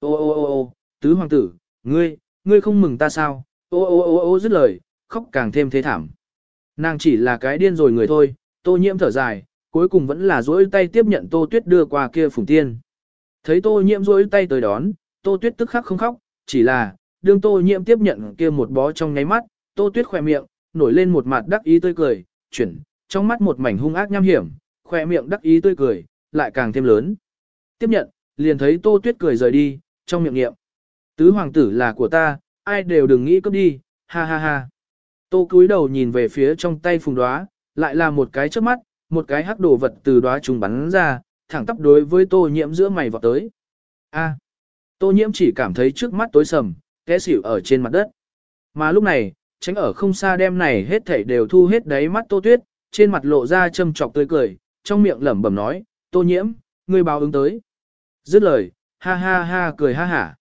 ô ô ô ô, tứ hoàng tử, ngươi, ngươi không mừng ta sao, ô ô ô ô dứt lời, khóc càng thêm thế thảm. Nàng chỉ là cái điên rồi người thôi, tô nhiễm thở dài, cuối cùng vẫn là duỗi tay tiếp nhận tô tuyết đưa qua kia phùng tiên. Thấy tô nhiễm duỗi tay tới đón, tô tuyết tức khắc không khóc, chỉ là, đương tô nhiễm tiếp nhận kia một bó trong nháy mắt, tô tuyết khỏe miệng, nổi lên một mặt đắc ý tươi cười, chuyển, trong mắt một mảnh hung ác nham hiểm, khỏe miệng đắc ý tươi cười, lại càng thêm lớn. Tiếp nhận, liền thấy tô tuyết cười rời đi, trong miệng niệm. Tứ hoàng tử là của ta, ai đều đừng nghĩ cướp đi, ha ha ha. Tô cúi đầu nhìn về phía trong tay phùng đoá, lại là một cái trước mắt, một cái hắc đồ vật từ đoá trùng bắn ra, thẳng tắp đối với tô nhiễm giữa mày vọt tới. A. Tô nhiễm chỉ cảm thấy trước mắt tối sầm, té xỉu ở trên mặt đất. Mà lúc này, tránh ở không xa đem này hết thảy đều thu hết đáy mắt tô tuyết, trên mặt lộ ra châm chọc tươi cười, trong miệng lẩm bẩm nói, tô nhiễm, ngươi báo ứng tới. Dứt lời, ha ha ha cười ha hả.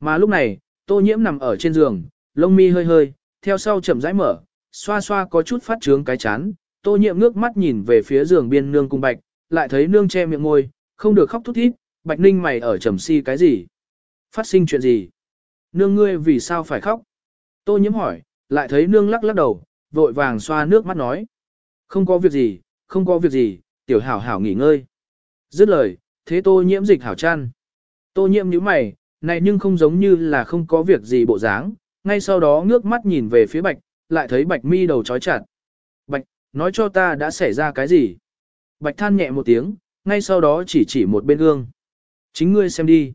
Mà lúc này, tô nhiễm nằm ở trên giường, lông mi hơi hơi, theo sau chậm rãi mở, xoa xoa có chút phát trướng cái chán, tô nhiễm ngước mắt nhìn về phía giường biên nương cung bạch, lại thấy nương che miệng ngôi, không được khóc thút thít, bạch ninh mày ở trầm si cái gì? Phát sinh chuyện gì? Nương ngươi vì sao phải khóc? Tô nhiễm hỏi, lại thấy nương lắc lắc đầu, vội vàng xoa nước mắt nói. Không có việc gì, không có việc gì, tiểu hảo hảo nghỉ ngơi. Dứt lời, thế tô nhiễm dịch hảo chăn. Tô nhiễm nhíu mày, này nhưng không giống như là không có việc gì bộ dáng, ngay sau đó ngước mắt nhìn về phía bạch, lại thấy bạch mi đầu chói chặt. Bạch, nói cho ta đã xảy ra cái gì? Bạch than nhẹ một tiếng, ngay sau đó chỉ chỉ một bên gương. Chính ngươi xem đi.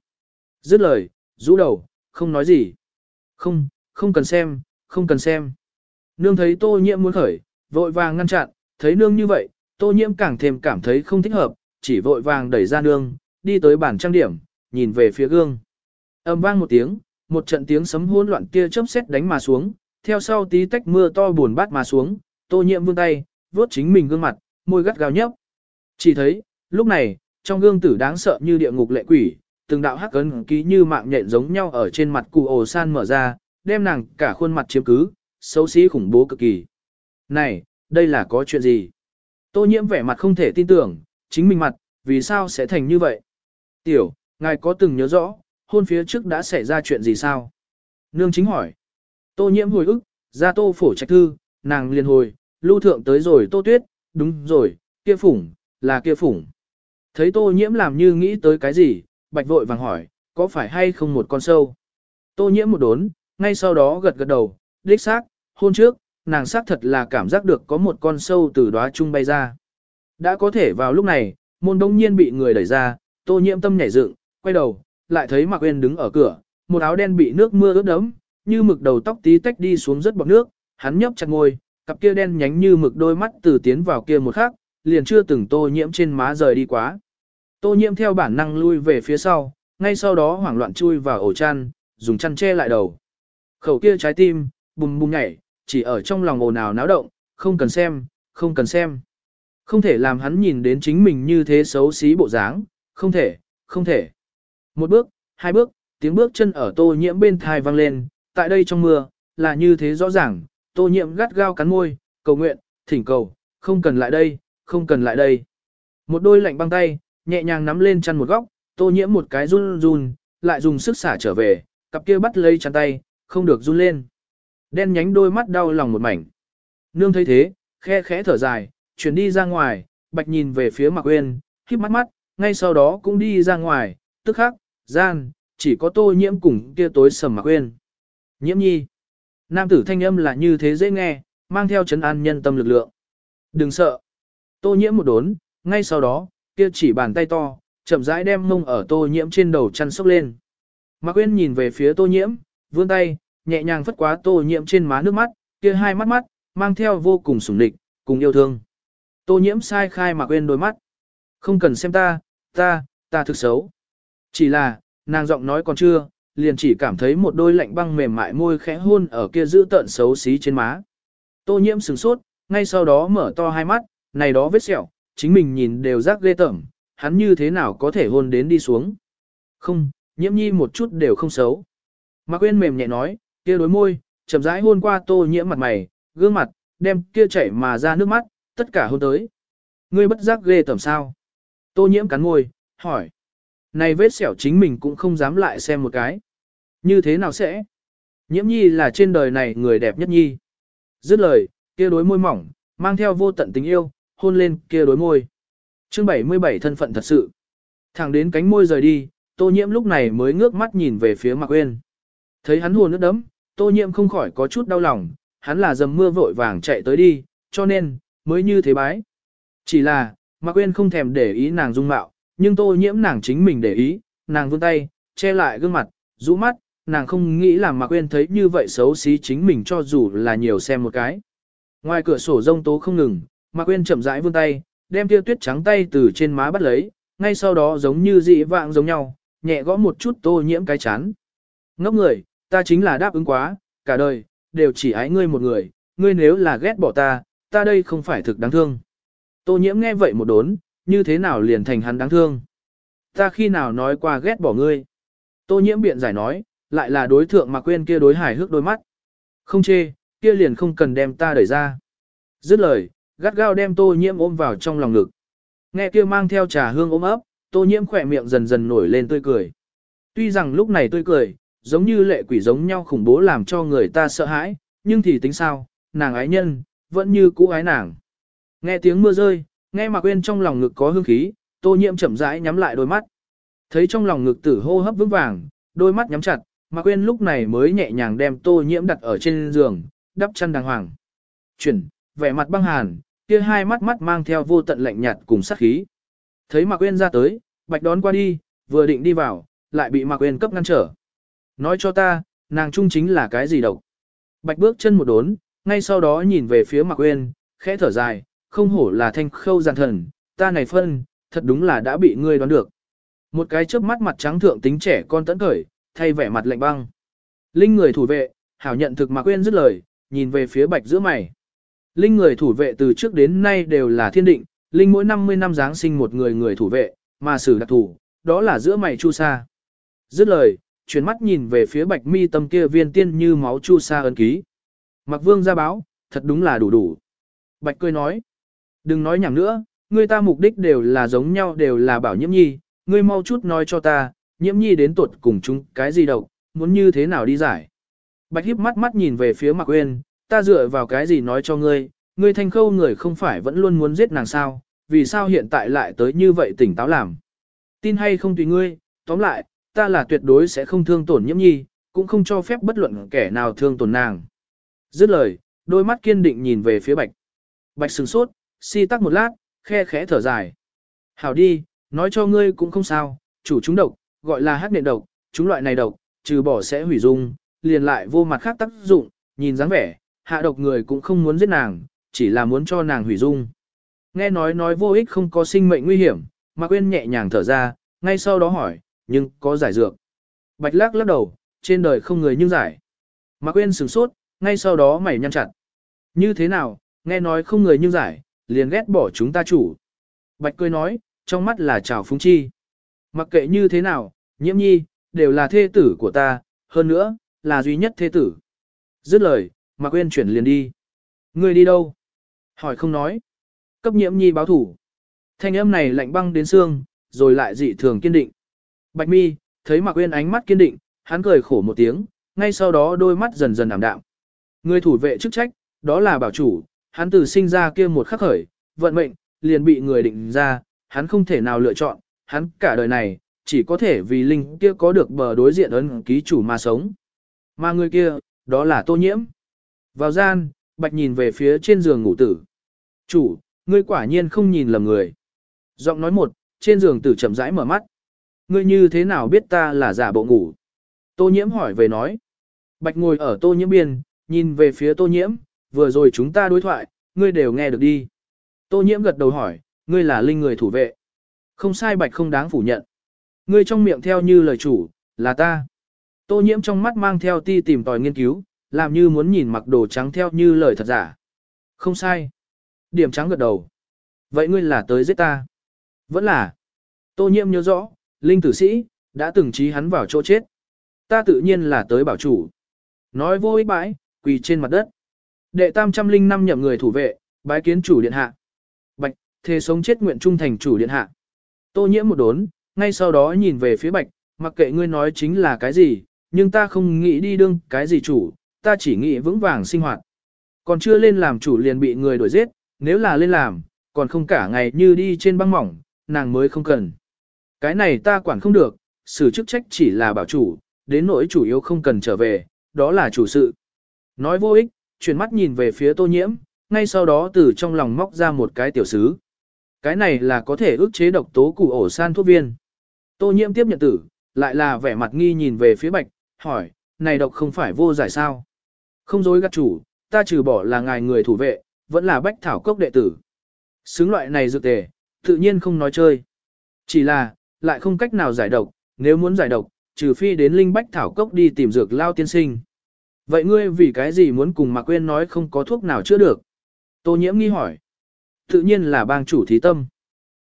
Dứt lời, rũ đầu, không nói gì. Không, không cần xem, không cần xem. Nương thấy tô nhiễm muốn khởi, vội vàng ngăn chặn, thấy nương như vậy, tô nhiễm càng thêm cảm thấy không thích hợp, chỉ vội vàng đẩy ra nương, đi tới bàn trang điểm, nhìn về phía gương. Âm vang một tiếng, một trận tiếng sấm hỗn loạn kia chớp xét đánh mà xuống, theo sau tí tách mưa to buồn bát mà xuống, tô nhiễm vươn tay, vuốt chính mình gương mặt, môi gắt gao nhấp. Chỉ thấy, lúc này, trong gương tử đáng sợ như địa ngục lệ quỷ, từng đạo hắc ấn ký như mạng nhện giống nhau ở trên mặt cụ ổ san mở ra, đem nàng cả khuôn mặt chiếm cứ, xấu xí khủng bố cực kỳ. Này, đây là có chuyện gì? Tô nhiễm vẻ mặt không thể tin tưởng, chính mình mặt, vì sao sẽ thành như vậy? Tiểu, ngài có từng nhớ rõ, hôn phía trước đã xảy ra chuyện gì sao? Nương chính hỏi. Tô nhiễm hồi ức, ra tô phổ trạch thư, nàng liền hồi, lưu thượng tới rồi tô tuyết, đúng rồi, kia phủng, là kia phủng. Thấy tô nhiễm làm như nghĩ tới cái gì, bạch vội vàng hỏi, có phải hay không một con sâu? Tô nhiễm một đốn, ngay sau đó gật gật đầu, đích xác, hôn trước, nàng xác thật là cảm giác được có một con sâu từ đóa trung bay ra. Đã có thể vào lúc này, môn đông nhiên bị người đẩy ra, tô nhiễm tâm nhảy dựng, quay đầu, lại thấy Mạc Uyên đứng ở cửa, một áo đen bị nước mưa ướt đẫm, như mực đầu tóc tí tách đi xuống rất bọt nước, hắn nhấp chặt môi, cặp kia đen nhánh như mực đôi mắt từ tiến vào kia một khắc, liền chưa từng tô nhiễm trên má rời đi quá. Tô nhiễm theo bản năng lui về phía sau, ngay sau đó hoảng loạn chui vào ổ chăn, dùng chăn che lại đầu. Khẩu kia trái tim, bùm bùm nhảy, chỉ ở trong lòng ồn ào náo động, không cần xem, không cần xem. Không thể làm hắn nhìn đến chính mình như thế xấu xí bộ dáng, không thể, không thể. Một bước, hai bước, tiếng bước chân ở tô nhiễm bên thai vang lên, tại đây trong mưa, là như thế rõ ràng, tô nhiễm gắt gao cắn môi, cầu nguyện, thỉnh cầu, không cần lại đây, không cần lại đây. Một đôi lạnh băng tay, nhẹ nhàng nắm lên chăn một góc, tô nhiễm một cái run run, lại dùng sức xả trở về, cặp kia bắt lấy chăn tay, không được run lên. Đen nhánh đôi mắt đau lòng một mảnh. Nương thấy thế, khe khẽ thở dài, chuyển đi ra ngoài, bạch nhìn về phía Mạc Uyên, khiếp mắt mắt, ngay sau đó cũng đi ra ngoài, tức khắc, gian, chỉ có tô nhiễm cùng kia tối sầm mặc quên. Nhiễm nhi. Nam tử thanh âm là như thế dễ nghe, mang theo chấn an nhân tâm lực lượng. Đừng sợ. Tô nhiễm một đốn, ngay sau đó, kia chỉ bàn tay to, chậm rãi đem mông ở tô nhiễm trên đầu chăn sốc lên. Mạc Quyên nhìn về phía tô nhiễm, vươn tay, nhẹ nhàng phất quá tô nhiễm trên má nước mắt, kia hai mắt mắt, mang theo vô cùng sủng địch, cùng yêu thương. Tô nhiễm sai khai Mạc Quyên đôi mắt. Không cần xem ta, ta, ta thực xấu. Chỉ là, nàng giọng nói còn chưa, liền chỉ cảm thấy một đôi lạnh băng mềm mại môi khẽ hôn ở kia giữ tợn xấu xí trên má. Tô nhiễm sừng sốt, ngay sau đó mở to hai mắt, này đó vết sẹo, chính mình nhìn đều rác ghê tởm, hắn như thế nào có thể hôn đến đi xuống. Không, nhiễm nhi một chút đều không xấu. Mạc Uyên mềm nhẹ nói, kia đối môi, chậm rãi hôn qua tô nhiễm mặt mày, gương mặt, đem kia chảy mà ra nước mắt, tất cả hôn tới. Ngươi bất giác ghê tởm sao? Tô nhiễm cắn môi, hỏi. Này vết sẹo chính mình cũng không dám lại xem một cái. Như thế nào sẽ? Nhiễm nhi là trên đời này người đẹp nhất nhi. Dứt lời, kia đối môi mỏng, mang theo vô tận tình yêu, hôn lên kia đối môi. Chương 77 thân phận thật sự. Thẳng đến cánh môi rời đi, tô nhiễm lúc này mới ngước mắt nhìn về phía Mạc Uyên. Thấy hắn hồn nước đấm, tô nhiễm không khỏi có chút đau lòng, hắn là dầm mưa vội vàng chạy tới đi, cho nên, mới như thế bái. Chỉ là, Mạc Uyên không thèm để ý nàng dung mạo, nhưng tô nhiễm nàng chính mình để ý, nàng vươn tay, che lại gương mặt, rũ mắt, nàng không nghĩ là Mạc Uyên thấy như vậy xấu xí chính mình cho dù là nhiều xem một cái. Ngoài cửa sổ rông tố không ngừng, Mạc Uyên chậm rãi vươn tay, đem tia tuyết trắng tay từ trên má bắt lấy, ngay sau đó giống như dị vạng giống nhau, nhẹ gõ một chút tô nhiễm cái chán. Ngốc người, ta chính là đáp ứng quá, cả đời, đều chỉ ái ngươi một người, ngươi nếu là ghét bỏ ta, ta đây không phải thực đáng thương. Tô nhiễm nghe vậy một đốn, như thế nào liền thành hắn đáng thương. Ta khi nào nói qua ghét bỏ ngươi. Tô nhiễm biện giải nói, lại là đối thượng mà quên kia đối hài hước đôi mắt. Không chê, kia liền không cần đem ta đẩy ra. Dứt lời, gắt gao đem tô nhiễm ôm vào trong lòng ngực. Nghe kia mang theo trà hương ôm ấp, tô nhiễm khỏe miệng dần dần nổi lên tươi cười. Tuy rằng lúc này tươi cười, giống như lệ quỷ giống nhau khủng bố làm cho người ta sợ hãi, nhưng thì tính sao, nàng ái nhân, vẫn như cũ ái nàng. Nghe tiếng mưa rơi, nghe mà quên trong lòng ngực có hương khí, tô nhiễm chậm rãi nhắm lại đôi mắt. Thấy trong lòng ngực tử hô hấp vững vàng, đôi mắt nhắm chặt, mà quên lúc này mới nhẹ nhàng đem tô nhiễm đặt ở trên giường, đắp chăn đàng hoàng. Chuyển, vẻ mặt băng hàn, kia hai mắt mắt mang theo vô tận lạnh nhạt cùng sát khí. Thấy Mạc Uyên ra tới, Bạch đón qua đi, vừa định đi vào, lại bị Mạc Uyên cấp ngăn trở. Nói cho ta, nàng trung chính là cái gì độc? Bạch bước chân một đốn, ngay sau đó nhìn về phía Mạc Uyên, khẽ thở dài, không hổ là thanh khâu giàn thần, ta này phân, thật đúng là đã bị ngươi đoán được. Một cái chớp mắt mặt trắng thượng tính trẻ con tẫn cởi, thay vẻ mặt lạnh băng. Linh người thủ vệ, hảo nhận thực mà quên dứt lời, nhìn về phía Bạch giữa mày. Linh người thủ vệ từ trước đến nay đều là thiên định, Linh mỗi 50 năm Giáng sinh một người người thủ vệ, mà xử đặc thủ, đó là giữa mày chu sa. Dứt lời, chuyển mắt nhìn về phía bạch mi tâm kia viên tiên như máu chu sa ấn ký. Mặc vương ra báo, thật đúng là đủ đủ. Bạch cười nói, đừng nói nhảm nữa, người ta mục đích đều là giống nhau đều là bảo nhiễm nhi, ngươi mau chút nói cho ta, nhiễm nhi đến tuột cùng chúng cái gì đâu, muốn như thế nào đi giải. Bạch híp mắt mắt nhìn về phía Mạc Uyên, ta dựa vào cái gì nói cho ngươi, ngươi thanh khâu người không phải vẫn luôn muốn giết nàng sao, vì sao hiện tại lại tới như vậy tỉnh táo làm. Tin hay không tùy ngươi, tóm lại, ta là tuyệt đối sẽ không thương tổn nhiễm nhi, cũng không cho phép bất luận kẻ nào thương tổn nàng. Dứt lời, đôi mắt kiên định nhìn về phía bạch. Bạch sừng sốt, si tắc một lát, khe khẽ thở dài. Hảo đi, nói cho ngươi cũng không sao, chủ chúng độc, gọi là hắc nện độc, chúng loại này độc, trừ bỏ sẽ hủy dung, liền lại vô mặt khác tác dụng, nhìn dáng vẻ, hạ độc người cũng không muốn giết nàng, chỉ là muốn cho nàng hủy dung. Nghe nói nói vô ích không có sinh mệnh nguy hiểm, mà quên nhẹ nhàng thở ra, ngay sau đó hỏi, nhưng có giải dược. Bạch lắc lắc đầu, trên đời không người nhưng giải. mà quên sửng sốt, ngay sau đó mày nhăn chặt. Như thế nào, nghe nói không người nhưng giải, liền ghét bỏ chúng ta chủ. Bạch cười nói, trong mắt là chào phúng chi. Mặc kệ như thế nào, nhiễm nhi, đều là thê tử của ta, hơn nữa, là duy nhất thê tử. Dứt lời, Mạc Uyên chuyển liền đi. Người đi đâu? Hỏi không nói. Cấp nhiễm nhi báo thủ. Thanh âm này lạnh băng đến xương, rồi lại dị thường kiên định. Bạch mi, thấy Mạc Uyên ánh mắt kiên định, hắn cười khổ một tiếng, ngay sau đó đôi mắt dần dần ảm đạm. Người thủ vệ chức trách, đó là bảo chủ, hắn từ sinh ra kia một khắc khởi, vận mệnh, liền bị người định ra, hắn không thể nào lựa chọn, hắn cả đời này, chỉ có thể vì linh kia có được bờ đối diện ấn ký chủ mà sống. Mà người kia, đó là tô nhiễm. Vào gian, bạch nhìn về phía trên giường ngủ tử. Chủ, ngươi quả nhiên không nhìn lầm người. Giọng nói một, trên giường tử chậm rãi mở mắt. Ngươi như thế nào biết ta là giả bộ ngủ? Tô nhiễm hỏi về nói. Bạch ngồi ở tô nhiễm biên, nhìn về phía tô nhiễm, vừa rồi chúng ta đối thoại, ngươi đều nghe được đi. Tô nhiễm gật đầu hỏi, ngươi là linh người thủ vệ. Không sai bạch không đáng phủ nhận. Ngươi trong miệng theo như lời chủ, là ta. Tô nhiễm trong mắt mang theo ti tìm tòi nghiên cứu, làm như muốn nhìn mặc đồ trắng theo như lời thật giả. Không sai. Điểm trắng gật đầu. Vậy ngươi là tới giết ta? Vẫn là. Tô nhiễm nhớ rõ, linh tử sĩ, đã từng trí hắn vào chỗ chết. Ta tự nhiên là tới bảo chủ. Nói vô ích bãi, quỳ trên mặt đất. Đệ tam trăm linh năm nhậm người thủ vệ, bái kiến chủ điện hạ. Bạch, thề sống chết nguyện trung thành chủ điện hạ. Tô nhiễm một đốn, ngay sau đó nhìn về phía bạch, mặc kệ ngươi nói chính là cái gì, nhưng ta không nghĩ đi đương cái gì chủ, ta chỉ nghĩ vững vàng sinh hoạt. Còn chưa lên làm chủ liền bị người đuổi giết, nếu là lên làm, còn không cả ngày như đi trên băng mỏng, nàng mới không cần. Cái này ta quản không được, xử chức trách chỉ là bảo chủ, đến nỗi chủ yếu không cần trở về, đó là chủ sự. Nói vô ích, chuyển mắt nhìn về phía tô nhiễm, ngay sau đó từ trong lòng móc ra một cái tiểu sứ. Cái này là có thể ức chế độc tố củ ổ san thuốc viên. Tô nhiễm tiếp nhận tử, lại là vẻ mặt nghi nhìn về phía bạch, hỏi, này độc không phải vô giải sao? Không dối gắt chủ, ta trừ bỏ là ngài người thủ vệ, vẫn là bách thảo cốc đệ tử. Xứng loại này dược tề, tự nhiên không nói chơi. Chỉ là, lại không cách nào giải độc, nếu muốn giải độc, trừ phi đến linh bách thảo cốc đi tìm dược lao tiên sinh. Vậy ngươi vì cái gì muốn cùng Mạc Quyên nói không có thuốc nào chữa được? Tô nhiễm nghi hỏi. Tự nhiên là bang chủ thí tâm.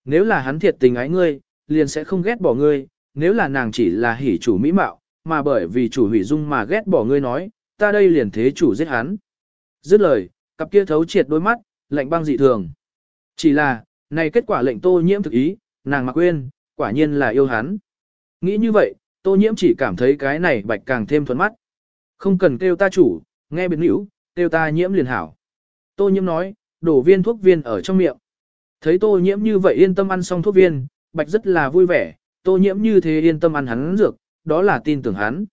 Nếu là hắn thiệt tình ái ngươi, liền sẽ không ghét bỏ ngươi, nếu là nàng chỉ là hỉ chủ mỹ mạo, mà bởi vì chủ hủy dung mà ghét bỏ ngươi nói, ta đây liền thế chủ giết hắn. Dứt lời, cặp kia thấu triệt đôi mắt, lạnh băng dị thường. Chỉ là, này kết quả lệnh tô nhiễm thực ý, nàng mặc quên, quả nhiên là yêu hắn. Nghĩ như vậy, tô nhiễm chỉ cảm thấy cái này bạch càng thêm thuần mắt. Không cần kêu ta chủ, nghe biến hữu, kêu ta nhiễm liền hảo. Tô nhiễm nói, đổ viên thuốc viên ở trong miệng. Thấy tô nhiễm như vậy yên tâm ăn xong thuốc viên, bạch rất là vui vẻ, tô nhiễm như thế yên tâm ăn hắn dược, đó là tin tưởng hắn.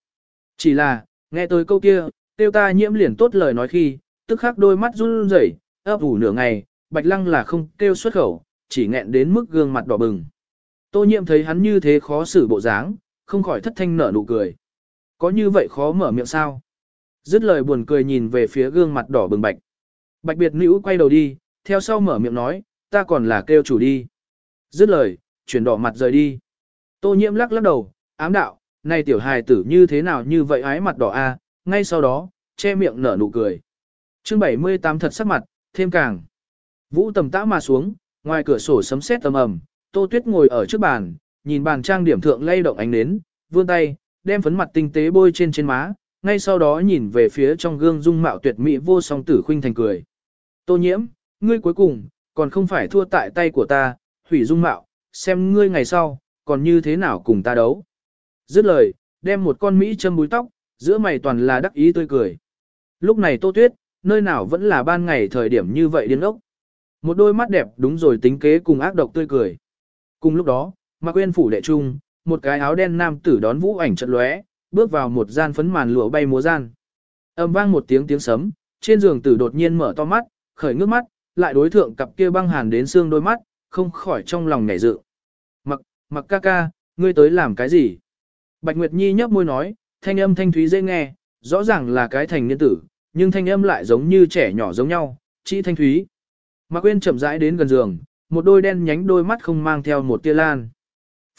Chỉ là, nghe tới câu kia, tiêu ta nhiễm liền tốt lời nói khi, tức khắc đôi mắt run rẩy, ấp ủ nửa ngày, bạch lăng là không kêu xuất khẩu, chỉ nghẹn đến mức gương mặt đỏ bừng. Tô nhiễm thấy hắn như thế khó xử bộ dáng, không khỏi thất thanh nở nụ cười. Có như vậy khó mở miệng sao? Dứt lời buồn cười nhìn về phía gương mặt đỏ bừng bạch. Bạch biệt nữ quay đầu đi, theo sau mở miệng nói, ta còn là kêu chủ đi. Dứt lời, chuyển đỏ mặt rời đi. Tô nhiễm lắc lắc đầu, ám đạo, này tiểu hài tử như thế nào như vậy ái mặt đỏ a, ngay sau đó, che miệng nở nụ cười. Chương 78 thật sắc mặt, thêm càng. Vũ tầm tã mà xuống, ngoài cửa sổ sấm sét tầm ầm, Tô Tuyết ngồi ở trước bàn, nhìn bàn trang điểm thượng lay động ánh nến, vươn tay, đem phấn mặt tinh tế bôi trên trên má, ngay sau đó nhìn về phía trong gương dung mạo tuyệt mỹ vô song tử khuynh thành cười. Tô nhiễm, ngươi cuối cùng, còn không phải thua tại tay của ta, hủy dung mạo, xem ngươi ngày sau, còn như thế nào cùng ta đấu. Dứt lời, đem một con Mỹ châm búi tóc, giữa mày toàn là đắc ý tươi cười. Lúc này Tô Tuyết, nơi nào vẫn là ban ngày thời điểm như vậy điên ốc. Một đôi mắt đẹp đúng rồi tính kế cùng ác độc tươi cười. Cùng lúc đó, Mạc Quyên phủ đệ trung, một cái áo đen nam tử đón vũ ảnh trận lóe, bước vào một gian phấn màn lụa bay múa gian. Âm vang một tiếng tiếng sấm, trên giường tử đột nhiên mở to mắt, khởi ngước mắt, lại đối thượng cặp kia băng hàn đến xương đôi mắt, không khỏi trong lòng nhảy dự. Mặc, mặc ca ca, ngươi tới làm cái gì? Bạch Nguyệt Nhi nhấp môi nói, thanh âm thanh thúy dễ nghe, rõ ràng là cái thành niên tử, nhưng thanh âm lại giống như trẻ nhỏ giống nhau, chỉ thanh thúy. Mạc Quyên chậm rãi đến gần giường, một đôi đen nhánh đôi mắt không mang theo một tia lan.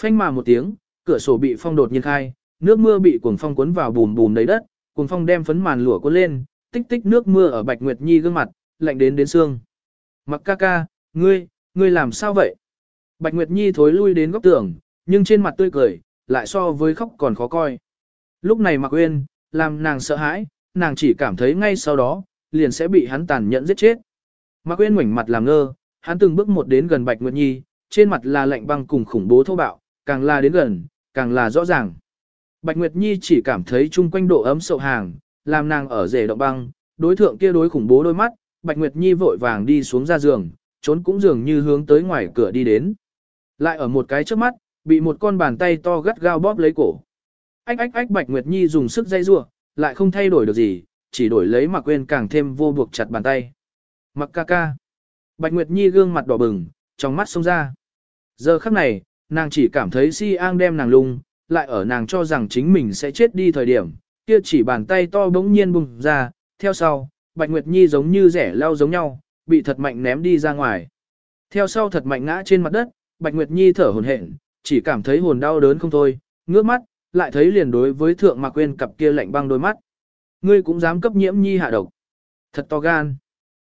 Phanh mà một tiếng, cửa sổ bị phong đột nhiên khai, nước mưa bị cuồng phong cuốn vào bùm bùm đầy đất, cuồng phong đem phấn màn lụa cuốn lên, tích tích nước mưa ở Bạch Nguyệt Nhi gương mặt, lạnh đến đến xương. Mặc ca ca, ngươi, ngươi làm sao vậy? Bạch Nguyệt Nhi thối lui đến góc tường, nhưng trên mặt tươi cười, lại so với khóc còn khó coi. Lúc này Mạc Uyên, làm nàng sợ hãi, nàng chỉ cảm thấy ngay sau đó, liền sẽ bị hắn tàn nhẫn giết chết. Mạc Uyên ngoảnh mặt làm ngơ, hắn từng bước một đến gần Bạch Nguyệt Nhi, trên mặt là lạnh băng cùng khủng bố thô bạo, càng là đến gần, càng là rõ ràng. Bạch Nguyệt Nhi chỉ cảm thấy chung quanh độ ấm sậu hàng, làm nàng ở rể động băng, đối thượng kia đối khủng bố đôi mắt, Bạch Nguyệt Nhi vội vàng đi xuống ra giường, trốn cũng dường như hướng tới ngoài cửa đi đến. Lại ở một cái trước mắt, bị một con bàn tay to gắt gao bóp lấy cổ. Ách ách ách Bạch Nguyệt Nhi dùng sức dây rua, lại không thay đổi được gì, chỉ đổi lấy mặc quên càng thêm vô buộc chặt bàn tay. Mặc ca ca. Bạch Nguyệt Nhi gương mặt đỏ bừng, trong mắt sông ra. Giờ khắc này, nàng chỉ cảm thấy si an đem nàng lung, lại ở nàng cho rằng chính mình sẽ chết đi thời điểm, kia chỉ bàn tay to bỗng nhiên bùng ra, theo sau, Bạch Nguyệt Nhi giống như rẻ lao giống nhau, bị thật mạnh ném đi ra ngoài. Theo sau thật mạnh ngã trên mặt đất, Bạch Nguyệt Nhi thở hổn hển, chỉ cảm thấy hồn đau đớn không thôi, ngước mắt, lại thấy liền đối với thượng Mạc Quyên cặp kia lạnh băng đôi mắt. Ngươi cũng dám cấp nhiễm nhi hạ độc. Thật to gan.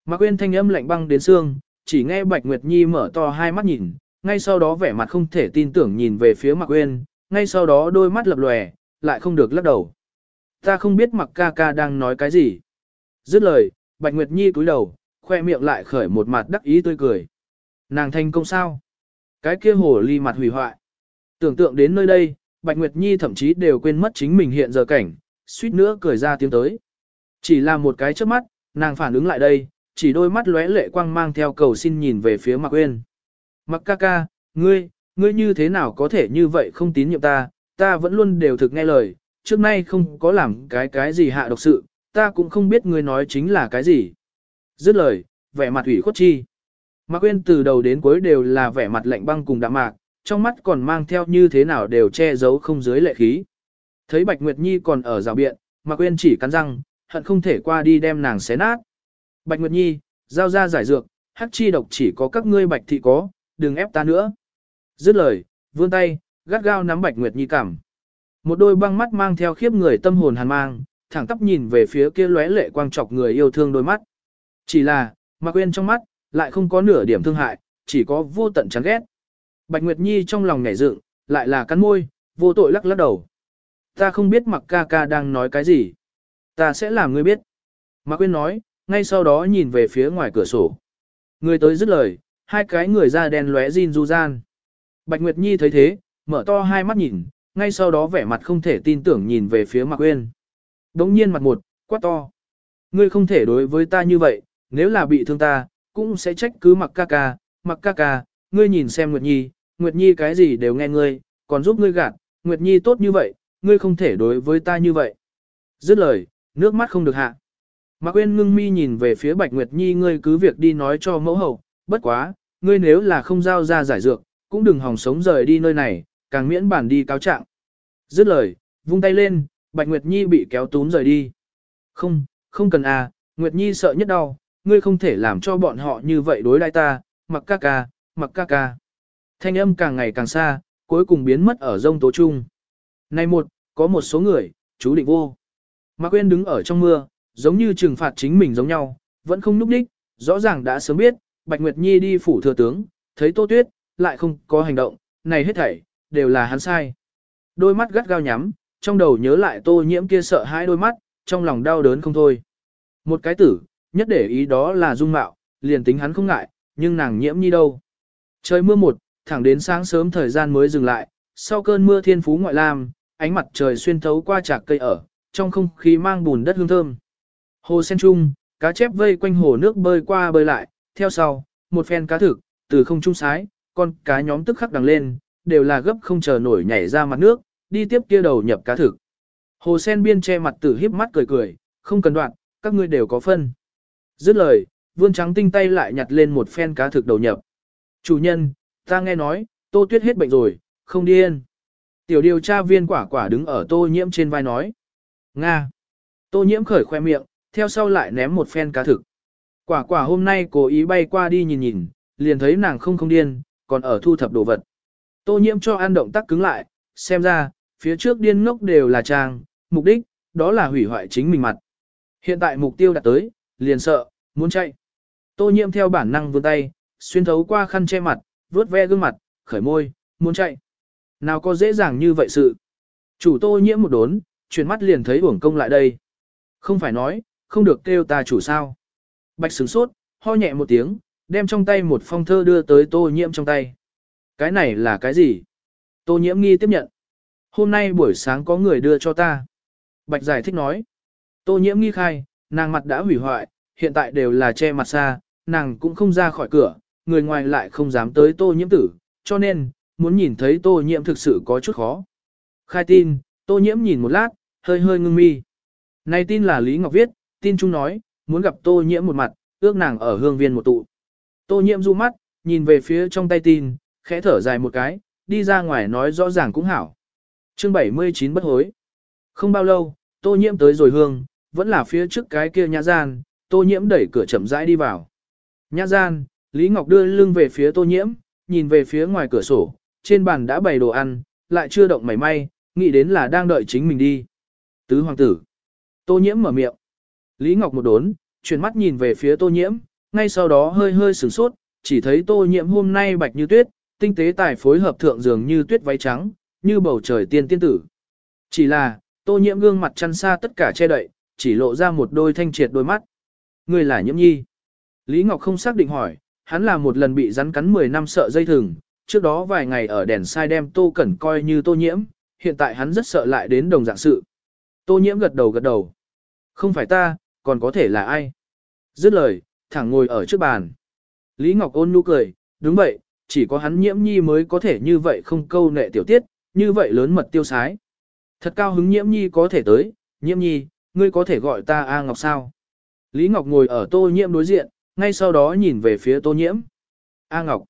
Mạc Quyên thanh âm lạnh băng đến xương, chỉ nghe Bạch Nguyệt Nhi mở to hai mắt nhìn, ngay sau đó vẻ mặt không thể tin tưởng nhìn về phía Mạc Uyên, ngay sau đó đôi mắt lập lòe, lại không được lắc đầu. Ta không biết Mạc ca ca đang nói cái gì. Dứt lời, Bạch Nguyệt Nhi cúi đầu, khoe miệng lại khởi một mặt đắc ý tươi cười. Nàng thành công sao? Cái kia hồ ly mặt hủy hoại. Tưởng tượng đến nơi đây, Bạch Nguyệt Nhi thậm chí đều quên mất chính mình hiện giờ cảnh, suýt nữa cười ra tiếng tới. Chỉ là một cái chớp mắt, nàng phản ứng lại đây, chỉ đôi mắt lóe lệ quang mang theo cầu xin nhìn về phía Mạc Uyên. Mặc ca ca, ngươi, ngươi như thế nào có thể như vậy không tín nhiệm ta, ta vẫn luôn đều thực nghe lời, trước nay không có làm cái cái gì hạ độc sự, ta cũng không biết ngươi nói chính là cái gì. Dứt lời, vẻ mặt ủy khuất chi. Mạc Uyên từ đầu đến cuối đều là vẻ mặt lạnh băng cùng đạm mạc, trong mắt còn mang theo như thế nào đều che giấu không dưới lệ khí. Thấy Bạch Nguyệt Nhi còn ở rào biện, Mạc Uyên chỉ cắn răng, hận không thể qua đi đem nàng xé nát. Bạch Nguyệt Nhi, giao ra giải dược, hắc chi độc chỉ có các ngươi Bạch thị có, đừng ép ta nữa. Dứt lời, vươn tay, gắt gao nắm Bạch Nguyệt Nhi cảm. Một đôi băng mắt mang theo khiếp người tâm hồn hàn mang, thẳng tắp nhìn về phía kia lóe lệ quang trọc người yêu thương đôi mắt. Chỉ là, mà quên trong mắt, lại không có nửa điểm thương hại, chỉ có vô tận chán ghét. Bạch Nguyệt Nhi trong lòng nhảy dựng, lại là cắn môi, vô tội lắc lắc đầu. Ta không biết Mạc ca ca đang nói cái gì. Ta sẽ làm ngươi biết. Mạc Quyên nói, ngay sau đó nhìn về phía ngoài cửa sổ. Người tới dứt lời, hai cái người da đen lóe zin du gian. Bạch Nguyệt Nhi thấy thế, mở to hai mắt nhìn, ngay sau đó vẻ mặt không thể tin tưởng nhìn về phía Mạc uyên Đống nhiên mặt một, quát to. Ngươi không thể đối với ta như vậy, nếu là bị thương ta, cũng sẽ trách cứ Mạc ca ca, Mạc ca ca, ngươi nhìn xem Nguyệt Nhi, Nguyệt Nhi cái gì đều nghe ngươi, còn giúp ngươi gạt, Nguyệt Nhi tốt như vậy, ngươi không thể đối với ta như vậy. Dứt lời, nước mắt không được hạ. Mạc uyên ngưng mi nhìn về phía Bạch Nguyệt Nhi ngươi cứ việc đi nói cho mẫu hậu, bất quá, ngươi nếu là không giao ra giải dược, cũng đừng hòng sống rời đi nơi này, càng miễn bản đi cáo trạng. Dứt lời, vung tay lên, Bạch Nguyệt Nhi bị kéo túm rời đi. Không, không cần à, Nguyệt Nhi sợ nhất đau, ngươi không thể làm cho bọn họ như vậy đối đãi ta, mặc ca ca, mặc ca ca. Thanh âm càng ngày càng xa, cuối cùng biến mất ở rông tố trung. Này một, có một số người, chú định vô. Mạc Quyên đứng ở trong mưa, giống như trừng phạt chính mình giống nhau, vẫn không núp đích, rõ ràng đã sớm biết, Bạch Nguyệt Nhi đi phủ thừa tướng, thấy Tô Tuyết, lại không có hành động, này hết thảy, đều là hắn sai. Đôi mắt gắt gao nhắm, trong đầu nhớ lại Tô Nhiễm kia sợ hai đôi mắt, trong lòng đau đớn không thôi. Một cái tử, nhất để ý đó là dung mạo, liền tính hắn không ngại, nhưng nàng Nhiễm Nhi đâu. Trời mưa một, thẳng đến sáng sớm thời gian mới dừng lại, sau cơn mưa thiên phú ngoại lam, ánh mặt trời xuyên thấu qua chạc cây ở, trong không khí mang bùn đất hương thơm. Hồ sen trung, cá chép vây quanh hồ nước bơi qua bơi lại, theo sau, một phen cá thực, từ không trung sái, con cá nhóm tức khắc đằng lên, đều là gấp không chờ nổi nhảy ra mặt nước, đi tiếp kia đầu nhập cá thực. Hồ sen biên che mặt tử híp mắt cười cười, không cần đoạn, các ngươi đều có phân. Dứt lời, vươn trắng tinh tay lại nhặt lên một phen cá thực đầu nhập. Chủ nhân, ta nghe nói, tô tuyết hết bệnh rồi, không điên. Tiểu điều tra viên quả quả đứng ở tô nhiễm trên vai nói. Nga. Tô nhiễm khởi khoe miệng, theo sau lại ném một phen cá thực. Quả quả hôm nay cố ý bay qua đi nhìn nhìn, liền thấy nàng không không điên, còn ở thu thập đồ vật. Tô nhiễm cho ăn động tác cứng lại, xem ra, phía trước điên ngốc đều là trang, mục đích, đó là hủy hoại chính mình mặt. Hiện tại mục tiêu đạt tới, liền sợ, muốn chạy. Tô nhiễm theo bản năng vươn tay, xuyên thấu qua khăn che mặt, vuốt ve gương mặt, khởi môi, muốn chạy. Nào có dễ dàng như vậy sự. Chủ tô nhiễm một đốn, chuyển mắt liền thấy uổng công lại đây. Không phải nói, không được kêu ta chủ sao. Bạch sửng sốt, ho nhẹ một tiếng, đem trong tay một phong thơ đưa tới tô nhiễm trong tay. Cái này là cái gì? Tô nhiễm nghi tiếp nhận. Hôm nay buổi sáng có người đưa cho ta. Bạch giải thích nói. Tô nhiễm nghi khai, nàng mặt đã hủy hoại, hiện tại đều là che mặt xa, nàng cũng không ra khỏi cửa, người ngoài lại không dám tới tô nhiễm tử, cho nên, muốn nhìn thấy tô nhiễm thực sự có chút khó. Khai tin, tô nhiễm nhìn một lát, hơi hơi ngưng mi. Này tin là Lý Ngọc viết, tin chung nói, muốn gặp tô nhiễm một mặt, ước nàng ở hương viên một tụ. Tô nhiễm du mắt, nhìn về phía trong tay tin, khẽ thở dài một cái, đi ra ngoài nói rõ ràng cũng hảo. Chương 79 bất hối. Không bao lâu, tô nhiễm tới rồi hương, vẫn là phía trước cái kia nhã gian, tô nhiễm đẩy cửa chậm rãi đi vào. Nhã gian, Lý Ngọc đưa lưng về phía tô nhiễm, nhìn về phía ngoài cửa sổ, trên bàn đã bày đồ ăn, lại chưa động mảy may, nghĩ đến là đang đợi chính mình đi. Tứ hoàng tử. Tô nhiễm mở miệng. Lý Ngọc một đốn, chuyển mắt nhìn về phía tô nhiễm, ngay sau đó hơi hơi sửng sốt, chỉ thấy tô nhiễm hôm nay bạch như tuyết, tinh tế tài phối hợp thượng dường như tuyết váy trắng, như bầu trời tiên tiên tử. Chỉ là, tô nhiễm gương mặt chăn xa tất cả che đậy, chỉ lộ ra một đôi thanh triệt đôi mắt. Người là nhiễm nhi. Lý Ngọc không xác định hỏi, hắn là một lần bị rắn cắn 10 năm sợ dây thừng, trước đó vài ngày ở đèn sai đem Tô Cẩn coi như Tô Nhiễm, hiện tại hắn rất sợ lại đến đồng dạng sự. Tô Nhiễm gật đầu gật đầu. Không phải ta, còn có thể là ai? Dứt lời, thẳng ngồi ở trước bàn. Lý Ngọc ôn nhu cười, đúng vậy, chỉ có hắn nhiễm nhi mới có thể như vậy không câu nệ tiểu tiết, như vậy lớn mật tiêu sái. Thật cao hứng nhiễm nhi có thể tới, nhiễm nhi, ngươi có thể gọi ta A Ngọc sao? Lý Ngọc ngồi ở tô nhiễm đối diện, ngay sau đó nhìn về phía tô nhiễm. A Ngọc.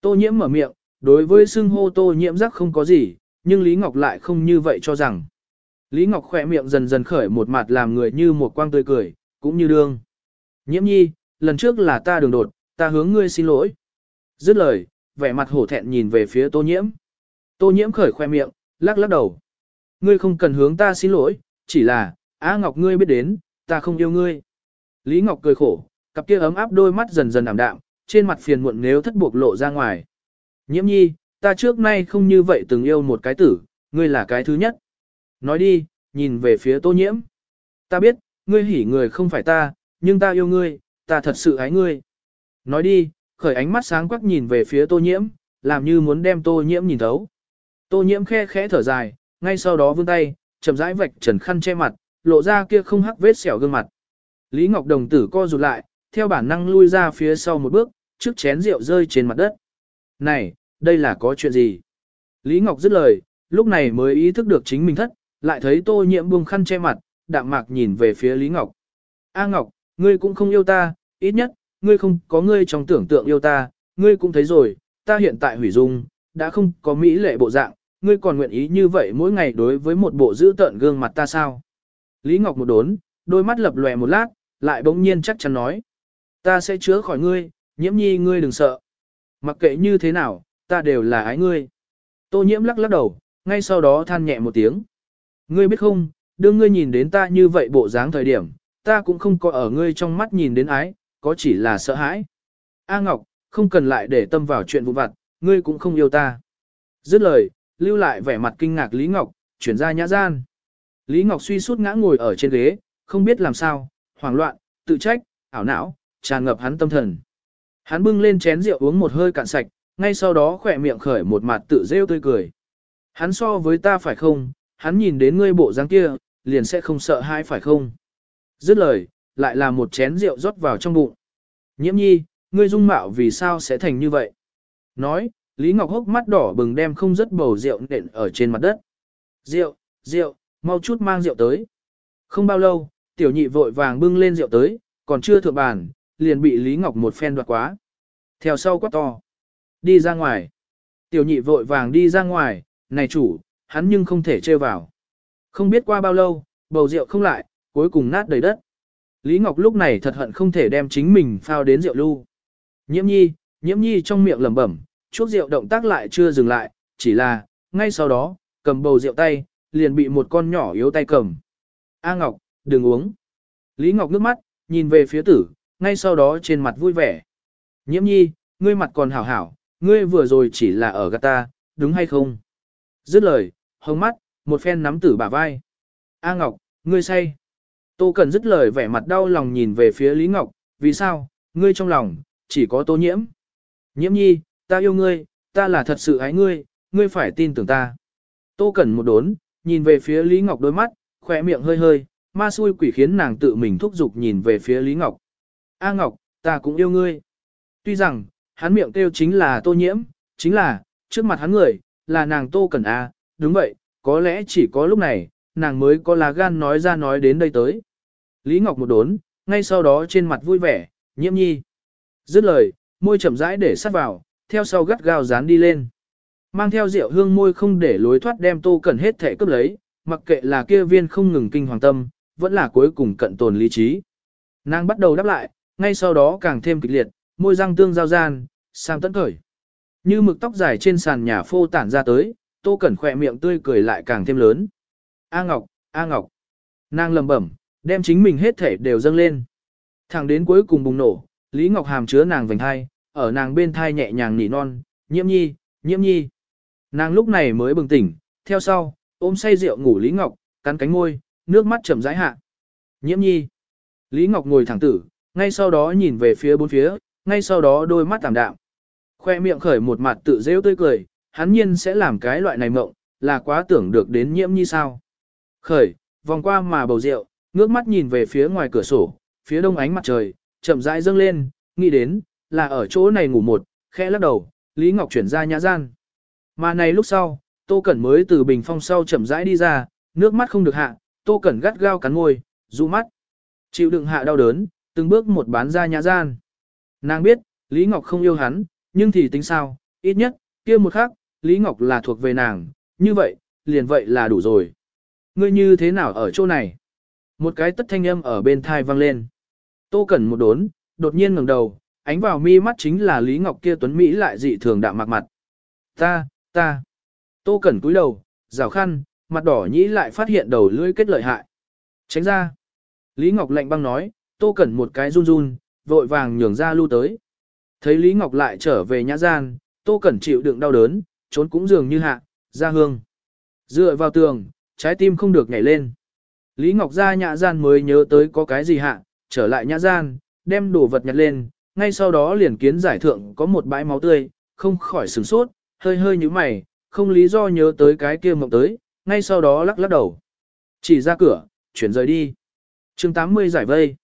Tô nhiễm mở miệng, đối với xưng hô tô nhiễm giác không có gì, nhưng Lý Ngọc lại không như vậy cho rằng. Lý Ngọc khỏe miệng dần dần khởi một mặt làm người như một quang tươi cười, cũng như đương. Nhiễm nhi, lần trước là ta đường đột, ta hướng ngươi xin lỗi. Dứt lời, vẻ mặt hổ thẹn nhìn về phía tô nhiễm. Tô nhiễm khởi khoe miệng, lắc lắc đầu. Ngươi không cần hướng ta xin lỗi, chỉ là, Á Ngọc ngươi biết đến, ta không yêu ngươi. Lý Ngọc cười khổ, cặp kia ấm áp đôi mắt dần dần ảm đạm, trên mặt phiền muộn nếu thất buộc lộ ra ngoài. Nhiễm nhi, ta trước nay không như vậy từng yêu một cái tử, ngươi là cái thứ nhất. Nói đi, nhìn về phía tô nhiễm. Ta biết, ngươi hỉ người không phải ta, nhưng ta yêu ngươi, ta thật sự ái ngươi. Nói đi, khởi ánh mắt sáng quắc nhìn về phía tô nhiễm, làm như muốn đem tô nhiễm nhìn thấu. Tô nhiễm khe khẽ thở dài, ngay sau đó vươn tay, chậm rãi vạch trần khăn che mặt, lộ ra kia không hắc vết sẹo gương mặt. Lý Ngọc Đồng tử co rụt lại, theo bản năng lui ra phía sau một bước, trước chén rượu rơi trên mặt đất. Này, đây là có chuyện gì? Lý Ngọc dứt lời, lúc này mới ý thức được chính mình thất, lại thấy tô nhiễm buông khăn che mặt, đạm mạc nhìn về phía Lý Ngọc. A Ngọc, ngươi cũng không yêu ta, ít nhất, ngươi không có ngươi trong tưởng tượng yêu ta, ngươi cũng thấy rồi, ta hiện tại hủy dung, đã không có mỹ lệ bộ dạng, ngươi còn nguyện ý như vậy mỗi ngày đối với một bộ giữ tợn gương mặt ta sao? Lý Ngọc một đốn, đôi mắt lập lòe một lát, lại bỗng nhiên chắc chắn nói. Ta sẽ chữa khỏi ngươi, nhiễm nhi ngươi đừng sợ. Mặc kệ như thế nào, ta đều là ái ngươi. Tô nhiễm lắc lắc đầu, ngay sau đó than nhẹ một tiếng. Ngươi biết không, đương ngươi nhìn đến ta như vậy bộ dáng thời điểm, ta cũng không có ở ngươi trong mắt nhìn đến ái, có chỉ là sợ hãi. A Ngọc, không cần lại để tâm vào chuyện vụ vặt, ngươi cũng không yêu ta. Dứt lời, lưu lại vẻ mặt kinh ngạc Lý Ngọc, chuyển ra nhã gian. Lý Ngọc suy suốt ngã ngồi ở trên ghế, không biết làm sao, hoảng loạn, tự trách, ảo não, tràn ngập hắn tâm thần. Hắn bưng lên chén rượu uống một hơi cạn sạch, ngay sau đó khỏe miệng khởi một mặt tự rêu tươi cười. Hắn so với ta phải không, hắn nhìn đến ngươi bộ dáng kia, liền sẽ không sợ hai phải không. Dứt lời, lại là một chén rượu rót vào trong bụng. Nhiễm nhi, ngươi dung mạo vì sao sẽ thành như vậy? Nói, Lý Ngọc hốc mắt đỏ bừng đem không rất bầu rượu nện ở trên mặt đất. Rượu, rượu, mau chút mang rượu tới. Không bao lâu, tiểu nhị vội vàng bưng lên rượu tới, còn chưa thượng bàn, liền bị Lý Ngọc một phen đoạt quá. Theo sau quát to. Đi ra ngoài. Tiểu nhị vội vàng đi ra ngoài, này chủ, hắn nhưng không thể trêu vào. Không biết qua bao lâu, bầu rượu không lại, cuối cùng nát đầy đất. Lý Ngọc lúc này thật hận không thể đem chính mình phao đến rượu lưu. Nhiễm nhi, nhiễm nhi trong miệng lẩm bẩm, chuốc rượu động tác lại chưa dừng lại, chỉ là, ngay sau đó, cầm bầu rượu tay, liền bị một con nhỏ yếu tay cầm. A Ngọc, đừng uống. Lý Ngọc nước mắt, nhìn về phía tử, ngay sau đó trên mặt vui vẻ. Nhiễm nhi, ngươi mặt còn hảo hảo, ngươi vừa rồi chỉ là ở gạt ta, đúng hay không? Dứt lời, hông mắt, một phen nắm tử bả vai. A Ngọc, ngươi say. Tô cẩn dứt lời vẻ mặt đau lòng nhìn về phía Lý Ngọc, vì sao, ngươi trong lòng, chỉ có tô nhiễm. Nhiễm nhi, ta yêu ngươi, ta là thật sự ái ngươi, ngươi phải tin tưởng ta. Tô Cẩn một đốn, nhìn về phía Lý Ngọc đôi mắt, khỏe miệng hơi hơi, ma xui quỷ khiến nàng tự mình thúc giục nhìn về phía Lý Ngọc. A Ngọc, ta cũng yêu ngươi. Tuy rằng, hắn miệng kêu chính là tô nhiễm, chính là, trước mặt hắn người, là nàng Tô Cẩn A, đúng vậy, có lẽ chỉ có lúc này, nàng mới có lá gan nói ra nói đến đây tới. Lý Ngọc một đốn, ngay sau đó trên mặt vui vẻ, nhiễm nhi. Dứt lời, môi chậm rãi để sát vào, theo sau gắt gao dán đi lên. Mang theo rượu hương môi không để lối thoát đem tô cần hết thể cướp lấy, mặc kệ là kia viên không ngừng kinh hoàng tâm, vẫn là cuối cùng cận tồn lý trí. Nàng bắt đầu đáp lại, ngay sau đó càng thêm kịch liệt, môi răng tương giao gian, sam tấn khởi. Như mực tóc dài trên sàn nhà phô tản ra tới, tô cẩn khỏe miệng tươi cười lại càng thêm lớn. A Ngọc, A Ngọc. Nàng lầm bẩm, đem chính mình hết thể đều dâng lên. Thẳng đến cuối cùng bùng nổ, Lý Ngọc Hàm chứa nàng vành thai, ở nàng bên thai nhẹ nhàng nỉ non, nhiễm nhi, nhiễm nhi. Nàng lúc này mới bừng tỉnh, theo sau, ôm say rượu ngủ Lý Ngọc, cắn cánh môi, nước mắt chậm rãi hạ. Nhiễm nhi. Lý Ngọc ngồi thẳng tử, ngay sau đó nhìn về phía bốn phía, ngay sau đó đôi mắt tạm đạm. Khoe miệng khởi một mặt tự rêu tươi cười, hắn nhiên sẽ làm cái loại này mộng, là quá tưởng được đến nhiễm như sao. Khởi, vòng qua mà bầu rượu, ngước mắt nhìn về phía ngoài cửa sổ, phía đông ánh mặt trời, chậm rãi dâng lên, nghĩ đến, là ở chỗ này ngủ một, khẽ lắc đầu, Lý Ngọc chuyển ra nhã gian. Mà này lúc sau, Tô Cẩn mới từ bình phong sau chậm rãi đi ra, nước mắt không được hạ, Tô Cẩn gắt gao cắn môi, dụ mắt. Chịu đựng hạ đau đớn, từng bước một bán ra nhã gian. Nàng biết, Lý Ngọc không yêu hắn, nhưng thì tính sao, ít nhất, kia một khắc, Lý Ngọc là thuộc về nàng, như vậy, liền vậy là đủ rồi. Ngươi như thế nào ở chỗ này? Một cái tất thanh âm ở bên thai vang lên. Tô Cẩn một đốn, đột nhiên ngẩng đầu, ánh vào mi mắt chính là Lý Ngọc kia tuấn Mỹ lại dị thường đạm mạc mặt. Ta, ta. Tô Cẩn cúi đầu, rào khăn, mặt đỏ nhĩ lại phát hiện đầu lưỡi kết lợi hại. Tránh ra. Lý Ngọc lạnh băng nói, Tô Cẩn một cái run run, vội vàng nhường ra lưu tới. Thấy Lý Ngọc lại trở về nhã gian, Tô Cẩn chịu đựng đau đớn, trốn cũng dường như hạ, ra hương. Dựa vào tường, trái tim không được nhảy lên. Lý Ngọc ra nhã gian mới nhớ tới có cái gì hạ, trở lại nhã gian, đem đồ vật nhặt lên, ngay sau đó liền kiến giải thượng có một bãi máu tươi, không khỏi sửng sốt, hơi hơi như mày, không lý do nhớ tới cái kia mộng tới, ngay sau đó lắc lắc đầu. Chỉ ra cửa, chuyển rời đi. chương 80 giải vây.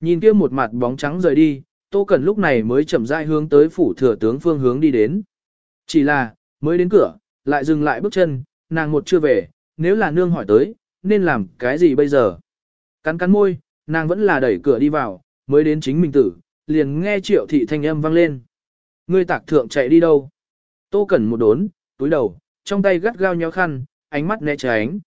Nhìn kia một mặt bóng trắng rời đi, Tô Cẩn lúc này mới chậm rãi hướng tới phủ thừa tướng phương hướng đi đến. Chỉ là, mới đến cửa, lại dừng lại bước chân, nàng một chưa về, nếu là nương hỏi tới, nên làm cái gì bây giờ? Cắn cắn môi, nàng vẫn là đẩy cửa đi vào, mới đến chính mình tử, liền nghe triệu thị thanh âm vang lên. Ngươi tạc thượng chạy đi đâu? Tô Cẩn một đốn, túi đầu, trong tay gắt gao nhéo khăn, ánh mắt né tránh.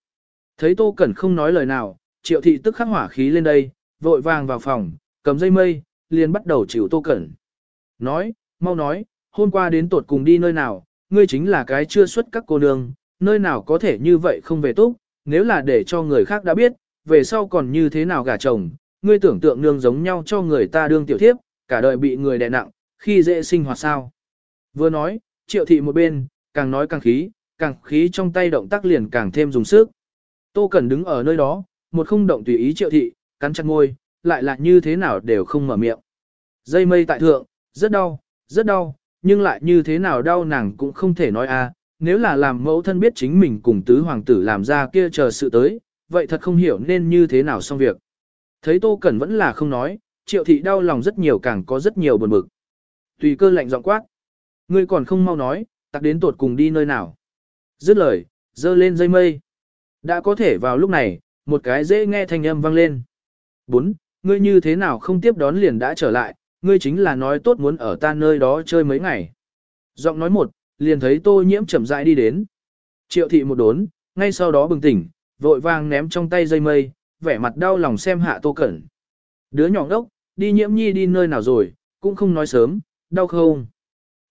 Thấy Tô Cẩn không nói lời nào, triệu thị tức khắc hỏa khí lên đây, vội vàng vào phòng, cầm dây mây, liền bắt đầu chịu Tô Cẩn. Nói, mau nói, hôm qua đến tột cùng đi nơi nào, ngươi chính là cái chưa xuất các cô nương, nơi nào có thể như vậy không về túc, nếu là để cho người khác đã biết, về sau còn như thế nào gả chồng, ngươi tưởng tượng nương giống nhau cho người ta đương tiểu thiếp, cả đời bị người đè nặng, khi dễ sinh hoạt sao. Vừa nói, triệu thị một bên, càng nói càng khí, càng khí trong tay động tác liền càng thêm dùng sức. Tô Cẩn đứng ở nơi đó, một không động tùy ý triệu thị, cắn chặt môi, lại là như thế nào đều không mở miệng. Dây mây tại thượng, rất đau, rất đau, nhưng lại như thế nào đau nàng cũng không thể nói a. nếu là làm mẫu thân biết chính mình cùng tứ hoàng tử làm ra kia chờ sự tới, vậy thật không hiểu nên như thế nào xong việc. Thấy Tô Cẩn vẫn là không nói, triệu thị đau lòng rất nhiều càng có rất nhiều buồn bực. Tùy cơ lạnh giọng quát. Ngươi còn không mau nói, tặc đến tột cùng đi nơi nào. Dứt lời, dơ lên dây mây. Đã có thể vào lúc này, một cái dễ nghe thanh âm vang lên. 4. Ngươi như thế nào không tiếp đón liền đã trở lại, ngươi chính là nói tốt muốn ở ta nơi đó chơi mấy ngày. Giọng nói một, liền thấy tô nhiễm chậm rãi đi đến. Triệu thị một đốn, ngay sau đó bừng tỉnh, vội vàng ném trong tay dây mây, vẻ mặt đau lòng xem hạ tô cẩn. Đứa nhỏ đốc, đi nhiễm nhi đi nơi nào rồi, cũng không nói sớm, đau không.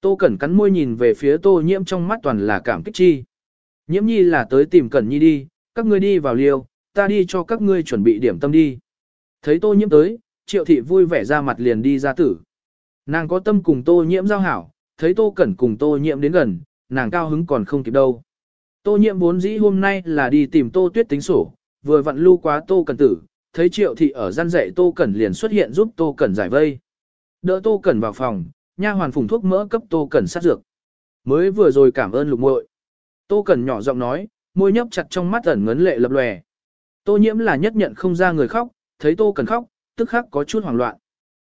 Tô cẩn cắn môi nhìn về phía tô nhiễm trong mắt toàn là cảm kích chi. Nhiễm nhi là tới tìm cẩn nhi đi, các ngươi đi vào liêu, ta đi cho các ngươi chuẩn bị điểm tâm đi. Thấy tô nhiễm tới, triệu thị vui vẻ ra mặt liền đi ra tử. Nàng có tâm cùng tô nhiễm giao hảo, thấy tô cẩn cùng tô nhiễm đến gần, nàng cao hứng còn không kịp đâu. Tô nhiễm vốn dĩ hôm nay là đi tìm tô tuyết tính sổ, vừa vặn lưu quá tô cẩn tử, thấy triệu thị ở gian dạy tô cẩn liền xuất hiện giúp tô cẩn giải vây. Đỡ tô cẩn vào phòng, nha hoàn phùng thuốc mỡ cấp tô cẩn sát dược. Mới vừa rồi cảm ơn lục muội. Tô cẩn nhỏ giọng nói, môi nhấp chặt trong mắt ẩn ngấn lệ lập lòe. Tô nhiễm là nhất nhận không ra người khóc, thấy tô cẩn khóc, tức khắc có chút hoảng loạn.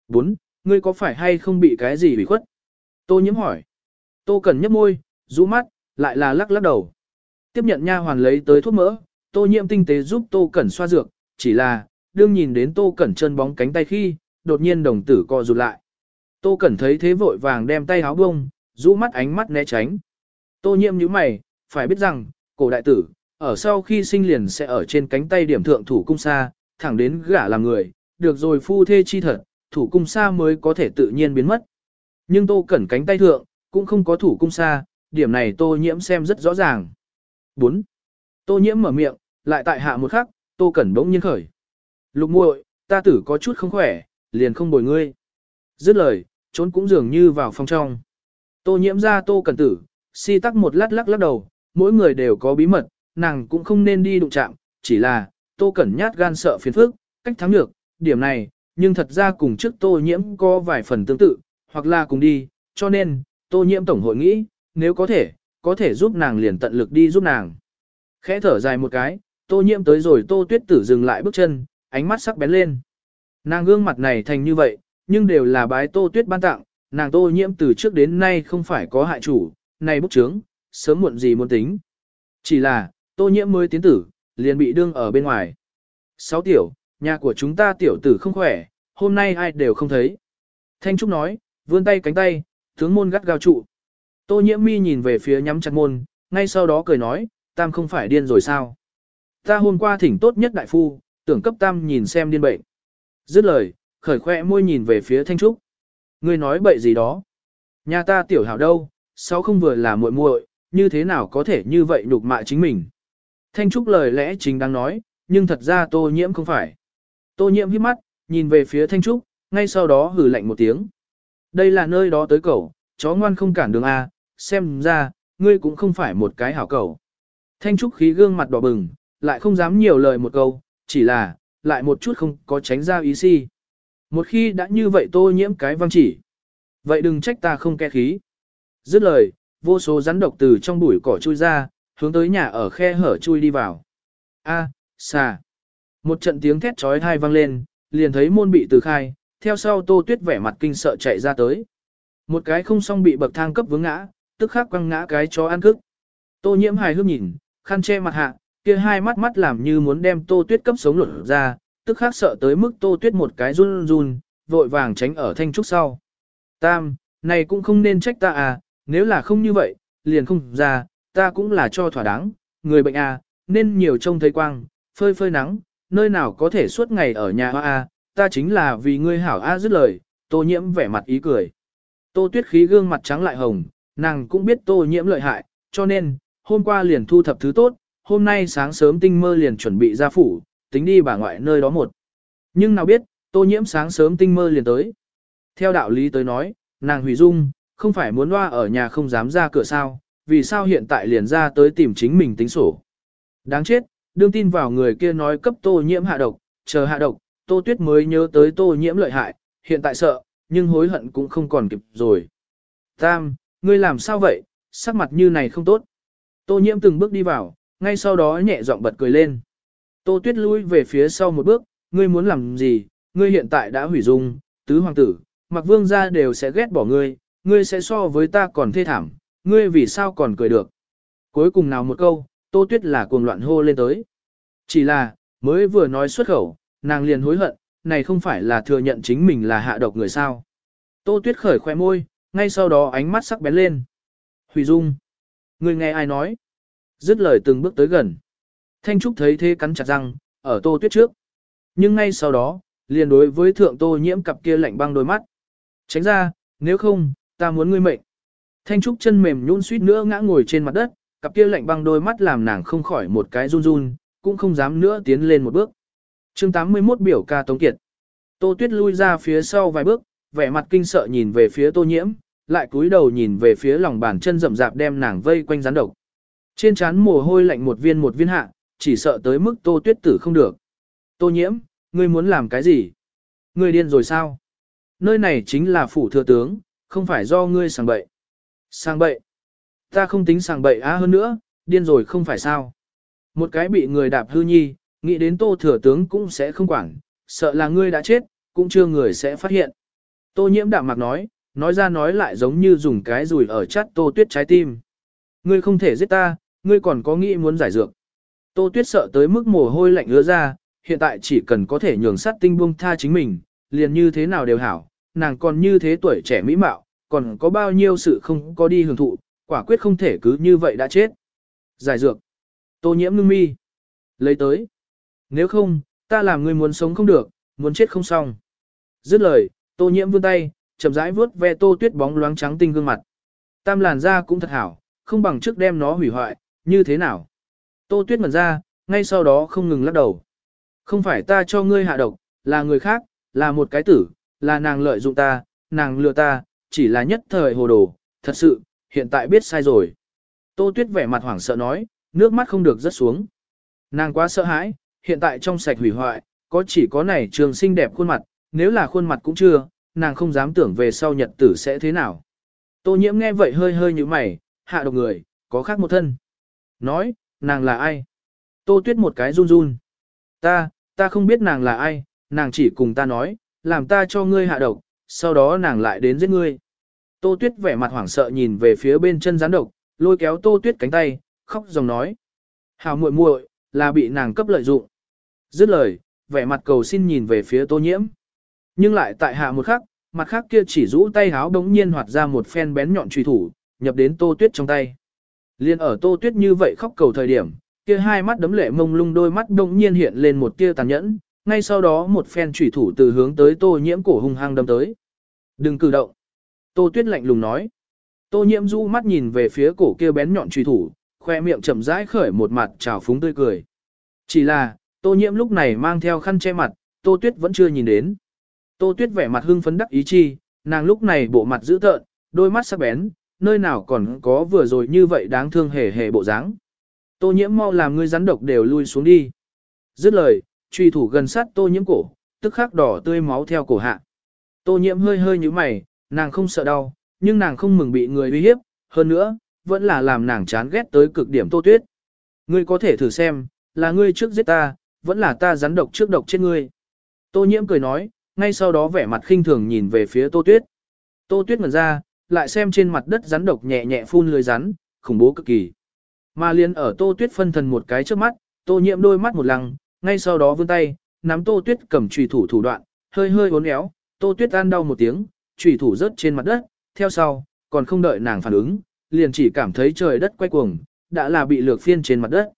Bốn, ngươi có phải hay không bị cái gì bị khuất? Tô nhiễm hỏi. Tô cẩn nhấp môi, rũ mắt, lại là lắc lắc đầu. Tiếp nhận nha hoàn lấy tới thuốc mỡ, tô nhiễm tinh tế giúp tô cẩn xoa dược, chỉ là, đương nhìn đến tô cẩn chân bóng cánh tay khi, đột nhiên đồng tử co rụt lại. Tô cẩn thấy thế vội vàng đem tay háo bông, rũ mắt ánh mắt né tránh. Tô nhiễm nhíu mày, phải biết rằng, cổ đại tử, ở sau khi sinh liền sẽ ở trên cánh tay điểm thượng thủ cung xa, thẳng đến gả làm người, được rồi phu thê chi thật, thủ cung xa mới có thể tự nhiên biến mất. Nhưng tô cẩn cánh tay thượng, cũng không có thủ cung xa, điểm này tô nhiễm xem rất rõ ràng. 4. Tô nhiễm mở miệng, lại tại hạ một khắc, tô cẩn bỗng nhiên khởi. Lục muội, ta tử có chút không khỏe, liền không bồi ngươi. Dứt lời, trốn cũng dường như vào phòng trong. Tô nhiễm ra tô cẩn tử, si tắc một lát lắc lắc đầu, mỗi người đều có bí mật, nàng cũng không nên đi đụng chạm, chỉ là, tô cẩn nhát gan sợ phiền phức, cách thắng được, điểm này, nhưng thật ra cùng trước tô nhiễm có vài phần tương tự, hoặc là cùng đi, cho nên, tô nhiễm tổng hội nghĩ, nếu có thể, có thể giúp nàng liền tận lực đi giúp nàng. Khẽ thở dài một cái, tô nhiễm tới rồi tô tuyết tử dừng lại bước chân, ánh mắt sắc bén lên. Nàng gương mặt này thành như vậy, nhưng đều là bái tô tuyết ban tặng, nàng tô nhiễm từ trước đến nay không phải có hại chủ, này bức trướng, sớm muộn gì muốn tính. Chỉ là, tô nhiễm mới tiến tử, liền bị đương ở bên ngoài. Sáu tiểu, nhà của chúng ta tiểu tử không khỏe, hôm nay ai đều không thấy. Thanh Trúc nói, vươn tay cánh tay, tướng môn gắt gao trụ. Tô nhiễm mi nhìn về phía nhắm chặt môn, ngay sau đó cười nói, tam không phải điên rồi sao. Ta hôm qua thỉnh tốt nhất đại phu, tưởng cấp tam nhìn xem điên bệnh. Dứt lời, khởi khoe môi nhìn về phía Thanh Trúc. Ngươi nói bậy gì đó. Nhà ta tiểu hảo đâu, sao không vừa là muội muội, như thế nào có thể như vậy nhục mạ chính mình. Thanh Trúc lời lẽ chính đang nói, nhưng thật ra tô nhiễm không phải. Tô nhiễm hít mắt, nhìn về phía Thanh Trúc, ngay sau đó hử lạnh một tiếng. Đây là nơi đó tới cậu, chó ngoan không cản đường A, xem ra, ngươi cũng không phải một cái hảo cậu. Thanh Trúc khí gương mặt đỏ bừng, lại không dám nhiều lời một câu, chỉ là, lại một chút không có tránh ra ý si. Một khi đã như vậy tô nhiễm cái văn chỉ. Vậy đừng trách ta không ke khí. Dứt lời, vô số rắn độc từ trong bụi cỏ chui ra, hướng tới nhà ở khe hở chui đi vào. A, xà. Một trận tiếng thét chói thai vang lên, liền thấy môn bị từ khai, theo sau tô tuyết vẻ mặt kinh sợ chạy ra tới. Một cái không xong bị bậc thang cấp vướng ngã, tức khắc quăng ngã cái chó ăn cức. Tô nhiễm hài hước nhìn, khăn che mặt hạ, kia hai mắt mắt làm như muốn đem tô tuyết cấp sống lột ra, tức khắc sợ tới mức tô tuyết một cái run run, vội vàng tránh ở thanh trúc sau. Tam, này cũng không nên trách ta à, nếu là không như vậy, liền không ra, ta cũng là cho thỏa đáng, người bệnh à, nên nhiều trông thấy quang, phơi phơi nắng, nơi nào có thể suốt ngày ở nhà hoa a ta chính là vì ngươi hảo a dứt lời, tô nhiễm vẻ mặt ý cười. Tô tuyết khí gương mặt trắng lại hồng, nàng cũng biết tô nhiễm lợi hại, cho nên, hôm qua liền thu thập thứ tốt, hôm nay sáng sớm tinh mơ liền chuẩn bị ra phủ, tính đi bà ngoại nơi đó một. Nhưng nào biết, tô nhiễm sáng sớm tinh mơ liền tới. Theo đạo lý tới nói, nàng hủy dung, không phải muốn loa ở nhà không dám ra cửa sao, vì sao hiện tại liền ra tới tìm chính mình tính sổ. Đáng chết, đương tin vào người kia nói cấp tô nhiễm hạ độc, chờ hạ độc, tô tuyết mới nhớ tới tô nhiễm lợi hại, hiện tại sợ, nhưng hối hận cũng không còn kịp rồi. Tam, ngươi làm sao vậy, sắc mặt như này không tốt. Tô nhiễm từng bước đi vào, ngay sau đó nhẹ giọng bật cười lên. Tô tuyết lui về phía sau một bước, ngươi muốn làm gì, ngươi hiện tại đã hủy dung, tứ hoàng tử, mặc vương gia đều sẽ ghét bỏ ngươi, ngươi sẽ so với ta còn thê thảm, ngươi vì sao còn cười được. Cuối cùng nào một câu, tô tuyết là cuồng loạn hô lên tới. Chỉ là, mới vừa nói xuất khẩu, nàng liền hối hận, này không phải là thừa nhận chính mình là hạ độc người sao. Tô tuyết khởi khoe môi, ngay sau đó ánh mắt sắc bén lên. Hủy dung. người nghe ai nói? Dứt lời từng bước tới gần. Thanh Trúc thấy thế cắn chặt răng, ở tô tuyết trước. Nhưng ngay sau đó, liền đối với thượng tô nhiễm cặp kia lạnh băng đôi mắt. Tránh ra, nếu không, ta muốn ngươi mệnh. Thanh Trúc chân mềm nhún suýt nữa ngã ngồi trên mặt đất, cặp kia lạnh băng đôi mắt làm nàng không khỏi một cái run run, cũng không dám nữa tiến lên một bước. chương 81 biểu ca Tống Kiệt. Tô Tuyết lui ra phía sau vài bước, vẻ mặt kinh sợ nhìn về phía Tô Nhiễm, lại cúi đầu nhìn về phía lòng bàn chân rậm rạp đem nàng vây quanh rắn độc. Trên trán mồ hôi lạnh một viên một viên hạ, chỉ sợ tới mức Tô Tuyết tử không được. Tô Nhiễm, ngươi muốn làm cái gì? Ngươi điên rồi sao? Nơi này chính là phủ thừa tướng, không phải do ngươi sang bậy. sang bậy? Ta không tính sàng bậy á hơn nữa, điên rồi không phải sao? Một cái bị người đạp hư nhi, nghĩ đến tô thừa tướng cũng sẽ không quản, sợ là ngươi đã chết, cũng chưa người sẽ phát hiện. Tô nhiễm đạm mạc nói, nói ra nói lại giống như dùng cái rùi ở chát tô tuyết trái tim. Ngươi không thể giết ta, ngươi còn có nghĩ muốn giải dược. Tô tuyết sợ tới mức mồ hôi lạnh ứa ra, hiện tại chỉ cần có thể nhường sát tinh buông tha chính mình, liền như thế nào đều hảo, nàng còn như thế tuổi trẻ mỹ mạo, còn có bao nhiêu sự không có đi hưởng thụ, quả quyết không thể cứ như vậy đã chết. Giải dược. Tô nhiễm ngưng mi. Lấy tới. Nếu không, ta làm người muốn sống không được, muốn chết không xong. Dứt lời, tô nhiễm vươn tay, chậm rãi vuốt ve tô tuyết bóng loáng trắng tinh gương mặt. Tam làn da cũng thật hảo, không bằng trước đem nó hủy hoại, như thế nào. Tô tuyết mẩn ra, ngay sau đó không ngừng lắc đầu. Không phải ta cho ngươi hạ độc, là người khác, là một cái tử, là nàng lợi dụng ta, nàng lừa ta, chỉ là nhất thời hồ đồ, thật sự, hiện tại biết sai rồi. Tô Tuyết vẻ mặt hoảng sợ nói, nước mắt không được rớt xuống. Nàng quá sợ hãi, hiện tại trong sạch hủy hoại, có chỉ có này trường xinh đẹp khuôn mặt, nếu là khuôn mặt cũng chưa, nàng không dám tưởng về sau nhật tử sẽ thế nào. Tô nhiễm nghe vậy hơi hơi như mày, hạ độc người, có khác một thân. Nói, nàng là ai? Tô tuyết một cái run run. Ta, ta không biết nàng là ai, nàng chỉ cùng ta nói, làm ta cho ngươi hạ độc, sau đó nàng lại đến giết ngươi. Tô tuyết vẻ mặt hoảng sợ nhìn về phía bên chân gián độc, lôi kéo tô tuyết cánh tay, khóc dòng nói. Hào muội muội, là bị nàng cấp lợi dụng. Dứt lời, vẻ mặt cầu xin nhìn về phía tô nhiễm. Nhưng lại tại hạ một khắc, mặt khác kia chỉ rũ tay háo đống nhiên hoạt ra một phen bén nhọn truy thủ, nhập đến tô tuyết trong tay. Liên ở tô tuyết như vậy khóc cầu thời điểm, kia hai mắt đấm lệ mông lung đôi mắt đống nhiên hiện lên một tia tàn nhẫn, ngay sau đó một phen truy thủ từ hướng tới tô nhiễm cổ hung hăng đâm tới. Đừng cử động. Tô tuyết lạnh lùng nói. Tô nhiễm du mắt nhìn về phía cổ kia bén nhọn truy thủ, khoe miệng chậm rãi khởi một mặt trào phúng tươi cười. Chỉ là, tô nhiễm lúc này mang theo khăn che mặt, tô tuyết vẫn chưa nhìn đến. Tô tuyết vẻ mặt hưng phấn đắc ý chi, nàng lúc này bộ mặt dữ tợn, đôi mắt sắc bén, nơi nào còn có vừa rồi như vậy đáng thương hề hề bộ dáng. Tô nhiễm mau làm ngươi rắn độc đều lui xuống đi. Dứt lời, truy thủ gần sát tô nhiễm cổ, tức khắc đỏ tươi máu theo cổ hạ. Tô nhiễm hơi hơi như mày, nàng không sợ đau, nhưng nàng không mừng bị người uy hiếp, hơn nữa, vẫn là làm nàng chán ghét tới cực điểm tô tuyết. Ngươi có thể thử xem, là ngươi trước giết ta, vẫn là ta rắn độc trước độc trên ngươi. Tô nhiễm cười nói, ngay sau đó vẻ mặt khinh thường nhìn về phía tô tuyết. Tô tuyết ngẩn ra, lại xem trên mặt đất rắn độc nhẹ nhẹ phun lưới rắn, khủng bố cực kỳ. Mà liên ở tô tuyết phân thần một cái trước mắt, tô nhiễm đôi mắt một lăng, ngay sau đó vươn tay, nắm tô tuyết cầm chùy thủ thủ đoạn, hơi hơi uốn éo, tô tuyết ăn đau một tiếng, Trùy thủ rớt trên mặt đất, theo sau, còn không đợi nàng phản ứng, liền chỉ cảm thấy trời đất quay cuồng, đã là bị lược phiên trên mặt đất.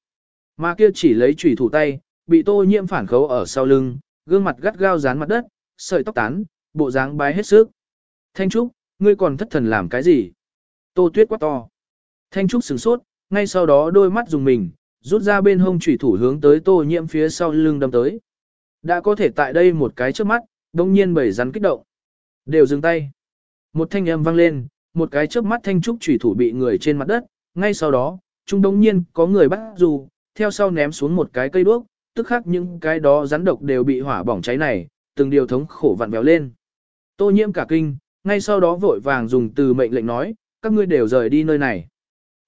Mà kia chỉ lấy trùy thủ tay, bị tô nhiễm phản khấu ở sau lưng, gương mặt gắt gao dán mặt đất, sợi tóc tán, bộ dáng bái hết sức. Thanh Trúc, ngươi còn thất thần làm cái gì? Tô Tuyết quá to. Thanh Trúc sửng sốt, ngay sau đó đôi mắt dùng mình, rút ra bên hông chủy thủ hướng tới Tô Nhiễm phía sau lưng đâm tới. Đã có thể tại đây một cái trước mắt, đông nhiên bảy rắn kích động. Đều dừng tay. Một thanh âm vang lên, một cái chớp mắt Thanh Trúc chủy thủ bị người trên mặt đất, ngay sau đó, chúng đông nhiên có người bắt dù, theo sau ném xuống một cái cây đuốc, tức khắc những cái đó rắn độc đều bị hỏa bỏng cháy này, từng điều thống khổ vặn béo lên. Tô nhiễm cả kinh, ngay sau đó vội vàng dùng từ mệnh lệnh nói, các ngươi đều rời đi nơi này.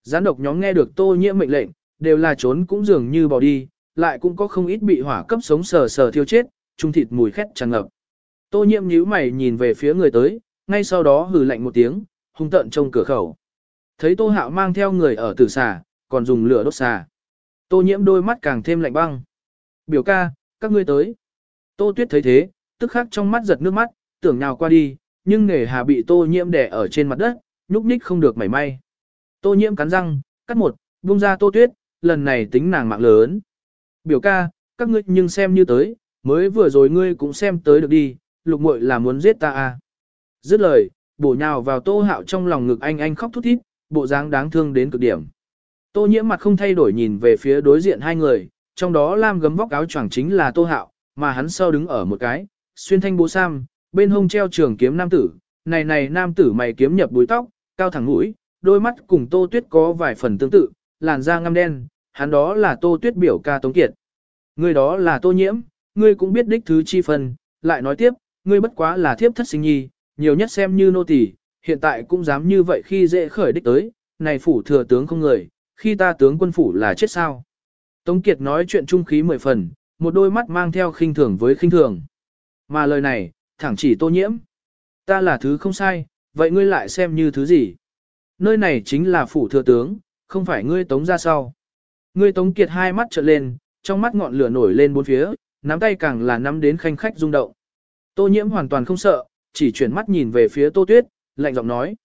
Gián độc nhóm nghe được tô nhiễm mệnh lệnh, đều là trốn cũng dường như bỏ đi, lại cũng có không ít bị hỏa cấp sống sờ sờ thiêu chết, trung thịt mùi khét tràn ngập. Tô nhiễm nhíu mày nhìn về phía người tới, ngay sau đó hừ lạnh một tiếng, hung tợn trông cửa khẩu. Thấy tô hạo mang theo người ở tử xà, còn dùng lửa đốt xà. Tô nhiễm đôi mắt càng thêm lạnh băng. Biểu ca, các ngươi tới. Tô tuyết thấy thế, tức khắc trong mắt giật nước mắt, tưởng nào qua đi, nhưng nghề hà bị tô nhiễm đè ở trên mặt đất, nhúc nhích không được mảy may. Tô nhiễm cắn răng, cắt một, buông ra tô tuyết, lần này tính nàng mạng lớn. Biểu ca, các ngươi nhưng xem như tới, mới vừa rồi ngươi cũng xem tới được đi, lục muội là muốn giết ta à. Dứt lời, bổ nhào vào tô hạo trong lòng ngực anh anh khóc thút thít, bộ dáng đáng thương đến cực điểm. Tô nhiễm mặt không thay đổi nhìn về phía đối diện hai người, trong đó lam gấm vóc áo choàng chính là tô hạo, mà hắn sau đứng ở một cái, xuyên thanh bố sam, bên hông treo trường kiếm nam tử, này này nam tử mày kiếm nhập búi tóc, cao thẳng mũi, đôi mắt cùng tô tuyết có vài phần tương tự, làn da ngăm đen, hắn đó là tô tuyết biểu ca tống kiệt. Người đó là tô nhiễm, ngươi cũng biết đích thứ chi phần, lại nói tiếp, ngươi bất quá là thiếp thất sinh nhi, nhiều nhất xem như nô tỳ, hiện tại cũng dám như vậy khi dễ khởi đích tới, này phủ thừa tướng không người, khi ta tướng quân phủ là chết sao. Tống Kiệt nói chuyện trung khí mười phần, một đôi mắt mang theo khinh thường với khinh thường. Mà lời này, thẳng chỉ tô nhiễm. Ta là thứ không sai, vậy ngươi lại xem như thứ gì? Nơi này chính là phủ thừa tướng, không phải ngươi tống ra sau. Ngươi tống kiệt hai mắt trợn lên, trong mắt ngọn lửa nổi lên bốn phía, nắm tay càng là nắm đến khanh khách rung động. Tô nhiễm hoàn toàn không sợ, chỉ chuyển mắt nhìn về phía tô tuyết, lạnh giọng nói.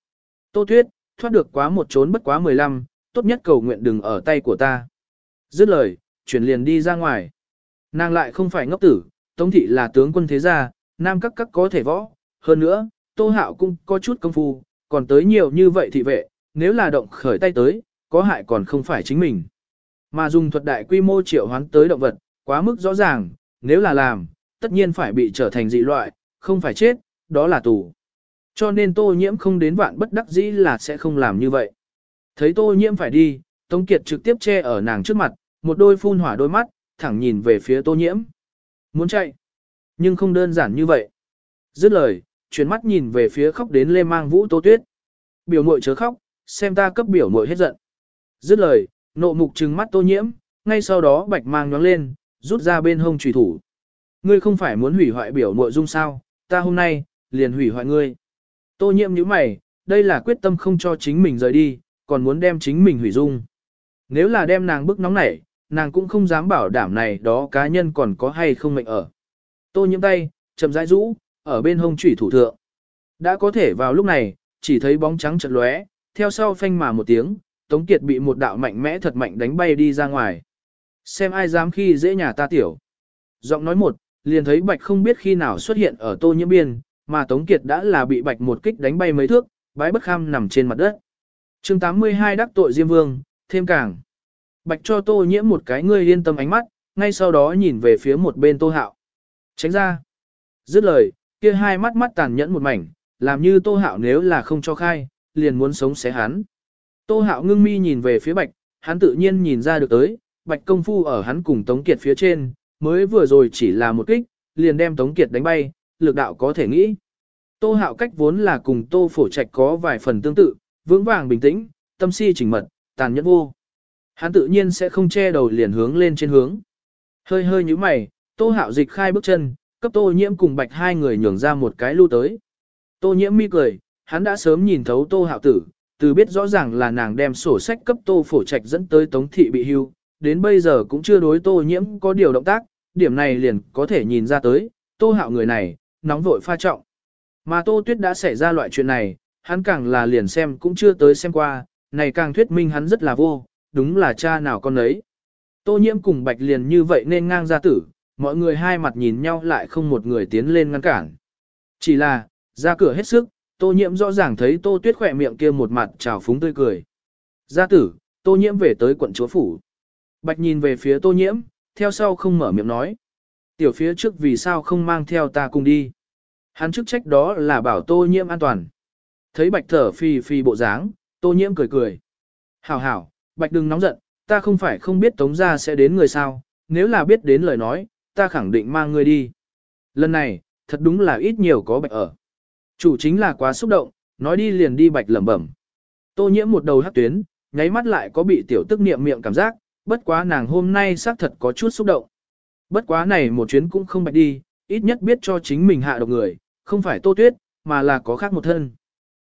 Tô tuyết, thoát được quá một trốn bất quá 15, tốt nhất cầu nguyện đừng ở tay của ta. Dứt lời, chuyển liền đi ra ngoài. Nàng lại không phải ngốc tử, Tống thị là tướng quân thế gia, nam các các có thể võ, hơn nữa, Tô Hạo cũng có chút công phu, còn tới nhiều như vậy thị vệ, nếu là động khởi tay tới, có hại còn không phải chính mình. Mà dùng thuật đại quy mô triệu hoán tới động vật, quá mức rõ ràng, nếu là làm, tất nhiên phải bị trở thành dị loại, không phải chết, đó là tù. Cho nên tô nhiễm không đến vạn bất đắc dĩ là sẽ không làm như vậy. Thấy tô nhiễm phải đi, Tống Kiệt trực tiếp che ở nàng trước mặt, một đôi phun hỏa đôi mắt, thẳng nhìn về phía tô nhiễm. Muốn chạy, nhưng không đơn giản như vậy. Dứt lời, chuyển mắt nhìn về phía khóc đến lê mang vũ tô tuyết. Biểu mội chớ khóc, xem ta cấp biểu mội hết giận. Dứt lời, nộ mục trừng mắt tô nhiễm, ngay sau đó bạch mang nhóng lên, rút ra bên hông trùy thủ. Ngươi không phải muốn hủy hoại biểu muội dung sao, ta hôm nay, liền hủy hoại ngươi. Tô nhiễm như mày, đây là quyết tâm không cho chính mình rời đi, còn muốn đem chính mình hủy dung. Nếu là đem nàng bức nóng nảy, nàng cũng không dám bảo đảm này đó cá nhân còn có hay không mệnh ở. Tô nhiễm tay, chậm rãi rũ, ở bên hông chủy thủ thượng. Đã có thể vào lúc này, chỉ thấy bóng trắng chợt lóe, theo sau phanh mà một tiếng, Tống Kiệt bị một đạo mạnh mẽ thật mạnh đánh bay đi ra ngoài. Xem ai dám khi dễ nhà ta tiểu. Giọng nói một, liền thấy Bạch không biết khi nào xuất hiện ở tô nhiễm biên, mà Tống Kiệt đã là bị Bạch một kích đánh bay mấy thước, bái bất kham nằm trên mặt đất. chương 82 đắc tội Diêm Vương, thêm càng. Bạch cho tô nhiễm một cái ngươi yên tâm ánh mắt, ngay sau đó nhìn về phía một bên tô hạo. Tránh ra. Dứt lời, kia hai mắt mắt tàn nhẫn một mảnh, làm như tô hạo nếu là không cho khai, liền muốn sống xé hắn. Tô hạo ngưng mi nhìn về phía bạch, hắn tự nhiên nhìn ra được tới, bạch công phu ở hắn cùng Tống Kiệt phía trên, mới vừa rồi chỉ là một kích, liền đem Tống Kiệt đánh bay, lực đạo có thể nghĩ. Tô hạo cách vốn là cùng tô phổ trạch có vài phần tương tự, vững vàng bình tĩnh, tâm si chỉnh mật, tàn nhẫn vô. Hắn tự nhiên sẽ không che đầu liền hướng lên trên hướng. Hơi hơi như mày, tô hạo dịch khai bước chân, cấp tô nhiễm cùng bạch hai người nhường ra một cái lưu tới. Tô nhiễm mi cười, hắn đã sớm nhìn thấu tô hạo tử, từ biết rõ ràng là nàng đem sổ sách cấp tô phổ trạch dẫn tới tống thị bị hưu, đến bây giờ cũng chưa đối tô nhiễm có điều động tác, điểm này liền có thể nhìn ra tới, tô hạo người này, nóng vội pha trọng. Mà tô tuyết đã xảy ra loại chuyện này, hắn càng là liền xem cũng chưa tới xem qua, này càng thuyết minh hắn rất là vô, đúng là cha nào con ấy. Tô nhiễm cùng bạch liền như vậy nên ngang ra tử, mọi người hai mặt nhìn nhau lại không một người tiến lên ngăn cản. Chỉ là, ra cửa hết sức, tô nhiễm rõ ràng thấy tô tuyết khỏe miệng kia một mặt trào phúng tươi cười. Gia tử, tô nhiễm về tới quận chúa phủ. Bạch nhìn về phía tô nhiễm, theo sau không mở miệng nói. Tiểu phía trước vì sao không mang theo ta cùng đi. Hắn chức trách đó là bảo tô nhiễm an toàn. Thấy bạch thở phì phì bộ dáng, tô nhiễm cười cười. Hảo hảo, bạch đừng nóng giận, ta không phải không biết tống gia sẽ đến người sao, nếu là biết đến lời nói, ta khẳng định mang ngươi đi. Lần này, thật đúng là ít nhiều có bạch ở. Chủ chính là quá xúc động, nói đi liền đi bạch lẩm bẩm. Tô nhiễm một đầu hắc tuyến, nháy mắt lại có bị tiểu tức niệm miệng cảm giác, bất quá nàng hôm nay xác thật có chút xúc động. Bất quá này một chuyến cũng không bạch đi, ít nhất biết cho chính mình hạ độc người, không phải tô tuyết, mà là có khác một thân.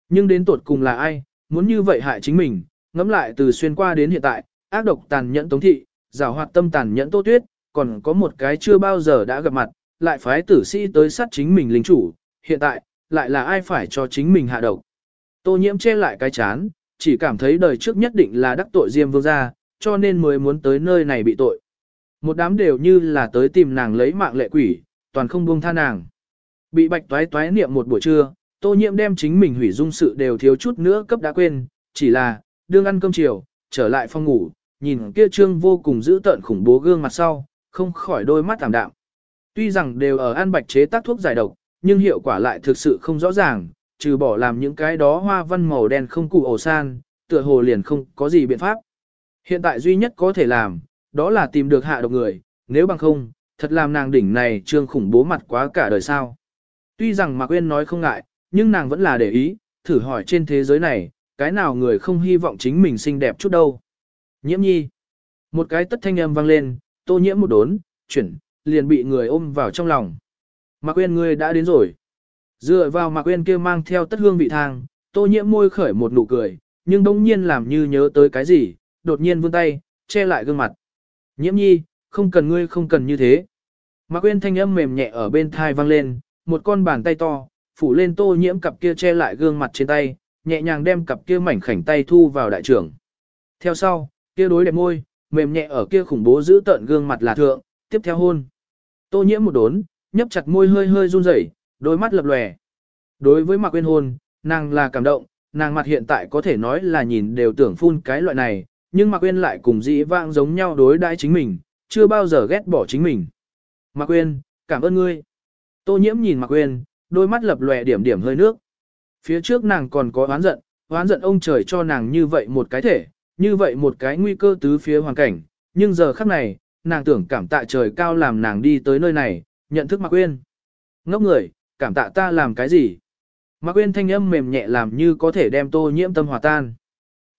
Nhưng đến tột cùng là ai, muốn như vậy hại chính mình, ngẫm lại từ xuyên qua đến hiện tại, ác độc tàn nhẫn tống thị, giảo hoạt tâm tàn nhẫn tô tuyết, còn có một cái chưa bao giờ đã gặp mặt, lại phái tử sĩ tới sát chính mình lính chủ, hiện tại, lại là ai phải cho chính mình hạ độc. Tô nhiễm che lại cái chán, chỉ cảm thấy đời trước nhất định là đắc tội Diêm Vương gia, cho nên mới muốn tới nơi này bị tội. Một đám đều như là tới tìm nàng lấy mạng lệ quỷ, toàn không buông tha nàng. Bị bạch toái toái niệm một buổi trưa, tô nhiễm đem chính mình hủy dung sự đều thiếu chút nữa cấp đã quên, chỉ là, đương ăn cơm chiều, trở lại phòng ngủ, nhìn kia trương vô cùng giữ tợn khủng bố gương mặt sau, không khỏi đôi mắt tạm đạm. Tuy rằng đều ở ăn bạch chế tác thuốc giải độc, nhưng hiệu quả lại thực sự không rõ ràng, trừ bỏ làm những cái đó hoa văn màu đen không cụ ổ san, tựa hồ liền không có gì biện pháp. Hiện tại duy nhất có thể làm, đó là tìm được hạ độc người, nếu bằng không, thật làm nàng đỉnh này trương khủng bố mặt quá cả đời sao. Tuy rằng Mạc Uyên nói không ngại, nhưng nàng vẫn là để ý, thử hỏi trên thế giới này, cái nào người không hy vọng chính mình xinh đẹp chút đâu. Nhiễm nhi. Một cái tất thanh âm vang lên, tô nhiễm một đốn, chuyển, liền bị người ôm vào trong lòng. Mạc Uyên ngươi đã đến rồi. Dựa vào Mạc Uyên kia mang theo tất hương vị thang, tô nhiễm môi khởi một nụ cười, nhưng đông nhiên làm như nhớ tới cái gì, đột nhiên vươn tay, che lại gương mặt. Nhiễm nhi, không cần ngươi không cần như thế. Mạc Quyên thanh âm mềm nhẹ ở bên thai vang lên, một con bàn tay to, phủ lên tô nhiễm cặp kia che lại gương mặt trên tay, nhẹ nhàng đem cặp kia mảnh khảnh tay thu vào đại trưởng. Theo sau, kia đối đẹp môi, mềm nhẹ ở kia khủng bố giữ tợn gương mặt là thượng, tiếp theo hôn. Tô nhiễm một đốn, nhấp chặt môi hơi hơi run rẩy, đôi mắt lập lòe. Đối với Mạc Quyên hôn, nàng là cảm động, nàng mặt hiện tại có thể nói là nhìn đều tưởng phun cái loại này, nhưng Mạc Uyên lại cùng dĩ vãng giống nhau đối đãi chính mình, chưa bao giờ ghét bỏ chính mình. Mạc Uyên, cảm ơn ngươi. Tô nhiễm nhìn Mạc Uyên, đôi mắt lập lòe điểm điểm hơi nước. Phía trước nàng còn có oán giận, oán giận ông trời cho nàng như vậy một cái thể, như vậy một cái nguy cơ tứ phía hoàn cảnh, nhưng giờ khắc này, nàng tưởng cảm tạ trời cao làm nàng đi tới nơi này, nhận thức Mạc Uyên, Ngốc người, cảm tạ ta làm cái gì? Mạc Uyên thanh âm mềm nhẹ làm như có thể đem tô nhiễm tâm hòa tan.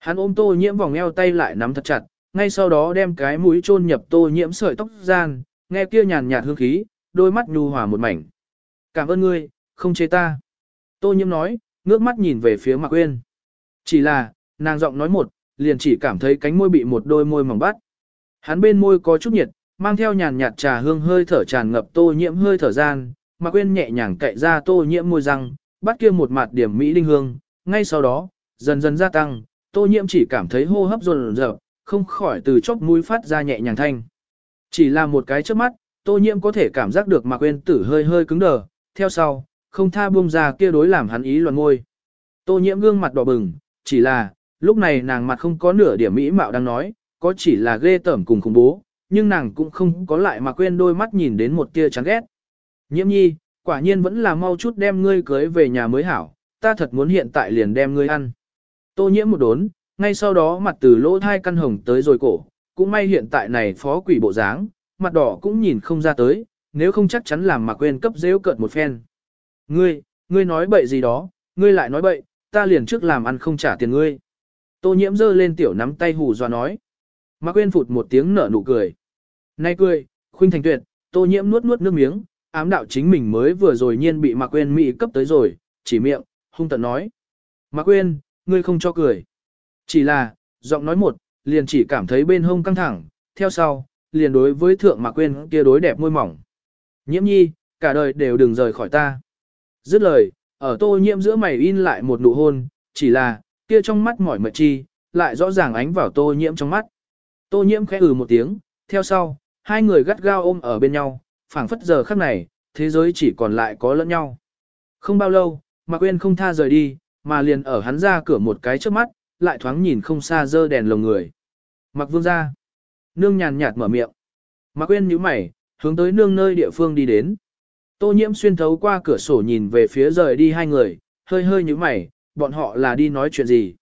Hắn ôm tô nhiễm vòng eo tay lại nắm thật chặt, ngay sau đó đem cái mũi chôn nhập tô nhiễm sợi tóc gian, nghe kia nhàn nhạt hương khí, đôi mắt nhu hòa một mảnh. Cảm ơn ngươi, không chế ta. Tô nhiễm nói, ngước mắt nhìn về phía Mạc Uyên. Chỉ là, nàng giọng nói một, liền chỉ cảm thấy cánh môi bị một đôi môi mỏng bắt. Hắn bên môi có chút nhiệt, mang theo nhàn nhạt trà hương hơi thở tràn ngập tô nhiễm hơi thở gian, Mạc Uyên nhẹ nhàng cậy ra tô nhiễm môi răng, bắt kia một mặt điểm mỹ linh hương, ngay sau đó, dần dần gia tăng, tô nhiễm chỉ cảm thấy hô hấp rồn dập, không khỏi từ chốc mũi phát ra nhẹ nhàng thanh. Chỉ là một cái chớp mắt, tô nhiễm có thể cảm giác được Mạc quên tử hơi hơi cứng đờ, theo sau, không tha buông ra kia đối làm hắn ý loạn môi. Tô nhiễm gương mặt đỏ bừng, chỉ là, lúc này nàng mặt không có nửa điểm mỹ mạo đang nói, có chỉ là ghê tởm cùng khủng bố, nhưng nàng cũng không có lại mà quên đôi mắt nhìn đến một tia chán ghét. Nhiễm nhi, quả nhiên vẫn là mau chút đem ngươi cưới về nhà mới hảo, ta thật muốn hiện tại liền đem ngươi ăn. Tô nhiễm một đốn, ngay sau đó mặt từ lỗ thai căn hồng tới rồi cổ, cũng may hiện tại này phó quỷ bộ dáng, mặt đỏ cũng nhìn không ra tới, nếu không chắc chắn làm mà quên cấp dễ cợt một phen. Ngươi, ngươi nói bậy gì đó, ngươi lại nói bậy, ta liền trước làm ăn không trả tiền ngươi. Tô nhiễm giơ lên tiểu nắm tay hù dọa nói. Mạc quên phụt một tiếng nở nụ cười. Nay cười, khuynh thành tuyệt, tô nhiễm nuốt nuốt nước miếng, ám đạo chính mình mới vừa rồi nhiên bị Mạc quên mỹ cấp tới rồi, chỉ miệng, hung tận nói. Mạc quên ngươi không cho cười. Chỉ là, giọng nói một, liền chỉ cảm thấy bên hông căng thẳng, theo sau, liền đối với thượng mà quên kia đối đẹp môi mỏng. Nhiễm nhi, cả đời đều đừng rời khỏi ta. Dứt lời, ở tô nhiễm giữa mày in lại một nụ hôn, chỉ là, kia trong mắt mỏi mệt chi, lại rõ ràng ánh vào tô nhiễm trong mắt. Tô nhiễm khẽ ừ một tiếng, theo sau, hai người gắt gao ôm ở bên nhau, phảng phất giờ khắc này, thế giới chỉ còn lại có lẫn nhau. Không bao lâu, Mạc Quyên không tha rời đi, mà liền ở hắn ra cửa một cái trước mắt, lại thoáng nhìn không xa dơ đèn lồng người. mặc Vương ra. Nương nhàn nhạt mở miệng. Mặc quên nhíu mày, hướng tới nương nơi địa phương đi đến. Tô nhiễm xuyên thấu qua cửa sổ nhìn về phía rời đi hai người, hơi hơi nhíu mày, bọn họ là đi nói chuyện gì.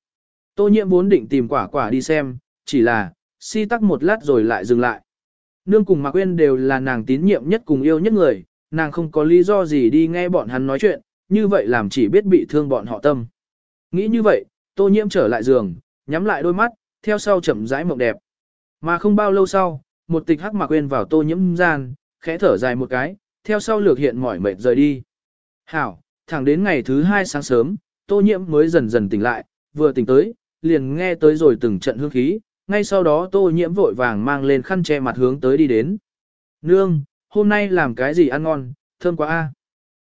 Tô nhiễm vốn định tìm quả quả đi xem, chỉ là, si tắc một lát rồi lại dừng lại. Nương cùng Mạc Quyên đều là nàng tín nhiệm nhất cùng yêu nhất người, nàng không có lý do gì đi nghe bọn hắn nói chuyện, như vậy làm chỉ biết bị thương bọn họ tâm. Nghĩ như vậy, tô nhiễm trở lại giường, nhắm lại đôi mắt, theo sau chậm rãi mộng đẹp. Mà không bao lâu sau, một tịch hắc mà quên vào tô nhiễm gian, khẽ thở dài một cái, theo sau lược hiện mỏi mệt rời đi. Hảo, thẳng đến ngày thứ hai sáng sớm, tô nhiễm mới dần dần tỉnh lại, vừa tỉnh tới, liền nghe tới rồi từng trận hương khí, ngay sau đó tô nhiễm vội vàng mang lên khăn che mặt hướng tới đi đến. Nương, hôm nay làm cái gì ăn ngon, thơm quá a.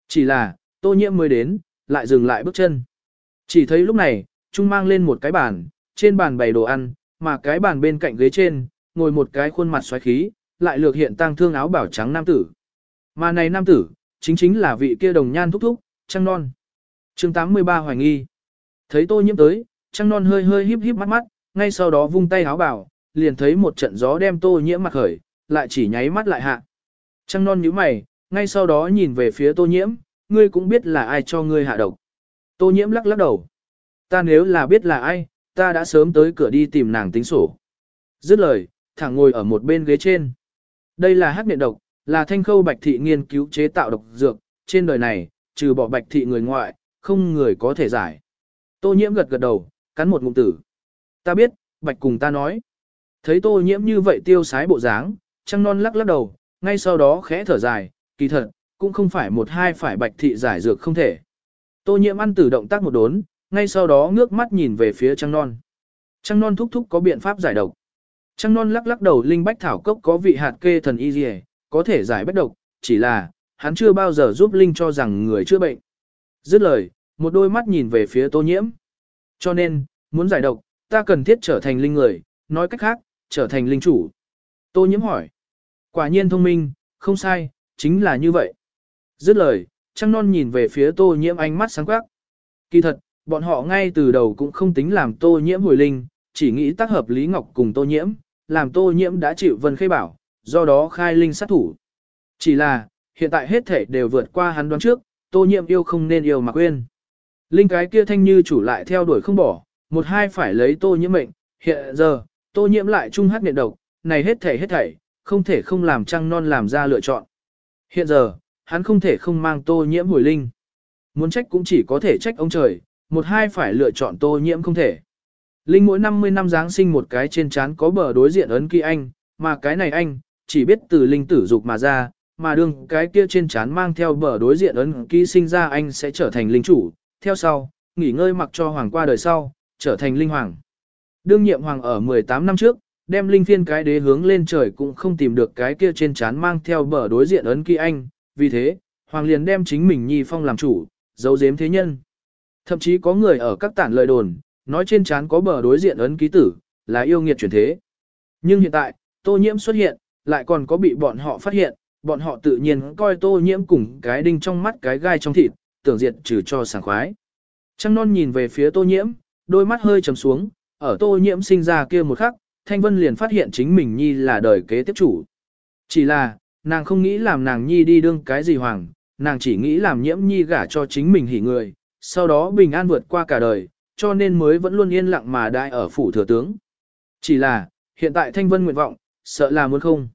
Chỉ là, tô nhiễm mới đến, lại dừng lại bước chân. Chỉ thấy lúc này, Trung mang lên một cái bàn, trên bàn bày đồ ăn, mà cái bàn bên cạnh ghế trên, ngồi một cái khuôn mặt xoáy khí, lại lược hiện tang thương áo bảo trắng nam tử. Mà này nam tử, chính chính là vị kia đồng nhan thúc thúc, trăng non. chương 83 hoài nghi. Thấy tô nhiễm tới, trăng non hơi hơi híp híp mắt mắt, ngay sau đó vung tay áo bảo, liền thấy một trận gió đem tô nhiễm mặt khởi, lại chỉ nháy mắt lại hạ. Trăng non nhíu mày, ngay sau đó nhìn về phía tô nhiễm, ngươi cũng biết là ai cho ngươi hạ độc. Tô nhiễm lắc lắc đầu. Ta nếu là biết là ai, ta đã sớm tới cửa đi tìm nàng tính sổ. Dứt lời, thẳng ngồi ở một bên ghế trên. Đây là hắc niệm độc, là thanh khâu bạch thị nghiên cứu chế tạo độc dược, trên đời này, trừ bỏ bạch thị người ngoại, không người có thể giải. Tô nhiễm gật gật đầu, cắn một ngụm tử. Ta biết, bạch cùng ta nói. Thấy tô nhiễm như vậy tiêu sái bộ dáng, trăng non lắc lắc đầu, ngay sau đó khẽ thở dài, kỳ thật, cũng không phải một hai phải bạch thị giải dược không thể. Tô nhiễm ăn tử động tác một đốn, ngay sau đó ngước mắt nhìn về phía trăng non. Trăng non thúc thúc có biện pháp giải độc. Trăng non lắc lắc đầu linh bách thảo cốc có vị hạt kê thần y dì có thể giải bất độc, chỉ là, hắn chưa bao giờ giúp linh cho rằng người chữa bệnh. Dứt lời, một đôi mắt nhìn về phía tô nhiễm. Cho nên, muốn giải độc, ta cần thiết trở thành linh người, nói cách khác, trở thành linh chủ. Tô nhiễm hỏi. Quả nhiên thông minh, không sai, chính là như vậy. Dứt lời, trăng non nhìn về phía tô nhiễm ánh mắt sáng quắc. Kỳ thật, bọn họ ngay từ đầu cũng không tính làm tô nhiễm hồi linh, chỉ nghĩ tác hợp Lý Ngọc cùng tô nhiễm, làm tô nhiễm đã chịu vân khê bảo, do đó khai linh sát thủ. Chỉ là, hiện tại hết thể đều vượt qua hắn đoán trước, tô nhiễm yêu không nên yêu mà quên. Linh cái kia thanh như chủ lại theo đuổi không bỏ, một hai phải lấy tô nhiễm mệnh, hiện giờ, tô nhiễm lại trung hát miệng độc, này hết thể hết thảy, không thể không làm trăng non làm ra lựa chọn. Hiện giờ, hắn không thể không mang tô nhiễm hồi linh. muốn trách cũng chỉ có thể trách ông trời, một hai phải lựa chọn tô nhiễm không thể. Linh mỗi 50 năm Giáng sinh một cái trên chán có bờ đối diện ấn ký anh, mà cái này anh, chỉ biết từ linh tử dục mà ra, mà đương cái kia trên chán mang theo bờ đối diện ấn ký sinh ra anh sẽ trở thành linh chủ, theo sau, nghỉ ngơi mặc cho hoàng qua đời sau, trở thành linh hoàng. Đương nhiệm hoàng ở 18 năm trước, đem linh phiên cái đế hướng lên trời cũng không tìm được cái kia trên chán mang theo bờ đối diện ấn ký anh, vì thế, hoàng liền đem chính mình nhi phong làm chủ, giấu giếm thế nhân. Thậm chí có người ở các tản lời đồn, nói trên trán có bờ đối diện ấn ký tử, là yêu nghiệt chuyển thế. Nhưng hiện tại, tô nhiễm xuất hiện, lại còn có bị bọn họ phát hiện, bọn họ tự nhiên coi tô nhiễm cùng cái đinh trong mắt cái gai trong thịt, tưởng diệt trừ cho sảng khoái. Trăng non nhìn về phía tô nhiễm, đôi mắt hơi trầm xuống, ở tô nhiễm sinh ra kia một khắc, Thanh Vân liền phát hiện chính mình nhi là đời kế tiếp chủ. Chỉ là, nàng không nghĩ làm nàng nhi đi đương cái gì hoàng, nàng chỉ nghĩ làm nhiễm nhi gả cho chính mình hỉ người, sau đó bình an vượt qua cả đời, cho nên mới vẫn luôn yên lặng mà đại ở phủ thừa tướng. Chỉ là, hiện tại Thanh Vân nguyện vọng, sợ là muốn không.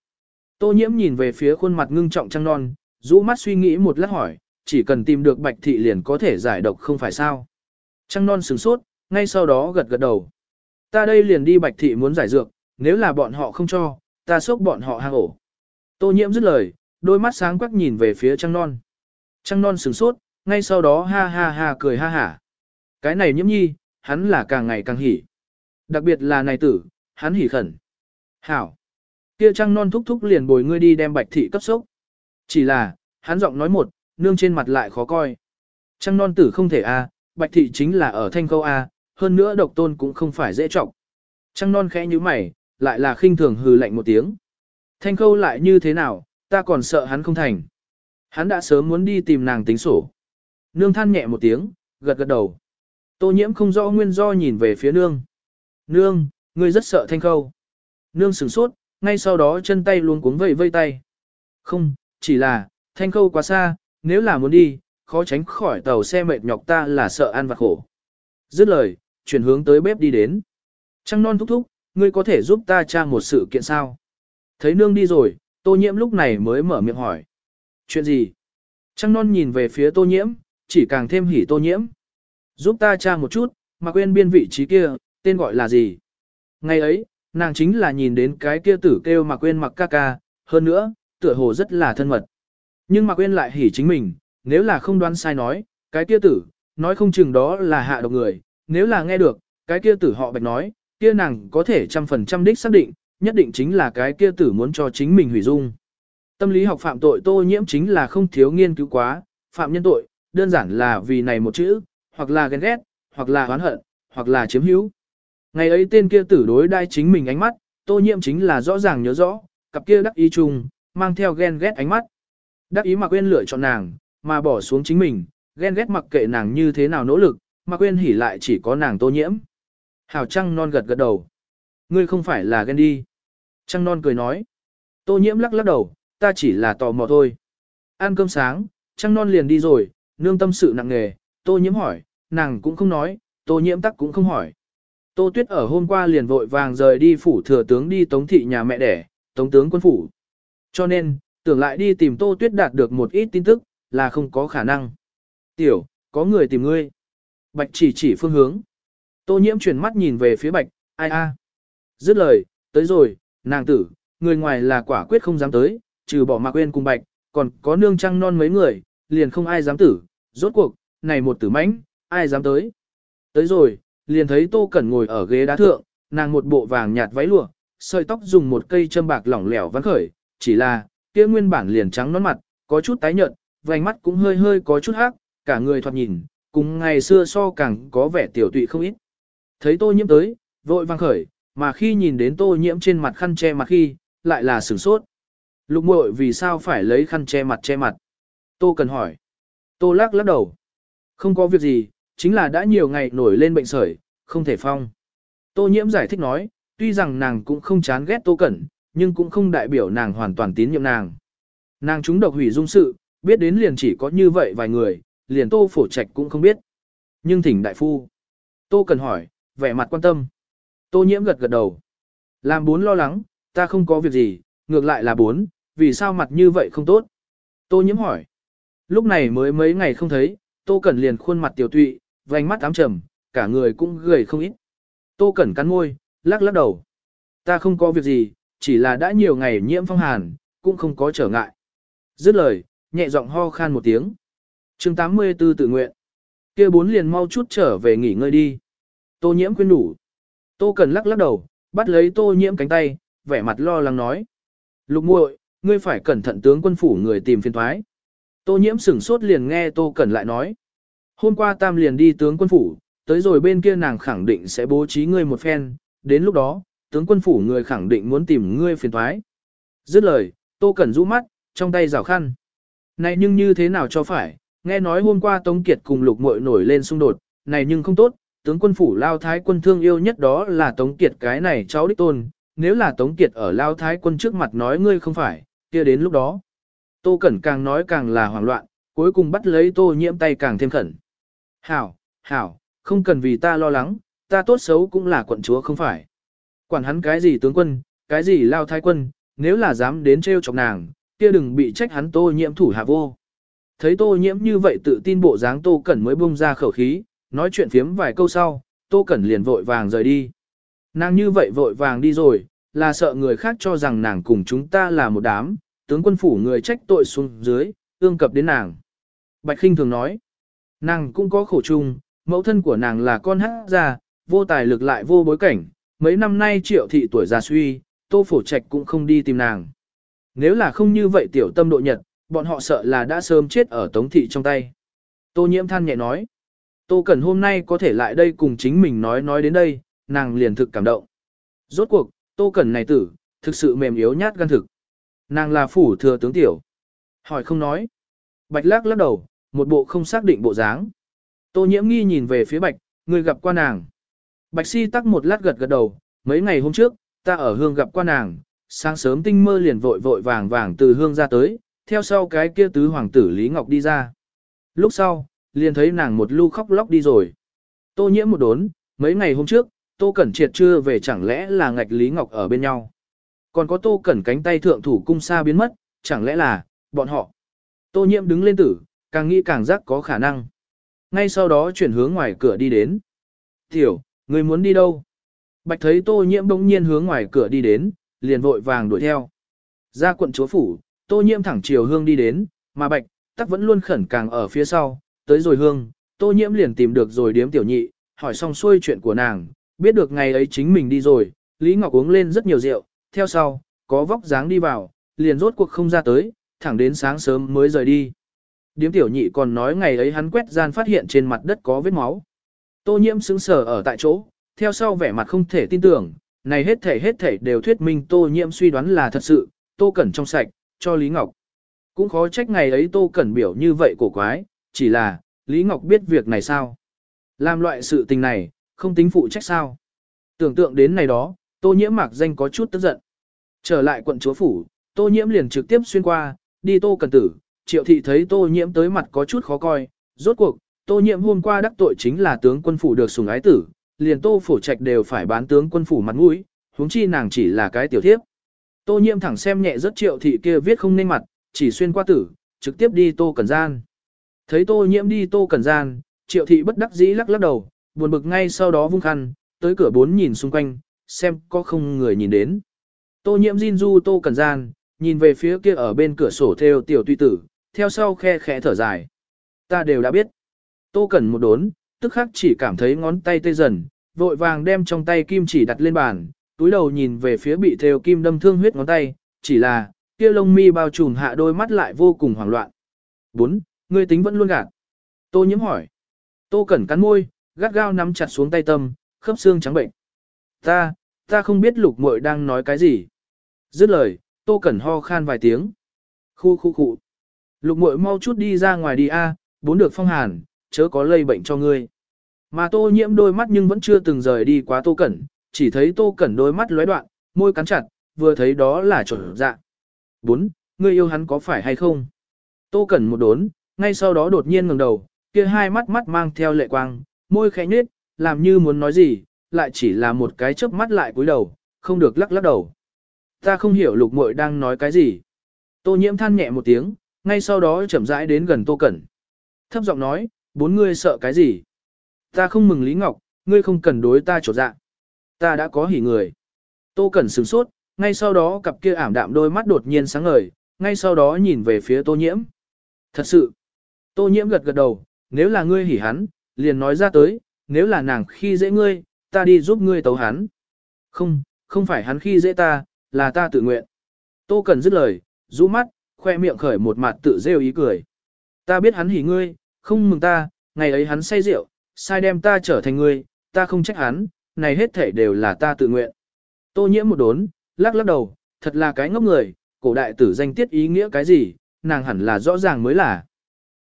Tô nhiễm nhìn về phía khuôn mặt ngưng trọng trăng non, rũ mắt suy nghĩ một lát hỏi, chỉ cần tìm được bạch thị liền có thể giải độc không phải sao. Trăng non sửng sốt, ngay sau đó gật gật đầu. Ta đây liền đi bạch thị muốn giải dược, nếu là bọn họ không cho, ta xốc bọn họ hang ổ. Tô nhiễm dứt lời, đôi mắt sáng quắc nhìn về phía trăng non. Trăng non sửng sốt, ngay sau đó ha ha ha cười ha hả. Cái này nhiễm nhi, hắn là càng ngày càng hỉ. Đặc biệt là này tử, hắn hỉ khẩn. Hảo. Kia trăng non thúc thúc liền bồi ngươi đi đem bạch thị cấp sốc. Chỉ là, hắn giọng nói một, nương trên mặt lại khó coi. Trăng non tử không thể a, bạch thị chính là ở thanh câu a, hơn nữa độc tôn cũng không phải dễ trọng. Trăng non khẽ như mày, lại là khinh thường hừ lạnh một tiếng. Thanh khâu lại như thế nào, ta còn sợ hắn không thành. Hắn đã sớm muốn đi tìm nàng tính sổ. Nương than nhẹ một tiếng, gật gật đầu. Tô nhiễm không rõ nguyên do nhìn về phía nương. Nương, ngươi rất sợ thanh khâu. Nương sửng sốt, ngay sau đó chân tay luôn cuống vây vây tay. Không, chỉ là, thanh khâu quá xa, nếu là muốn đi, khó tránh khỏi tàu xe mệt nhọc ta là sợ ăn vặt khổ. Dứt lời, chuyển hướng tới bếp đi đến. Trăng non thúc thúc, ngươi có thể giúp ta tra một sự kiện sao? Thấy nương đi rồi, tô nhiễm lúc này mới mở miệng hỏi. Chuyện gì? Trăng non nhìn về phía tô nhiễm, chỉ càng thêm hỉ tô nhiễm. Giúp ta tra một chút, mà quên biên vị trí kia, tên gọi là gì? Ngày ấy, nàng chính là nhìn đến cái kia tử kêu mà quên mặc ca ca, hơn nữa, tựa hồ rất là thân mật. Nhưng mà quên lại hỉ chính mình, nếu là không đoán sai nói, cái kia tử, nói không chừng đó là hạ độc người, nếu là nghe được, cái kia tử họ bạch nói, kia nàng có thể trăm phần trăm đích xác định, nhất định chính là cái kia tử muốn cho chính mình hủy dung. Tâm lý học phạm tội tô nhiễm chính là không thiếu nghiên cứu quá, phạm nhân tội, đơn giản là vì này một chữ, hoặc là ghen ghét, hoặc là oán hận, hoặc là chiếm hữu. Ngày ấy tên kia tử đối đai chính mình ánh mắt, tô nhiễm chính là rõ ràng nhớ rõ, cặp kia đắc ý chung, mang theo ghen ghét ánh mắt. Đắc ý mà quên lựa chọn nàng, mà bỏ xuống chính mình, ghen ghét mặc kệ nàng như thế nào nỗ lực, mà quên hỉ lại chỉ có nàng tô nhiễm. Hào trăng non gật gật đầu. Ngươi không phải là ghen đi. Trăng non cười nói. Tô nhiễm lắc lắc đầu, ta chỉ là tò mò thôi. Ăn cơm sáng, trăng non liền đi rồi, nương tâm sự nặng nề, tô nhiễm hỏi, nàng cũng không nói, tô nhiễm tắc cũng không hỏi. Tô tuyết ở hôm qua liền vội vàng rời đi phủ thừa tướng đi tống thị nhà mẹ đẻ, tống tướng quân phủ. Cho nên, tưởng lại đi tìm tô tuyết đạt được một ít tin tức, là không có khả năng. Tiểu, có người tìm ngươi. Bạch chỉ chỉ phương hướng. Tô nhiễm chuyển mắt nhìn về phía bạch, ai a. Dứt lời, tới rồi, nàng tử, người ngoài là quả quyết không dám tới, trừ bỏ mạc quên cùng bạch, còn có nương trăng non mấy người, liền không ai dám tử, rốt cuộc, này một tử mãnh, ai dám tới. Tới rồi, liền thấy Tô Cẩn ngồi ở ghế đá thượng, nàng một bộ vàng nhạt váy lụa, sợi tóc dùng một cây châm bạc lỏng lẻo vắn khởi, chỉ là, kia nguyên bản liền trắng nón mặt, có chút tái nhợt, vành mắt cũng hơi hơi có chút hắc, cả người thoạt nhìn, cùng ngày xưa so càng có vẻ tiểu tụy không ít. Thấy Tô Nhiễm tới, vội vang khởi, mà khi nhìn đến Tô Nhiễm trên mặt khăn che mặt khi, lại là sửng sốt. Lục muội vì sao phải lấy khăn che mặt che mặt? Tô cần hỏi. Tô lắc lắc đầu. Không có việc gì, chính là đã nhiều ngày nổi lên bệnh sởi, không thể phong. Tô nhiễm giải thích nói, tuy rằng nàng cũng không chán ghét Tô Cẩn, nhưng cũng không đại biểu nàng hoàn toàn tín nhiệm nàng. Nàng chúng độc hủy dung sự, biết đến liền chỉ có như vậy vài người, liền Tô Phổ Trạch cũng không biết. Nhưng thỉnh đại phu. Tô cần hỏi, vẻ mặt quan tâm. Tô nhiễm gật gật đầu. Làm bốn lo lắng, ta không có việc gì, ngược lại là bốn, vì sao mặt như vậy không tốt. Tô nhiễm hỏi. Lúc này mới mấy ngày không thấy, Tô Cẩn liền khuôn mặt tiểu tụy, vành mắt ám trầm, cả người cũng gầy không ít. Tô Cẩn cắn môi, lắc lắc đầu. Ta không có việc gì, chỉ là đã nhiều ngày nhiễm phong hàn, cũng không có trở ngại. Dứt lời, nhẹ giọng ho khan một tiếng. chương 84 tự nguyện. kia bốn liền mau chút trở về nghỉ ngơi đi. Tô nhiễm quyên đủ. Tô Cần lắc lắc đầu, bắt lấy tô nhiễm cánh tay, vẻ mặt lo lắng nói. Lục muội, ngươi phải cẩn thận tướng quân phủ người tìm phiền thoái. Tô nhiễm sửng sốt liền nghe Tô Cần lại nói. Hôm qua Tam liền đi tướng quân phủ, tới rồi bên kia nàng khẳng định sẽ bố trí ngươi một phen, đến lúc đó, tướng quân phủ người khẳng định muốn tìm ngươi phiền thoái. Dứt lời, Tô Cẩn rũ mắt, trong tay rào khăn. Này nhưng như thế nào cho phải, nghe nói hôm qua Tống Kiệt cùng lục muội nổi lên xung đột, này nhưng không tốt, tướng quân phủ lao thái quân thương yêu nhất đó là Tống Kiệt cái này cháu đích tôn, nếu là Tống Kiệt ở lao thái quân trước mặt nói ngươi không phải, kia đến lúc đó. Tô Cẩn càng nói càng là hoảng loạn, cuối cùng bắt lấy Tô Nhiễm tay càng thêm khẩn. Hảo, hảo, không cần vì ta lo lắng, ta tốt xấu cũng là quận chúa không phải. Quản hắn cái gì tướng quân, cái gì lao thái quân, nếu là dám đến trêu chọc nàng, kia đừng bị trách hắn Tô Nhiễm thủ hạ vô. Thấy Tô Nhiễm như vậy tự tin bộ dáng Tô Cẩn mới bung ra khẩu khí, nói chuyện phiếm vài câu sau, Tô Cẩn liền vội vàng rời đi. Nàng như vậy vội vàng đi rồi, là sợ người khác cho rằng nàng cùng chúng ta là một đám, tướng quân phủ người trách tội xuống dưới, ương cập đến nàng. Bạch Kinh thường nói, nàng cũng có khổ chung, mẫu thân của nàng là con hát già, vô tài lực lại vô bối cảnh, mấy năm nay triệu thị tuổi già suy, tô phổ trạch cũng không đi tìm nàng. Nếu là không như vậy tiểu tâm độ nhật, bọn họ sợ là đã sớm chết ở tống thị trong tay. Tô nhiễm than nhẹ nói, tô cẩn hôm nay có thể lại đây cùng chính mình nói nói đến đây, nàng liền thực cảm động. Rốt cuộc, tô cẩn này tử, thực sự mềm yếu nhát gan thực. Nàng là phủ thừa tướng tiểu. Hỏi không nói. Bạch lắc lắc đầu, một bộ không xác định bộ dáng. Tô nhiễm nghi nhìn về phía bạch, người gặp qua nàng. Bạch si tắc một lát gật gật đầu, mấy ngày hôm trước, ta ở hương gặp qua nàng, sáng sớm tinh mơ liền vội vội vàng vàng từ hương ra tới, theo sau cái kia tứ hoàng tử Lý Ngọc đi ra. Lúc sau, liền thấy nàng một lu khóc lóc đi rồi. Tô nhiễm một đốn, mấy ngày hôm trước, Tô Cẩn Triệt chưa về chẳng lẽ là ngạch Lý Ngọc ở bên nhau. Còn có Tô Cẩn cánh tay thượng thủ cung xa biến mất, chẳng lẽ là, bọn họ. Tô nhiễm đứng lên tử, càng nghĩ càng giác có khả năng. Ngay sau đó chuyển hướng ngoài cửa đi đến. Tiểu, người muốn đi đâu? Bạch thấy tô nhiễm bỗng nhiên hướng ngoài cửa đi đến, liền vội vàng đuổi theo. Ra quận chúa phủ, tô nhiễm thẳng chiều hương đi đến, mà bạch, tắc vẫn luôn khẩn càng ở phía sau, tới rồi hương, tô nhiễm liền tìm được rồi điếm tiểu nhị, hỏi xong xuôi chuyện của nàng, biết được ngày ấy chính mình đi rồi, Lý Ngọc uống lên rất nhiều rượu, theo sau, có vóc dáng đi vào, liền rốt cuộc không ra tới, thẳng đến sáng sớm mới rời đi. Điếm tiểu nhị còn nói ngày ấy hắn quét gian phát hiện trên mặt đất có vết máu. Tô nhiễm sững sờ ở tại chỗ, theo sau vẻ mặt không thể tin tưởng, này hết thể hết thể đều thuyết minh Tô nhiễm suy đoán là thật sự, Tô Cẩn trong sạch, cho Lý Ngọc. Cũng khó trách ngày ấy Tô Cẩn biểu như vậy cổ quái, chỉ là, Lý Ngọc biết việc này sao? Làm loại sự tình này, không tính phụ trách sao? Tưởng tượng đến này đó, Tô nhiễm mạc danh có chút tức giận. Trở lại quận chúa phủ, Tô nhiễm liền trực tiếp xuyên qua, đi Tô cần Tử, triệu thị thấy Tô nhiễm tới mặt có chút khó coi, rốt cuộc, Tô nhiễm hôm qua đắc tội chính là tướng quân phủ được sủng ái tử, liền Tô phổ trạch đều phải bán tướng quân phủ mặt mũi, huống chi nàng chỉ là cái tiểu thiếp. Tô nhiễm thẳng xem nhẹ rất triệu thị kia viết không nên mặt, chỉ xuyên qua tử, trực tiếp đi Tô cần Gian. Thấy Tô nhiễm đi Tô Cẩn Gian, triệu thị bất đắc dĩ lắc lắc đầu, buồn bực ngay sau đó vung khăn, tới cửa bốn nhìn xung quanh, xem có không người nhìn đến. Tô nhiễm Jin Du Tô Cẩn Gian, nhìn về phía kia ở bên cửa sổ theo tiểu tuy tử, theo sau khe khẽ thở dài. Ta đều đã biết. Tô Cẩn một đốn, tức khắc chỉ cảm thấy ngón tay tê dần, vội vàng đem trong tay kim chỉ đặt lên bàn, túi đầu nhìn về phía bị theo kim đâm thương huyết ngón tay, chỉ là, kia lông mi bao trùm hạ đôi mắt lại vô cùng hoảng loạn. 4. Ngươi tính vẫn luôn gạt. Tô nhiễm hỏi. Tô Cẩn cắn môi, gắt gao nắm chặt xuống tay tâm, khớp xương trắng bệnh. Ta, ta không biết lục muội đang nói cái gì. Dứt lời, Tô Cẩn ho khan vài tiếng. Khu khu khu. Lục muội mau chút đi ra ngoài đi a, bốn được phong hàn, chớ có lây bệnh cho ngươi. Mà Tô Nhiễm đôi mắt nhưng vẫn chưa từng rời đi quá Tô Cẩn, chỉ thấy Tô Cẩn đôi mắt lóe đoạn, môi cắn chặt, vừa thấy đó là chuẩn dạ. 4. ngươi yêu hắn có phải hay không? Tô Cẩn một đốn, ngay sau đó đột nhiên ngẩng đầu, kia hai mắt mắt mang theo lệ quang, môi khẽ nhếch, làm như muốn nói gì, lại chỉ là một cái chớp mắt lại cúi đầu, không được lắc lắc đầu. Ta không hiểu lục muội đang nói cái gì. Tô nhiễm than nhẹ một tiếng, ngay sau đó chậm rãi đến gần Tô Cẩn. Thấp giọng nói, bốn ngươi sợ cái gì? Ta không mừng Lý Ngọc, ngươi không cần đối ta trột dạ. Ta đã có hỉ người. Tô Cẩn sửng sốt, ngay sau đó cặp kia ảm đạm đôi mắt đột nhiên sáng ngời, ngay sau đó nhìn về phía Tô Nhiễm. Thật sự. Tô Nhiễm gật gật đầu, nếu là ngươi hỉ hắn, liền nói ra tới, nếu là nàng khi dễ ngươi, ta đi giúp ngươi tấu hắn. Không, không phải hắn khi dễ ta, là ta tự nguyện. Tô cần dứt lời, rũ mắt, khoe miệng khởi một mặt tự rêu ý cười. Ta biết hắn hỉ ngươi, không mừng ta, ngày ấy hắn say rượu, sai đem ta trở thành ngươi, ta không trách hắn, này hết thể đều là ta tự nguyện. Tô nhiễm một đốn, lắc lắc đầu, thật là cái ngốc người, cổ đại tử danh tiết ý nghĩa cái gì, nàng hẳn là rõ ràng mới là.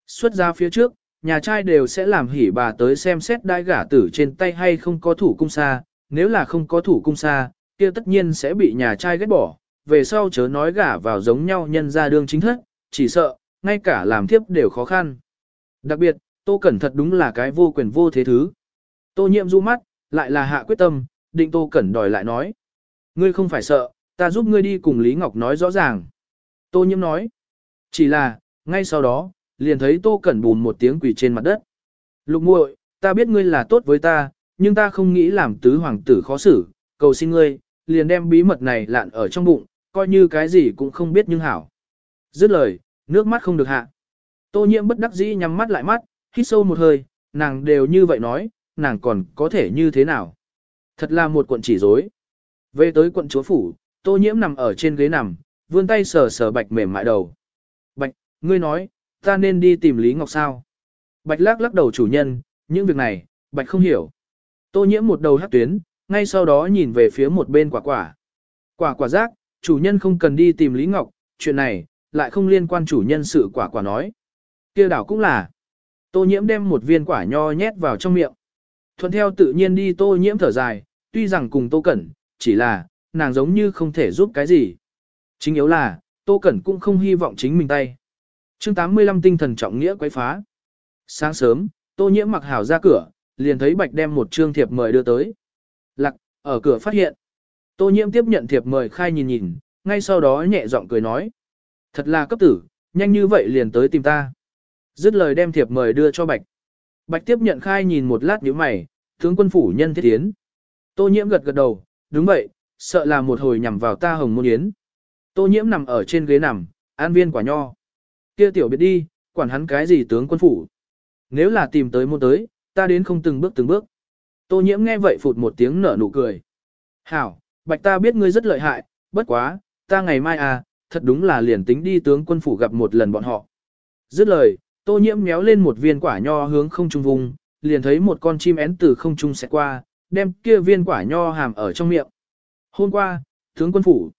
Xuất ra phía trước, nhà trai đều sẽ làm hỉ bà tới xem xét đai gả tử trên tay hay không có thủ cung xa, nếu là không có thủ cung xa, kia tất nhiên sẽ bị nhà trai ghét bỏ, về sau chớ nói gả vào giống nhau nhân ra đương chính thất, chỉ sợ, ngay cả làm thiếp đều khó khăn. Đặc biệt, Tô Cẩn thật đúng là cái vô quyền vô thế thứ. Tô nhiệm du mắt, lại là hạ quyết tâm, định Tô Cẩn đòi lại nói. Ngươi không phải sợ, ta giúp ngươi đi cùng Lý Ngọc nói rõ ràng. Tô nhiễm nói. Chỉ là, ngay sau đó, liền thấy Tô Cẩn bùn một tiếng quỳ trên mặt đất. Lục muội, ta biết ngươi là tốt với ta, nhưng ta không nghĩ làm tứ hoàng tử khó xử, cầu xin ngươi, liền đem bí mật này lạn ở trong bụng, coi như cái gì cũng không biết nhưng hảo. Dứt lời, nước mắt không được hạ. Tô nhiễm bất đắc dĩ nhắm mắt lại mắt, hít sâu một hơi, nàng đều như vậy nói, nàng còn có thể như thế nào. Thật là một cuộn chỉ rối. Về tới quận chúa phủ, tô nhiễm nằm ở trên ghế nằm, vươn tay sờ sờ bạch mềm mại đầu. Bạch, ngươi nói, ta nên đi tìm Lý Ngọc sao? Bạch lắc lắc đầu chủ nhân, những việc này, bạch không hiểu. Tô nhiễm một đầu hắc tuyến, ngay sau đó nhìn về phía một bên quả quả. Quả quả giác, chủ nhân không cần đi tìm Lý Ngọc, chuyện này, lại không liên quan chủ nhân sự quả quả nói. kia đảo cũng là. Tô nhiễm đem một viên quả nho nhét vào trong miệng. Thuận theo tự nhiên đi tô nhiễm thở dài, tuy rằng cùng tô cẩn, chỉ là, nàng giống như không thể giúp cái gì. Chính yếu là, tô cẩn cũng không hy vọng chính mình tay. Chương 85 tinh thần trọng nghĩa quấy phá. Sáng sớm, tô nhiễm mặc hảo ra cửa, liền thấy bạch đem một trương thiệp mời đưa tới. Lặc, ở cửa phát hiện. Tô nhiễm tiếp nhận thiệp mời khai nhìn nhìn, ngay sau đó nhẹ giọng cười nói. Thật là cấp tử, nhanh như vậy liền tới tìm ta. Dứt lời đem thiệp mời đưa cho Bạch. Bạch tiếp nhận khai nhìn một lát nhíu mày, tướng quân phủ nhân thiết tiến. Tô nhiễm gật gật đầu, đúng vậy, sợ là một hồi nhằm vào ta hồng môn yến. Tô nhiễm nằm ở trên ghế nằm, an viên quả nho. Kia tiểu biệt đi, quản hắn cái gì tướng quân phủ. Nếu là tìm tới môn tới, ta đến không từng bước từng bước. Tô nhiễm nghe vậy phụt một tiếng nở nụ cười. Hảo, bạch ta biết ngươi rất lợi hại, bất quá, ta ngày mai à, thật đúng là liền tính đi tướng quân phủ gặp một lần bọn họ. Dứt lời, tô nhiễm méo lên một viên quả nho hướng không trung vùng, liền thấy một con chim én từ không trung sẽ qua, đem kia viên quả nho hàm ở trong miệng. Hôm qua, tướng quân phủ,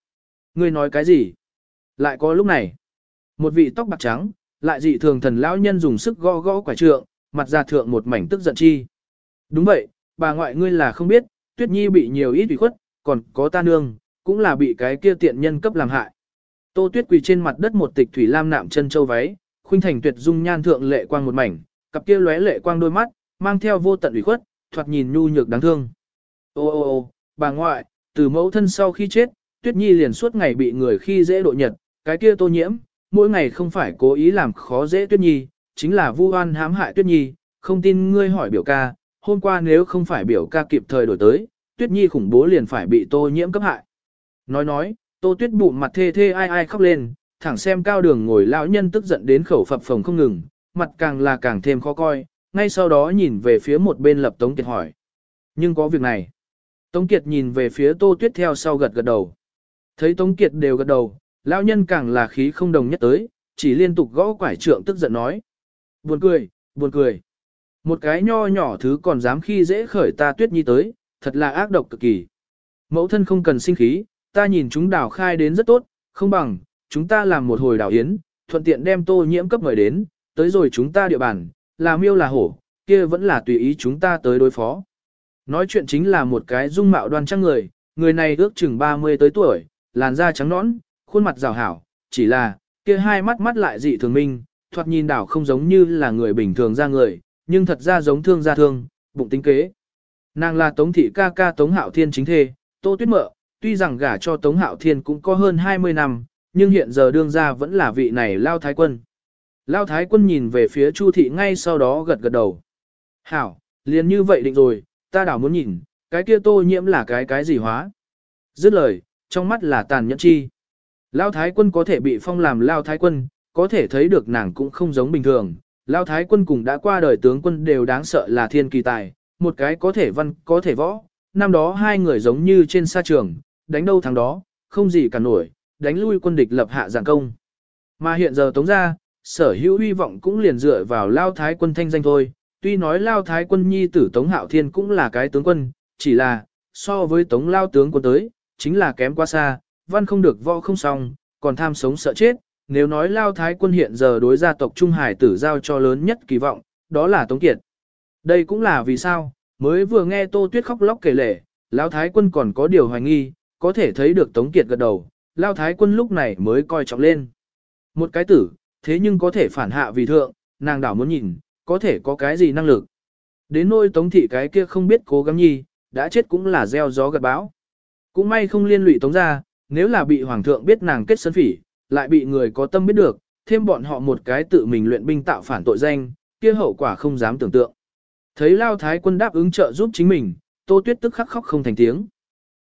ngươi nói cái gì? Lại có lúc này, một vị tóc bạc trắng, lại dị thường thần lão nhân dùng sức gõ gõ quả trượng, mặt ra thượng một mảnh tức giận chi. Đúng vậy, bà ngoại ngươi là không biết, Tuyết Nhi bị nhiều ít ủy khuất, còn có ta nương, cũng là bị cái kia tiện nhân cấp làm hại. Tô Tuyết quỳ trên mặt đất một tịch thủy lam nạm chân châu váy, khuynh thành tuyệt dung nhan thượng lệ quang một mảnh, cặp kia lóe lệ quang đôi mắt, mang theo vô tận ủy khuất, thoạt nhìn nhu nhược đáng thương. Ô ô ô, bà ngoại, từ mẫu thân sau khi chết, Tuyết Nhi liền suốt ngày bị người khi dễ độ nhật, cái kia Tô Nhiễm, mỗi ngày không phải cố ý làm khó dễ Tuyết Nhi, chính là vu oan hãm hại Tuyết Nhi, không tin ngươi hỏi biểu ca, hôm qua nếu không phải biểu ca kịp thời đổi tới, Tuyết Nhi khủng bố liền phải bị Tô Nhiễm cấp hại. Nói nói, Tô Tuyết bụng mặt thê thê ai ai khóc lên, thẳng xem cao đường ngồi lão nhân tức giận đến khẩu phập phồng không ngừng, mặt càng là càng thêm khó coi, ngay sau đó nhìn về phía một bên lập Tống Kiệt hỏi. Nhưng có việc này. Tống Kiệt nhìn về phía Tô Tuyết theo sau gật gật đầu. Thấy Tống Kiệt đều gật đầu, lão nhân càng là khí không đồng nhất tới, chỉ liên tục gõ quải trượng tức giận nói. Buồn cười, buồn cười. Một cái nho nhỏ thứ còn dám khi dễ khởi ta Tuyết Nhi tới, thật là ác độc cực kỳ. Mẫu thân không cần sinh khí, ta nhìn chúng đào khai đến rất tốt, không bằng, chúng ta làm một hồi đào yến, thuận tiện đem tô nhiễm cấp người đến, tới rồi chúng ta địa bàn, là miêu là hổ, kia vẫn là tùy ý chúng ta tới đối phó. Nói chuyện chính là một cái dung mạo đoan trang người, người này ước chừng 30 tới tuổi, làn da trắng nõn, khuôn mặt rào hảo, chỉ là, kia hai mắt mắt lại dị thường minh, thoạt nhìn đảo không giống như là người bình thường ra người, nhưng thật ra giống thương gia thương, bụng tính kế. Nàng là Tống thị ca ca Tống Hạo Thiên chính thê, Tô Tuyết Mợ, tuy rằng gả cho Tống Hạo Thiên cũng có hơn 20 năm, nhưng hiện giờ đương gia vẫn là vị này lao thái quân. Lao thái quân nhìn về phía Chu thị ngay sau đó gật gật đầu. Hảo, liền như vậy định rồi, ta đảo muốn nhìn, cái kia tô nhiễm là cái cái gì hóa. Dứt lời, trong mắt là tàn nhẫn chi. Lao thái quân có thể bị phong làm Lao thái quân, có thể thấy được nàng cũng không giống bình thường. Lao thái quân cùng đã qua đời tướng quân đều đáng sợ là thiên kỳ tài, một cái có thể văn, có thể võ. Năm đó hai người giống như trên sa trường, đánh đâu thắng đó, không gì cả nổi, đánh lui quân địch lập hạ giảng công. Mà hiện giờ tống ra, sở hữu hy vọng cũng liền dựa vào Lao thái quân thanh danh thôi. Tuy nói Lao thái quân nhi tử Tống Hạo Thiên cũng là cái tướng quân, chỉ là, so với Tống Lao tướng quân tới, chính là kém quá xa, văn không được võ không xong, còn tham sống sợ chết. Nếu nói Lao Thái quân hiện giờ đối gia tộc Trung Hải tử giao cho lớn nhất kỳ vọng, đó là Tống Kiệt. Đây cũng là vì sao, mới vừa nghe Tô Tuyết khóc lóc kể lể, Lao Thái quân còn có điều hoài nghi, có thể thấy được Tống Kiệt gật đầu, Lao Thái quân lúc này mới coi trọng lên. Một cái tử, thế nhưng có thể phản hạ vì thượng, nàng đảo muốn nhìn, có thể có cái gì năng lực. Đến nôi Tống Thị cái kia không biết cố gắng nhi, đã chết cũng là gieo gió gặt bão. Cũng may không liên lụy tống ra, nếu là bị hoàng thượng biết nàng kết sân phỉ, lại bị người có tâm biết được, thêm bọn họ một cái tự mình luyện binh tạo phản tội danh, kia hậu quả không dám tưởng tượng. Thấy Lao Thái quân đáp ứng trợ giúp chính mình, Tô Tuyết tức khắc khóc không thành tiếng.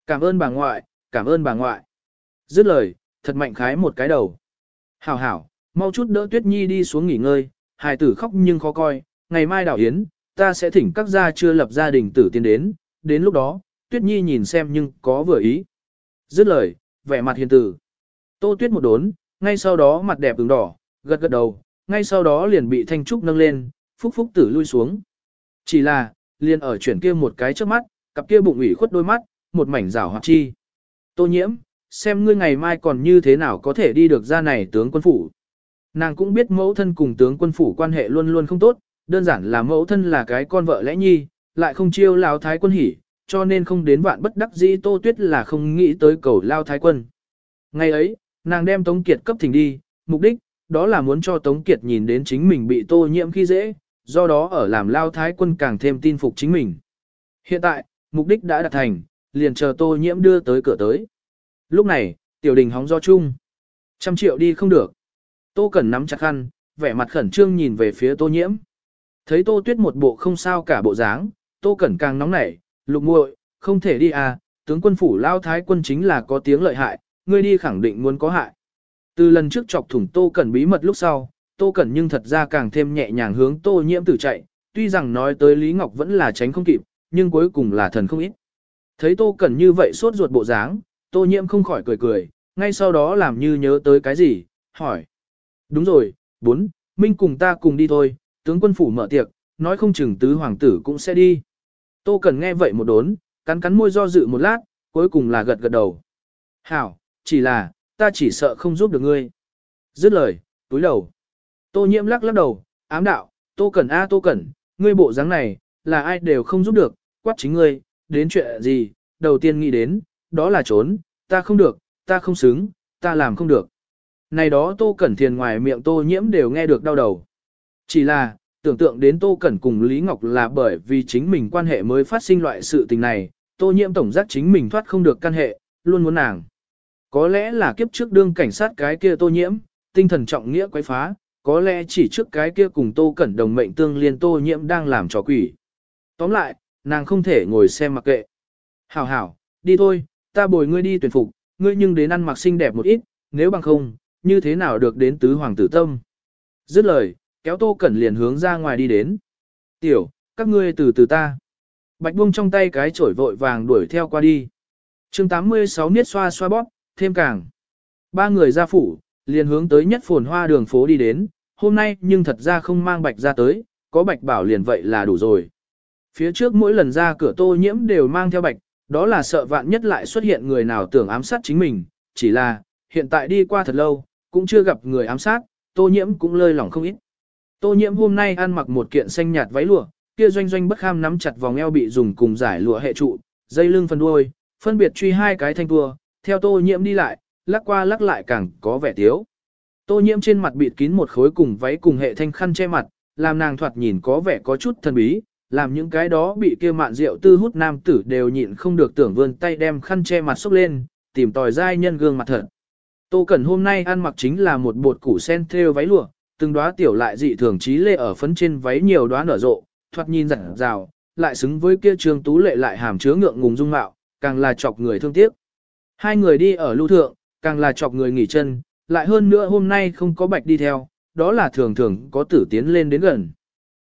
Cảm ơn bà ngoại, cảm ơn bà ngoại. Dứt lời, thật mạnh khái một cái đầu. Hảo hảo, mau chút đỡ Tuyết Nhi đi xuống nghỉ ngơi, hài tử khóc nhưng khó coi, ngày mai đảo yến, ta sẽ thỉnh các gia chưa lập gia đình tử tiến đến, đến lúc đó, Tuyết Nhi nhìn xem nhưng có vừa ý. Dứt lời, vẻ mặt hiền tử. Tô Tuyết một đốn, ngay sau đó mặt đẹp ửng đỏ, gật gật đầu, ngay sau đó liền bị Thanh Trúc nâng lên, phúc phúc tử lui xuống. Chỉ là, liền ở chuyển kia một cái trước mắt, cặp kia bụng ủy khuất đôi mắt, một mảnh rảo hoạt chi. Tô nhiễm, xem ngươi ngày mai còn như thế nào có thể đi được ra này tướng quân phủ. Nàng cũng biết mẫu thân cùng tướng quân phủ quan hệ luôn luôn không tốt, đơn giản là mẫu thân là cái con vợ lẽ nhi, lại không chiêu lão thái quân hỉ, cho nên không đến vạn bất đắc dĩ Tô Tuyết là không nghĩ tới cầu lao thái quân. Ngày ấy, nàng đem Tống Kiệt cấp thỉnh đi, mục đích, đó là muốn cho Tống Kiệt nhìn đến chính mình bị tô nhiễm khi dễ, do đó ở làm lao thái quân càng thêm tin phục chính mình. Hiện tại, mục đích đã đạt thành, liền chờ tô nhiễm đưa tới cửa tới. Lúc này, tiểu đình hóng do chung. Trăm triệu đi không được. Tô Cẩn nắm chặt khăn, vẻ mặt khẩn trương nhìn về phía tô nhiễm. Thấy tô tuyết một bộ không sao cả bộ dáng, tô Cẩn càng nóng nảy, lục muội, không thể đi à, tướng quân phủ lao thái quân chính là có tiếng lợi hại, ngươi đi khẳng định muốn có hại. Từ lần trước chọc thủng Tô Cẩn bí mật lúc sau, Tô Cẩn nhưng thật ra càng thêm nhẹ nhàng hướng Tô Nhiễm tử chạy, tuy rằng nói tới Lý Ngọc vẫn là tránh không kịp, nhưng cuối cùng là thần không ít. Thấy Tô Cẩn như vậy suốt ruột bộ dáng, Tô Nhiễm không khỏi cười cười, ngay sau đó làm như nhớ tới cái gì, hỏi. Đúng rồi, bốn, Minh cùng ta cùng đi thôi, tướng quân phủ mở tiệc, nói không chừng tứ hoàng tử cũng sẽ đi. Tô Cần nghe vậy một đốn, cắn cắn môi do dự một lát, cuối cùng là gật gật đầu. Hảo, chỉ là, ta chỉ sợ không giúp được ngươi. Dứt lời, túi đầu. Tô nhiễm lắc lắc đầu, ám đạo, Tô Cần a Tô Cần, ngươi bộ dáng này, là ai đều không giúp được, quát chính ngươi, đến chuyện gì, đầu tiên nghĩ đến, đó là trốn, ta không được, ta không xứng, ta làm không được. Này đó Tô Cẩn Thiền ngoài miệng Tô Nhiễm đều nghe được đau đầu. Chỉ là, tưởng tượng đến Tô Cẩn cùng Lý Ngọc là bởi vì chính mình quan hệ mới phát sinh loại sự tình này, Tô Nhiễm tổng giác chính mình thoát không được căn hệ, luôn muốn nàng. Có lẽ là kiếp trước đương cảnh sát cái kia Tô Nhiễm, tinh thần trọng nghĩa quấy phá, có lẽ chỉ trước cái kia cùng Tô Cẩn đồng mệnh tương liên Tô Nhiễm đang làm trò quỷ. Tóm lại, nàng không thể ngồi xem mặc kệ. Hảo hảo, đi thôi, ta bồi ngươi đi tuyển phục, ngươi nhưng đến ăn mặc xinh đẹp một ít, nếu bằng không, như thế nào được đến tứ hoàng tử tâm. Dứt lời, kéo Tô Cẩn liền hướng ra ngoài đi đến. Tiểu, các ngươi từ từ ta. Bạch buông trong tay cái chổi vội vàng đuổi theo qua đi. chương 86 niết xoa xoa bóp, thêm càng. Ba người ra phủ, liền hướng tới nhất phồn hoa đường phố đi đến, hôm nay nhưng thật ra không mang bạch ra tới, có bạch bảo liền vậy là đủ rồi. Phía trước mỗi lần ra cửa tô nhiễm đều mang theo bạch, đó là sợ vạn nhất lại xuất hiện người nào tưởng ám sát chính mình, chỉ là, hiện tại đi qua thật lâu, cũng chưa gặp người ám sát, tô nhiễm cũng lơi lỏng không ít. Tô nhiễm hôm nay ăn mặc một kiện xanh nhạt váy lụa, kia doanh doanh bất kham nắm chặt vòng eo bị dùng cùng giải lụa hệ trụ, dây lưng phần đuôi, phân biệt truy hai cái thanh tua, theo tô nhiễm đi lại, lắc qua lắc lại càng có vẻ thiếu. Tô nhiễm trên mặt bịt kín một khối cùng váy cùng hệ thanh khăn che mặt, làm nàng thoạt nhìn có vẻ có chút thần bí, làm những cái đó bị kia mạn rượu tư hút nam tử đều nhịn không được tưởng vươn tay đem khăn che mặt xúc lên, tìm tòi giai nhân gương mặt thật. Tô Cẩn hôm nay ăn mặc chính là một bột củ sen thêu váy lụa, từng đóa tiểu lại dị thường trí lệ ở phấn trên váy nhiều đóa nở rộ, thoạt nhìn rạng rào, lại xứng với kia trường tú lệ lại hàm chứa ngượng ngùng dung mạo, càng là chọc người thương tiếc. Hai người đi ở lưu thượng, càng là chọc người nghỉ chân, lại hơn nữa hôm nay không có bạch đi theo, đó là thường thường có tử tiến lên đến gần.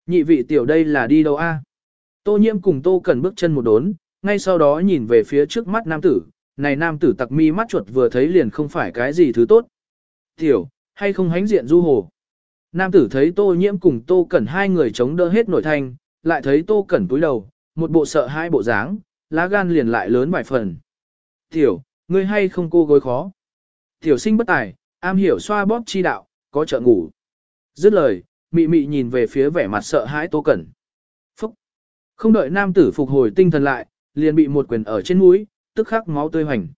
Nhị vị tiểu đây là đi đâu a? Tô nhiễm cùng tô cần bước chân một đốn, ngay sau đó nhìn về phía trước mắt nam tử, này nam tử tặc mi mắt chuột vừa thấy liền không phải cái gì thứ tốt. Tiểu, hay không hánh diện du hồ. Nam tử thấy tô nhiễm cùng tô cẩn hai người chống đỡ hết nội thanh, lại thấy tô cẩn túi đầu, một bộ sợ hai bộ dáng, lá gan liền lại lớn vài phần. Tiểu, ngươi hay không cô gối khó. Tiểu sinh bất tài, am hiểu xoa bóp chi đạo, có trợ ngủ. Dứt lời, mị mị nhìn về phía vẻ mặt sợ hãi tô cẩn. Phúc! Không đợi nam tử phục hồi tinh thần lại, liền bị một quyền ở trên mũi, tức khắc máu tươi hoành.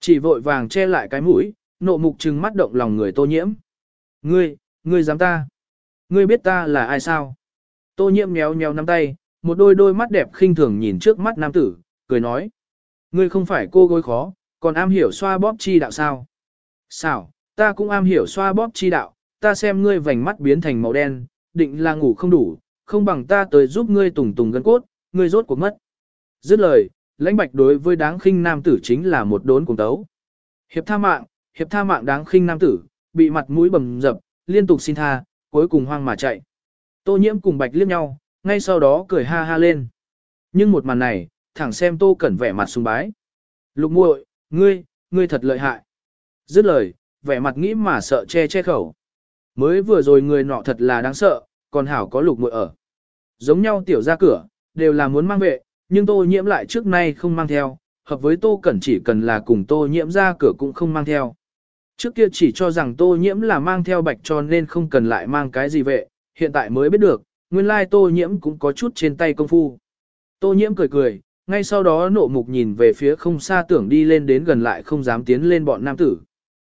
Chỉ vội vàng che lại cái mũi, nộ mục trừng mắt động lòng người tô nhiễm. Ngươi, ngươi dám ta? Ngươi biết ta là ai sao? Tô nhiễm nhéo nhéo nắm tay, một đôi đôi mắt đẹp khinh thường nhìn trước mắt nam tử, cười nói. Ngươi không phải cô gối khó, còn am hiểu xoa bóp chi đạo sao? Sao, ta cũng am hiểu xoa bóp chi đạo, ta xem ngươi vành mắt biến thành màu đen, định là ngủ không đủ, không bằng ta tới giúp ngươi tùng tùng gân cốt, ngươi rốt cuộc mất. Dứt lời, lãnh bạch đối với đáng khinh nam tử chính là một đốn cùng tấu. Hiệp tha mạng, hiệp tha mạng đáng khinh nam tử, bị mặt mũi bầm dập, liên tục xin tha, cuối cùng hoang mà chạy. Tô nhiễm cùng bạch liếc nhau, ngay sau đó cười ha ha lên. Nhưng một màn này, thẳng xem tô cẩn vẻ mặt sùng bái. Lục muội, ngươi, ngươi thật lợi hại. Dứt lời, vẻ mặt nghĩ mà sợ che che khẩu. Mới vừa rồi người nọ thật là đáng sợ, còn hảo có lục muội ở. Giống nhau tiểu ra cửa, đều là muốn mang vệ, nhưng tô nhiễm lại trước nay không mang theo, hợp với tô cẩn chỉ cần là cùng tô nhiễm ra cửa cũng không mang theo. Trước kia chỉ cho rằng tô nhiễm là mang theo bạch cho nên không cần lại mang cái gì vệ, hiện tại mới biết được, nguyên lai tô nhiễm cũng có chút trên tay công phu. Tô nhiễm cười cười, ngay sau đó nộ mục nhìn về phía không xa tưởng đi lên đến gần lại không dám tiến lên bọn nam tử.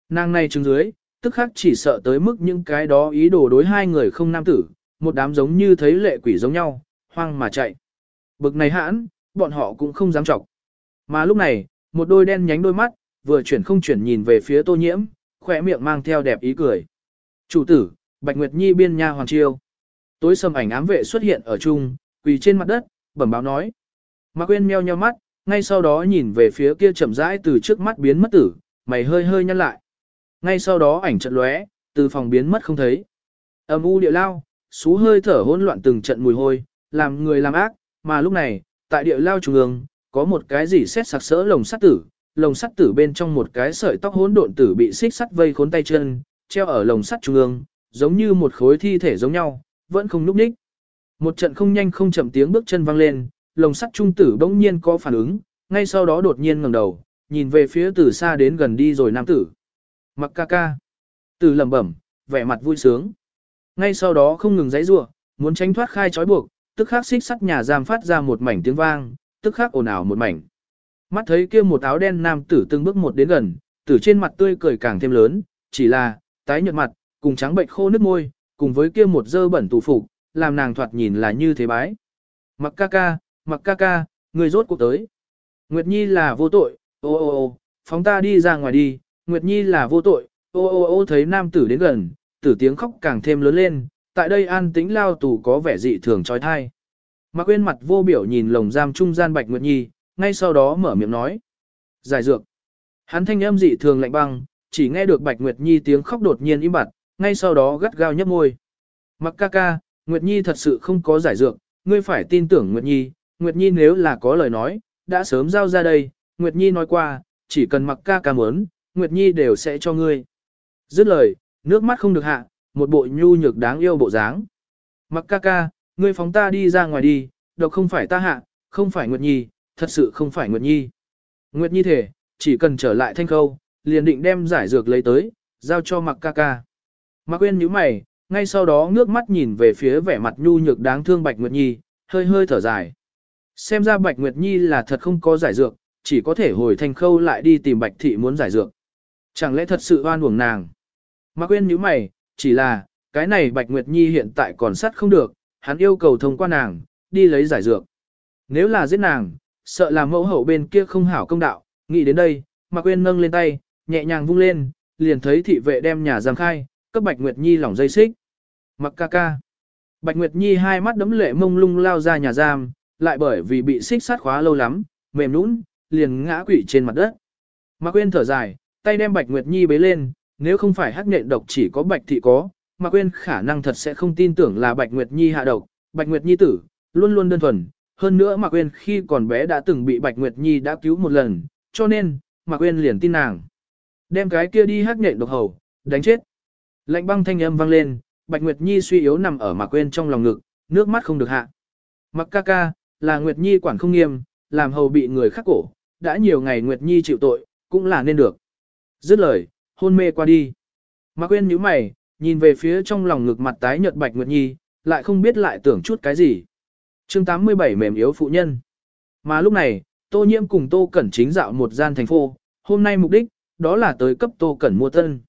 Nàng này trứng dưới, tức khắc chỉ sợ tới mức những cái đó ý đồ đối hai người không nam tử, một đám giống như thấy lệ quỷ giống nhau, hoang mà chạy. Bực này hãn, bọn họ cũng không dám chọc. Mà lúc này, một đôi đen nhánh đôi mắt, vừa chuyển không chuyển nhìn về phía tô nhiễm, khỏe miệng mang theo đẹp ý cười. Chủ tử, Bạch Nguyệt Nhi biên nha hoàng chiêu. Tối sầm ảnh ám vệ xuất hiện ở chung, quỳ trên mặt đất, bẩm báo nói. Mạc Quyên meo nheo mắt, ngay sau đó nhìn về phía kia chậm rãi từ trước mắt biến mất tử, mày hơi hơi nhăn lại. Ngay sau đó ảnh trận lóe, từ phòng biến mất không thấy. Âm u địa lao, xú hơi thở hỗn loạn từng trận mùi hôi, làm người làm ác, mà lúc này, tại địa lao trung ương, có một cái gì xét sặc sỡ lồng sắt tử, lồng sắt tử bên trong một cái sợi tóc hỗn độn tử bị xích sắt vây khốn tay chân, treo ở lồng sắt trung ương, giống như một khối thi thể giống nhau, vẫn không núp đích. Một trận không nhanh không chậm tiếng bước chân vang lên, lồng sắt trung tử bỗng nhiên có phản ứng, ngay sau đó đột nhiên ngẩng đầu, nhìn về phía từ xa đến gần đi rồi nam tử. Mặc ca ca. Tử lẩm bẩm, vẻ mặt vui sướng. Ngay sau đó không ngừng giãy giụa, muốn tránh thoát khai trói buộc, tức khắc xích sắt nhà giam phát ra một mảnh tiếng vang, tức khắc ồn ào một mảnh. Mắt thấy kia một áo đen nam tử từng bước một đến gần, tử trên mặt tươi cười càng thêm lớn, chỉ là, tái nhợt mặt, cùng trắng bệnh khô nước môi, cùng với kia một dơ bẩn tù phục, làm nàng thoạt nhìn là như thế bái. Mặc ca ca, mặc ca ca, người rốt cuộc tới. Nguyệt Nhi là vô tội, ô ô ô, phóng ta đi ra ngoài đi, Nguyệt Nhi là vô tội, ô ô ô thấy nam tử đến gần, tử tiếng khóc càng thêm lớn lên, tại đây an tĩnh lao tù có vẻ dị thường trói thai. Mạc quên mặt vô biểu nhìn lồng giam trung gian Bạch Nguyệt Nhi, ngay sau đó mở miệng nói. Giải dược. Hắn thanh âm dị thường lạnh băng, chỉ nghe được Bạch Nguyệt Nhi tiếng khóc đột nhiên im bặt, ngay sau đó gắt gao nhấp môi. Mặc ca ca, Nguyệt Nhi thật sự không có giải dược, ngươi phải tin tưởng Nguyệt Nhi, Nguyệt Nhi nếu là có lời nói, đã sớm giao ra đây, Nguyệt Nhi nói qua, chỉ cần mặc ca ca muốn, Nguyệt Nhi đều sẽ cho ngươi. Dứt lời, nước mắt không được hạ, một bộ nhu nhược đáng yêu bộ dáng. Mặc ca ca, ngươi phóng ta đi ra ngoài đi, độc không phải ta hạ, không phải Nguyệt Nhi, thật sự không phải Nguyệt Nhi. Nguyệt Nhi thể, chỉ cần trở lại thanh khâu, liền định đem giải dược lấy tới, giao cho mặc ca ca. Mạc Quyên nhíu mày, ngay sau đó ngước mắt nhìn về phía vẻ mặt nhu nhược đáng thương Bạch Nguyệt Nhi, hơi hơi thở dài. Xem ra Bạch Nguyệt Nhi là thật không có giải dược, chỉ có thể hồi thanh khâu lại đi tìm Bạch Thị muốn giải dược. Chẳng lẽ thật sự oan uổng nàng? Mạc Quyên nhíu mày, chỉ là, cái này Bạch Nguyệt Nhi hiện tại còn sắt không được, hắn yêu cầu thông qua nàng, đi lấy giải dược. Nếu là giết nàng, sợ là mẫu hậu bên kia không hảo công đạo, nghĩ đến đây, Mạc Quyên nâng lên tay, nhẹ nhàng vung lên, liền thấy thị vệ đem nhà giam khai, cấp Bạch Nguyệt Nhi lỏng dây xích. Mặc ca ca. Bạch Nguyệt Nhi hai mắt đấm lệ mông lung lao ra nhà giam, lại bởi vì bị xích sát khóa lâu lắm, mềm nũng, liền ngã quỵ trên mặt đất. Mạc Quyên thở dài, tay đem Bạch Nguyệt Nhi bế lên, nếu không phải hắc nện độc chỉ có Bạch Thị có, Mạc Quyên khả năng thật sẽ không tin tưởng là Bạch Nguyệt Nhi hạ độc, Bạch Nguyệt Nhi tử, luôn luôn đơn thuần, hơn nữa Mạc Quyên khi còn bé đã từng bị Bạch Nguyệt Nhi đã cứu một lần, cho nên, Mạc Quyên liền tin nàng. Đem cái kia đi hắc nhện độc hầu, đánh chết. Lạnh băng thanh âm vang lên, Bạch Nguyệt Nhi suy yếu nằm ở Mạc Quyên trong lòng ngực, nước mắt không được hạ. Mặc ca ca, là Nguyệt Nhi quản không nghiêm, làm hầu bị người khắc cổ, đã nhiều ngày Nguyệt Nhi chịu tội, cũng là nên được. Dứt lời, hôn mê qua đi. Mạc Quyên nhíu mày, nhìn về phía trong lòng ngực mặt tái nhợt Bạch Nguyệt Nhi, lại không biết lại tưởng chút cái gì chương 87 mềm yếu phụ nhân. Mà lúc này, Tô Nhiễm cùng Tô Cẩn chính dạo một gian thành phố, hôm nay mục đích, đó là tới cấp Tô Cẩn mua tân.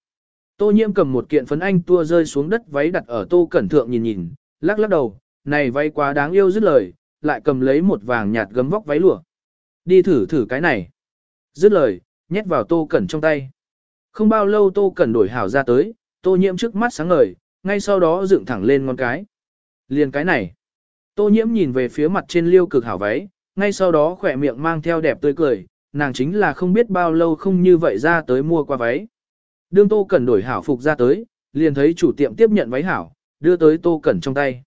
Tô Nhiễm cầm một kiện phấn anh tua rơi xuống đất váy đặt ở Tô Cẩn thượng nhìn nhìn, lắc lắc đầu, này váy quá đáng yêu dứt lời, lại cầm lấy một vàng nhạt gấm vóc váy lụa. Đi thử thử cái này. Dứt lời, nhét vào Tô Cẩn trong tay. Không bao lâu Tô Cẩn đổi hảo ra tới, Tô Nhiễm trước mắt sáng ngời, ngay sau đó dựng thẳng lên ngón cái. Liền cái này. Tô Nhiễm nhìn về phía mặt trên liêu cực hảo váy, ngay sau đó khỏe miệng mang theo đẹp tươi cười, nàng chính là không biết bao lâu không như vậy ra tới mua qua váy. Đương Tô Cẩn đổi hảo phục ra tới, liền thấy chủ tiệm tiếp nhận váy hảo, đưa tới Tô Cẩn trong tay.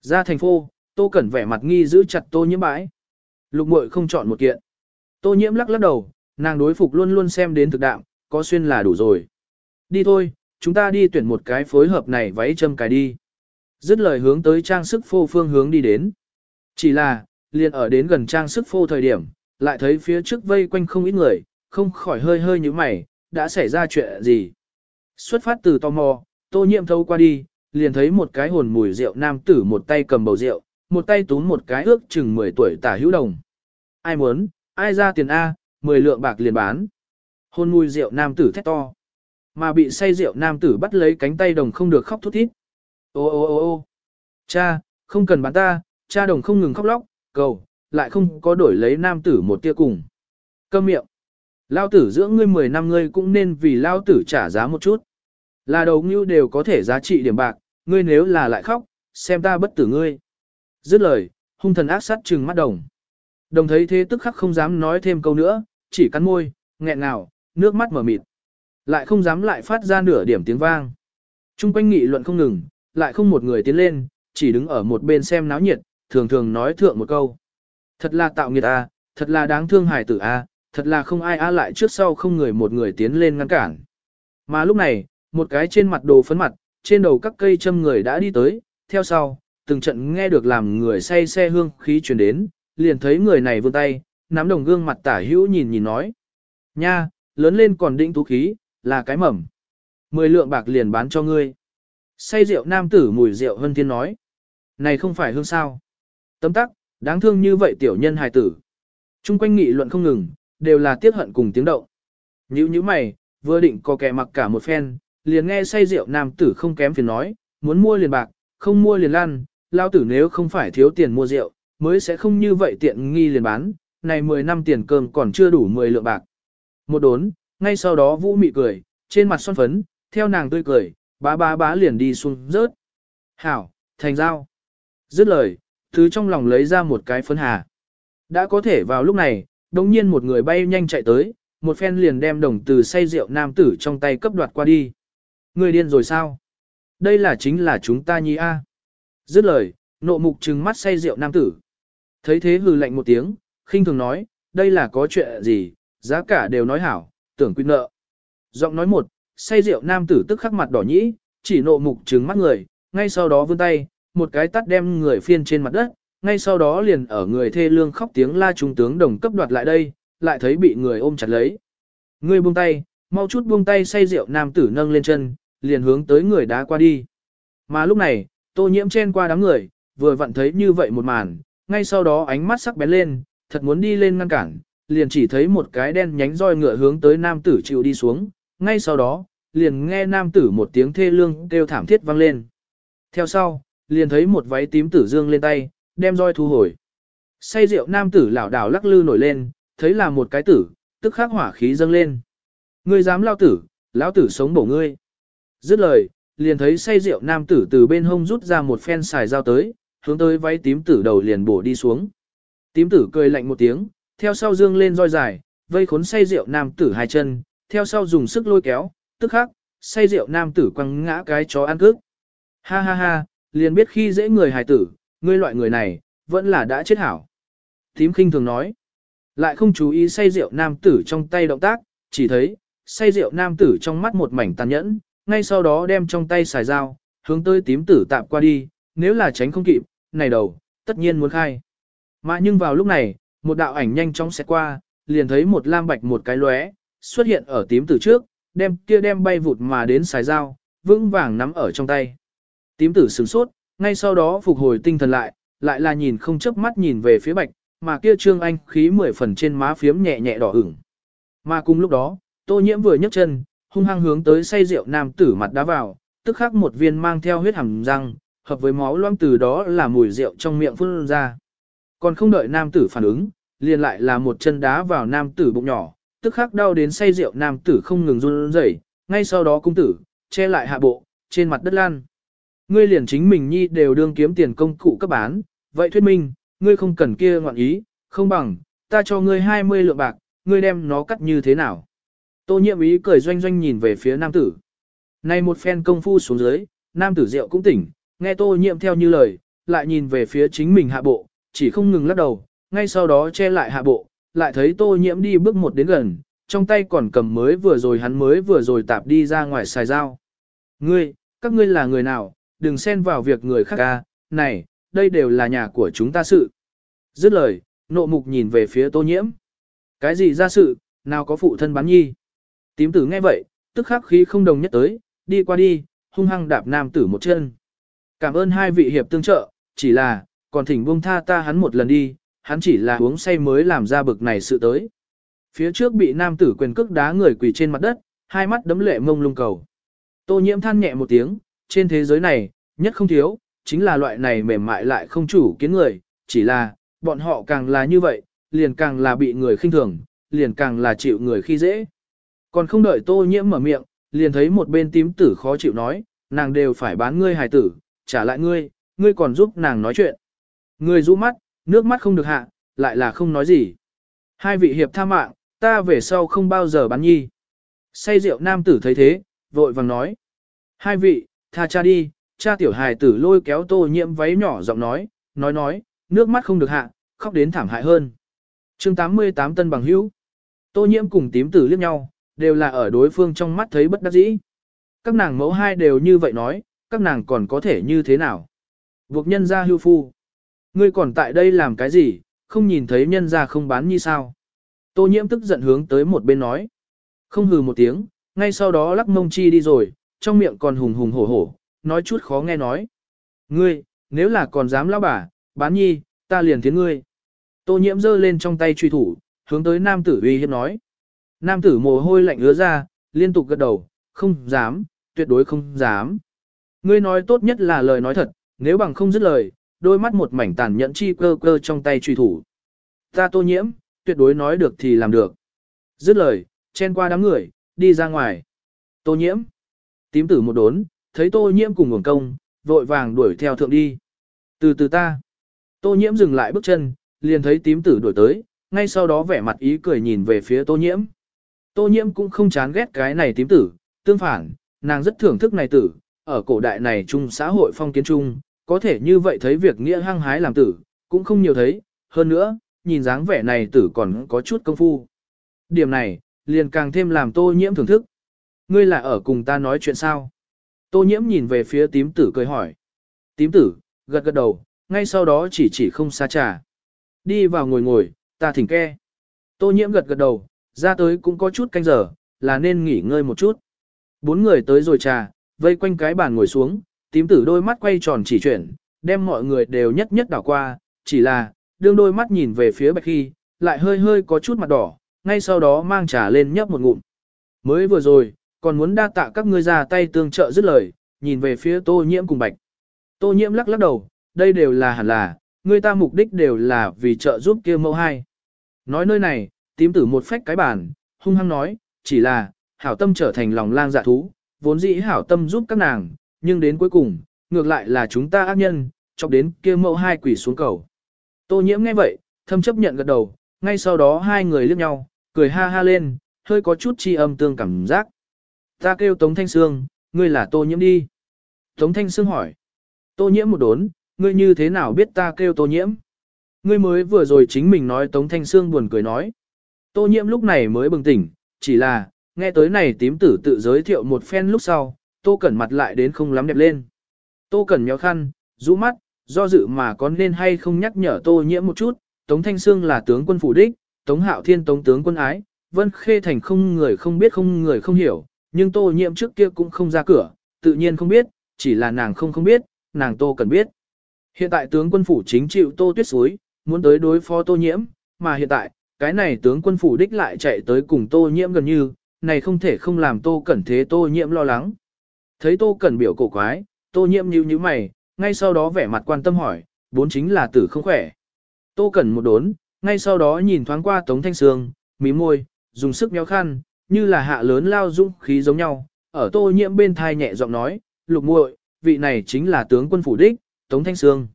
Ra thành phố, Tô Cẩn vẻ mặt nghi giữ chặt Tô Nhiễm bãi. Lục muội không chọn một kiện. Tô Nhiễm lắc lắc đầu, nàng đối phục luôn luôn xem đến thực đạm, có xuyên là đủ rồi. Đi thôi, chúng ta đi tuyển một cái phối hợp này váy châm cài đi. Dứt lời hướng tới trang sức phô phương hướng đi đến. Chỉ là, liền ở đến gần trang sức phô thời điểm, lại thấy phía trước vây quanh không ít người, không khỏi hơi hơi như mày, đã xảy ra chuyện gì. Xuất phát từ tò mò, tô nhiệm thâu qua đi, liền thấy một cái hồn mùi rượu nam tử một tay cầm bầu rượu, một tay túm một cái ước chừng 10 tuổi tả hữu đồng. Ai muốn, ai ra tiền A, 10 lượng bạc liền bán. Hồn mùi rượu nam tử thét to. Mà bị say rượu nam tử bắt lấy cánh tay đồng không được khóc thút thít. Ô ô ô ô cha, không cần bán ta, cha đồng không ngừng khóc lóc, cầu, lại không có đổi lấy nam tử một tia cùng. Câm miệng. Lao tử dưỡng ngươi 10 năm ngươi cũng nên vì lao tử trả giá một chút. Là đầu ngưu đều có thể giá trị điểm bạc, ngươi nếu là lại khóc, xem ta bất tử ngươi. Dứt lời, hung thần ác sát trừng mắt đồng. Đồng thấy thế tức khắc không dám nói thêm câu nữa, chỉ cắn môi, nghẹn ngào, nước mắt mở mịt. Lại không dám lại phát ra nửa điểm tiếng vang. Trung quanh nghị luận không ngừng, lại không một người tiến lên, chỉ đứng ở một bên xem náo nhiệt, thường thường nói thượng một câu. Thật là tạo nghiệt a, thật là đáng thương hài tử a, thật là không ai a lại trước sau không người một người tiến lên ngăn cản. Mà lúc này, một cái trên mặt đồ phấn mặt, trên đầu các cây châm người đã đi tới, theo sau, từng trận nghe được làm người say xe hương khí truyền đến, liền thấy người này vươn tay, nắm đồng gương mặt tả hữu nhìn nhìn nói. Nha, lớn lên còn định tú khí, là cái mầm. Mười lượng bạc liền bán cho ngươi. Say rượu nam tử mùi rượu hân thiên nói. Này không phải hương sao. Tấm tắc, đáng thương như vậy tiểu nhân hài tử. Trung quanh nghị luận không ngừng, đều là tiếc hận cùng tiếng động. Nhữ như mày, vừa định có kẻ mặc cả một phen, liền nghe say rượu nam tử không kém phiền nói, muốn mua liền bạc, không mua liền lan, lao tử nếu không phải thiếu tiền mua rượu, mới sẽ không như vậy tiện nghi liền bán, này 10 năm tiền cơm còn chưa đủ 10 lượng bạc. Một đốn, ngay sau đó vũ mị cười, trên mặt son phấn, theo nàng tươi cười, bá bá bá liền đi xuống rớt. Hảo, thành giao. Dứt lời, thứ trong lòng lấy ra một cái phấn hà. Đã có thể vào lúc này, đồng nhiên một người bay nhanh chạy tới, một phen liền đem đồng từ say rượu nam tử trong tay cấp đoạt qua đi. Người điên rồi sao? Đây là chính là chúng ta nhi A. Dứt lời, nộ mục trừng mắt say rượu nam tử. Thấy thế hừ lạnh một tiếng, khinh thường nói, đây là có chuyện gì, giá cả đều nói hảo, tưởng quy nợ. Giọng nói một, say rượu nam tử tức khắc mặt đỏ nhĩ, chỉ nộ mục trừng mắt người, ngay sau đó vươn tay, một cái tắt đem người phiên trên mặt đất, ngay sau đó liền ở người thê lương khóc tiếng la trung tướng đồng cấp đoạt lại đây, lại thấy bị người ôm chặt lấy. Người buông tay, mau chút buông tay say rượu nam tử nâng lên chân, liền hướng tới người đá qua đi. Mà lúc này, tô nhiễm chen qua đám người, vừa vặn thấy như vậy một màn, ngay sau đó ánh mắt sắc bén lên, thật muốn đi lên ngăn cản, liền chỉ thấy một cái đen nhánh roi ngựa hướng tới nam tử chịu đi xuống, ngay sau đó, liền nghe nam tử một tiếng thê lương kêu thảm thiết vang lên. Theo sau, liền thấy một váy tím tử dương lên tay, đem roi thu hồi. Say rượu nam tử lảo đảo lắc lư nổi lên, thấy là một cái tử, tức khắc hỏa khí dâng lên. Ngươi dám lao tử, lão tử sống bổ ngươi. Dứt lời, liền thấy say rượu nam tử từ bên hông rút ra một phen xài dao tới, hướng tới váy tím tử đầu liền bổ đi xuống. Tím tử cười lạnh một tiếng, theo sau dương lên roi dài, vây khốn say rượu nam tử hai chân, theo sau dùng sức lôi kéo, tức khắc, say rượu nam tử quăng ngã cái chó ăn cước. Ha ha ha, liền biết khi dễ người hài tử, ngươi loại người này, vẫn là đã chết hảo. Tím khinh thường nói, lại không chú ý say rượu nam tử trong tay động tác, chỉ thấy, say rượu nam tử trong mắt một mảnh tàn nhẫn, ngay sau đó đem trong tay xài dao, hướng tới tím tử tạm qua đi, nếu là tránh không kịp, này đầu, tất nhiên muốn khai. Mà nhưng vào lúc này, một đạo ảnh nhanh chóng sẽ qua, liền thấy một lam bạch một cái lóe, xuất hiện ở tím tử trước, đem kia đem bay vụt mà đến xài dao, vững vàng nắm ở trong tay. Tím tử sửng sốt, ngay sau đó phục hồi tinh thần lại, lại là nhìn không chớp mắt nhìn về phía bạch, mà kia trương anh khí mười phần trên má phiếm nhẹ nhẹ đỏ ửng. Mà cùng lúc đó, tô nhiễm vừa nhấc chân, hung hăng hướng tới say rượu nam tử mặt đá vào, tức khắc một viên mang theo huyết hầm răng, hợp với máu loang từ đó là mùi rượu trong miệng phun ra. Còn không đợi nam tử phản ứng, liền lại là một chân đá vào nam tử bụng nhỏ, tức khắc đau đến say rượu nam tử không ngừng run rẩy, ngay sau đó cung tử, che lại hạ bộ, trên mặt đất lan. Ngươi liền chính mình nhi đều đương kiếm tiền công cụ cấp bán, vậy thuyết minh, ngươi không cần kia ngoạn ý, không bằng, ta cho ngươi 20 lượng bạc, ngươi đem nó cắt như thế nào. Tô nhiệm ý cười doanh doanh nhìn về phía nam tử. Này một phen công phu xuống dưới, nam tử rượu cũng tỉnh, nghe tô nhiệm theo như lời, lại nhìn về phía chính mình hạ bộ, chỉ không ngừng lắc đầu, ngay sau đó che lại hạ bộ, lại thấy tô nhiễm đi bước một đến gần, trong tay còn cầm mới vừa rồi hắn mới vừa rồi tạp đi ra ngoài xài dao. Ngươi, các ngươi là người nào, đừng xen vào việc người khác ca, này, đây đều là nhà của chúng ta sự. Dứt lời, nộ mục nhìn về phía tô nhiễm. Cái gì ra sự, nào có phụ thân bán nhi. Tím tử nghe vậy, tức khắc khí không đồng nhất tới, đi qua đi, hung hăng đạp nam tử một chân. Cảm ơn hai vị hiệp tương trợ, chỉ là, còn thỉnh buông tha ta hắn một lần đi, hắn chỉ là uống say mới làm ra bực này sự tới. Phía trước bị nam tử quyền cước đá người quỳ trên mặt đất, hai mắt đấm lệ mông lung cầu. Tô nhiễm than nhẹ một tiếng, trên thế giới này, nhất không thiếu, chính là loại này mềm mại lại không chủ kiến người, chỉ là, bọn họ càng là như vậy, liền càng là bị người khinh thường, liền càng là chịu người khi dễ. Còn không đợi tô nhiễm mở miệng, liền thấy một bên tím tử khó chịu nói, nàng đều phải bán ngươi hài tử, trả lại ngươi, ngươi còn giúp nàng nói chuyện. Ngươi rũ mắt, nước mắt không được hạ, lại là không nói gì. Hai vị hiệp tha mạng, ta về sau không bao giờ bán nhi. Say rượu nam tử thấy thế, vội vàng nói. Hai vị, tha cha đi, cha tiểu hài tử lôi kéo tô nhiễm váy nhỏ giọng nói, nói nói, nước mắt không được hạ, khóc đến thảm hại hơn. chương 88 tân bằng hữu. Tô nhiễm cùng tím tử liếc nhau, đều là ở đối phương trong mắt thấy bất đắc dĩ. Các nàng mẫu hai đều như vậy nói, các nàng còn có thể như thế nào? Buộc nhân ra hưu phu. Ngươi còn tại đây làm cái gì, không nhìn thấy nhân ra không bán như sao? Tô nhiễm tức giận hướng tới một bên nói. Không hừ một tiếng, ngay sau đó lắc mông chi đi rồi, trong miệng còn hùng hùng hổ hổ, nói chút khó nghe nói. Ngươi, nếu là còn dám lão bà, bán nhi, ta liền thiến ngươi. Tô nhiễm giơ lên trong tay truy thủ, hướng tới nam tử uy hiếp nói. Nam tử mồ hôi lạnh ứa ra, liên tục gật đầu, không dám, tuyệt đối không dám. Ngươi nói tốt nhất là lời nói thật, nếu bằng không dứt lời, đôi mắt một mảnh tàn nhẫn chi cơ cơ trong tay truy thủ. Ta tô nhiễm, tuyệt đối nói được thì làm được. Dứt lời, chen qua đám người, đi ra ngoài. Tô nhiễm. Tím tử một đốn, thấy tô nhiễm cùng nguồn công, vội vàng đuổi theo thượng đi. Từ từ ta. Tô nhiễm dừng lại bước chân, liền thấy tím tử đuổi tới, ngay sau đó vẻ mặt ý cười nhìn về phía tô nhiễm. Tô nhiễm cũng không chán ghét cái này tím tử, tương phản, nàng rất thưởng thức này tử, ở cổ đại này trung xã hội phong kiến trung, có thể như vậy thấy việc nghĩa hăng hái làm tử, cũng không nhiều thấy, hơn nữa, nhìn dáng vẻ này tử còn có chút công phu. Điểm này, liền càng thêm làm tô nhiễm thưởng thức. Ngươi là ở cùng ta nói chuyện sao? Tô nhiễm nhìn về phía tím tử cười hỏi. Tím tử, gật gật đầu, ngay sau đó chỉ chỉ không xa trà. Đi vào ngồi ngồi, ta thỉnh ke. Tô nhiễm gật gật đầu, ra tới cũng có chút canh giờ, là nên nghỉ ngơi một chút. Bốn người tới rồi trà, vây quanh cái bàn ngồi xuống, tím tử đôi mắt quay tròn chỉ chuyển, đem mọi người đều nhất nhất đảo qua, chỉ là, đương đôi mắt nhìn về phía bạch khi, lại hơi hơi có chút mặt đỏ, ngay sau đó mang trà lên nhấp một ngụm. Mới vừa rồi, còn muốn đa tạ các ngươi ra tay tương trợ dứt lời, nhìn về phía tô nhiễm cùng bạch. Tô nhiễm lắc lắc đầu, đây đều là hẳn là, người ta mục đích đều là vì trợ giúp kia mẫu hai. Nói nơi này, tím tử một phách cái bàn, hung hăng nói, chỉ là, hảo tâm trở thành lòng lang dạ thú, vốn dĩ hảo tâm giúp các nàng, nhưng đến cuối cùng, ngược lại là chúng ta ác nhân, chọc đến kia mẫu hai quỷ xuống cầu. Tô nhiễm nghe vậy, thâm chấp nhận gật đầu, ngay sau đó hai người liếc nhau, cười ha ha lên, hơi có chút chi âm tương cảm giác. Ta kêu Tống Thanh Sương, ngươi là Tô nhiễm đi. Tống Thanh Sương hỏi. Tô nhiễm một đốn, ngươi như thế nào biết ta kêu Tô nhiễm? Ngươi mới vừa rồi chính mình nói Tống Thanh Sương buồn cười nói. Tô nhiễm lúc này mới bừng tỉnh, chỉ là, nghe tới này tím tử tự giới thiệu một phen lúc sau, Tô Cẩn mặt lại đến không lắm đẹp lên. Tô Cẩn nhéo khăn, rũ mắt, do dự mà có nên hay không nhắc nhở Tô nhiễm một chút, Tống Thanh Sương là tướng quân phủ đích, Tống Hạo Thiên Tống tướng quân ái, Vân Khê Thành không người không biết không người không hiểu, nhưng Tô nhiễm trước kia cũng không ra cửa, tự nhiên không biết, chỉ là nàng không không biết, nàng Tô cần biết. Hiện tại tướng quân phủ chính chịu Tô Tuyết suối, muốn tới đối phó Tô nhiễm, mà hiện tại, cái này tướng quân phủ đích lại chạy tới cùng Tô nhiễm gần như, này không thể không làm Tô Cẩn thế Tô nhiễm lo lắng. Thấy Tô cần biểu cổ quái, Tô nhiễm nhíu nhíu mày, ngay sau đó vẻ mặt quan tâm hỏi, bốn chính là tử không khỏe. Tô cần một đốn, ngay sau đó nhìn thoáng qua Tống Thanh Sương, mí môi, dùng sức méo khăn, như là hạ lớn lao dũng khí giống nhau, ở Tô nhiễm bên thai nhẹ giọng nói, lục muội, vị này chính là tướng quân phủ đích, Tống Thanh Sương.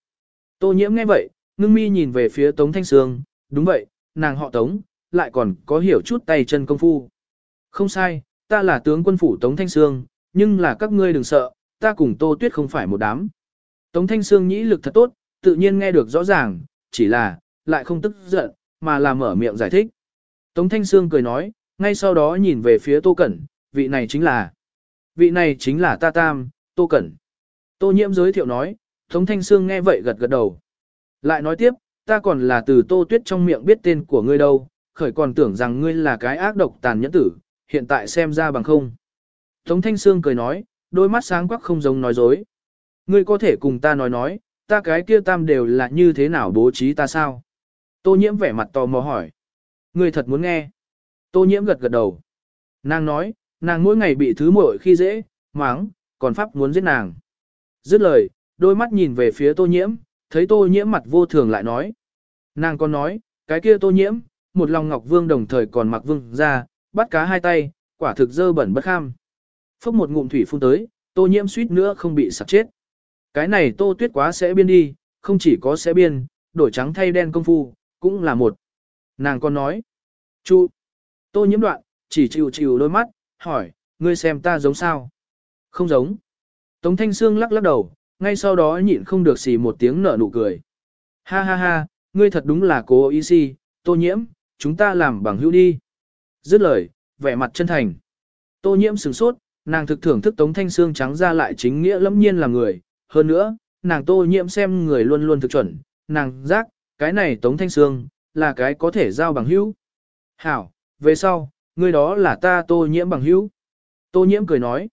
Tô nhiễm nghe vậy, ngưng mi nhìn về phía Tống Thanh Sương, đúng vậy, nàng họ Tống, lại còn có hiểu chút tay chân công phu. Không sai, ta là tướng quân phủ Tống Thanh Sương, nhưng là các ngươi đừng sợ, ta cùng Tô Tuyết không phải một đám. Tống Thanh Sương nhĩ lực thật tốt, tự nhiên nghe được rõ ràng, chỉ là, lại không tức giận, mà là mở miệng giải thích. Tống Thanh Sương cười nói, ngay sau đó nhìn về phía Tô Cẩn, vị này chính là, vị này chính là ta tam, Tô Cẩn. Tô Nhiễm giới thiệu nói, Tống Thanh Sương nghe vậy gật gật đầu. Lại nói tiếp, ta còn là từ Tô Tuyết trong miệng biết tên của ngươi đâu, khởi còn tưởng rằng ngươi là cái ác độc tàn nhẫn tử, hiện tại xem ra bằng không. Tống Thanh Sương cười nói, đôi mắt sáng quắc không giống nói dối. Ngươi có thể cùng ta nói nói, ta cái kia tam đều là như thế nào bố trí ta sao? Tô nhiễm vẻ mặt tò mò hỏi. Ngươi thật muốn nghe. Tô nhiễm gật gật đầu. Nàng nói, nàng mỗi ngày bị thứ muội khi dễ, mắng, còn pháp muốn giết nàng. Dứt lời, đôi mắt nhìn về phía tô nhiễm, thấy tô nhiễm mặt vô thường lại nói. Nàng còn nói, cái kia tô nhiễm, một lòng ngọc vương đồng thời còn mặc vương ra, bắt cá hai tay, quả thực dơ bẩn bất kham. Phốc một ngụm thủy phun tới, tô nhiễm suýt nữa không bị sặc chết. Cái này tô tuyết quá sẽ biên đi, không chỉ có sẽ biên, đổi trắng thay đen công phu, cũng là một. Nàng còn nói, chu, tô nhiễm đoạn, chỉ chịu chịu đôi mắt, hỏi, ngươi xem ta giống sao? Không giống. Tống Thanh Sương lắc lắc đầu, ngay sau đó nhịn không được xì một tiếng nở nụ cười. Ha ha ha, ngươi thật đúng là cố ý si, tô nhiễm, chúng ta làm bằng hữu đi. Dứt lời, vẻ mặt chân thành. Tô nhiễm sửng sốt, nàng thực thưởng thức Tống Thanh Sương trắng ra lại chính nghĩa lẫm nhiên là người. Hơn nữa, nàng tô nhiễm xem người luôn luôn thực chuẩn, nàng giác, cái này Tống Thanh Sương, là cái có thể giao bằng hữu. Hảo, về sau, người đó là ta tô nhiễm bằng hữu. Tô nhiễm cười nói.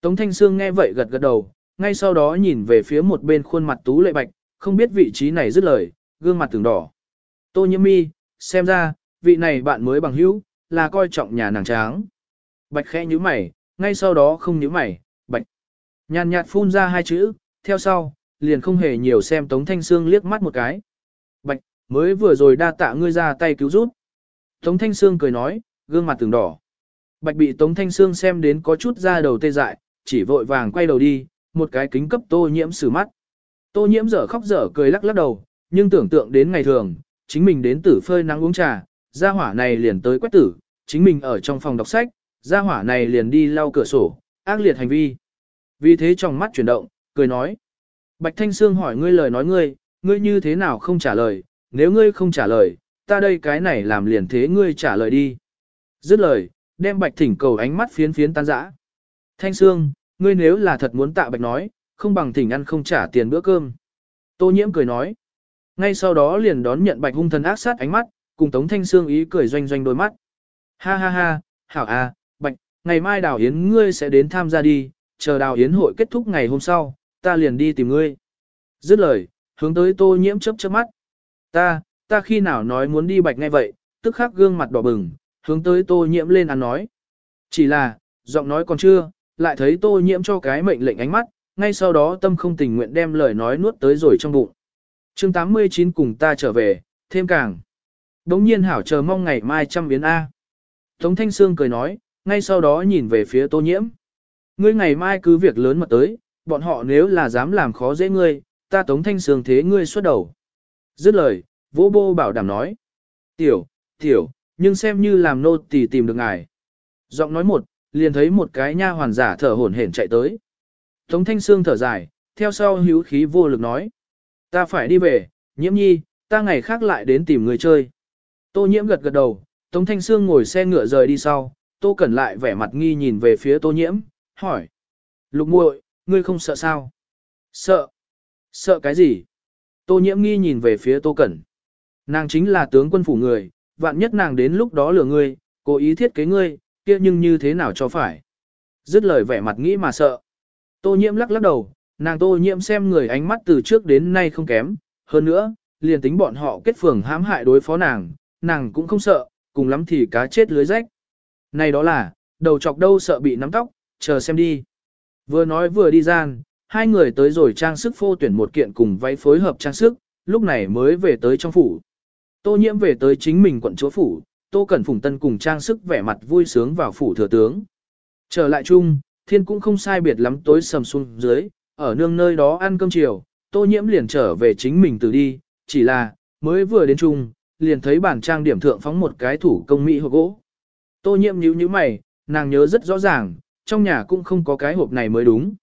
Tống Thanh Sương nghe vậy gật gật đầu, ngay sau đó nhìn về phía một bên khuôn mặt tú lệ bạch, không biết vị trí này dứt lời, gương mặt từng đỏ. Tô nhiễm mi, xem ra, vị này bạn mới bằng hữu, là coi trọng nhà nàng tráng. Bạch khẽ nhíu mày, ngay sau đó không nhíu mày, bạch. Nhàn nhạt phun ra hai chữ, theo sau, liền không hề nhiều xem Tống Thanh Sương liếc mắt một cái. Bạch, mới vừa rồi đa tạ ngươi ra tay cứu giúp. Tống Thanh Sương cười nói, gương mặt từng đỏ. Bạch bị Tống Thanh Sương xem đến có chút ra đầu tê dại, chỉ vội vàng quay đầu đi, một cái kính cấp tô nhiễm xử mắt. Tô nhiễm dở khóc dở cười lắc lắc đầu, nhưng tưởng tượng đến ngày thường, chính mình đến tử phơi nắng uống trà, gia hỏa này liền tới quét tử, chính mình ở trong phòng đọc sách, gia hỏa này liền đi lau cửa sổ, ác liệt hành vi. Vì thế trong mắt chuyển động, cười nói. Bạch Thanh Sương hỏi ngươi lời nói ngươi, ngươi như thế nào không trả lời, nếu ngươi không trả lời, ta đây cái này làm liền thế ngươi trả lời đi. Dứt lời, đem Bạch Thỉnh cầu ánh mắt phiến phiến tan rã. Thanh Sương, ngươi nếu là thật muốn tạ Bạch nói, không bằng thỉnh ăn không trả tiền bữa cơm. Tô nhiễm cười nói. Ngay sau đó liền đón nhận Bạch hung thần ác sát ánh mắt, cùng Tống Thanh Sương ý cười doanh doanh đôi mắt. Ha ha ha, hảo à, ngày mai đào yến ngươi sẽ đến tham gia đi, chờ đào yến hội kết thúc ngày hôm sau, ta liền đi tìm ngươi. Dứt lời, hướng tới tô nhiễm chớp chớp mắt. Ta, ta khi nào nói muốn đi Bạch ngay vậy, tức khắc gương mặt đỏ bừng, hướng tới tô nhiễm lên ăn nói. Chỉ là, giọng nói còn chưa, lại thấy tô nhiễm cho cái mệnh lệnh ánh mắt, ngay sau đó tâm không tình nguyện đem lời nói nuốt tới rồi trong bụng. Chương 89 cùng ta trở về, thêm càng. Đống nhiên hảo chờ mong ngày mai trăm biến A. Tống Thanh Sương cười nói, ngay sau đó nhìn về phía tô nhiễm. Ngươi ngày mai cứ việc lớn mà tới, bọn họ nếu là dám làm khó dễ ngươi, ta tống thanh sương thế ngươi xuất đầu. Dứt lời, vỗ bô bảo đảm nói. Tiểu, tiểu, nhưng xem như làm nô tỳ tìm được ngài. Giọng nói một, liền thấy một cái nha hoàn giả thở hổn hển chạy tới. Tống thanh sương thở dài, theo sau hữu khí vô lực nói. Ta phải đi về, nhiễm nhi, ta ngày khác lại đến tìm người chơi. Tô nhiễm gật gật đầu, Tống Thanh Sương ngồi xe ngựa rời đi sau, Tô Cẩn lại vẻ mặt nghi nhìn về phía Tô nhiễm, hỏi. Lục muội, ngươi không sợ sao? Sợ. Sợ cái gì? Tô nhiễm nghi nhìn về phía Tô Cẩn. Nàng chính là tướng quân phủ người, vạn nhất nàng đến lúc đó lừa ngươi, cố ý thiết kế ngươi, kia nhưng như thế nào cho phải? Dứt lời vẻ mặt nghĩ mà sợ. Tô nhiễm lắc lắc đầu, nàng tô nhiễm xem người ánh mắt từ trước đến nay không kém, hơn nữa, liền tính bọn họ kết phường hãm hại đối phó nàng, nàng cũng không sợ, cùng lắm thì cá chết lưới rách. Này đó là, đầu chọc đâu sợ bị nắm tóc, chờ xem đi. Vừa nói vừa đi gian, hai người tới rồi trang sức phô tuyển một kiện cùng váy phối hợp trang sức, lúc này mới về tới trong phủ. Tô nhiễm về tới chính mình quận chúa phủ, tô cẩn phùng tân cùng trang sức vẻ mặt vui sướng vào phủ thừa tướng. Trở lại chung, thiên cũng không sai biệt lắm tối sầm xuống dưới, ở nương nơi đó ăn cơm chiều, tô nhiễm liền trở về chính mình từ đi, chỉ là, mới vừa đến chung, liền thấy bản trang điểm thượng phóng một cái thủ công mỹ hộp gỗ. Tô nhiễm nhíu nhíu mày, nàng nhớ rất rõ ràng, trong nhà cũng không có cái hộp này mới đúng.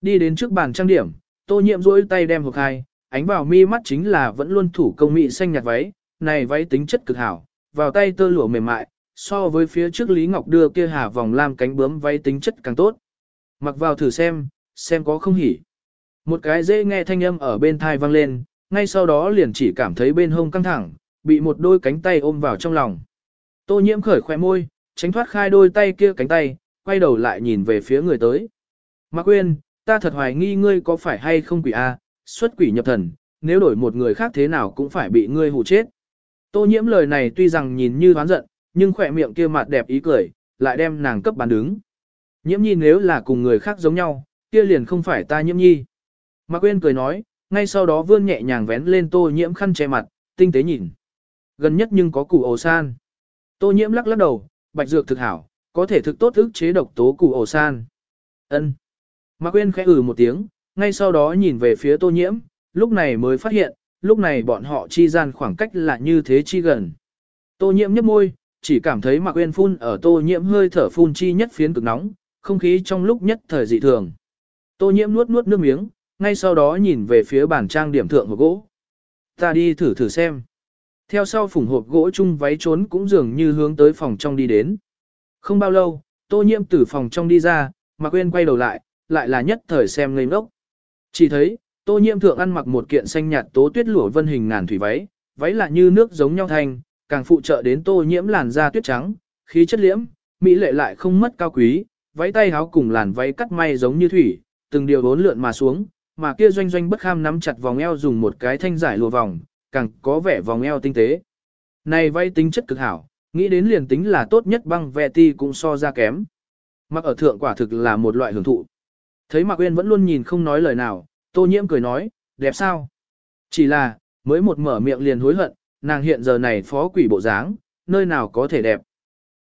Đi đến trước bàn trang điểm, tô nhiễm duỗi tay đem hộp hai, ánh vào mi mắt chính là vẫn luôn thủ công mỹ xanh nhạt váy, này váy tính chất cực hảo, vào tay tơ lụa mềm mại, so với phía trước Lý Ngọc đưa kia hà vòng lam cánh bướm váy tính chất càng tốt. Mặc vào thử xem, xem có không hỉ. Một cái dễ nghe thanh âm ở bên thai vang lên, ngay sau đó liền chỉ cảm thấy bên hông căng thẳng, bị một đôi cánh tay ôm vào trong lòng. Tô nhiễm khởi khoe môi, tránh thoát khai đôi tay kia cánh tay, quay đầu lại nhìn về phía người tới. Mạc Quyên, ta thật hoài nghi ngươi có phải hay không quỷ A, xuất quỷ nhập thần, nếu đổi một người khác thế nào cũng phải bị ngươi hù chết. Tô nhiễm lời này tuy rằng nhìn như hoán giận, nhưng khỏe miệng kia mặt đẹp ý cười, lại đem nàng cấp bán đứng. Nhiễm nhi nếu là cùng người khác giống nhau, kia liền không phải ta nhiễm nhi. Mạc Quyên cười nói, ngay sau đó vươn nhẹ nhàng vén lên tô nhiễm khăn che mặt, tinh tế nhìn. Gần nhất nhưng có củ ổ san. Tô nhiễm lắc lắc đầu, bạch dược thực hảo, có thể thực tốt ức chế độc tố củ ổ san. Ân. Mạc Quyên khẽ ừ một tiếng, ngay sau đó nhìn về phía tô nhiễm, lúc này mới phát hiện, lúc này bọn họ chi gian khoảng cách là như thế chi gần. Tô nhiễm nhếch môi, chỉ cảm thấy Mạc Uyên phun ở tô nhiễm hơi thở phun chi nhất phiến cực nóng, không khí trong lúc nhất thời dị thường. Tô nhiễm nuốt nuốt nước miếng, ngay sau đó nhìn về phía bàn trang điểm thượng hộp gỗ. Ta đi thử thử xem. Theo sau phủng hộp gỗ chung váy trốn cũng dường như hướng tới phòng trong đi đến. Không bao lâu, tô nhiễm từ phòng trong đi ra, mà quên quay đầu lại, lại là nhất thời xem ngây ngốc. Chỉ thấy, tô nhiễm thượng ăn mặc một kiện xanh nhạt tố tuyết lụa vân hình ngàn thủy váy, váy là như nước giống nhau thanh, càng phụ trợ đến tô nhiễm làn da tuyết trắng, khí chất liễm, mỹ lệ lại không mất cao quý, váy tay áo cùng làn váy cắt may giống như thủy, từng điều bốn lượn mà xuống, mà kia doanh doanh bất kham nắm chặt vòng eo dùng một cái thanh giải lụa vòng, càng có vẻ vòng eo tinh tế. Này vay tính chất cực hảo, nghĩ đến liền tính là tốt nhất băng vẹ ti cũng so ra kém. Mặc ở thượng quả thực là một loại hưởng thụ. Thấy Mạc Uyên vẫn luôn nhìn không nói lời nào, Tô Nhiễm cười nói, đẹp sao? Chỉ là, mới một mở miệng liền hối hận, nàng hiện giờ này phó quỷ bộ dáng, nơi nào có thể đẹp.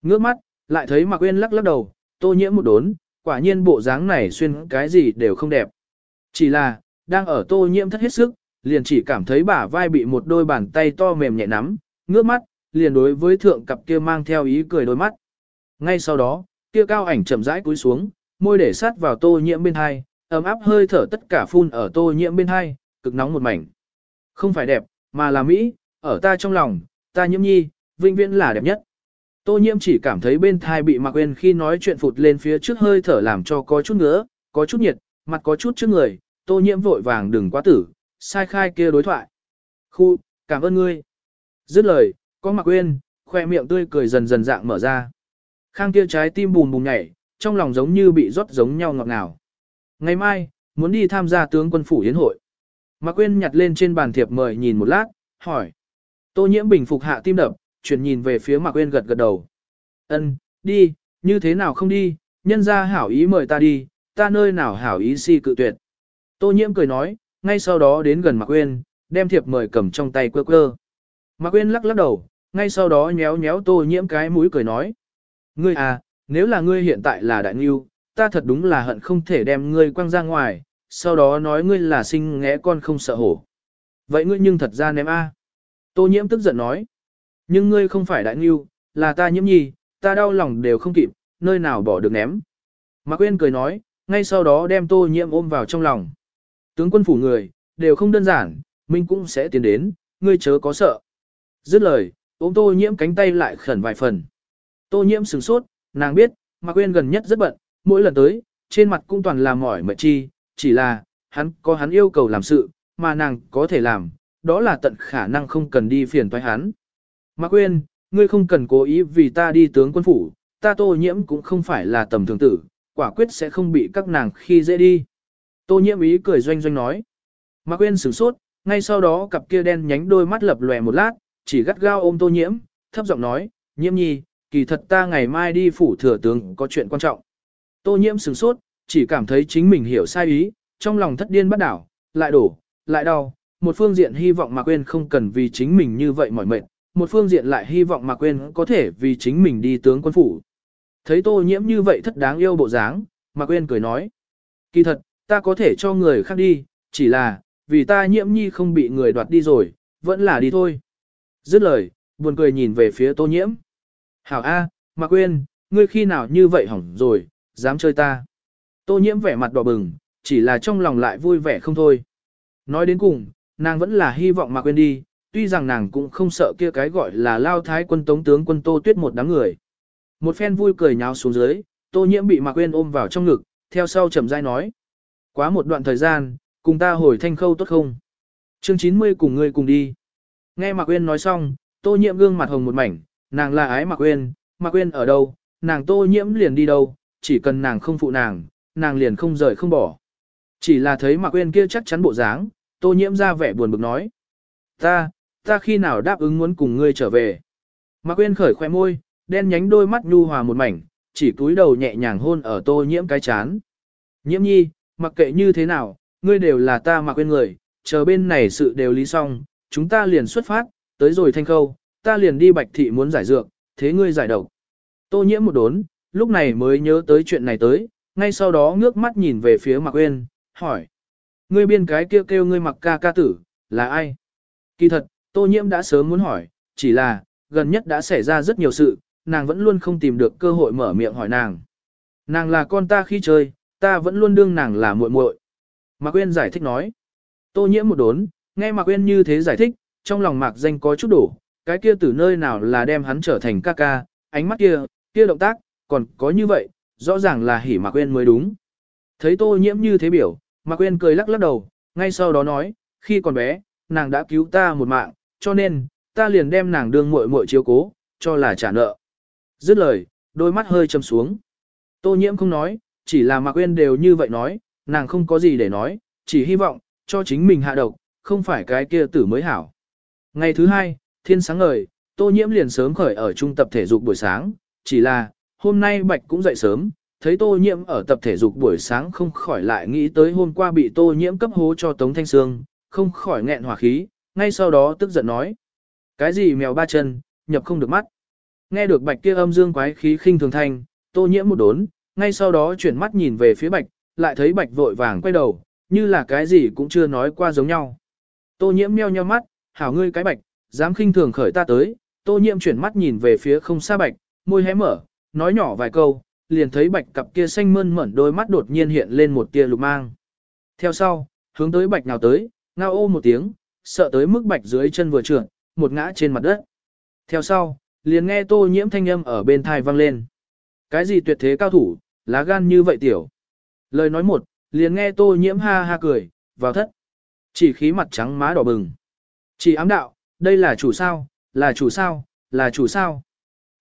Ngước mắt, lại thấy Mạc Uyên lắc lắc đầu, Tô Nhiễm một đốn, quả nhiên bộ dáng này xuyên cái gì đều không đẹp. Chỉ là, đang ở Tô Nhiễm thất hết sức, liền chỉ cảm thấy bả vai bị một đôi bàn tay to mềm nhẹ nắm, ngước mắt, liền đối với thượng cặp kia mang theo ý cười đôi mắt. Ngay sau đó, kia cao ảnh chậm rãi cúi xuống, môi để sát vào Tô Nhiễm bên hai, ấm áp hơi thở tất cả phun ở Tô Nhiễm bên hai, cực nóng một mảnh. Không phải đẹp, mà là mỹ, ở ta trong lòng, ta nhiễm nhi, vĩnh viễn là đẹp nhất. Tô nhiễm chỉ cảm thấy bên thai bị mặc quên khi nói chuyện phụt lên phía trước hơi thở làm cho có chút ngứa, có chút nhiệt, mặt có chút trước người, tô nhiễm vội vàng đừng quá tử, sai khai kia đối thoại. Khu, cảm ơn ngươi. Dứt lời, có mặc quên, khoe miệng tươi cười dần dần dạng mở ra. Khang kia trái tim bùm bùm nhảy, trong lòng giống như bị rót giống nhau ngọt ngào. Ngày mai, muốn đi tham gia tướng quân phủ yến hội. Mạc Quyên nhặt lên trên bàn thiệp mời nhìn một lát, hỏi. Tô nhiễm bình phục hạ tim đập, chuyển nhìn về phía Mạc Quyên gật gật đầu. Ân, đi, như thế nào không đi, nhân gia hảo ý mời ta đi, ta nơi nào hảo ý si cự tuyệt. Tô nhiễm cười nói, ngay sau đó đến gần Mạc Uyên, đem thiệp mời cầm trong tay quơ quơ. Mạc Uyên lắc lắc đầu, ngay sau đó nhéo nhéo tô nhiễm cái mũi cười nói. Ngươi à, nếu là ngươi hiện tại là đại nghiêu, ta thật đúng là hận không thể đem ngươi quăng ra ngoài, sau đó nói ngươi là sinh ngẽ con không sợ hổ. Vậy ngươi nhưng thật ra ném A. Tô nhiễm tức giận nói. Nhưng ngươi không phải đại nghiêu, là ta nhiễm nhi, ta đau lòng đều không kịp, nơi nào bỏ được ném. Mạc Quyên cười nói, ngay sau đó đem tô nhiễm ôm vào trong lòng. Tướng quân phủ người, đều không đơn giản, Minh cũng sẽ tiến đến, ngươi chớ có sợ. Dứt lời, ôm tô nhiễm cánh tay lại khẩn vài phần. Tô nhiễm sừng sốt, nàng biết, Mạc Quyên gần nhất rất bận, mỗi lần tới, trên mặt cũng toàn là mỏi mệt chi, chỉ là, hắn có hắn yêu cầu làm sự, mà nàng có thể làm, đó là tận khả năng không cần đi phiền toái hắn. Mạc Quyên, ngươi không cần cố ý vì ta đi tướng quân phủ, ta tô nhiễm cũng không phải là tầm thường tử, quả quyết sẽ không bị các nàng khi dễ đi. Tô nhiễm ý cười doanh doanh nói. Mạc Quyên sửng sốt, ngay sau đó cặp kia đen nhánh đôi mắt lập lòe một lát, chỉ gắt gao ôm tô nhiễm, thấp giọng nói, nhiễm nhi, kỳ thật ta ngày mai đi phủ thừa tướng có chuyện quan trọng. Tô nhiễm sửng sốt, chỉ cảm thấy chính mình hiểu sai ý, trong lòng thất điên bắt đảo, lại đổ, lại đau. Một phương diện hy vọng Mạc Quyên không cần vì chính mình như vậy mỏi mệt, một phương diện lại hy vọng Mạc Quyên có thể vì chính mình đi tướng quân phủ. Thấy tô nhiễm như vậy thất đáng yêu bộ dáng, Mạc Quyên cười nói. Kỳ thật, ta có thể cho người khác đi, chỉ là, vì ta nhiễm nhi không bị người đoạt đi rồi, vẫn là đi thôi. Dứt lời, buồn cười nhìn về phía tô nhiễm. Hảo A, à, quên, ngươi khi nào như vậy hỏng rồi, dám chơi ta. Tô nhiễm vẻ mặt đỏ bừng, chỉ là trong lòng lại vui vẻ không thôi. Nói đến cùng, nàng vẫn là hy vọng mà quên đi, tuy rằng nàng cũng không sợ kia cái gọi là lao thái quân tống tướng quân Tô Tuyết một đám người. Một phen vui cười nháo xuống dưới, Tô nhiễm bị mà quên ôm vào trong ngực, theo sau chậm rãi nói. Quá một đoạn thời gian, cùng ta hồi thanh khâu tốt không? Chương 90 cùng ngươi cùng đi. Nghe Mạc uyên nói xong, Tô nhiễm gương mặt hồng một mảnh, nàng là ái Mạc uyên, Mạc uyên ở đâu, nàng Tô nhiễm liền đi đâu, chỉ cần nàng không phụ nàng, nàng liền không rời không bỏ. Chỉ là thấy Mạc uyên kia chắc chắn bộ dáng, Tô nhiễm ra vẻ buồn bực nói. Ta, ta khi nào đáp ứng muốn cùng ngươi trở về. Mạc uyên khởi khoe môi, đen nhánh đôi mắt nhu hòa một mảnh, chỉ cúi đầu nhẹ nhàng hôn ở Tô nhiễm cái chán. Nhiễm nhi, mặc kệ như thế nào, ngươi đều là ta mà Quyên người, chờ bên này sự đều lý xong, chúng ta liền xuất phát, tới rồi thanh khâu, ta liền đi bạch thị muốn giải dược, thế ngươi giải độc. Tô nhiễm một đốn, lúc này mới nhớ tới chuyện này tới, ngay sau đó ngước mắt nhìn về phía Mạc Uyên, hỏi. Ngươi biên cái kêu kêu ngươi mặc ca ca tử, là ai? Kỳ thật, Tô Nhiễm đã sớm muốn hỏi, chỉ là, gần nhất đã xảy ra rất nhiều sự, nàng vẫn luôn không tìm được cơ hội mở miệng hỏi nàng. Nàng là con ta khi chơi, ta vẫn luôn đương nàng là muội muội. Mạc Uyên giải thích nói. Tô Nhiễm một đốn, nghe Mạc Uyên như thế giải thích, trong lòng Mạc Danh có chút đổ, cái kia từ nơi nào là đem hắn trở thành ca ca, ánh mắt kia, kia động tác, còn có như vậy, rõ ràng là hỉ Mạc Quyên mới đúng. Thấy tô nhiễm như thế biểu, Mạc Quyên cười lắc lắc đầu, ngay sau đó nói, khi còn bé, nàng đã cứu ta một mạng, cho nên, ta liền đem nàng đương muội muội chiếu cố, cho là trả nợ. Dứt lời, đôi mắt hơi trầm xuống. Tô nhiễm không nói, chỉ là Mạc uyên đều như vậy nói, nàng không có gì để nói, chỉ hy vọng, cho chính mình hạ độc, không phải cái kia tử mới hảo. Ngày thứ hai, thiên sáng ngời, Tô nhiễm liền sớm khởi ở trung tập thể dục buổi sáng, chỉ là, hôm nay Bạch cũng dậy sớm, thấy Tô Nhiễm ở tập thể dục buổi sáng không khỏi lại nghĩ tới hôm qua bị Tô Nhiễm cấp hố cho Tống Thanh Sương, không khỏi nghẹn hỏa khí, ngay sau đó tức giận nói. Cái gì mèo ba chân, nhập không được mắt. Nghe được Bạch kia âm dương quái khí khinh thường thanh, Tô Nhiễm một đốn, ngay sau đó chuyển mắt nhìn về phía Bạch, lại thấy Bạch vội vàng quay đầu, như là cái gì cũng chưa nói qua giống nhau. Tô Nhiễm meo nheo mắt, hảo ngươi cái Bạch, dám khinh thường khởi ta tới, Tô Nhiễm chuyển mắt nhìn về phía không xa Bạch, môi hé mở, nói nhỏ vài câu, liền thấy bạch cặp kia xanh mơn mởn đôi mắt đột nhiên hiện lên một tia lục mang. Theo sau, hướng tới bạch nào tới, ngao ô một tiếng, sợ tới mức bạch dưới chân vừa trượt, một ngã trên mặt đất. Theo sau, liền nghe tô nhiễm thanh âm ở bên thai vang lên. Cái gì tuyệt thế cao thủ, lá gan như vậy tiểu. Lời nói một, liền nghe tô nhiễm ha ha cười, vào thất. Chỉ khí mặt trắng má đỏ bừng. Chỉ ám đạo, đây là chủ sao, là chủ sao, là chủ sao.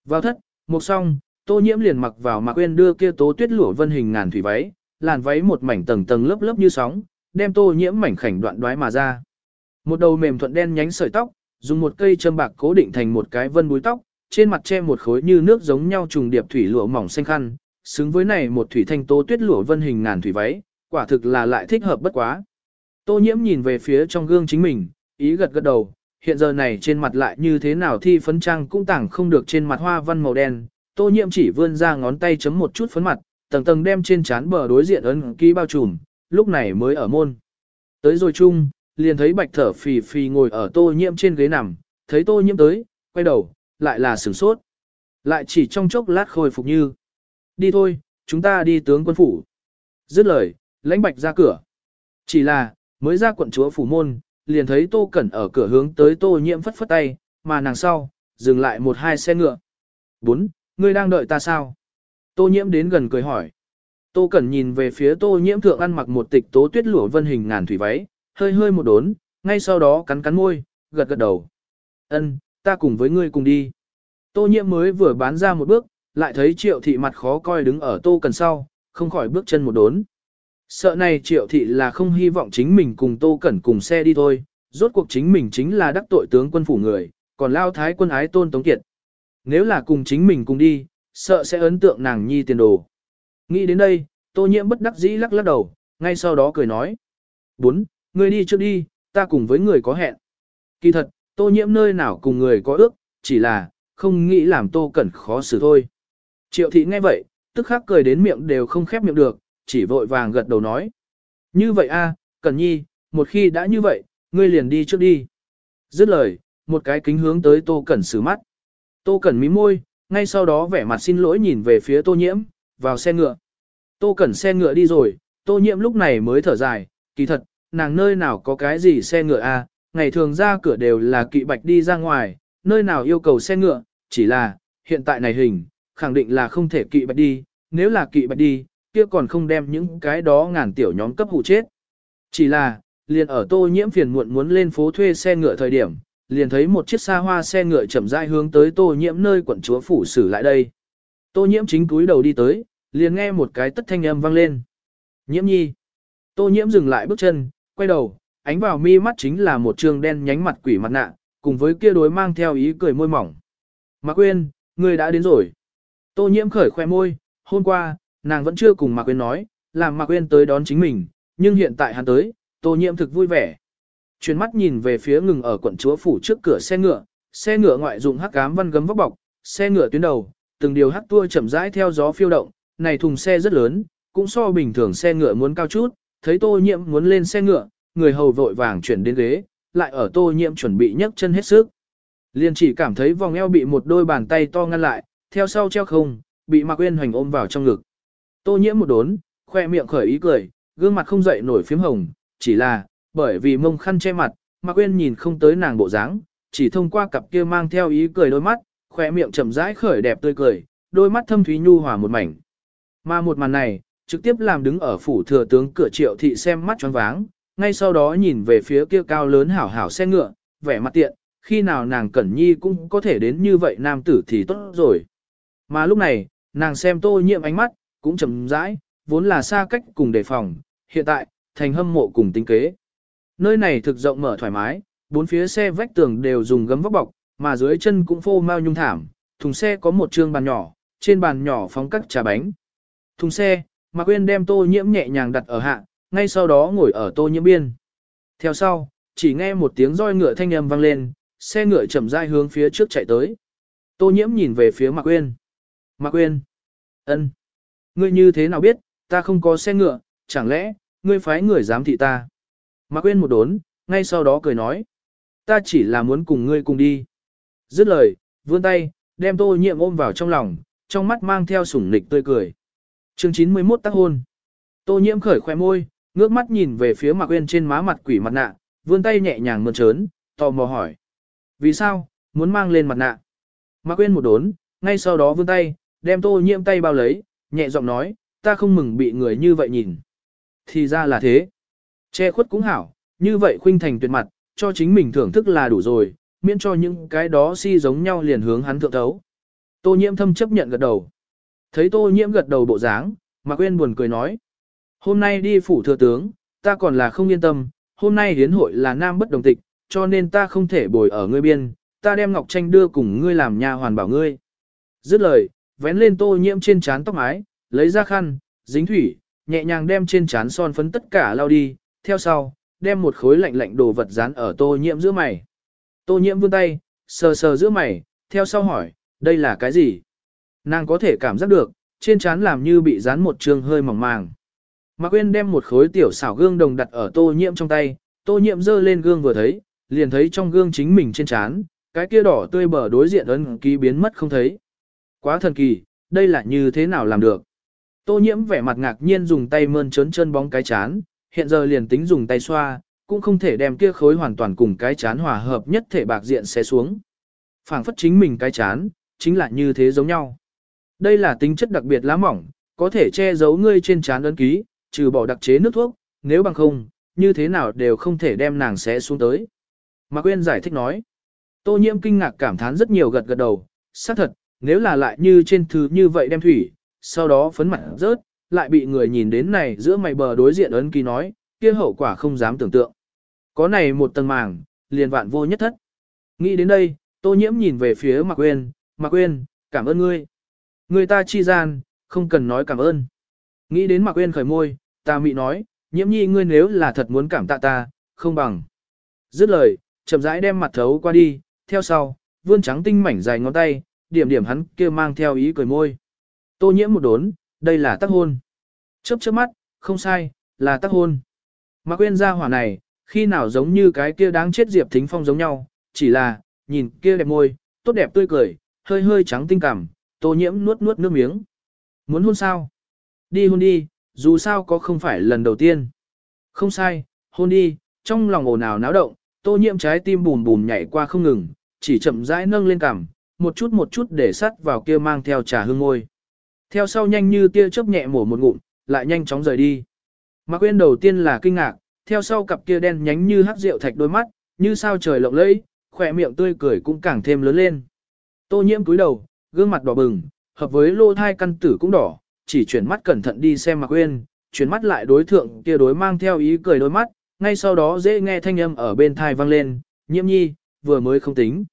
Vào thất, một song, Tô nhiễm liền mặc vào mà quên đưa kia tố tuyết lửa vân hình ngàn thủy váy, làn váy một mảnh tầng tầng lớp lớp như sóng, đem tô nhiễm mảnh khảnh đoạn đoái mà ra. Một đầu mềm thuận đen nhánh sợi tóc, dùng một cây châm bạc cố định thành một cái vân búi tóc, trên mặt che một khối như nước giống nhau trùng điệp thủy lụa mỏng xanh khăn, xứng với này một thủy thanh tố tuyết lụa vân hình ngàn thủy váy, quả thực là lại thích hợp bất quá. Tô nhiễm nhìn về phía trong gương chính mình, ý gật gật đầu, hiện giờ này trên mặt lại như thế nào thi phấn trang cũng tảng không được trên mặt hoa văn màu đen, Tô nhiễm chỉ vươn ra ngón tay chấm một chút phấn mặt, tầng tầng đem trên chán bờ đối diện ấn ký bao trùm, lúc này mới ở môn. Tới rồi chung, liền thấy bạch thở phì phì ngồi ở tô nhiễm trên ghế nằm, thấy tô nhiễm tới, quay đầu, lại là sửng sốt. Lại chỉ trong chốc lát khôi phục như. Đi thôi, chúng ta đi tướng quân phủ. Dứt lời, lãnh bạch ra cửa. Chỉ là, mới ra quận chúa phủ môn, liền thấy tô cẩn ở cửa hướng tới tô nhiễm phất phất tay, mà nàng sau, dừng lại một hai xe ngựa. Bốn, ngươi đang đợi ta sao? Tô nhiễm đến gần cười hỏi. Tô Cẩn nhìn về phía tô nhiễm thượng ăn mặc một tịch tố tuyết lụa vân hình ngàn thủy váy, hơi hơi một đốn, ngay sau đó cắn cắn môi, gật gật đầu. Ân, ta cùng với ngươi cùng đi. Tô nhiễm mới vừa bán ra một bước, lại thấy triệu thị mặt khó coi đứng ở tô Cẩn sau, không khỏi bước chân một đốn. Sợ này triệu thị là không hy vọng chính mình cùng tô cẩn cùng xe đi thôi, rốt cuộc chính mình chính là đắc tội tướng quân phủ người, còn lao thái quân ái tôn tống kiệt. Nếu là cùng chính mình cùng đi, sợ sẽ ấn tượng nàng nhi tiền đồ. Nghĩ đến đây, tô nhiễm bất đắc dĩ lắc lắc đầu, ngay sau đó cười nói. Bốn, người đi trước đi, ta cùng với người có hẹn. Kỳ thật, tô nhiễm nơi nào cùng người có ước, chỉ là, không nghĩ làm tô cẩn khó xử thôi. Triệu thị nghe vậy, tức khắc cười đến miệng đều không khép miệng được, chỉ vội vàng gật đầu nói. Như vậy a, Cẩn Nhi, một khi đã như vậy, ngươi liền đi trước đi. Dứt lời, một cái kính hướng tới Tô Cẩn xử mắt. Tô Cẩn mí môi, ngay sau đó vẻ mặt xin lỗi nhìn về phía Tô Nhiễm, vào xe ngựa. Tô Cẩn xe ngựa đi rồi, Tô Nhiễm lúc này mới thở dài, kỳ thật, nàng nơi nào có cái gì xe ngựa a, ngày thường ra cửa đều là kỵ bạch đi ra ngoài, nơi nào yêu cầu xe ngựa, chỉ là, hiện tại này hình, khẳng định là không thể kỵ bạch đi, nếu là kỵ bạch đi, kia còn không đem những cái đó ngàn tiểu nhóm cấp hụ chết. Chỉ là, liền ở tô nhiễm phiền muộn muốn lên phố thuê xe ngựa thời điểm, liền thấy một chiếc xa hoa xe ngựa chậm rãi hướng tới tô nhiễm nơi quận chúa phủ xử lại đây. Tô nhiễm chính cúi đầu đi tới, liền nghe một cái tất thanh âm vang lên. Nhiễm nhi. Tô nhiễm dừng lại bước chân, quay đầu, ánh vào mi mắt chính là một trường đen nhánh mặt quỷ mặt nạ, cùng với kia đối mang theo ý cười môi mỏng. Mạc Quyên, ngươi đã đến rồi. Tô nhiễm khởi khoe môi, hôm qua, nàng vẫn chưa cùng Mạc Quyên nói, làm Mạc Quyên tới đón chính mình, nhưng hiện tại hắn tới, Tô Nhiễm thực vui vẻ. Chuyển mắt nhìn về phía ngừng ở quận chúa phủ trước cửa xe ngựa, xe ngựa ngoại dụng hắc ám văn gấm vóc bọc, xe ngựa tuyến đầu, từng điều hắc tua chậm rãi theo gió phiêu động, này thùng xe rất lớn, cũng so bình thường xe ngựa muốn cao chút, thấy Tô Nhiễm muốn lên xe ngựa, người hầu vội vàng chuyển đến ghế, lại ở Tô Nhiễm chuẩn bị nhấc chân hết sức. Liên chỉ cảm thấy vòng eo bị một đôi bàn tay to ngăn lại, theo sau treo không, bị Mạc Uyên hoành ôm vào trong ngực. Tô nhiễm một đốn, khoe miệng khởi ý cười, gương mặt không dậy nổi phím hồng, chỉ là, bởi vì mông khăn che mặt, Mạc Uyên nhìn không tới nàng bộ dáng, chỉ thông qua cặp kia mang theo ý cười đôi mắt, khoe miệng chậm rãi khởi đẹp tươi cười, đôi mắt thâm thúy nhu hòa một mảnh. Mà một màn này, trực tiếp làm đứng ở phủ thừa tướng cửa triệu thị xem mắt choáng váng, ngay sau đó nhìn về phía kia cao lớn hảo hảo xe ngựa, vẻ mặt tiện, khi nào nàng cẩn nhi cũng có thể đến như vậy nam tử thì tốt rồi. Mà lúc này, nàng xem tô nhiễm ánh mắt, cũng chậm rãi, vốn là xa cách cùng đề phòng, hiện tại, thành hâm mộ cùng tinh kế. Nơi này thực rộng mở thoải mái, bốn phía xe vách tường đều dùng gấm vóc bọc, mà dưới chân cũng phô mau nhung thảm, thùng xe có một trường bàn nhỏ, trên bàn nhỏ phóng các trà bánh. Thùng xe, Mạc Quyên đem tô nhiễm nhẹ nhàng đặt ở hạ, ngay sau đó ngồi ở tô nhiễm biên. Theo sau, chỉ nghe một tiếng roi ngựa thanh âm vang lên, xe ngựa chậm rãi hướng phía trước chạy tới. Tô nhiễm nhìn về phía Mạc Quyên. Mạc Uyên, ân ngươi như thế nào biết, ta không có xe ngựa, chẳng lẽ, ngươi phái người giám thị ta. Mạc Uyên một đốn, ngay sau đó cười nói. Ta chỉ là muốn cùng ngươi cùng đi. Dứt lời, vươn tay, đem tô nhiệm ôm vào trong lòng, trong mắt mang theo sủng nịch tươi cười. chương 91 tác hôn. Tô nhiễm khởi khoe môi, ngước mắt nhìn về phía Mạc Uyên trên má mặt quỷ mặt nạ, vươn tay nhẹ nhàng mơn trớn, tò mò hỏi. Vì sao, muốn mang lên mặt nạ? Mạc Uyên một đốn, ngay sau đó vươn tay, đem tô nhiễm tay bao lấy, nhẹ giọng nói, ta không mừng bị người như vậy nhìn. Thì ra là thế. Che khuất cũng hảo, như vậy khuynh thành tuyệt mặt, cho chính mình thưởng thức là đủ rồi, miễn cho những cái đó si giống nhau liền hướng hắn thượng thấu. Tô nhiễm thâm chấp nhận gật đầu. Thấy tô nhiễm gật đầu bộ dáng, mà quên buồn cười nói. Hôm nay đi phủ thừa tướng, ta còn là không yên tâm, hôm nay hiến hội là nam bất đồng tịch, cho nên ta không thể bồi ở ngươi biên, ta đem Ngọc Tranh đưa cùng ngươi làm nha hoàn bảo ngươi. Dứt lời, vén lên tô nhiễm trên trán tóc mái, lấy ra khăn, dính thủy, nhẹ nhàng đem trên trán son phấn tất cả lau đi, theo sau, đem một khối lạnh lạnh đồ vật dán ở tô nhiễm giữa mày. Tô nhiễm vươn tay, sờ sờ giữa mày, theo sau hỏi, đây là cái gì? Nàng có thể cảm giác được, trên trán làm như bị dán một trường hơi mỏng màng. Mạc Quyên đem một khối tiểu xảo gương đồng đặt ở tô nhiễm trong tay, tô nhiễm dơ lên gương vừa thấy, liền thấy trong gương chính mình trên trán, cái kia đỏ tươi bờ đối diện ấn ký biến mất không thấy. Quá thần kỳ, đây là như thế nào làm được? Tô nhiễm vẻ mặt ngạc nhiên dùng tay mơn trớn chân bóng cái chán, hiện giờ liền tính dùng tay xoa, cũng không thể đem kia khối hoàn toàn cùng cái chán hòa hợp nhất thể bạc diện xé xuống. phảng phất chính mình cái chán, chính là như thế giống nhau. Đây là tính chất đặc biệt lá mỏng, có thể che giấu ngươi trên chán ấn ký, trừ bỏ đặc chế nước thuốc, nếu bằng không, như thế nào đều không thể đem nàng xé xuống tới. Mạc Quyên giải thích nói. Tô nhiễm kinh ngạc cảm thán rất nhiều gật gật đầu, xác thật, nếu là lại như trên thứ như vậy đem thủy, sau đó phấn mặt rớt, lại bị người nhìn đến này giữa mày bờ đối diện ấn ký nói, kia hậu quả không dám tưởng tượng. Có này một tầng màng, liền vạn vô nhất thất. Nghĩ đến đây, tô nhiễm nhìn về phía Mạc Quyên, Mạc Quyên, cảm ơn ngươi. Người ta chi gian, không cần nói cảm ơn. Nghĩ đến Mạc Quyên khởi môi, ta mị nói, nhiễm nhi ngươi nếu là thật muốn cảm tạ ta, không bằng. Dứt lời, chậm rãi đem mặt thấu qua đi, theo sau, vươn trắng tinh mảnh dài ngón tay, điểm điểm hắn kia mang theo ý cười môi. Tô nhiễm một đốn, đây là tác hôn. Chớp chớp mắt, không sai, là tác hôn. mà quên ra hỏa này, khi nào giống như cái kia đáng chết Diệp Thính Phong giống nhau, chỉ là, nhìn kia đẹp môi, tốt đẹp tươi cười, hơi hơi trắng tinh cảm, tô nhiễm nuốt nuốt nước miếng. Muốn hôn sao? Đi hôn đi, dù sao có không phải lần đầu tiên. Không sai, hôn đi, trong lòng ồn ào náo động, tô nhiễm trái tim bùm bùm nhảy qua không ngừng, chỉ chậm rãi nâng lên cằm, một chút một chút để sắt vào kia mang theo trà hương môi. Theo sau nhanh như tia chớp nhẹ mổ một ngụm, lại nhanh chóng rời đi. Mạc Quyên đầu tiên là kinh ngạc, theo sau cặp kia đen nhánh như hắc rượu thạch đôi mắt, như sao trời lộng lẫy, khỏe miệng tươi cười cũng càng thêm lớn lên. Tô nhiễm cúi đầu, gương mặt đỏ bừng, hợp với lô thai căn tử cũng đỏ, chỉ chuyển mắt cẩn thận đi xem Mạc Quyên, chuyển mắt lại đối thượng kia đối mang theo ý cười đôi mắt, ngay sau đó dễ nghe thanh âm ở bên thai vang lên, nhiễm nhi, vừa mới không tính.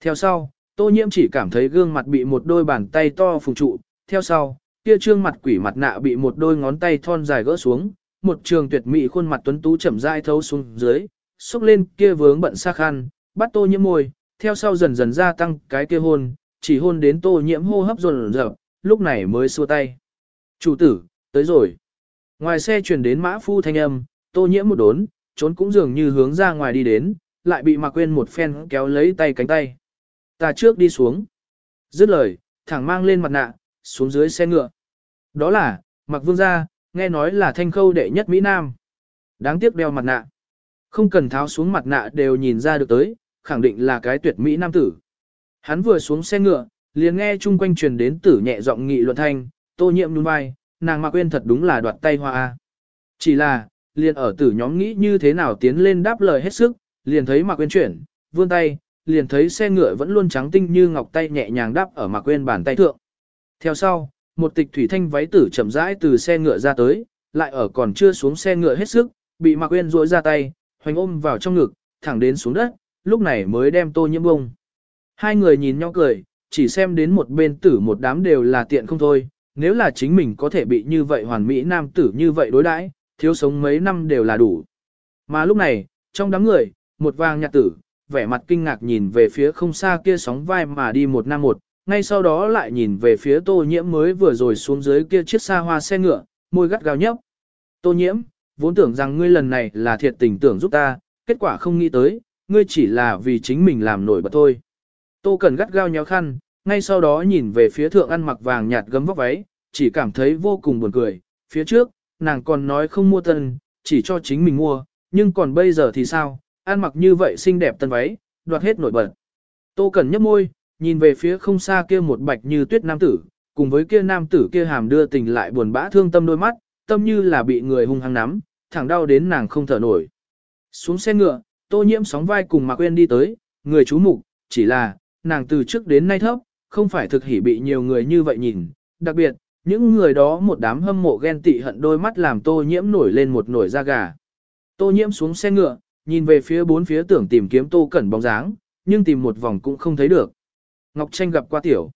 Theo sau, tô nhiễm chỉ cảm thấy gương mặt bị một đôi bàn tay to phùng trụ, theo sau, kia trương mặt quỷ mặt nạ bị một đôi ngón tay thon dài gỡ xuống, một trường tuyệt mỹ khuôn mặt tuấn tú chậm rãi thấu xuống dưới, xúc lên kia vướng bận xa khăn, bắt tô nhiễm môi, theo sau dần dần gia tăng cái kia hôn, chỉ hôn đến tô nhiễm hô hấp rồn dập, lúc này mới xua tay. Chủ tử, tới rồi. Ngoài xe truyền đến mã phu thanh âm, tô nhiễm một đốn, trốn cũng dường như hướng ra ngoài đi đến, lại bị Mạc quên một phen kéo lấy tay cánh tay. Ta trước đi xuống. Dứt lời, thẳng mang lên mặt nạ, xuống dưới xe ngựa. Đó là, Mặc Vương gia, nghe nói là thanh khâu đệ nhất Mỹ Nam. Đáng tiếc đeo mặt nạ. Không cần tháo xuống mặt nạ đều nhìn ra được tới, khẳng định là cái tuyệt Mỹ Nam tử. Hắn vừa xuống xe ngựa, liền nghe chung quanh truyền đến tử nhẹ giọng nghị luận thanh, tô nhiệm nhún vai, nàng mặc quên thật đúng là đoạt tay hoa. Chỉ là, liền ở tử nhóm nghĩ như thế nào tiến lên đáp lời hết sức, liền thấy mặc quên chuyển, vươn tay, liền thấy xe ngựa vẫn luôn trắng tinh như ngọc tay nhẹ nhàng đáp ở mặc quên bàn tay thượng. Theo sau, một tịch thủy thanh váy tử chậm rãi từ xe ngựa ra tới, lại ở còn chưa xuống xe ngựa hết sức, bị mặc quên rỗi ra tay, hoành ôm vào trong ngực, thẳng đến xuống đất, lúc này mới đem tô nhiễm bông. Hai người nhìn nhau cười, chỉ xem đến một bên tử một đám đều là tiện không thôi, nếu là chính mình có thể bị như vậy hoàn mỹ nam tử như vậy đối đãi, thiếu sống mấy năm đều là đủ. Mà lúc này, trong đám người, một vàng nhạc tử, vẻ mặt kinh ngạc nhìn về phía không xa kia sóng vai mà đi một nam một, ngay sau đó lại nhìn về phía tô nhiễm mới vừa rồi xuống dưới kia chiếc xa hoa xe ngựa, môi gắt gao nhấp. Tô nhiễm, vốn tưởng rằng ngươi lần này là thiệt tình tưởng giúp ta, kết quả không nghĩ tới, ngươi chỉ là vì chính mình làm nổi bật thôi. Tô cần gắt gao nhéo khăn, ngay sau đó nhìn về phía thượng ăn mặc vàng nhạt gấm vóc váy, chỉ cảm thấy vô cùng buồn cười, phía trước, nàng còn nói không mua tân, chỉ cho chính mình mua, nhưng còn bây giờ thì sao, ăn mặc như vậy xinh đẹp tân váy, đoạt hết nổi bật. Tô Cẩn nhấp môi, nhìn về phía không xa kia một bạch như tuyết nam tử, cùng với kia nam tử kia hàm đưa tình lại buồn bã thương tâm đôi mắt, tâm như là bị người hung hăng nắm, thẳng đau đến nàng không thở nổi. Xuống xe ngựa, Tô Nhiễm sóng vai cùng Mạc Quyên đi tới, người chú mục, chỉ là, nàng từ trước đến nay thấp, không phải thực hỉ bị nhiều người như vậy nhìn, đặc biệt, những người đó một đám hâm mộ ghen tị hận đôi mắt làm tô nhiễm nổi lên một nổi da gà. Tô nhiễm xuống xe ngựa, nhìn về phía bốn phía tưởng tìm kiếm tô cẩn bóng dáng, nhưng tìm một vòng cũng không thấy được. Ngọc Tranh gặp qua tiểu.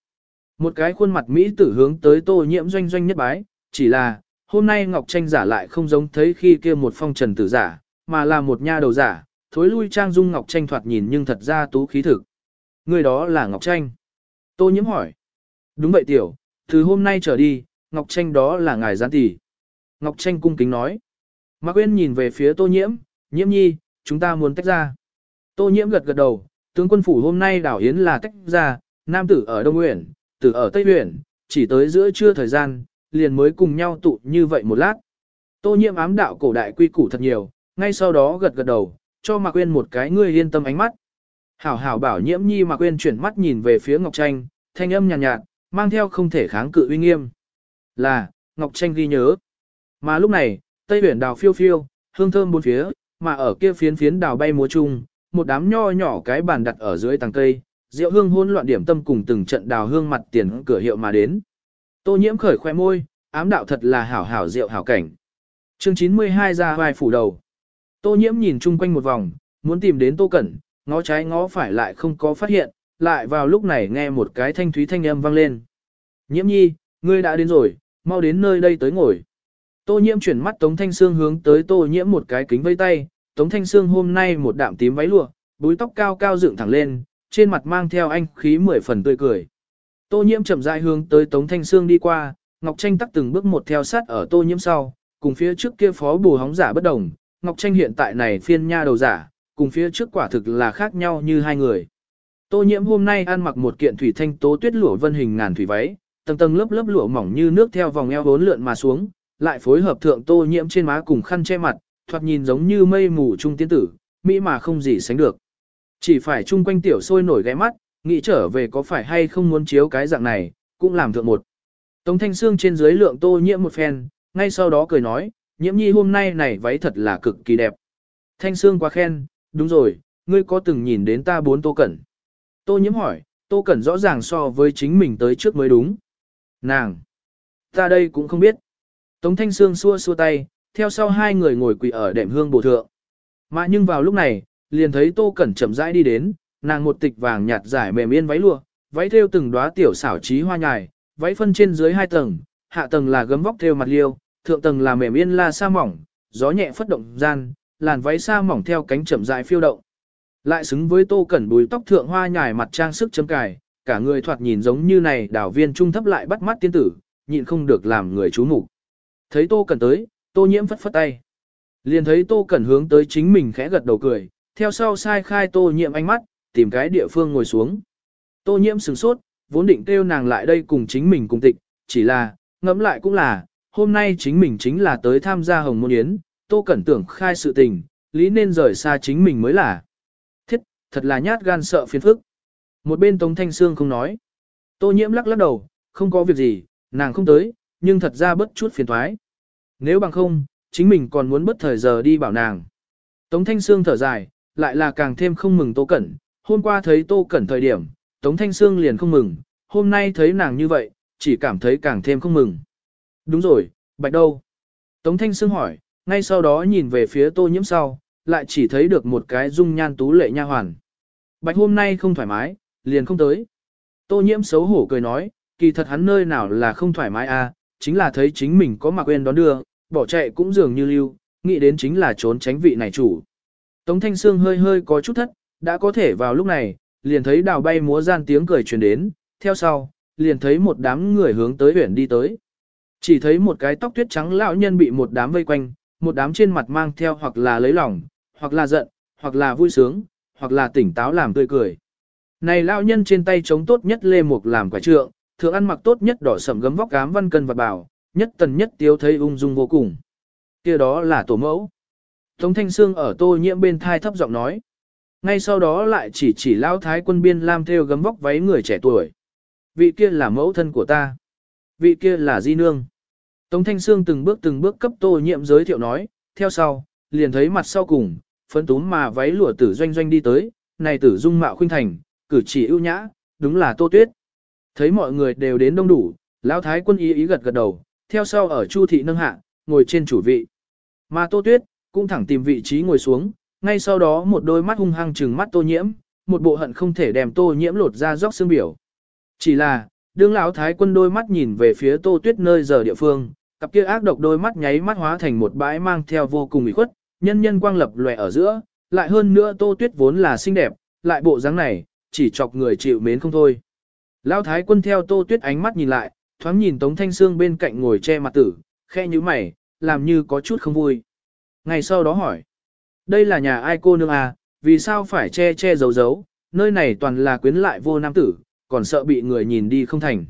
Một cái khuôn mặt Mỹ tử hướng tới tô nhiễm doanh doanh nhất bái, chỉ là, hôm nay Ngọc Tranh giả lại không giống thấy khi kia một phong trần tử giả, mà là một nha đầu giả, thối lui trang dung Ngọc Tranh thoạt nhìn nhưng thật ra tú khí thực. Người đó là Ngọc Tranh. Tô nhiễm hỏi. Đúng vậy tiểu, từ hôm nay trở đi, Ngọc Tranh đó là ngài gián tỷ. Ngọc Tranh cung kính nói. Mạc Quyên nhìn về phía Tô Nhiễm, Nhiễm nhi, chúng ta muốn tách ra. Tô Nhiễm gật gật đầu, tướng quân phủ hôm nay đảo yến là tách ra, nam tử ở Đông Uyển, tử ở Tây Uyển, chỉ tới giữa trưa thời gian, liền mới cùng nhau tụ như vậy một lát. Tô Nhiễm ám đạo cổ đại quy củ thật nhiều, ngay sau đó gật gật đầu, cho Mạc Quyên một cái ngươi yên tâm ánh mắt. Hảo hảo bảo Nhiễm nhi Mạc Quyên chuyển mắt nhìn về phía Ngọc Tranh, thanh âm nhàn nhạt, nhạt, mang theo không thể kháng cự uy nghiêm. Là, Ngọc Tranh ghi nhớ. Mà lúc này, Tây Uyển đào phiêu phiêu, hương thơm bốn phía, mà ở kia phiến phiến đào bay múa chung, một đám nho nhỏ cái bàn đặt ở dưới tầng cây, rượu hương hôn loạn điểm tâm cùng từng trận đào hương mặt tiền cửa hiệu mà đến. Tô nhiễm khởi khoe môi, ám đạo thật là hảo hảo rượu hảo cảnh. Chương 92 ra vai phủ đầu. Tô nhiễm nhìn chung quanh một vòng, muốn tìm đến Tô Cẩn, ngó trái ngó phải lại không có phát hiện, lại vào lúc này nghe một cái thanh thúy thanh âm vang lên. Nhiễm nhi, ngươi đã đến rồi, mau đến nơi đây tới ngồi. Tô nhiễm chuyển mắt Tống Thanh Sương hướng tới Tô nhiễm một cái kính vây tay, Tống Thanh Sương hôm nay một đạm tím váy lụa, búi tóc cao cao dựng thẳng lên, trên mặt mang theo anh khí mười phần tươi cười. Tô nhiễm chậm rãi hướng tới Tống Thanh Sương đi qua, Ngọc Tranh tắc từng bước một theo sát ở Tô nhiễm sau, cùng phía trước kia phó bù hóng giả bất đồng, Ngọc Tranh hiện tại này phiên nha đầu giả, cùng phía trước quả thực là khác nhau như hai người. Tô nhiễm hôm nay ăn mặc một kiện thủy thanh tố tuyết lụa vân hình ngàn thủy váy, tầng tầng lớp lớp lụa mỏng như nước theo vòng eo bốn lượn mà xuống, lại phối hợp thượng tô nhiễm trên má cùng khăn che mặt, thoạt nhìn giống như mây mù trung tiên tử, mỹ mà không gì sánh được. Chỉ phải chung quanh tiểu sôi nổi ghé mắt, nghĩ trở về có phải hay không muốn chiếu cái dạng này, cũng làm thượng một. Tống Thanh xương trên dưới lượng tô nhiễm một phen, ngay sau đó cười nói, nhiễm nhi hôm nay này váy thật là cực kỳ đẹp. Thanh xương quá khen, đúng rồi, ngươi có từng nhìn đến ta bốn tô cẩn. Tô nhiễm hỏi, tô cẩn rõ ràng so với chính mình tới trước mới đúng. Nàng, ta đây cũng không biết. Tống Thanh Sương xua xua tay, theo sau hai người ngồi quỳ ở đệm hương bổ thượng. Mà nhưng vào lúc này, liền thấy Tô Cẩn chậm rãi đi đến, nàng một tịch vàng nhạt giải mềm yên váy lụa, váy thêu từng đóa tiểu xảo trí hoa nhài, váy phân trên dưới hai tầng, hạ tầng là gấm vóc thêu mặt liêu, thượng tầng là mềm yên la sa mỏng, gió nhẹ phất động gian, làn váy sa mỏng theo cánh chậm rãi phiêu động. Lại xứng với Tô Cẩn bùi tóc thượng hoa nhài mặt trang sức chấm cài, cả người thoạt nhìn giống như này đảo viên trung thấp lại bắt mắt tiên tử, nhịn không được làm người chú mục. Thấy Tô Cẩn tới, Tô Nhiễm phất phất tay. Liền thấy Tô Cẩn hướng tới chính mình khẽ gật đầu cười, theo sau sai khai Tô Nhiễm ánh mắt, tìm cái địa phương ngồi xuống. Tô Nhiễm sửng sốt, vốn định kêu nàng lại đây cùng chính mình cùng tịch, chỉ là, ngẫm lại cũng là, hôm nay chính mình chính là tới tham gia Hồng Môn Yến, Tô Cẩn tưởng khai sự tình, lý nên rời xa chính mình mới là. Thiết, thật là nhát gan sợ phiền phức. Một bên Tống Thanh Sương không nói. Tô Nhiễm lắc lắc đầu, không có việc gì, nàng không tới, nhưng thật ra bất chút phiền thoái. Nếu bằng không, chính mình còn muốn bất thời giờ đi bảo nàng. Tống Thanh Sương thở dài, lại là càng thêm không mừng Tô Cẩn. Hôm qua thấy Tô Cẩn thời điểm, Tống Thanh Sương liền không mừng, hôm nay thấy nàng như vậy, chỉ cảm thấy càng thêm không mừng. Đúng rồi, bạch đâu? Tống Thanh Sương hỏi, ngay sau đó nhìn về phía Tô Nhiễm sau, lại chỉ thấy được một cái dung nhan tú lệ nha hoàn. Bạch hôm nay không thoải mái, liền không tới. Tô Nhiễm xấu hổ cười nói, kỳ thật hắn nơi nào là không thoải mái à, chính là thấy chính mình có mặc quên đón đưa, bỏ chạy cũng dường như lưu, nghĩ đến chính là trốn tránh vị này chủ. Tống Thanh Sương hơi hơi có chút thất, đã có thể vào lúc này, liền thấy đào bay múa gian tiếng cười truyền đến, theo sau, liền thấy một đám người hướng tới huyển đi tới. Chỉ thấy một cái tóc tuyết trắng lão nhân bị một đám vây quanh, một đám trên mặt mang theo hoặc là lấy lòng, hoặc là giận, hoặc là vui sướng, hoặc là tỉnh táo làm tươi cười. Này lão nhân trên tay chống tốt nhất lê mục làm quả trượng, thường ăn mặc tốt nhất đỏ sầm gấm vóc cám văn cân vật bảo, nhất tần nhất tiêu thấy ung dung vô cùng. kia đó là tổ mẫu. Tống Thanh Sương ở tô nhiễm bên thai thấp giọng nói. Ngay sau đó lại chỉ chỉ lao thái quân biên lam theo gấm vóc váy người trẻ tuổi. Vị kia là mẫu thân của ta. Vị kia là di nương. Tống Thanh Sương từng bước từng bước cấp tô nhiễm giới thiệu nói, theo sau, liền thấy mặt sau cùng, phấn túm mà váy lụa tử doanh doanh đi tới, này tử dung mạo khuynh thành, cử chỉ ưu nhã, đúng là tô tuyết. Thấy mọi người đều đến đông đủ, lão thái quân ý ý gật gật đầu, theo sau ở chu thị nâng hạ, ngồi trên chủ vị. Mà tô tuyết, cũng thẳng tìm vị trí ngồi xuống, ngay sau đó một đôi mắt hung hăng trừng mắt tô nhiễm, một bộ hận không thể đem tô nhiễm lột ra róc xương biểu. Chỉ là, đương lão thái quân đôi mắt nhìn về phía tô tuyết nơi giờ địa phương, cặp kia ác độc đôi mắt nháy mắt hóa thành một bãi mang theo vô cùng ủy khuất, nhân nhân quang lập lòe ở giữa, lại hơn nữa tô tuyết vốn là xinh đẹp, lại bộ dáng này, chỉ chọc người chịu mến không thôi. Lão thái quân theo tô tuyết ánh mắt nhìn lại, thoáng nhìn Tống Thanh Sương bên cạnh ngồi che mặt tử, khe như mày, làm như có chút không vui. Ngày sau đó hỏi, đây là nhà ai cô nương à, vì sao phải che che giấu giấu, nơi này toàn là quyến lại vô nam tử, còn sợ bị người nhìn đi không thành.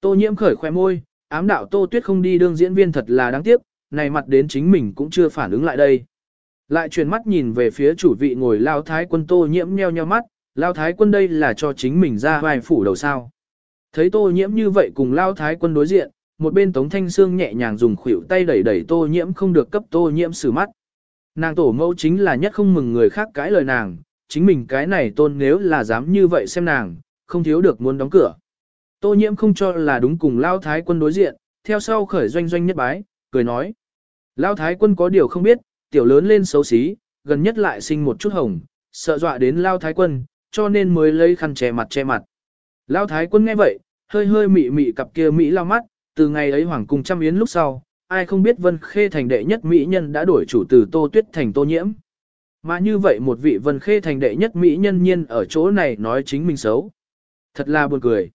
Tô nhiễm khởi khoe môi, ám đạo Tô Tuyết không đi đương diễn viên thật là đáng tiếc, này mặt đến chính mình cũng chưa phản ứng lại đây. Lại chuyển mắt nhìn về phía chủ vị ngồi lao thái quân Tô nhiễm nheo nheo mắt, lao thái quân đây là cho chính mình ra vài phủ đầu sao. Thấy Tô nhiễm như vậy cùng lao thái quân đối diện, một bên Tống Thanh Sương nhẹ nhàng dùng khuỷu tay đẩy đẩy Tô nhiễm không được cấp Tô nhiễm xử mắt. Nàng tổ mẫu chính là nhất không mừng người khác cãi lời nàng, chính mình cái này tôn nếu là dám như vậy xem nàng, không thiếu được muốn đóng cửa. Tô nhiễm không cho là đúng cùng Lao Thái quân đối diện, theo sau khởi doanh doanh nhất bái, cười nói. Lao Thái quân có điều không biết, tiểu lớn lên xấu xí, gần nhất lại sinh một chút hồng, sợ dọa đến Lao Thái quân, cho nên mới lấy khăn che mặt che mặt. Lão Thái quân nghe vậy, hơi hơi mị mị cặp kia Mỹ lao mắt, từ ngày ấy hoàng cung trăm yến lúc sau, ai không biết Vân Khê thành đệ nhất Mỹ nhân đã đổi chủ từ Tô Tuyết thành Tô Nhiễm. Mà như vậy một vị Vân Khê thành đệ nhất Mỹ nhân nhiên ở chỗ này nói chính mình xấu. Thật là buồn cười.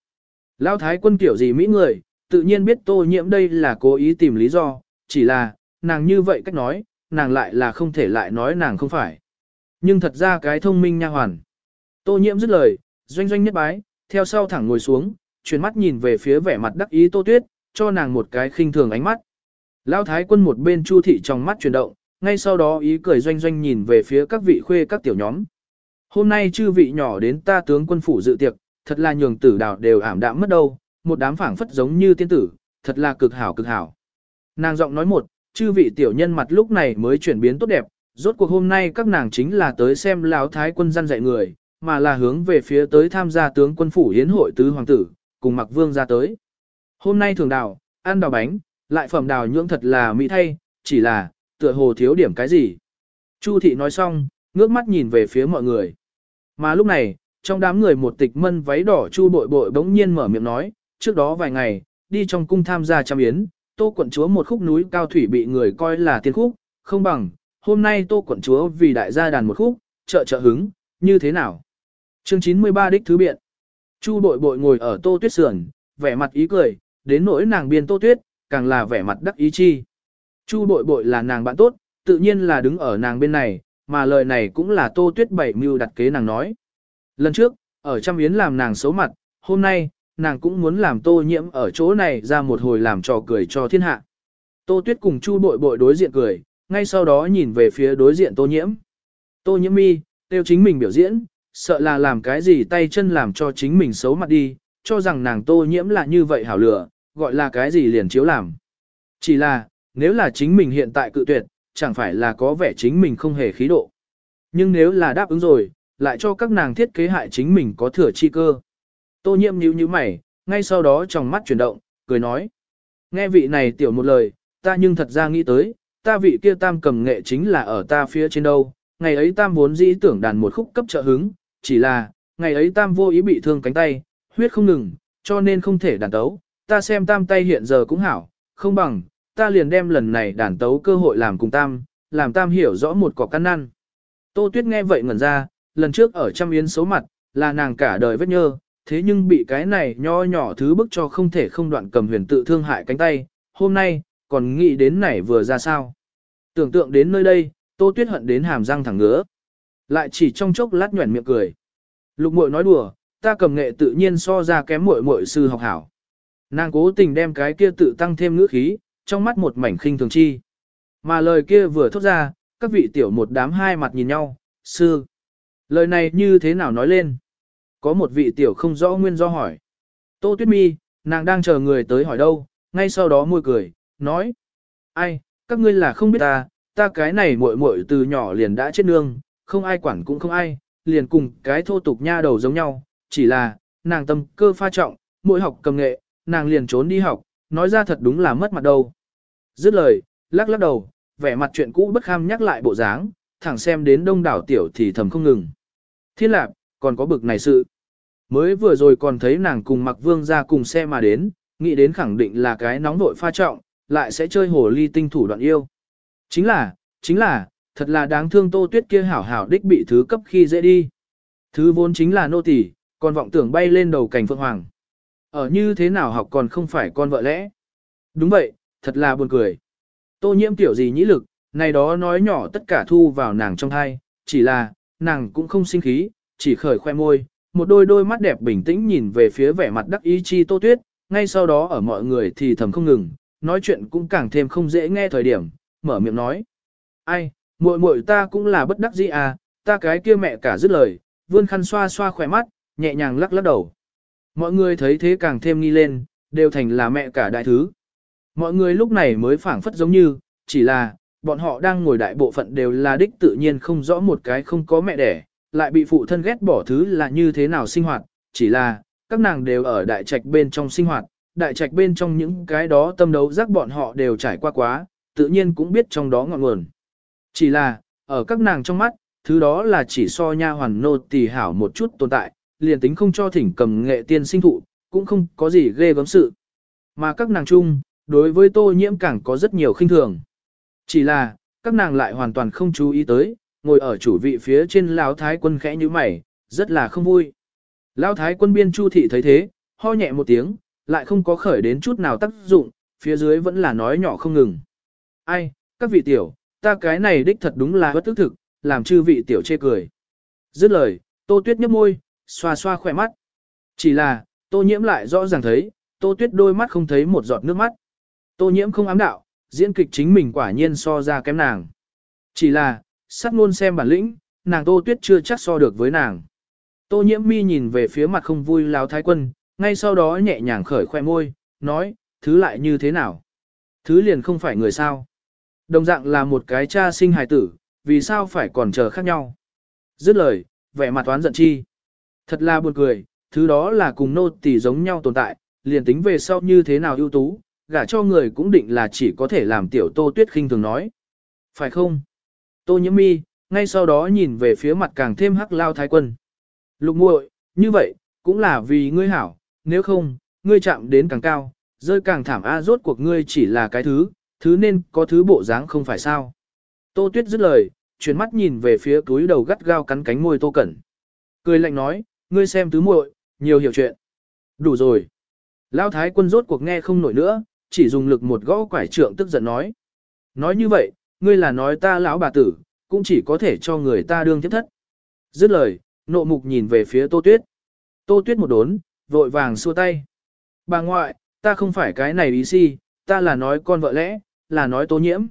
Lão thái quân kiểu gì Mỹ người, tự nhiên biết Tô Nhiễm đây là cố ý tìm lý do, chỉ là, nàng như vậy cách nói, nàng lại là không thể lại nói nàng không phải. Nhưng thật ra cái thông minh nha hoàn. Tô Nhiễm dứt lời, doanh doanh nhất bái, theo sau thẳng ngồi xuống, chuyển mắt nhìn về phía vẻ mặt đắc ý Tô Tuyết, cho nàng một cái khinh thường ánh mắt. Lão thái quân một bên Chu thị trong mắt chuyển động, ngay sau đó ý cười doanh doanh nhìn về phía các vị khuê các tiểu nhóm. Hôm nay chư vị nhỏ đến ta tướng quân phủ dự tiệc, thật là nhường tử đào đều ảm đạm mất đâu, một đám phảng phất giống như tiên tử, thật là cực hảo cực hảo. Nàng giọng nói một, chư vị tiểu nhân mặt lúc này mới chuyển biến tốt đẹp, rốt cuộc hôm nay các nàng chính là tới xem lão thái quân dân dạy người, mà là hướng về phía tới tham gia tướng quân phủ hiến hội tứ hoàng tử, cùng mặc vương ra tới. Hôm nay thường đào, ăn đào bánh, lại phẩm đào nhưỡng thật là mỹ thay, chỉ là, tựa hồ thiếu điểm cái gì. Chu thị nói xong, ngước mắt nhìn về phía mọi người. Mà lúc này, trong đám người một tịch mân váy đỏ chu bội bội bỗng nhiên mở miệng nói, trước đó vài ngày, đi trong cung tham gia trăm yến, tô quận chúa một khúc núi cao thủy bị người coi là tiên khúc, không bằng, hôm nay tô quận chúa vì đại gia đàn một khúc, trợ trợ hứng, như thế nào? Chương 93 đích thứ biện. Chu bội bội ngồi ở tô tuyết sườn, vẻ mặt ý cười, đến nỗi nàng biên tô tuyết, càng là vẻ mặt đắc ý chi. Chu bội bội là nàng bạn tốt, tự nhiên là đứng ở nàng bên này, mà lời này cũng là tô tuyết bảy mưu đặt kế nàng nói. Lần trước, ở trăm yến làm nàng xấu mặt, hôm nay, nàng cũng muốn làm tô nhiễm ở chỗ này ra một hồi làm trò cười cho thiên hạ. Tô tuyết cùng chu bội bội đối diện cười, ngay sau đó nhìn về phía đối diện tô nhiễm. Tô nhiễm mi, tiêu chính mình biểu diễn, sợ là làm cái gì tay chân làm cho chính mình xấu mặt đi, cho rằng nàng tô nhiễm là như vậy hảo lửa, gọi là cái gì liền chiếu làm. Chỉ là, nếu là chính mình hiện tại cự tuyệt, chẳng phải là có vẻ chính mình không hề khí độ. Nhưng nếu là đáp ứng rồi, lại cho các nàng thiết kế hại chính mình có thừa chi cơ. Tô nhiễm nhíu nhíu mày, ngay sau đó trong mắt chuyển động, cười nói. Nghe vị này tiểu một lời, ta nhưng thật ra nghĩ tới, ta vị kia tam cầm nghệ chính là ở ta phía trên đâu, ngày ấy tam vốn dĩ tưởng đàn một khúc cấp trợ hứng, chỉ là, ngày ấy tam vô ý bị thương cánh tay, huyết không ngừng, cho nên không thể đàn tấu, ta xem tam tay hiện giờ cũng hảo, không bằng, ta liền đem lần này đàn tấu cơ hội làm cùng tam, làm tam hiểu rõ một cọc căn năn. Tô Tuyết nghe vậy ngẩn ra, lần trước ở trăm yến xấu mặt, là nàng cả đời vết nhơ, thế nhưng bị cái này nho nhỏ thứ bức cho không thể không đoạn cầm huyền tự thương hại cánh tay, hôm nay, còn nghĩ đến này vừa ra sao. Tưởng tượng đến nơi đây, Tô Tuyết hận đến hàm răng thẳng ngứa. Lại chỉ trong chốc lát nhuẩn miệng cười. Lục muội nói đùa, ta cầm nghệ tự nhiên so ra kém muội muội sư học hảo. Nàng cố tình đem cái kia tự tăng thêm ngữ khí, trong mắt một mảnh khinh thường chi. Mà lời kia vừa thốt ra, các vị tiểu một đám hai mặt nhìn nhau, sư. Lời này như thế nào nói lên? Có một vị tiểu không rõ nguyên do hỏi. Tô Tuyết Mi, nàng đang chờ người tới hỏi đâu, ngay sau đó môi cười, nói. Ai, các ngươi là không biết ta, ta cái này muội muội từ nhỏ liền đã chết nương, không ai quản cũng không ai, liền cùng cái thô tục nha đầu giống nhau, chỉ là, nàng tâm cơ pha trọng, mỗi học cầm nghệ, nàng liền trốn đi học, nói ra thật đúng là mất mặt đâu. Dứt lời, lắc lắc đầu, vẻ mặt chuyện cũ bất kham nhắc lại bộ dáng, thẳng xem đến đông đảo tiểu thì thầm không ngừng. Thiên lạc, còn có bực này sự. Mới vừa rồi còn thấy nàng cùng mặc vương ra cùng xe mà đến, nghĩ đến khẳng định là cái nóng vội pha trọng, lại sẽ chơi hồ ly tinh thủ đoạn yêu. Chính là, chính là, thật là đáng thương tô tuyết kia hảo hảo đích bị thứ cấp khi dễ đi. Thứ vốn chính là nô tỳ, còn vọng tưởng bay lên đầu cảnh phượng hoàng. Ở như thế nào học còn không phải con vợ lẽ. Đúng vậy, thật là buồn cười. Tô nhiễm tiểu gì nhĩ lực, này đó nói nhỏ tất cả thu vào nàng trong thai, chỉ là, nàng cũng không sinh khí, chỉ khởi khoe môi, một đôi đôi mắt đẹp bình tĩnh nhìn về phía vẻ mặt đắc ý chi Tô Tuyết, ngay sau đó ở mọi người thì thầm không ngừng, nói chuyện cũng càng thêm không dễ nghe thời điểm, mở miệng nói. Ai, muội muội ta cũng là bất đắc dĩ à, ta cái kia mẹ cả dứt lời, vươn khăn xoa xoa khỏe mắt, nhẹ nhàng lắc lắc đầu. Mọi người thấy thế càng thêm nghi lên, đều thành là mẹ cả đại thứ. Mọi người lúc này mới phảng phất giống như, chỉ là, bọn họ đang ngồi đại bộ phận đều là đích tự nhiên không rõ một cái không có mẹ đẻ, lại bị phụ thân ghét bỏ thứ là như thế nào sinh hoạt, chỉ là, các nàng đều ở đại trạch bên trong sinh hoạt, đại trạch bên trong những cái đó tâm đấu giác bọn họ đều trải qua quá, tự nhiên cũng biết trong đó ngọn nguồn. Chỉ là, ở các nàng trong mắt, thứ đó là chỉ so nha hoàn nô tỳ hảo một chút tồn tại, liền tính không cho thỉnh cầm nghệ tiên sinh thụ, cũng không có gì ghê gớm sự. Mà các nàng chung, đối với tô nhiễm càng có rất nhiều khinh thường. Chỉ là, các nàng lại hoàn toàn không chú ý tới, ngồi ở chủ vị phía trên lão thái quân khẽ như mày, rất là không vui. Lão thái quân biên chu thị thấy thế, ho nhẹ một tiếng, lại không có khởi đến chút nào tác dụng, phía dưới vẫn là nói nhỏ không ngừng. Ai, các vị tiểu, ta cái này đích thật đúng là bất tức thực, làm chư vị tiểu chê cười. Dứt lời, tô tuyết nhấp môi, xoa xoa khỏe mắt. Chỉ là, tô nhiễm lại rõ ràng thấy, tô tuyết đôi mắt không thấy một giọt nước mắt. Tô nhiễm không ám đạo, diễn kịch chính mình quả nhiên so ra kém nàng. Chỉ là, sắc luôn xem bản lĩnh, nàng tô tuyết chưa chắc so được với nàng. Tô nhiễm mi nhìn về phía mặt không vui láo thái quân, ngay sau đó nhẹ nhàng khởi khoe môi, nói, thứ lại như thế nào? Thứ liền không phải người sao. Đồng dạng là một cái cha sinh hài tử, vì sao phải còn chờ khác nhau? Dứt lời, vẻ mặt toán giận chi. Thật là buồn cười, thứ đó là cùng nô tỳ giống nhau tồn tại, liền tính về sau như thế nào ưu tú, gả cho người cũng định là chỉ có thể làm tiểu tô tuyết khinh thường nói. Phải không? Tô nhiễm mi, ngay sau đó nhìn về phía mặt càng thêm hắc lao thái quân. Lục muội, như vậy, cũng là vì ngươi hảo, nếu không, ngươi chạm đến càng cao, rơi càng thảm a rốt cuộc ngươi chỉ là cái thứ, thứ nên có thứ bộ dáng không phải sao. Tô tuyết dứt lời, chuyển mắt nhìn về phía túi đầu gắt gao cắn cánh môi tô cẩn. Cười lạnh nói, ngươi xem tứ muội, nhiều hiểu chuyện. Đủ rồi. Lao thái quân rốt cuộc nghe không nổi nữa, chỉ dùng lực một gõ quải trượng tức giận nói. Nói như vậy, ngươi là nói ta lão bà tử, cũng chỉ có thể cho người ta đương tiếp thất. Dứt lời, nộ mục nhìn về phía tô tuyết. Tô tuyết một đốn, vội vàng xua tay. Bà ngoại, ta không phải cái này ý si, ta là nói con vợ lẽ, là nói tô nhiễm.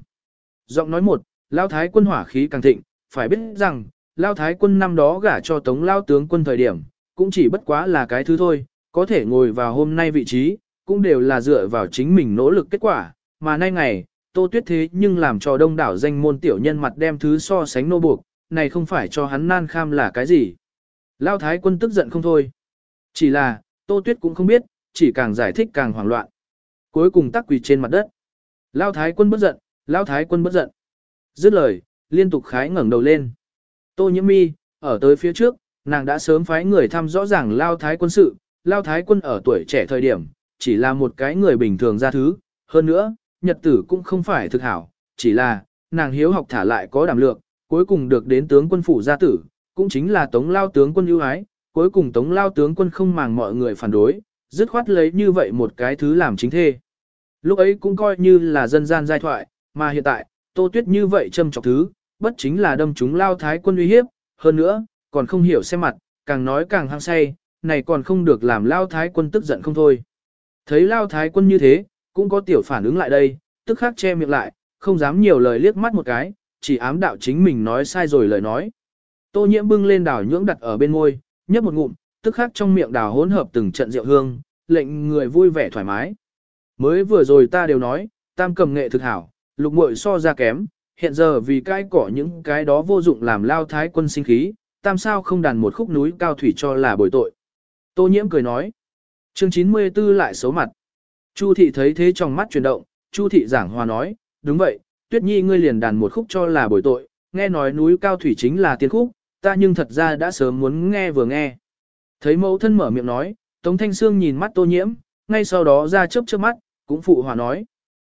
Giọng nói một, lao thái quân hỏa khí càng thịnh, phải biết rằng, lao thái quân năm đó gả cho tống lao tướng quân thời điểm, cũng chỉ bất quá là cái thứ thôi, có thể ngồi vào hôm nay vị trí, cũng đều là dựa vào chính mình nỗ lực kết quả, mà nay ngày, tô tuyết thế nhưng làm cho đông đảo danh môn tiểu nhân mặt đem thứ so sánh nô buộc, này không phải cho hắn nan kham là cái gì. Lao thái quân tức giận không thôi. Chỉ là, tô tuyết cũng không biết, chỉ càng giải thích càng hoảng loạn. Cuối cùng tắc quỳ trên mặt đất. Lao thái quân bất giận, Lao thái quân bất giận. Dứt lời, liên tục khái ngẩng đầu lên. Tô nhiễm mi, ở tới phía trước, nàng đã sớm phái người thăm rõ ràng Lao thái quân sự. Lao thái quân ở tuổi trẻ thời điểm, chỉ là một cái người bình thường ra thứ. Hơn nữa, nhật tử cũng không phải thực hảo, chỉ là, nàng hiếu học thả lại có đảm lượng, cuối cùng được đến tướng quân phủ gia tử, cũng chính là tống lao tướng quân ưu ái, cuối cùng tống lao tướng quân không màng mọi người phản đối, dứt khoát lấy như vậy một cái thứ làm chính thê. Lúc ấy cũng coi như là dân gian giai thoại, mà hiện tại, tô tuyết như vậy châm chọc thứ, bất chính là đâm chúng lao thái quân uy hiếp, hơn nữa, còn không hiểu xem mặt, càng nói càng hăng say, này còn không được làm lao thái quân tức giận không thôi. Thấy lao thái quân như thế, cũng có tiểu phản ứng lại đây, tức khắc che miệng lại, không dám nhiều lời liếc mắt một cái, chỉ ám đạo chính mình nói sai rồi lời nói. Tô nhiễm bưng lên đảo nhưỡng đặt ở bên môi, nhấp một ngụm, tức khắc trong miệng đào hỗn hợp từng trận rượu hương, lệnh người vui vẻ thoải mái. Mới vừa rồi ta đều nói, tam cầm nghệ thực hảo, lục muội so ra kém, hiện giờ vì cái cỏ những cái đó vô dụng làm lao thái quân sinh khí, tam sao không đàn một khúc núi cao thủy cho là bồi tội. Tô nhiễm cười nói. Chương 94 lại xấu mặt. Chu thị thấy thế trong mắt chuyển động, Chu thị giảng hòa nói, đúng vậy, tuyết nhi ngươi liền đàn một khúc cho là bồi tội, nghe nói núi cao thủy chính là tiên khúc, ta nhưng thật ra đã sớm muốn nghe vừa nghe. Thấy mẫu thân mở miệng nói, Tống Thanh Sương nhìn mắt tô nhiễm, ngay sau đó ra chớp chớp mắt, cũng phụ hòa nói.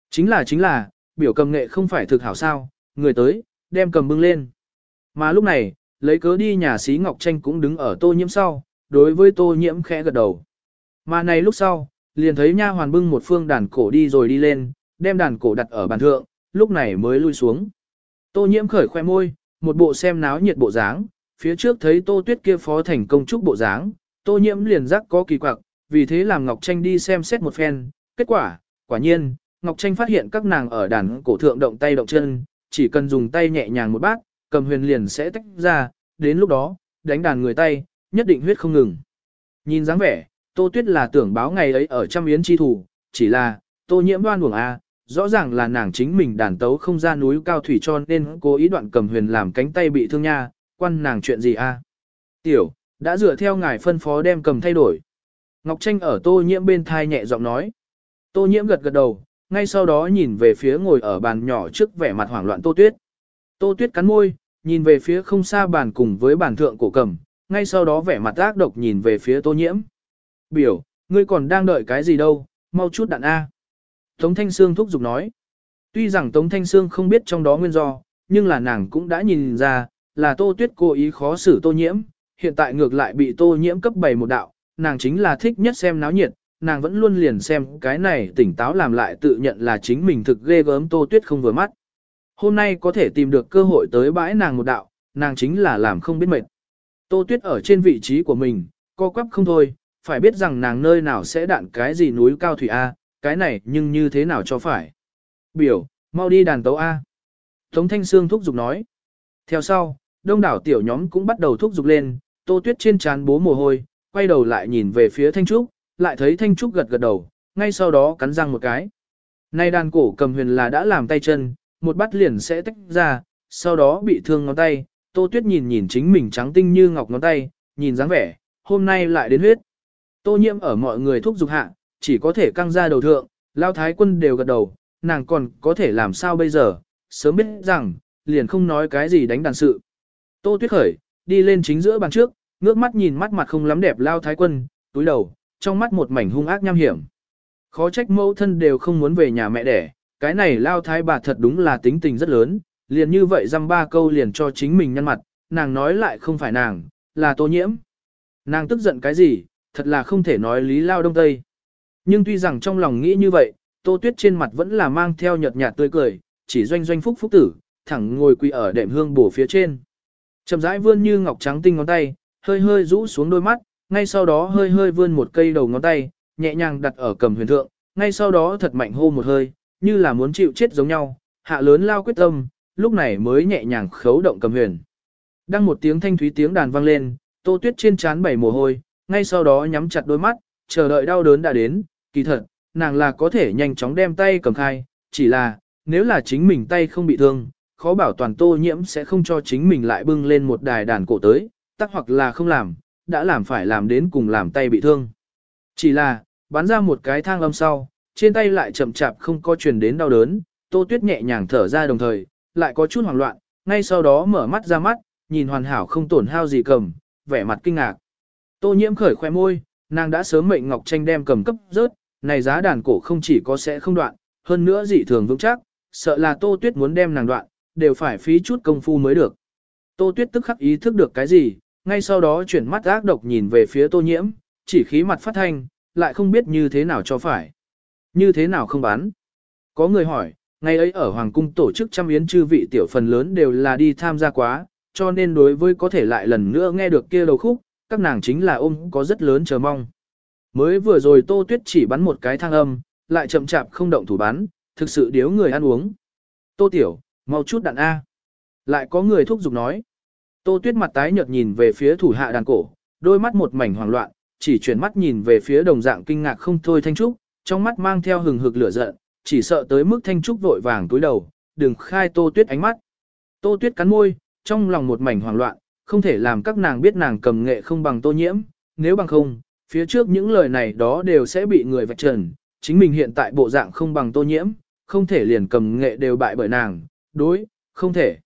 Chính là chính là, biểu cầm nghệ không phải thực hảo sao, người tới, đem cầm bưng lên. Mà lúc này, lấy cớ đi nhà xí Ngọc Tranh cũng đứng ở tô nhiễm sau, đối với tô nhiễm khẽ gật đầu. Mà này lúc sau, liền thấy nha hoàn bưng một phương đàn cổ đi rồi đi lên, đem đàn cổ đặt ở bàn thượng, lúc này mới lui xuống. Tô nhiễm khởi khoe môi, một bộ xem náo nhiệt bộ dáng, phía trước thấy tô tuyết kia phó thành công trúc bộ dáng, tô nhiễm liền giác có kỳ quặc, vì thế làm Ngọc Tranh đi xem xét một phen, kết quả, quả nhiên, Ngọc Tranh phát hiện các nàng ở đàn cổ thượng động tay động chân, chỉ cần dùng tay nhẹ nhàng một bát, cầm huyền liền sẽ tách ra, đến lúc đó, đánh đàn người tay, nhất định huyết không ngừng. Nhìn dáng vẻ, Tô Tuyết là tưởng báo ngày ấy ở trăm yến chi thủ, chỉ là, Tô nhiễm đoan buồng A, rõ ràng là nàng chính mình đàn tấu không ra núi cao thủy cho nên cố ý đoạn cầm huyền làm cánh tay bị thương nha, quan nàng chuyện gì A. Tiểu, đã dựa theo ngài phân phó đem cầm thay đổi. Ngọc Tranh ở Tô nhiễm bên thai nhẹ giọng nói. Tô nhiễm gật gật đầu, ngay sau đó nhìn về phía ngồi ở bàn nhỏ trước vẻ mặt hoảng loạn Tô Tuyết. Tô Tuyết cắn môi, nhìn về phía không xa bàn cùng với bàn thượng cổ cầm, ngay sau đó vẻ mặt ác độc nhìn về phía Tô Nhiễm. Biểu, ngươi còn đang đợi cái gì đâu, mau chút đạn A. Tống Thanh Sương thúc giục nói. Tuy rằng Tống Thanh Sương không biết trong đó nguyên do, nhưng là nàng cũng đã nhìn ra, là Tô Tuyết cố ý khó xử Tô Nhiễm, hiện tại ngược lại bị Tô Nhiễm cấp bảy một đạo, nàng chính là thích nhất xem náo nhiệt, nàng vẫn luôn liền xem cái này tỉnh táo làm lại tự nhận là chính mình thực ghê gớm Tô Tuyết không vừa mắt. Hôm nay có thể tìm được cơ hội tới bãi nàng một đạo, nàng chính là làm không biết mệt. Tô Tuyết ở trên vị trí của mình, co quắp không thôi, phải biết rằng nàng nơi nào sẽ đạn cái gì núi cao thủy A, cái này nhưng như thế nào cho phải. Biểu, mau đi đàn tấu A. Tống Thanh Sương thúc giục nói. Theo sau, đông đảo tiểu nhóm cũng bắt đầu thúc giục lên, Tô Tuyết trên trán bố mồ hôi, quay đầu lại nhìn về phía Thanh Trúc, lại thấy Thanh Trúc gật gật đầu, ngay sau đó cắn răng một cái. Nay đàn cổ cầm huyền là đã làm tay chân, một bắt liền sẽ tách ra, sau đó bị thương ngón tay, Tô Tuyết nhìn nhìn chính mình trắng tinh như ngọc ngón tay, nhìn dáng vẻ, hôm nay lại đến huyết. Tô nhiễm ở mọi người thúc giục hạ, chỉ có thể căng ra đầu thượng, lao thái quân đều gật đầu, nàng còn có thể làm sao bây giờ, sớm biết rằng, liền không nói cái gì đánh đàn sự. Tô Tuyết khởi, đi lên chính giữa bàn trước, ngước mắt nhìn mắt mặt không lắm đẹp lao thái quân, túi đầu, trong mắt một mảnh hung ác nham hiểm. Khó trách mẫu thân đều không muốn về nhà mẹ đẻ, cái này lao thái bà thật đúng là tính tình rất lớn, liền như vậy dăm ba câu liền cho chính mình nhăn mặt, nàng nói lại không phải nàng, là tô nhiễm. Nàng tức giận cái gì, thật là không thể nói lý lao đông tây. Nhưng tuy rằng trong lòng nghĩ như vậy, tô tuyết trên mặt vẫn là mang theo nhợt nhạt tươi cười, chỉ doanh doanh phúc phúc tử, thẳng ngồi quỳ ở đệm hương bổ phía trên. Chậm rãi vươn như ngọc trắng tinh ngón tay, hơi hơi rũ xuống đôi mắt, ngay sau đó hơi hơi vươn một cây đầu ngón tay, nhẹ nhàng đặt ở cầm huyền thượng, ngay sau đó thật mạnh hô một hơi, như là muốn chịu chết giống nhau, hạ lớn lao quyết tâm, lúc này mới nhẹ nhàng khấu động cầm huyền. Đăng một tiếng thanh thúy tiếng đàn vang lên, tô tuyết trên trán bảy mồ hôi, ngay sau đó nhắm chặt đôi mắt, chờ đợi đau đớn đã đến, kỳ thật, nàng là có thể nhanh chóng đem tay cầm khai, chỉ là, nếu là chính mình tay không bị thương, khó bảo toàn tô nhiễm sẽ không cho chính mình lại bưng lên một đài đàn cổ tới, tắc hoặc là không làm, đã làm phải làm đến cùng làm tay bị thương. Chỉ là, bắn ra một cái thang âm sau, trên tay lại chậm chạp không có truyền đến đau đớn, Tô Tuyết nhẹ nhàng thở ra đồng thời, lại có chút hoảng loạn, ngay sau đó mở mắt ra mắt, nhìn hoàn hảo không tổn hao gì cầm, vẻ mặt kinh ngạc. Tô Nhiễm khởi khoe môi, nàng đã sớm mệnh Ngọc Tranh đem cầm cấp rớt, này giá đàn cổ không chỉ có sẽ không đoạn, hơn nữa dị thường vững chắc, sợ là Tô Tuyết muốn đem nàng đoạn, đều phải phí chút công phu mới được. Tô Tuyết tức khắc ý thức được cái gì, ngay sau đó chuyển mắt ác độc nhìn về phía Tô Nhiễm, chỉ khí mặt phát thanh, lại không biết như thế nào cho phải. Như thế nào không bán? Có người hỏi, ngày ấy ở Hoàng cung tổ chức trăm yến chư vị tiểu phần lớn đều là đi tham gia quá, cho nên đối với có thể lại lần nữa nghe được kia đầu khúc, các nàng chính là ôm có rất lớn chờ mong. Mới vừa rồi Tô Tuyết chỉ bắn một cái thang âm, lại chậm chạp không động thủ bắn, thực sự điếu người ăn uống. Tô Tiểu, mau chút đạn A. Lại có người thúc giục nói. Tô Tuyết mặt tái nhợt nhìn về phía thủ hạ đàn cổ, đôi mắt một mảnh hoảng loạn, chỉ chuyển mắt nhìn về phía đồng dạng kinh ngạc không thôi Thanh Trúc, trong mắt mang theo hừng hực lửa giận, chỉ sợ tới mức Thanh Trúc vội vàng túi đầu, đừng khai Tô Tuyết ánh mắt. Tô Tuyết cắn môi, trong lòng một mảnh hoảng loạn, không thể làm các nàng biết nàng cầm nghệ không bằng Tô Nhiễm, nếu bằng không, phía trước những lời này đó đều sẽ bị người vạch trần, chính mình hiện tại bộ dạng không bằng Tô Nhiễm, không thể liền cầm nghệ đều bại bởi nàng, đối, không thể.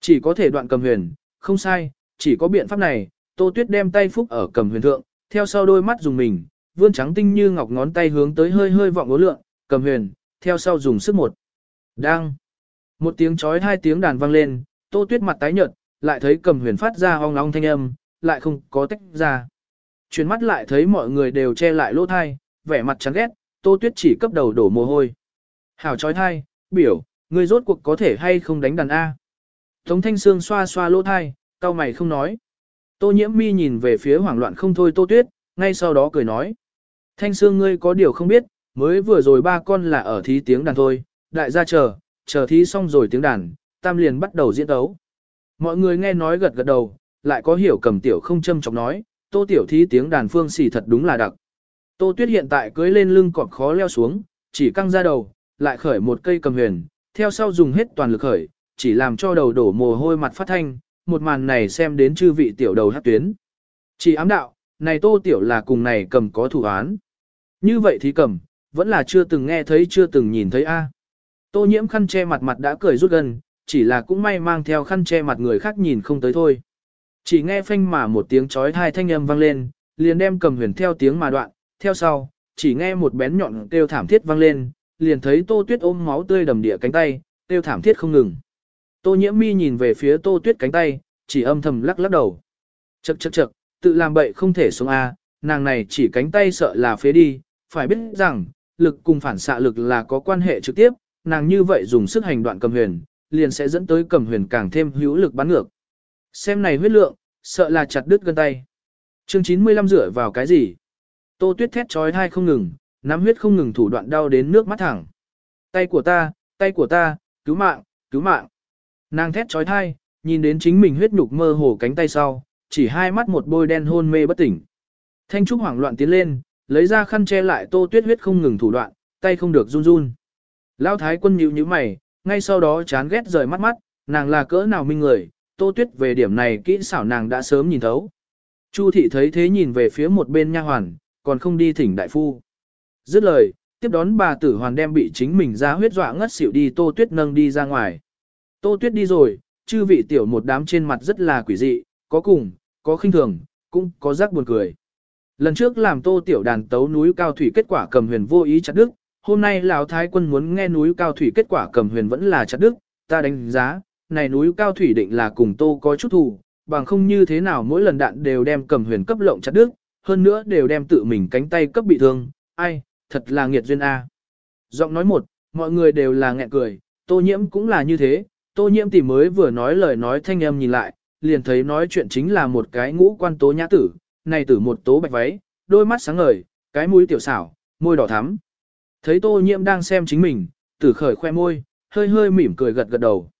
Chỉ có thể đoạn cầm huyền, không sai, chỉ có biện pháp này, Tô Tuyết đem tay phúc ở cầm huyền thượng, theo sau đôi mắt dùng mình, vươn trắng tinh như ngọc ngón tay hướng tới hơi hơi vọng ố lượng, cầm huyền, theo sau dùng sức một. Đang. Một tiếng chói hai tiếng đàn vang lên, Tô Tuyết mặt tái nhợt, lại thấy cầm huyền phát ra ong ong thanh âm, lại không có tách ra. Chuyển mắt lại thấy mọi người đều che lại lỗ thai, vẻ mặt chán ghét, Tô Tuyết chỉ cấp đầu đổ mồ hôi. Hảo chói thai, biểu, ngươi rốt cuộc có thể hay không đánh đàn A. Tống Thanh Sương xoa xoa lỗ thai, cao mày không nói. Tô nhiễm mi nhìn về phía hoảng loạn không thôi Tô Tuyết, ngay sau đó cười nói. Thanh Sương ngươi có điều không biết, mới vừa rồi ba con là ở thí tiếng đàn thôi, đại gia chờ, chờ thí xong rồi tiếng đàn, tam liền bắt đầu diễn tấu. Mọi người nghe nói gật gật đầu, lại có hiểu cầm tiểu không châm chọc nói, tô tiểu thí tiếng đàn phương xỉ thật đúng là đặc. Tô tuyết hiện tại cưới lên lưng cọp khó leo xuống, chỉ căng ra đầu, lại khởi một cây cầm huyền, theo sau dùng hết toàn lực khởi, chỉ làm cho đầu đổ mồ hôi mặt phát thanh, một màn này xem đến chư vị tiểu đầu hát tuyến. Chỉ ám đạo, này tô tiểu là cùng này cầm có thủ án. Như vậy thì cầm, vẫn là chưa từng nghe thấy chưa từng nhìn thấy a. Tô nhiễm khăn che mặt mặt đã cười rút gần, chỉ là cũng may mang theo khăn che mặt người khác nhìn không tới thôi. Chỉ nghe phanh mà một tiếng chói tai thanh âm vang lên, liền đem cầm huyền theo tiếng mà đoạn, theo sau, chỉ nghe một bén nhọn kêu thảm thiết vang lên, liền thấy Tô Tuyết ôm máu tươi đầm địa cánh tay, kêu thảm thiết không ngừng. Tô Nhiễm Mi nhìn về phía Tô Tuyết cánh tay, chỉ âm thầm lắc lắc đầu. Chậc chậc chậc, tự làm bậy không thể xuống a, à, nàng này chỉ cánh tay sợ là phế đi, phải biết rằng, lực cùng phản xạ lực là có quan hệ trực tiếp, nàng như vậy dùng sức hành đoạn cầm huyền, liền sẽ dẫn tới cầm huyền càng thêm hữu lực bắn ngược. Xem này huyết lượng, sợ là chặt đứt gân tay. Chương 95 rửa vào cái gì? Tô Tuyết thét trói thai không ngừng, nắm huyết không ngừng thủ đoạn đau đến nước mắt thẳng. Tay của ta, tay của ta, cứu mạng, cứu mạng. Nàng thét trói thai, nhìn đến chính mình huyết nhục mơ hồ cánh tay sau, chỉ hai mắt một bôi đen hôn mê bất tỉnh. Thanh Trúc hoảng loạn tiến lên, lấy ra khăn che lại Tô Tuyết huyết không ngừng thủ đoạn, tay không được run run. Lão thái quân nhíu nhíu mày, ngay sau đó chán ghét rời mắt mắt, nàng là cỡ nào minh người, Tô Tuyết về điểm này kỹ xảo nàng đã sớm nhìn thấu. Chu thị thấy thế nhìn về phía một bên nha hoàn, còn không đi thỉnh đại phu. Dứt lời, tiếp đón bà tử hoàn đem bị chính mình ra huyết dọa ngất xỉu đi Tô Tuyết nâng đi ra ngoài. Tô Tuyết đi rồi, chư vị tiểu một đám trên mặt rất là quỷ dị, có cùng, có khinh thường, cũng có rắc buồn cười. Lần trước làm Tô Tiểu đàn tấu núi cao thủy kết quả cầm huyền vô ý chặt đức, hôm nay lão thái quân muốn nghe núi cao thủy kết quả cầm huyền vẫn là chặt đức, ta đánh giá, này núi cao thủy định là cùng Tô có chút thù, bằng không như thế nào mỗi lần đạn đều đem cầm huyền cấp lộng chặt đức, hơn nữa đều đem tự mình cánh tay cấp bị thương, ai, thật là nghiệt duyên a. Giọng nói một, mọi người đều là nghẹn cười, tô nhiễm cũng là như thế, tô nhiễm thì mới vừa nói lời nói thanh âm nhìn lại, liền thấy nói chuyện chính là một cái ngũ quan tố nhã tử, này tử một tố bạch váy, đôi mắt sáng ngời, cái mũi tiểu xảo, môi đỏ thắm. Thấy tô nhiễm đang xem chính mình, tử khởi khoe môi, hơi hơi mỉm cười gật gật đầu.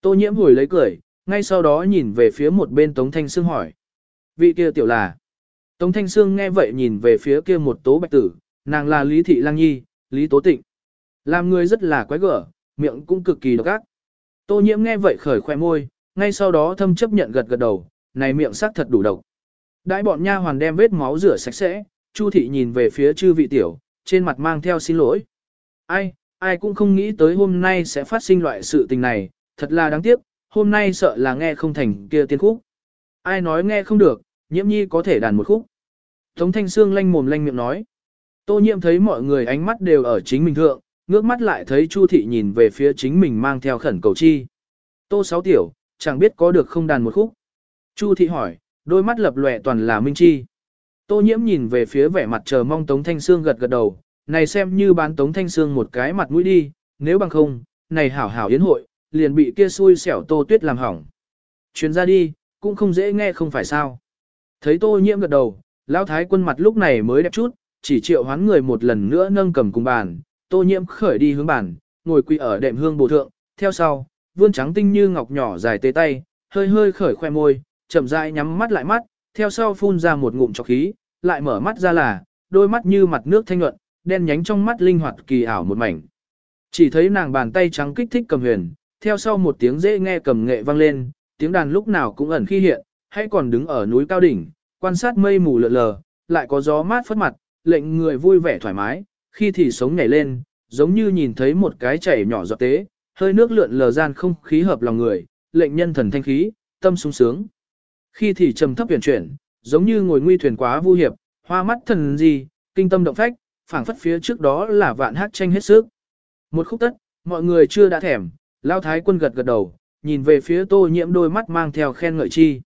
Tô nhiễm hồi lấy cười, ngay sau đó nhìn về phía một bên Tống Thanh Sương hỏi. Vị kia tiểu là. Tống Thanh Sương nghe vậy nhìn về phía kia một tố bạch tử, nàng là Lý Thị Lang Nhi, Lý Tố Tịnh. Làm người rất là quái gở, miệng cũng cực kỳ độc ác. Tô nhiễm nghe vậy khởi khoe môi, ngay sau đó thâm chấp nhận gật gật đầu, này miệng sắc thật đủ độc. Đại bọn nha hoàn đem vết máu rửa sạch sẽ, Chu thị nhìn về phía chư vị tiểu, trên mặt mang theo xin lỗi. Ai, ai cũng không nghĩ tới hôm nay sẽ phát sinh loại sự tình này, thật là đáng tiếc, hôm nay sợ là nghe không thành kia tiên khúc. Ai nói nghe không được, nhiễm nhi có thể đàn một khúc. Tống thanh xương lanh mồm lanh miệng nói. Tô nhiễm thấy mọi người ánh mắt đều ở chính mình thượng, ngước mắt lại thấy Chu thị nhìn về phía chính mình mang theo khẩn cầu chi. Tô sáu tiểu, chẳng biết có được không đàn một khúc. Chu thị hỏi, đôi mắt lập lòe toàn là minh chi. Tô nhiễm nhìn về phía vẻ mặt chờ mong Tống Thanh Sương gật gật đầu, này xem như bán Tống Thanh Sương một cái mặt mũi đi, nếu bằng không, này hảo hảo yến hội, liền bị kia xui xẻo Tô Tuyết làm hỏng. Chuyến ra đi, cũng không dễ nghe không phải sao. Thấy Tô nhiễm gật đầu, Lão Thái quân mặt lúc này mới đẹp chút, chỉ triệu hoán người một lần nữa nâng cầm cùng bàn, Tô nhiễm khởi đi hướng bàn, ngồi quỳ ở đệm hương bồ thượng, theo sau, vươn trắng tinh như ngọc nhỏ dài tê tay, hơi hơi khởi khoe môi, chậm rãi nhắm mắt lại mắt, theo sau phun ra một ngụm trọc khí, lại mở mắt ra là, đôi mắt như mặt nước thanh nhuận, đen nhánh trong mắt linh hoạt kỳ ảo một mảnh. Chỉ thấy nàng bàn tay trắng kích thích cầm huyền, theo sau một tiếng dễ nghe cầm nghệ vang lên, tiếng đàn lúc nào cũng ẩn khi hiện, hay còn đứng ở núi cao đỉnh, quan sát mây mù lượn lờ, lại có gió mát phất mặt, lệnh người vui vẻ thoải mái, khi thì sống nhảy lên, giống như nhìn thấy một cái chảy nhỏ giọt tế, hơi nước lượn lờ gian không khí hợp lòng người, lệnh nhân thần thanh khí, tâm sung sướng. Khi thì trầm thấp huyền chuyển, giống như ngồi nguy thuyền quá vu hiệp, hoa mắt thần gì, kinh tâm động phách, phảng phất phía trước đó là vạn hát tranh hết sức. Một khúc tất, mọi người chưa đã thèm, lao thái quân gật gật đầu, nhìn về phía tô nhiễm đôi mắt mang theo khen ngợi chi.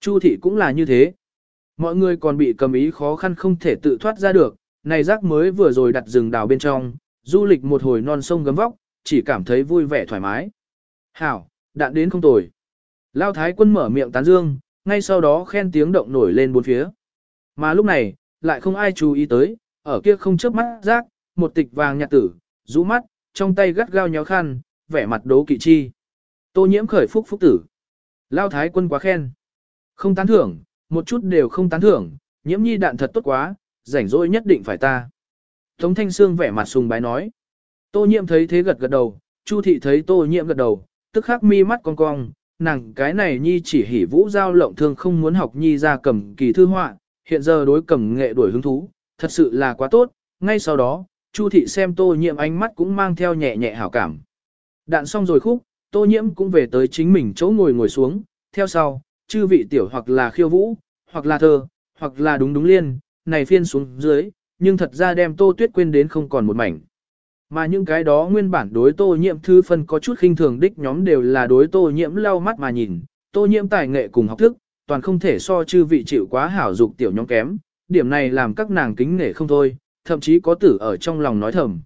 Chu thị cũng là như thế. Mọi người còn bị cầm ý khó khăn không thể tự thoát ra được, này rác mới vừa rồi đặt rừng đào bên trong, du lịch một hồi non sông gấm vóc, chỉ cảm thấy vui vẻ thoải mái. Hảo, đạn đến không tồi. Lao thái quân mở miệng tán dương, ngay sau đó khen tiếng động nổi lên bốn phía. Mà lúc này, lại không ai chú ý tới, ở kia không chớp mắt rác, một tịch vàng nhạt tử, rũ mắt, trong tay gắt gao nhéo khăn, vẻ mặt đố kỵ chi. Tô nhiễm khởi phúc phúc tử. Lao thái quân quá khen. Không tán thưởng, một chút đều không tán thưởng, nhiễm nhi đạn thật tốt quá, rảnh rỗi nhất định phải ta. Tống thanh xương vẻ mặt sùng bái nói. Tô nhiễm thấy thế gật gật đầu, chu thị thấy tô nhiễm gật đầu, tức khắc mi mắt cong cong, nàng cái này nhi chỉ hỉ vũ giao lộng thương không muốn học nhi ra cầm kỳ thư họa, hiện giờ đối cầm nghệ đuổi hứng thú, thật sự là quá tốt, ngay sau đó, Chu thị xem tô nhiễm ánh mắt cũng mang theo nhẹ nhẹ hảo cảm. Đạn xong rồi khúc, tô nhiễm cũng về tới chính mình chỗ ngồi ngồi xuống, theo sau, chư vị tiểu hoặc là khiêu vũ, hoặc là thơ, hoặc là đúng đúng liên, này phiên xuống dưới, nhưng thật ra đem tô tuyết quên đến không còn một mảnh. Mà những cái đó nguyên bản đối tô nhiễm thư phân có chút khinh thường đích nhóm đều là đối tô nhiễm lau mắt mà nhìn, tô nhiễm tài nghệ cùng học thức, toàn không thể so chư vị chịu quá hảo dục tiểu nhóm kém, điểm này làm các nàng kính nể không thôi, thậm chí có tử ở trong lòng nói thầm.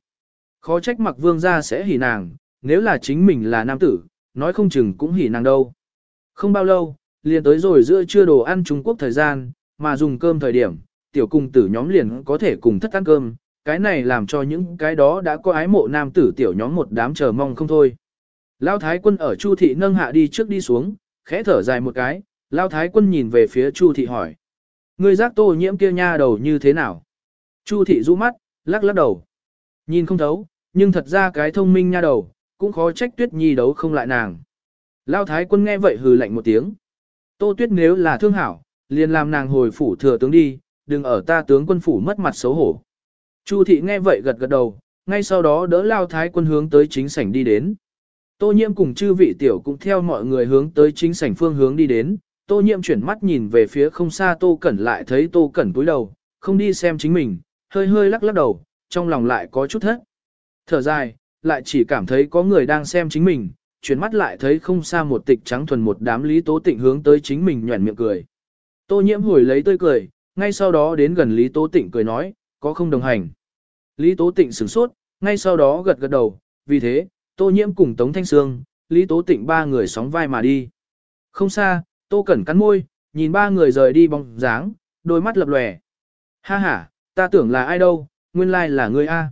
Khó trách mặc vương gia sẽ hỉ nàng, nếu là chính mình là nam tử, nói không chừng cũng hỉ nàng đâu. Không bao lâu, liền tới rồi giữa trưa đồ ăn Trung Quốc thời gian, mà dùng cơm thời điểm, tiểu cung tử nhóm liền có thể cùng thất ăn cơm, cái này làm cho những cái đó đã có ái mộ nam tử tiểu nhóm một đám chờ mong không thôi. Lao Thái quân ở Chu thị nâng hạ đi trước đi xuống, khẽ thở dài một cái, Lao Thái quân nhìn về phía Chu thị hỏi. Người giác tô nhiễm kia nha đầu như thế nào? Chu thị rũ mắt, lắc lắc đầu. Nhìn không thấu, nhưng thật ra cái thông minh nha đầu, cũng khó trách tuyết nhi đấu không lại nàng. Lao Thái quân nghe vậy hừ lạnh một tiếng. Tô tuyết nếu là thương hảo, liền làm nàng hồi phủ thừa tướng đi, đừng ở ta tướng quân phủ mất mặt xấu hổ. Chu thị nghe vậy gật gật đầu, ngay sau đó đỡ Lao Thái quân hướng tới chính sảnh đi đến. Tô nhiễm cùng chư vị tiểu cũng theo mọi người hướng tới chính sảnh phương hướng đi đến, tô nhiễm chuyển mắt nhìn về phía không xa tô cẩn lại thấy tô cẩn cúi đầu, không đi xem chính mình, hơi hơi lắc lắc đầu, trong lòng lại có chút thất. Thở dài, lại chỉ cảm thấy có người đang xem chính mình, chuyển mắt lại thấy không xa một tịch trắng thuần một đám lý tố tịnh hướng tới chính mình nhuẩn miệng cười. Tô nhiễm hồi lấy tươi cười, ngay sau đó đến gần lý tố tịnh cười nói, có không đồng hành. Lý tố tịnh sửng sốt, ngay sau đó gật gật đầu, vì thế, tô nhiễm cùng Tống Thanh Sương, Lý Tố Tịnh ba người sóng vai mà đi. Không xa, Tô Cẩn cắn môi, nhìn ba người rời đi bóng dáng, đôi mắt lập lòe. Ha ha, ta tưởng là ai đâu, nguyên lai là ngươi a.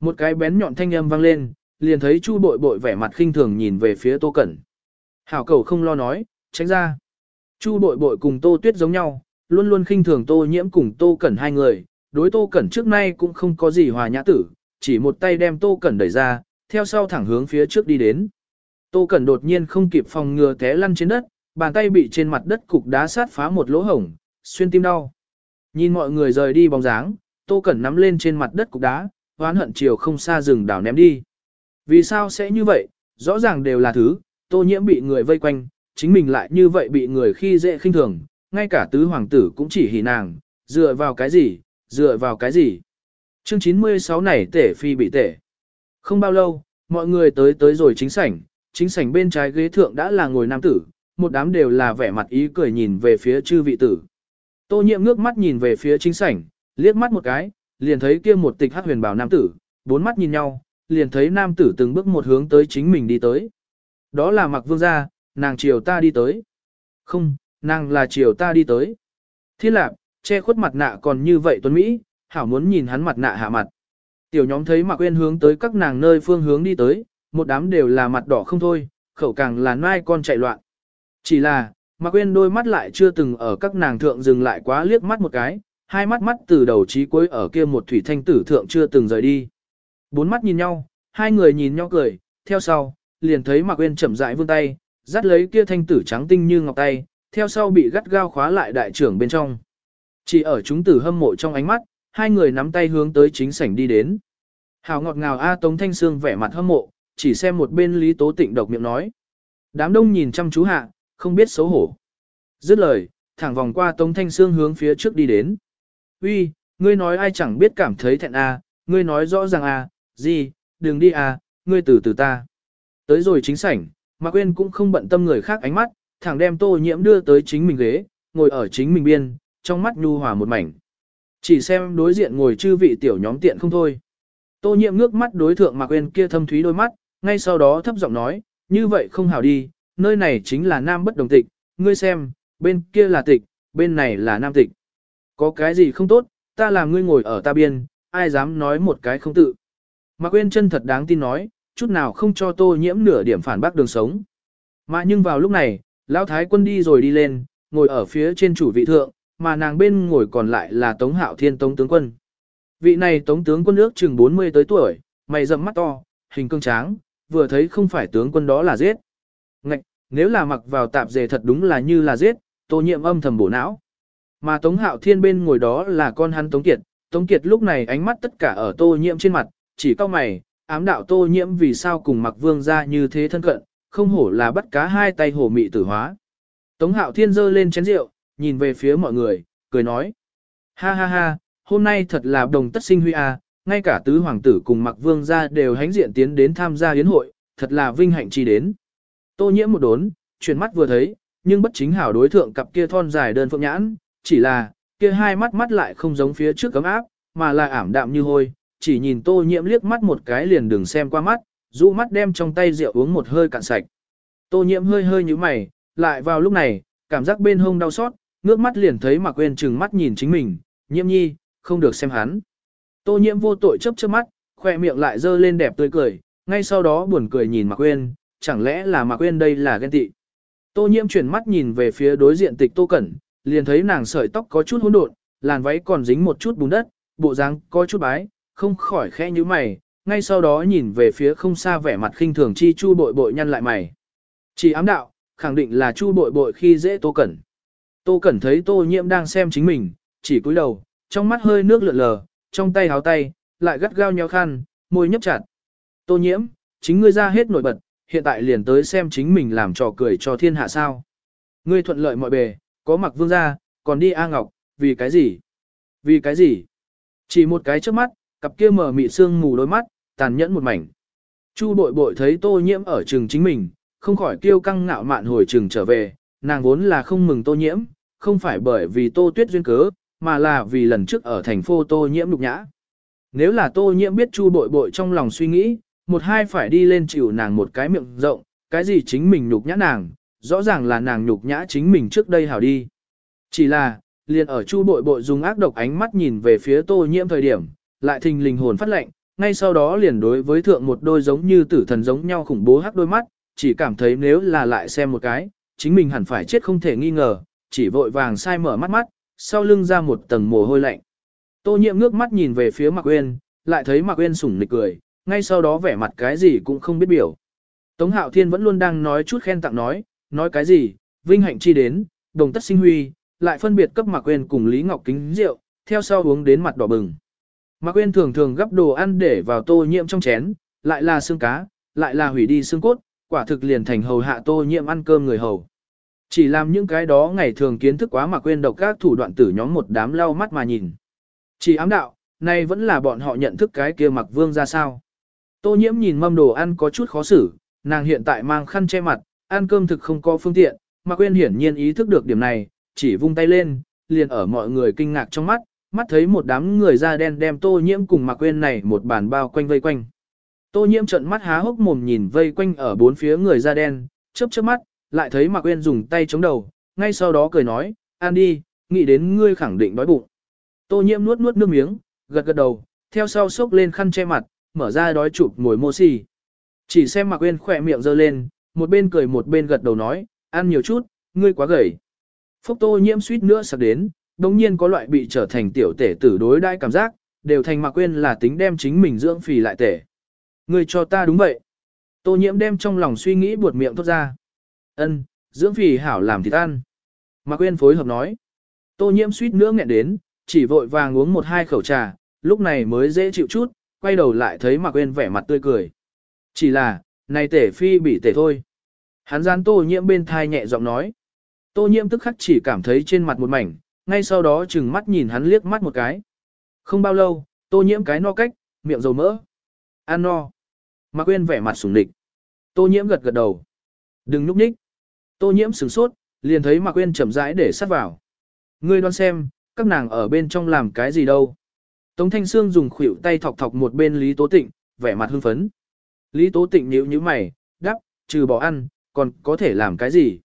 Một cái bén nhọn thanh âm vang lên, liền thấy Chu Bội Bội vẻ mặt khinh thường nhìn về phía Tô Cẩn. Hảo cầu không lo nói, tránh ra. Chu Bội Bội cùng Tô Tuyết giống nhau, luôn luôn khinh thường Tô Nhiễm cùng Tô Cẩn hai người, đối Tô Cẩn trước nay cũng không có gì hòa nhã tử, chỉ một tay đem Tô Cẩn đẩy ra, theo sau thẳng hướng phía trước đi đến. Tô Cẩn đột nhiên không kịp phòng ngừa té lăn trên đất, bàn tay bị trên mặt đất cục đá sát phá một lỗ hổng, xuyên tim đau. Nhìn mọi người rời đi bóng dáng, Tô Cẩn nắm lên trên mặt đất cục đá, hoán hận chiều không xa rừng đảo ném đi. Vì sao sẽ như vậy? Rõ ràng đều là thứ, Tô Nhiễm bị người vây quanh, chính mình lại như vậy bị người khi dễ khinh thường, ngay cả tứ hoàng tử cũng chỉ hỉ nàng, dựa vào cái gì, dựa vào cái gì. Chương 96 này tể phi bị tể. Không bao lâu, mọi người tới tới rồi chính sảnh, chính sảnh bên trái ghế thượng đã là ngồi nam tử, một đám đều là vẻ mặt ý cười nhìn về phía chư vị tử. Tô nhiệm ngước mắt nhìn về phía chính sảnh, liếc mắt một cái, liền thấy kia một tịch hát huyền bảo nam tử, bốn mắt nhìn nhau, liền thấy nam tử từng bước một hướng tới chính mình đi tới. Đó là mặc vương gia, nàng chiều ta đi tới. Không, nàng là chiều ta đi tới. Thiên lạc, che khuất mặt nạ còn như vậy tuấn Mỹ, hảo muốn nhìn hắn mặt nạ hạ mặt. Tiểu nhóm thấy Mạc quên hướng tới các nàng nơi phương hướng đi tới, một đám đều là mặt đỏ không thôi, khẩu càng là nai con chạy loạn. Chỉ là, Mạc quên đôi mắt lại chưa từng ở các nàng thượng dừng lại quá liếc mắt một cái, hai mắt mắt từ đầu chí cuối ở kia một thủy thanh tử thượng chưa từng rời đi. Bốn mắt nhìn nhau, hai người nhìn nhau cười, theo sau, liền thấy Mạc quên chậm rãi vươn tay, dắt lấy kia thanh tử trắng tinh như ngọc tay, theo sau bị gắt gao khóa lại đại trưởng bên trong. Chỉ ở chúng tử hâm mộ trong ánh mắt, hai người nắm tay hướng tới chính sảnh đi đến. Hào ngọt ngào A Tống Thanh Sương vẻ mặt hâm mộ, chỉ xem một bên Lý Tố Tịnh độc miệng nói. Đám đông nhìn chăm chú hạ, không biết xấu hổ. Dứt lời, thẳng vòng qua Tống Thanh Sương hướng phía trước đi đến. Uy, ngươi nói ai chẳng biết cảm thấy thẹn a, ngươi nói rõ ràng a, gì, đừng đi a, ngươi từ từ ta. Tới rồi chính sảnh, Mạc Quyên cũng không bận tâm người khác ánh mắt, thẳng đem tô nhiễm đưa tới chính mình ghế, ngồi ở chính mình biên, trong mắt nhu hòa một mảnh. Chỉ xem đối diện ngồi chư vị tiểu nhóm tiện không thôi. Tô nhiễm ngước mắt đối thượng Mạc quên kia thâm thúy đôi mắt, ngay sau đó thấp giọng nói, như vậy không hảo đi, nơi này chính là nam bất đồng tịch, ngươi xem, bên kia là tịch, bên này là nam tịch. Có cái gì không tốt, ta làm ngươi ngồi ở ta biên, ai dám nói một cái không tự. Mạc quên chân thật đáng tin nói, chút nào không cho tô nhiễm nửa điểm phản bác đường sống. Mà nhưng vào lúc này, Lão Thái quân đi rồi đi lên, ngồi ở phía trên chủ vị thượng, mà nàng bên ngồi còn lại là Tống Hạo Thiên Tống tướng quân. Vị này Tống tướng quân ước chừng 40 tới tuổi, mày rậm mắt to, hình cương tráng, vừa thấy không phải tướng quân đó là giết. Ngạch, nếu là mặc vào tạp dề thật đúng là như là giết, tô nhiệm âm thầm bổ não. Mà Tống Hạo Thiên bên ngồi đó là con hắn Tống Kiệt, Tống Kiệt lúc này ánh mắt tất cả ở tô nhiệm trên mặt, chỉ cao mày, ám đạo tô Nhiệm vì sao cùng mặc vương ra như thế thân cận, không hổ là bắt cá hai tay hổ mị tử hóa. Tống hạo thiên giơ lên chén rượu, nhìn về phía mọi người, cười nói. Ha ha ha, hôm nay thật là đồng tất sinh huy à, ngay cả tứ hoàng tử cùng mặc vương gia đều hánh diện tiến đến tham gia yến hội, thật là vinh hạnh chi đến. Tô nhiễm một đốn, chuyển mắt vừa thấy, nhưng bất chính hảo đối thượng cặp kia thon dài đơn phượng nhãn, chỉ là, kia hai mắt mắt lại không giống phía trước cấm áp, mà là ảm đạm như hôi, chỉ nhìn tô nhiễm liếc mắt một cái liền đừng xem qua mắt, rũ mắt đem trong tay rượu uống một hơi cạn sạch. Tô nhiễm hơi hơi như mày, lại vào lúc này, cảm giác bên hông đau xót, ngước mắt liền thấy Mạc Quyên trừng mắt nhìn chính mình, nhiễm nhi, không được xem hắn. Tô nhiễm vô tội chớp chớp mắt, khoe miệng lại dơ lên đẹp tươi cười, ngay sau đó buồn cười nhìn Mạc Quyên, chẳng lẽ là Mạc Quyên đây là ghen tị. Tô nhiễm chuyển mắt nhìn về phía đối diện tịch Tô Cẩn, liền thấy nàng sợi tóc có chút hỗn độn, làn váy còn dính một chút bùn đất, bộ dáng có chút bái, không khỏi khẽ như mày, ngay sau đó nhìn về phía không xa vẻ mặt khinh thường chi chu bội bội nhăn lại mày. Chỉ ám đạo, khẳng định là chu bội bội khi dễ tô cẩn. Tô cẩn thấy tô nhiễm đang xem chính mình, chỉ cúi đầu, trong mắt hơi nước lượn lờ, trong tay háo tay, lại gắt gao nhéo khăn, môi nhấp chặt. Tô nhiễm, chính ngươi ra hết nổi bật, hiện tại liền tới xem chính mình làm trò cười cho thiên hạ sao. Ngươi thuận lợi mọi bề, có mặc vương gia, còn đi A Ngọc, vì cái gì? Vì cái gì? Chỉ một cái trước mắt, cặp kia mở mị sương mù đôi mắt, tàn nhẫn một mảnh. Chu bội bội thấy tô nhiễm ở trường chính mình, không khỏi kêu căng ngạo mạn hồi trường trở về, nàng vốn là không mừng tô nhiễm, không phải bởi vì tô tuyết duyên cớ, mà là vì lần trước ở thành phố tô nhiễm nhục nhã. Nếu là tô nhiễm biết chu bội bội trong lòng suy nghĩ, một hai phải đi lên chịu nàng một cái miệng rộng, cái gì chính mình nhục nhã nàng, rõ ràng là nàng nhục nhã chính mình trước đây hảo đi. Chỉ là, liền ở chu bội bội dùng ác độc ánh mắt nhìn về phía tô nhiễm thời điểm, lại thình lình hồn phát lệnh, ngay sau đó liền đối với thượng một đôi giống như tử thần giống nhau khủng bố hắc đôi mắt, chỉ cảm thấy nếu là lại xem một cái, chính mình hẳn phải chết không thể nghi ngờ, chỉ vội vàng sai mở mắt mắt, sau lưng ra một tầng mồ hôi lạnh. Tô nhiệm ngước mắt nhìn về phía Mạc Uyên, lại thấy Mạc Uyên sủng nịch cười, ngay sau đó vẻ mặt cái gì cũng không biết biểu. Tống Hạo Thiên vẫn luôn đang nói chút khen tặng nói, nói cái gì, vinh hạnh chi đến, đồng tất sinh huy, lại phân biệt cấp Mạc Uyên cùng Lý Ngọc kính rượu, theo sau uống đến mặt đỏ bừng. Mạc Quyên thường thường gấp đồ ăn để vào tô nhiễm trong chén, lại là xương cá, lại là hủy đi xương cốt, quả thực liền thành hầu hạ tô nhiễm ăn cơm người hầu. Chỉ làm những cái đó ngày thường kiến thức quá Mạc quên độc các thủ đoạn tử nhóm một đám lau mắt mà nhìn. Chỉ ám đạo, nay vẫn là bọn họ nhận thức cái kia Mạc Vương ra sao. Tô nhiễm nhìn mâm đồ ăn có chút khó xử, nàng hiện tại mang khăn che mặt, ăn cơm thực không có phương tiện, Mạc quên hiển nhiên ý thức được điểm này, chỉ vung tay lên, liền ở mọi người kinh ngạc trong mắt, mắt thấy một đám người da đen đem tô nhiễm cùng Mạc quên này một bàn bao quanh vây quanh. Tô nhiễm trợn mắt há hốc mồm nhìn vây quanh ở bốn phía người da đen, chớp chớp mắt, lại thấy Mạc quên dùng tay chống đầu, ngay sau đó cười nói, an đi, nghĩ đến ngươi khẳng định đói bụng. Tô nhiễm nuốt nuốt nước miếng, gật gật đầu, theo sau sốc lên khăn che mặt, mở ra đói chụp ngồi mô xì. Chỉ xem Mạc quên khỏe miệng giơ lên, một bên cười một bên gật đầu nói, ăn nhiều chút, ngươi quá gầy. Phúc Tô nhiễm suýt nữa sặc đến, đồng nhiên có loại bị trở thành tiểu tể tử đối đãi cảm giác, đều thành Mạc quên là tính đem chính mình dưỡng phì lại tể. Người cho ta đúng vậy. Tô nhiễm đem trong lòng suy nghĩ buột miệng thốt ra. Ân, dưỡng phì hảo làm thịt ăn. Mạc quên phối hợp nói. Tô nhiễm suýt nữa nghẹn đến, chỉ vội vàng uống một hai khẩu trà, lúc này mới dễ chịu chút, quay đầu lại thấy Mạc quên vẻ mặt tươi cười. Chỉ là, này tể phi bị tể thôi. Hắn gian tô nhiễm bên thai nhẹ giọng nói. Tô nhiễm tức khắc chỉ cảm thấy trên mặt một mảnh, ngay sau đó chừng mắt nhìn hắn liếc mắt một cái. Không bao lâu, tô nhiễm cái no cách, miệng dầu mỡ. Ăn no. Mạc Uyên vẻ mặt sùng địch. Tô nhiễm gật gật đầu. Đừng núp nhích. Tô nhiễm sửng sốt, liền thấy Mạc uyên chậm rãi để sát vào. Ngươi đoán xem, các nàng ở bên trong làm cái gì đâu. Tống Thanh Sương dùng khuỷu tay thọc thọc một bên Lý Tố Tịnh, vẻ mặt hưng phấn. Lý Tố Tịnh nhíu nhíu mày, đáp, trừ bỏ ăn, còn có thể làm cái gì?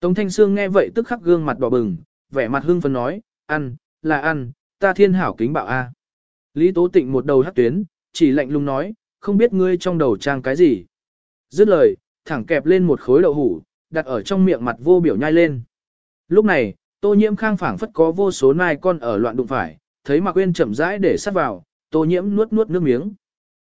Tống Thanh Sương nghe vậy tức khắc gương mặt đỏ bừng, vẻ mặt hưng phấn nói, ăn, là ăn, ta thiên hảo kính bạo a. Lý Tố Tịnh một đầu hắc tuyến, chỉ lạnh lùng nói, không biết ngươi trong đầu trang cái gì. Dứt lời, thẳng kẹp lên một khối đậu hủ, đặt ở trong miệng mặt vô biểu nhai lên. Lúc này, tô nhiễm khang phảng phất có vô số nai con ở loạn đụng phải, thấy Mạc Quyên chậm rãi để sát vào, tô nhiễm nuốt nuốt nước miếng.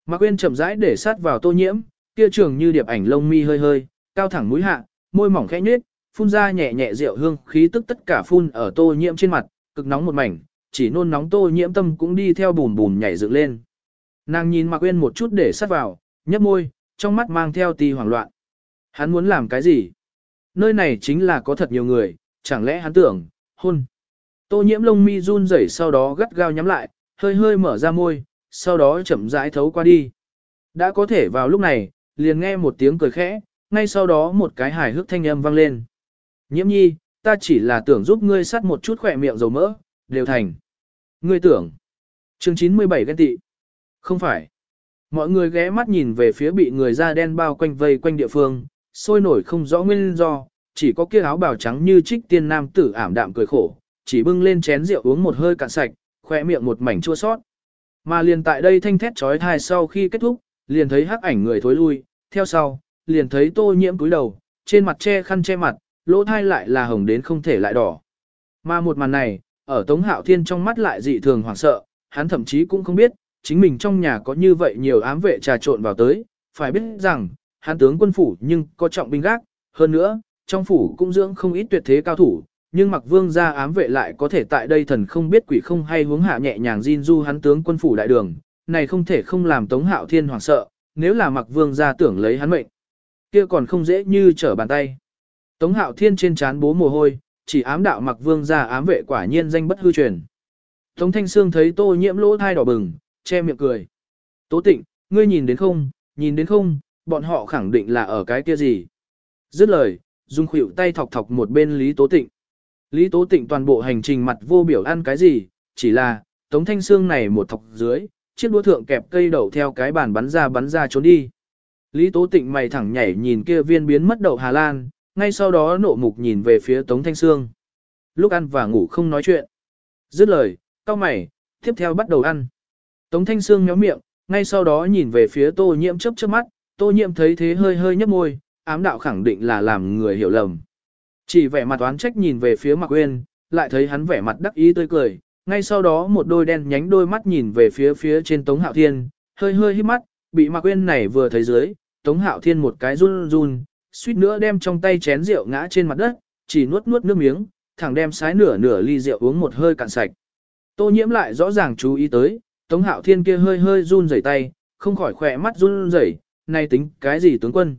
Mạc Quyên chậm rãi để sát vào tô nhiễm, kia trường như điệp ảnh lông mi hơi hơi, cao thẳng mũi hạ, môi mỏng khẽ nhếch, phun ra nhẹ nhẹ rượu hương, khí tức tất cả phun ở tô nhiễm trên mặt, cực nóng một mảnh, chỉ nôn nóng tô nhiễm tâm cũng đi theo bùn bùn nhảy dựng lên. Nàng nhìn Mạc Uyên một chút để sát vào, nhấp môi, trong mắt mang theo tì hoảng loạn. Hắn muốn làm cái gì? Nơi này chính là có thật nhiều người, chẳng lẽ hắn tưởng, hôn. Tô nhiễm lông mi run rẩy sau đó gắt gao nhắm lại, hơi hơi mở ra môi, sau đó chậm rãi thấu qua đi. Đã có thể vào lúc này, liền nghe một tiếng cười khẽ, ngay sau đó một cái hài hước thanh âm vang lên. Nhiễm nhi, ta chỉ là tưởng giúp ngươi sắt một chút khỏe miệng dầu mỡ, đều thành. Ngươi tưởng. Chương 97 ghen tị. Không phải. Mọi người ghé mắt nhìn về phía bị người da đen bao quanh vây quanh địa phương, sôi nổi không rõ nguyên do, chỉ có kia áo bào trắng như trích tiên nam tử ảm đạm cười khổ, chỉ bưng lên chén rượu uống một hơi cạn sạch, khỏe miệng một mảnh chua sót. Mà liền tại đây thanh thét trói thai sau khi kết thúc, liền thấy hắc ảnh người thối lui, theo sau, liền thấy tô nhiễm cúi đầu, trên mặt che khăn che mặt, lỗ thai lại là hồng đến không thể lại đỏ. Mà một màn này, ở Tống Hạo Thiên trong mắt lại dị thường hoảng sợ, hắn thậm chí cũng không biết, chính mình trong nhà có như vậy nhiều ám vệ trà trộn vào tới, phải biết rằng, hắn tướng quân phủ nhưng có trọng binh gác, hơn nữa, trong phủ cũng dưỡng không ít tuyệt thế cao thủ, nhưng mặc vương gia ám vệ lại có thể tại đây thần không biết quỷ không hay hướng hạ nhẹ nhàng Jin du hắn tướng quân phủ đại đường, này không thể không làm Tống Hạo Thiên hoảng sợ, nếu là mặc vương gia tưởng lấy hắn mệnh, kia còn không dễ như trở bàn tay. Tống Hạo Thiên trên trán bố mồ hôi, chỉ ám đạo mặc vương gia ám vệ quả nhiên danh bất hư truyền. Tống Thanh Sương thấy Tô Nhiễm lỗ thai đỏ bừng, che miệng cười. Tố Tịnh, ngươi nhìn đến không, nhìn đến không, bọn họ khẳng định là ở cái kia gì. Dứt lời, dung khuỷu tay thọc thọc một bên Lý Tố Tịnh. Lý Tố Tịnh toàn bộ hành trình mặt vô biểu ăn cái gì, chỉ là, Tống Thanh Sương này một thọc dưới, chiếc đũa thượng kẹp cây đậu theo cái bàn bắn ra bắn ra trốn đi. Lý Tố Tịnh mày thẳng nhảy nhìn kia viên biến mất đậu Hà Lan, ngay sau đó nộ mục nhìn về phía Tống Thanh Sương. Lúc ăn và ngủ không nói chuyện. Dứt lời, cao mày, tiếp theo bắt đầu ăn. Tống Thanh Sương nhó miệng, ngay sau đó nhìn về phía Tô Nhiễm chớp chớp mắt, Tô Nhiễm thấy thế hơi hơi nhếch môi, ám đạo khẳng định là làm người hiểu lầm. Chỉ vẻ mặt oán trách nhìn về phía Mạc Uyên, lại thấy hắn vẻ mặt đắc ý tươi cười, ngay sau đó một đôi đen nhánh đôi mắt nhìn về phía phía trên Tống Hạo Thiên, hơi hơi híp mắt, bị Mạc Uyên này vừa thấy dưới, Tống Hạo Thiên một cái run run, suýt nữa đem trong tay chén rượu ngã trên mặt đất, chỉ nuốt nuốt nước miếng, thẳng đem sái nửa nửa ly rượu uống một hơi cạn sạch. Tô Nhiễm lại rõ ràng chú ý tới, Tống Hạo Thiên kia hơi hơi run rẩy tay, không khỏi khỏe mắt run rẩy, nay tính cái gì tướng quân?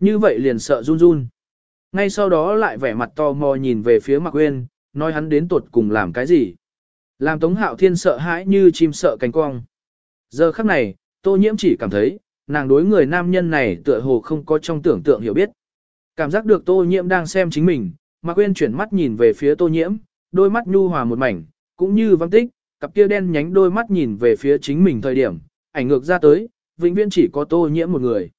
Như vậy liền sợ run run. Ngay sau đó lại vẻ mặt to mò nhìn về phía Mạc Uyên, nói hắn đến tuột cùng làm cái gì. Làm Tống Hạo Thiên sợ hãi như chim sợ cánh cong. Giờ khắc này, Tô Nhiễm chỉ cảm thấy, nàng đối người nam nhân này tựa hồ không có trong tưởng tượng hiểu biết. Cảm giác được Tô Nhiễm đang xem chính mình, Mạc Uyên chuyển mắt nhìn về phía Tô Nhiễm, đôi mắt nhu hòa một mảnh, cũng như văng tích, cặp kia đen nhánh đôi mắt nhìn về phía chính mình thời điểm, ảnh ngược ra tới, vĩnh viễn chỉ có Tô Nhiễm một người.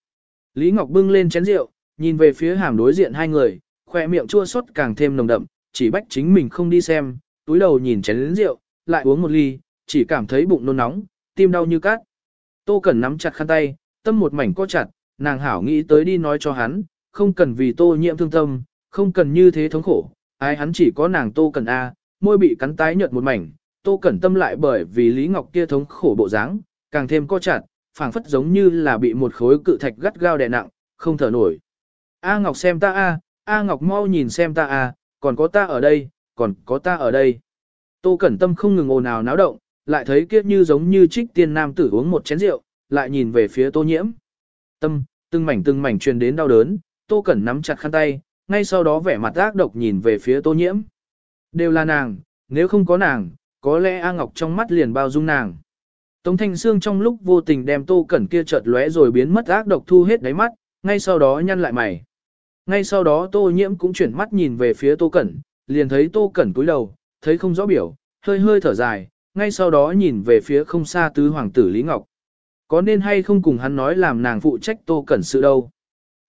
Lý Ngọc bưng lên chén rượu, nhìn về phía hàm đối diện hai người, khoe miệng chua xót càng thêm nồng đậm, chỉ bách chính mình không đi xem, túi đầu nhìn chén rượu, lại uống một ly, chỉ cảm thấy bụng nôn nóng, tim đau như cát. Tô Cẩn nắm chặt khăn tay, tâm một mảnh co chặt, nàng hảo nghĩ tới đi nói cho hắn, không cần vì Tô Nhiễm thương tâm, không cần như thế thống khổ, ai hắn chỉ có nàng Tô cần a, môi bị cắn tái nhợt một mảnh, Tô Cẩn tâm lại bởi vì Lý Ngọc kia thống khổ bộ dáng, càng thêm co chặt, phảng phất giống như là bị một khối cự thạch gắt gao đè nặng, không thở nổi. A Ngọc xem ta a, A Ngọc mau nhìn xem ta a, còn có ta ở đây, còn có ta ở đây. Tô Cẩn Tâm không ngừng ồn ào náo động, lại thấy kia như giống như trích tiên nam tử uống một chén rượu, lại nhìn về phía Tô Nhiễm. Tâm, từng mảnh từng mảnh truyền đến đau đớn, Tô Cẩn nắm chặt khăn tay, ngay sau đó vẻ mặt ác độc nhìn về phía Tô Nhiễm. Đều là nàng, nếu không có nàng, có lẽ A Ngọc trong mắt liền bao dung nàng. Tống Thanh Sương trong lúc vô tình đem Tô Cẩn kia chợt lóe rồi biến mất ác độc thu hết đáy mắt, ngay sau đó nhăn lại mày. Ngay sau đó Tô Nhiễm cũng chuyển mắt nhìn về phía Tô Cẩn, liền thấy Tô Cẩn cúi đầu, thấy không rõ biểu, hơi hơi thở dài, ngay sau đó nhìn về phía không xa tứ hoàng tử Lý Ngọc. Có nên hay không cùng hắn nói làm nàng phụ trách Tô Cẩn sự đâu.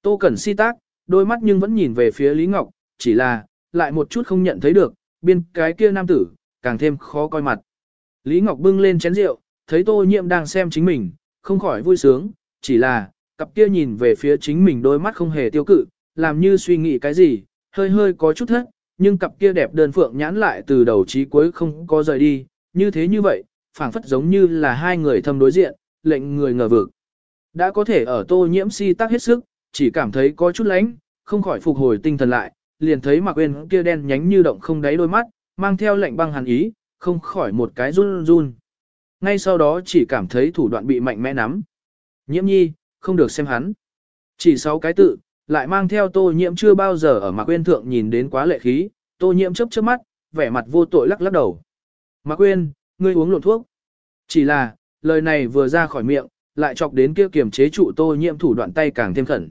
Tô Cẩn si tác, đôi mắt nhưng vẫn nhìn về phía Lý Ngọc, chỉ là, lại một chút không nhận thấy được, biên cái kia nam tử, càng thêm khó coi mặt. Lý Ngọc bưng lên chén rượu, thấy Tô Nhiệm đang xem chính mình, không khỏi vui sướng, chỉ là, cặp kia nhìn về phía chính mình đôi mắt không hề tiêu cự, làm như suy nghĩ cái gì, hơi hơi có chút thất, nhưng cặp kia đẹp đơn phượng nhãn lại từ đầu chí cuối không có rời đi, như thế như vậy, phảng phất giống như là hai người thâm đối diện, lệnh người ngờ vực. Đã có thể ở tô nhiễm si tắc hết sức, chỉ cảm thấy có chút lánh, không khỏi phục hồi tinh thần lại, liền thấy mặc Uyên kia đen nhánh như động không đáy đôi mắt, mang theo lệnh băng hàn ý, không khỏi một cái run run. Ngay sau đó chỉ cảm thấy thủ đoạn bị mạnh mẽ nắm. Nhiễm nhi, không được xem hắn. Chỉ sáu cái tự, lại mang theo tô nhiễm chưa bao giờ ở Mạc Uyên thượng nhìn đến quá lệ khí, tô nhiễm chớp chớp mắt, vẻ mặt vô tội lắc lắc đầu. Mạc Uyên, ngươi uống lộn thuốc. Chỉ là, lời này vừa ra khỏi miệng, lại chọc đến kia kiềm chế trụ tô nhiễm thủ đoạn tay càng thêm khẩn.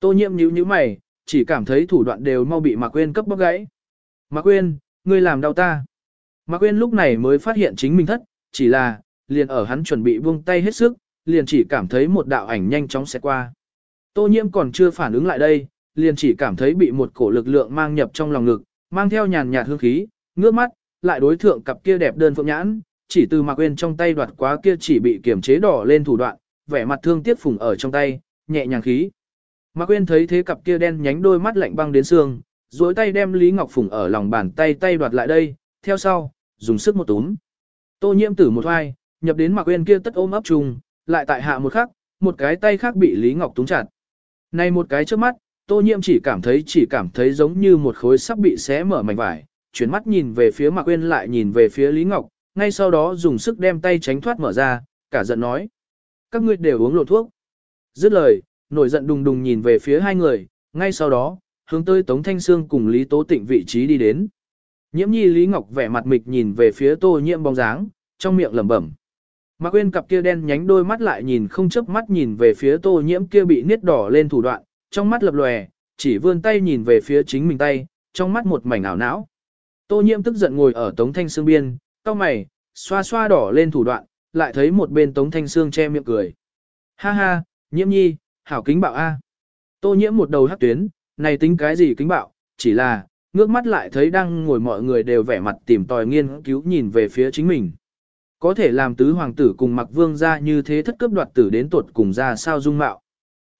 Tô nhiễm nhíu nhíu mày, chỉ cảm thấy thủ đoạn đều mau bị Mạc Quyên cấp bóc gãy. Mạc Quyên, ngươi làm đau ta. Mạc Quyên lúc này mới phát hiện chính mình thất, chỉ là, liền ở hắn chuẩn bị buông tay hết sức, liền chỉ cảm thấy một đạo ảnh nhanh chóng sẽ qua. Tô nhiễm còn chưa phản ứng lại đây, liền chỉ cảm thấy bị một cổ lực lượng mang nhập trong lòng ngực, mang theo nhàn nhạt hương khí, ngước mắt, lại đối thượng cặp kia đẹp đơn phượng nhãn, chỉ từ Mạc Quyên trong tay đoạt quá kia chỉ bị kiểm chế đỏ lên thủ đoạn, vẻ mặt thương tiếc phùng ở trong tay, nhẹ nhàng khí. Mạc Quyên thấy thế cặp kia đen nhánh đôi mắt lạnh băng đến xương, duỗi tay đem Lý Ngọc Phùng ở lòng bàn tay tay đoạt lại đây, theo sau, dùng sức một túm. Tô nhiễm tử một hoài, nhập đến Mạc Quyên kia tất ôm ấp trùng, lại tại hạ một khắc, một cái tay khác bị Lý Ngọc túm chặt. Này một cái trước mắt, Tô nhiễm chỉ cảm thấy chỉ cảm thấy giống như một khối sắp bị xé mở mảnh vải, chuyển mắt nhìn về phía Mạc Quyên lại nhìn về phía Lý Ngọc, ngay sau đó dùng sức đem tay tránh thoát mở ra, cả giận nói. Các ngươi đều uống lộ thuốc. Dứt lời, nổi giận đùng đùng nhìn về phía hai người, ngay sau đó, hướng tới Tống Thanh Sương cùng Lý Tố Tịnh vị trí đi đến. Nhiễm nhi Lý Ngọc vẻ mặt mịch nhìn về phía tô nhiễm bóng dáng, trong miệng lẩm bẩm. Mạc quên cặp kia đen nhánh đôi mắt lại nhìn không chớp mắt nhìn về phía tô nhiễm kia bị niết đỏ lên thủ đoạn, trong mắt lập lòe, chỉ vươn tay nhìn về phía chính mình tay, trong mắt một mảnh ảo não. Tô nhiễm tức giận ngồi ở Tống Thanh Sương biên, cau mày, xoa xoa đỏ lên thủ đoạn, lại thấy một bên Tống Thanh Sương che miệng cười. Ha ha, nhiễm nhi, hảo kính bạo A. Tô nhiễm một đầu hắc tuyến, này tính cái gì kính bạo, chỉ là, ngước mắt lại thấy đang ngồi mọi người đều vẻ mặt tìm tòi nghiên cứu nhìn về phía chính mình. Có thể làm tứ hoàng tử cùng mặc vương ra như thế thất cấp đoạt tử đến tuột cùng ra sao dung mạo.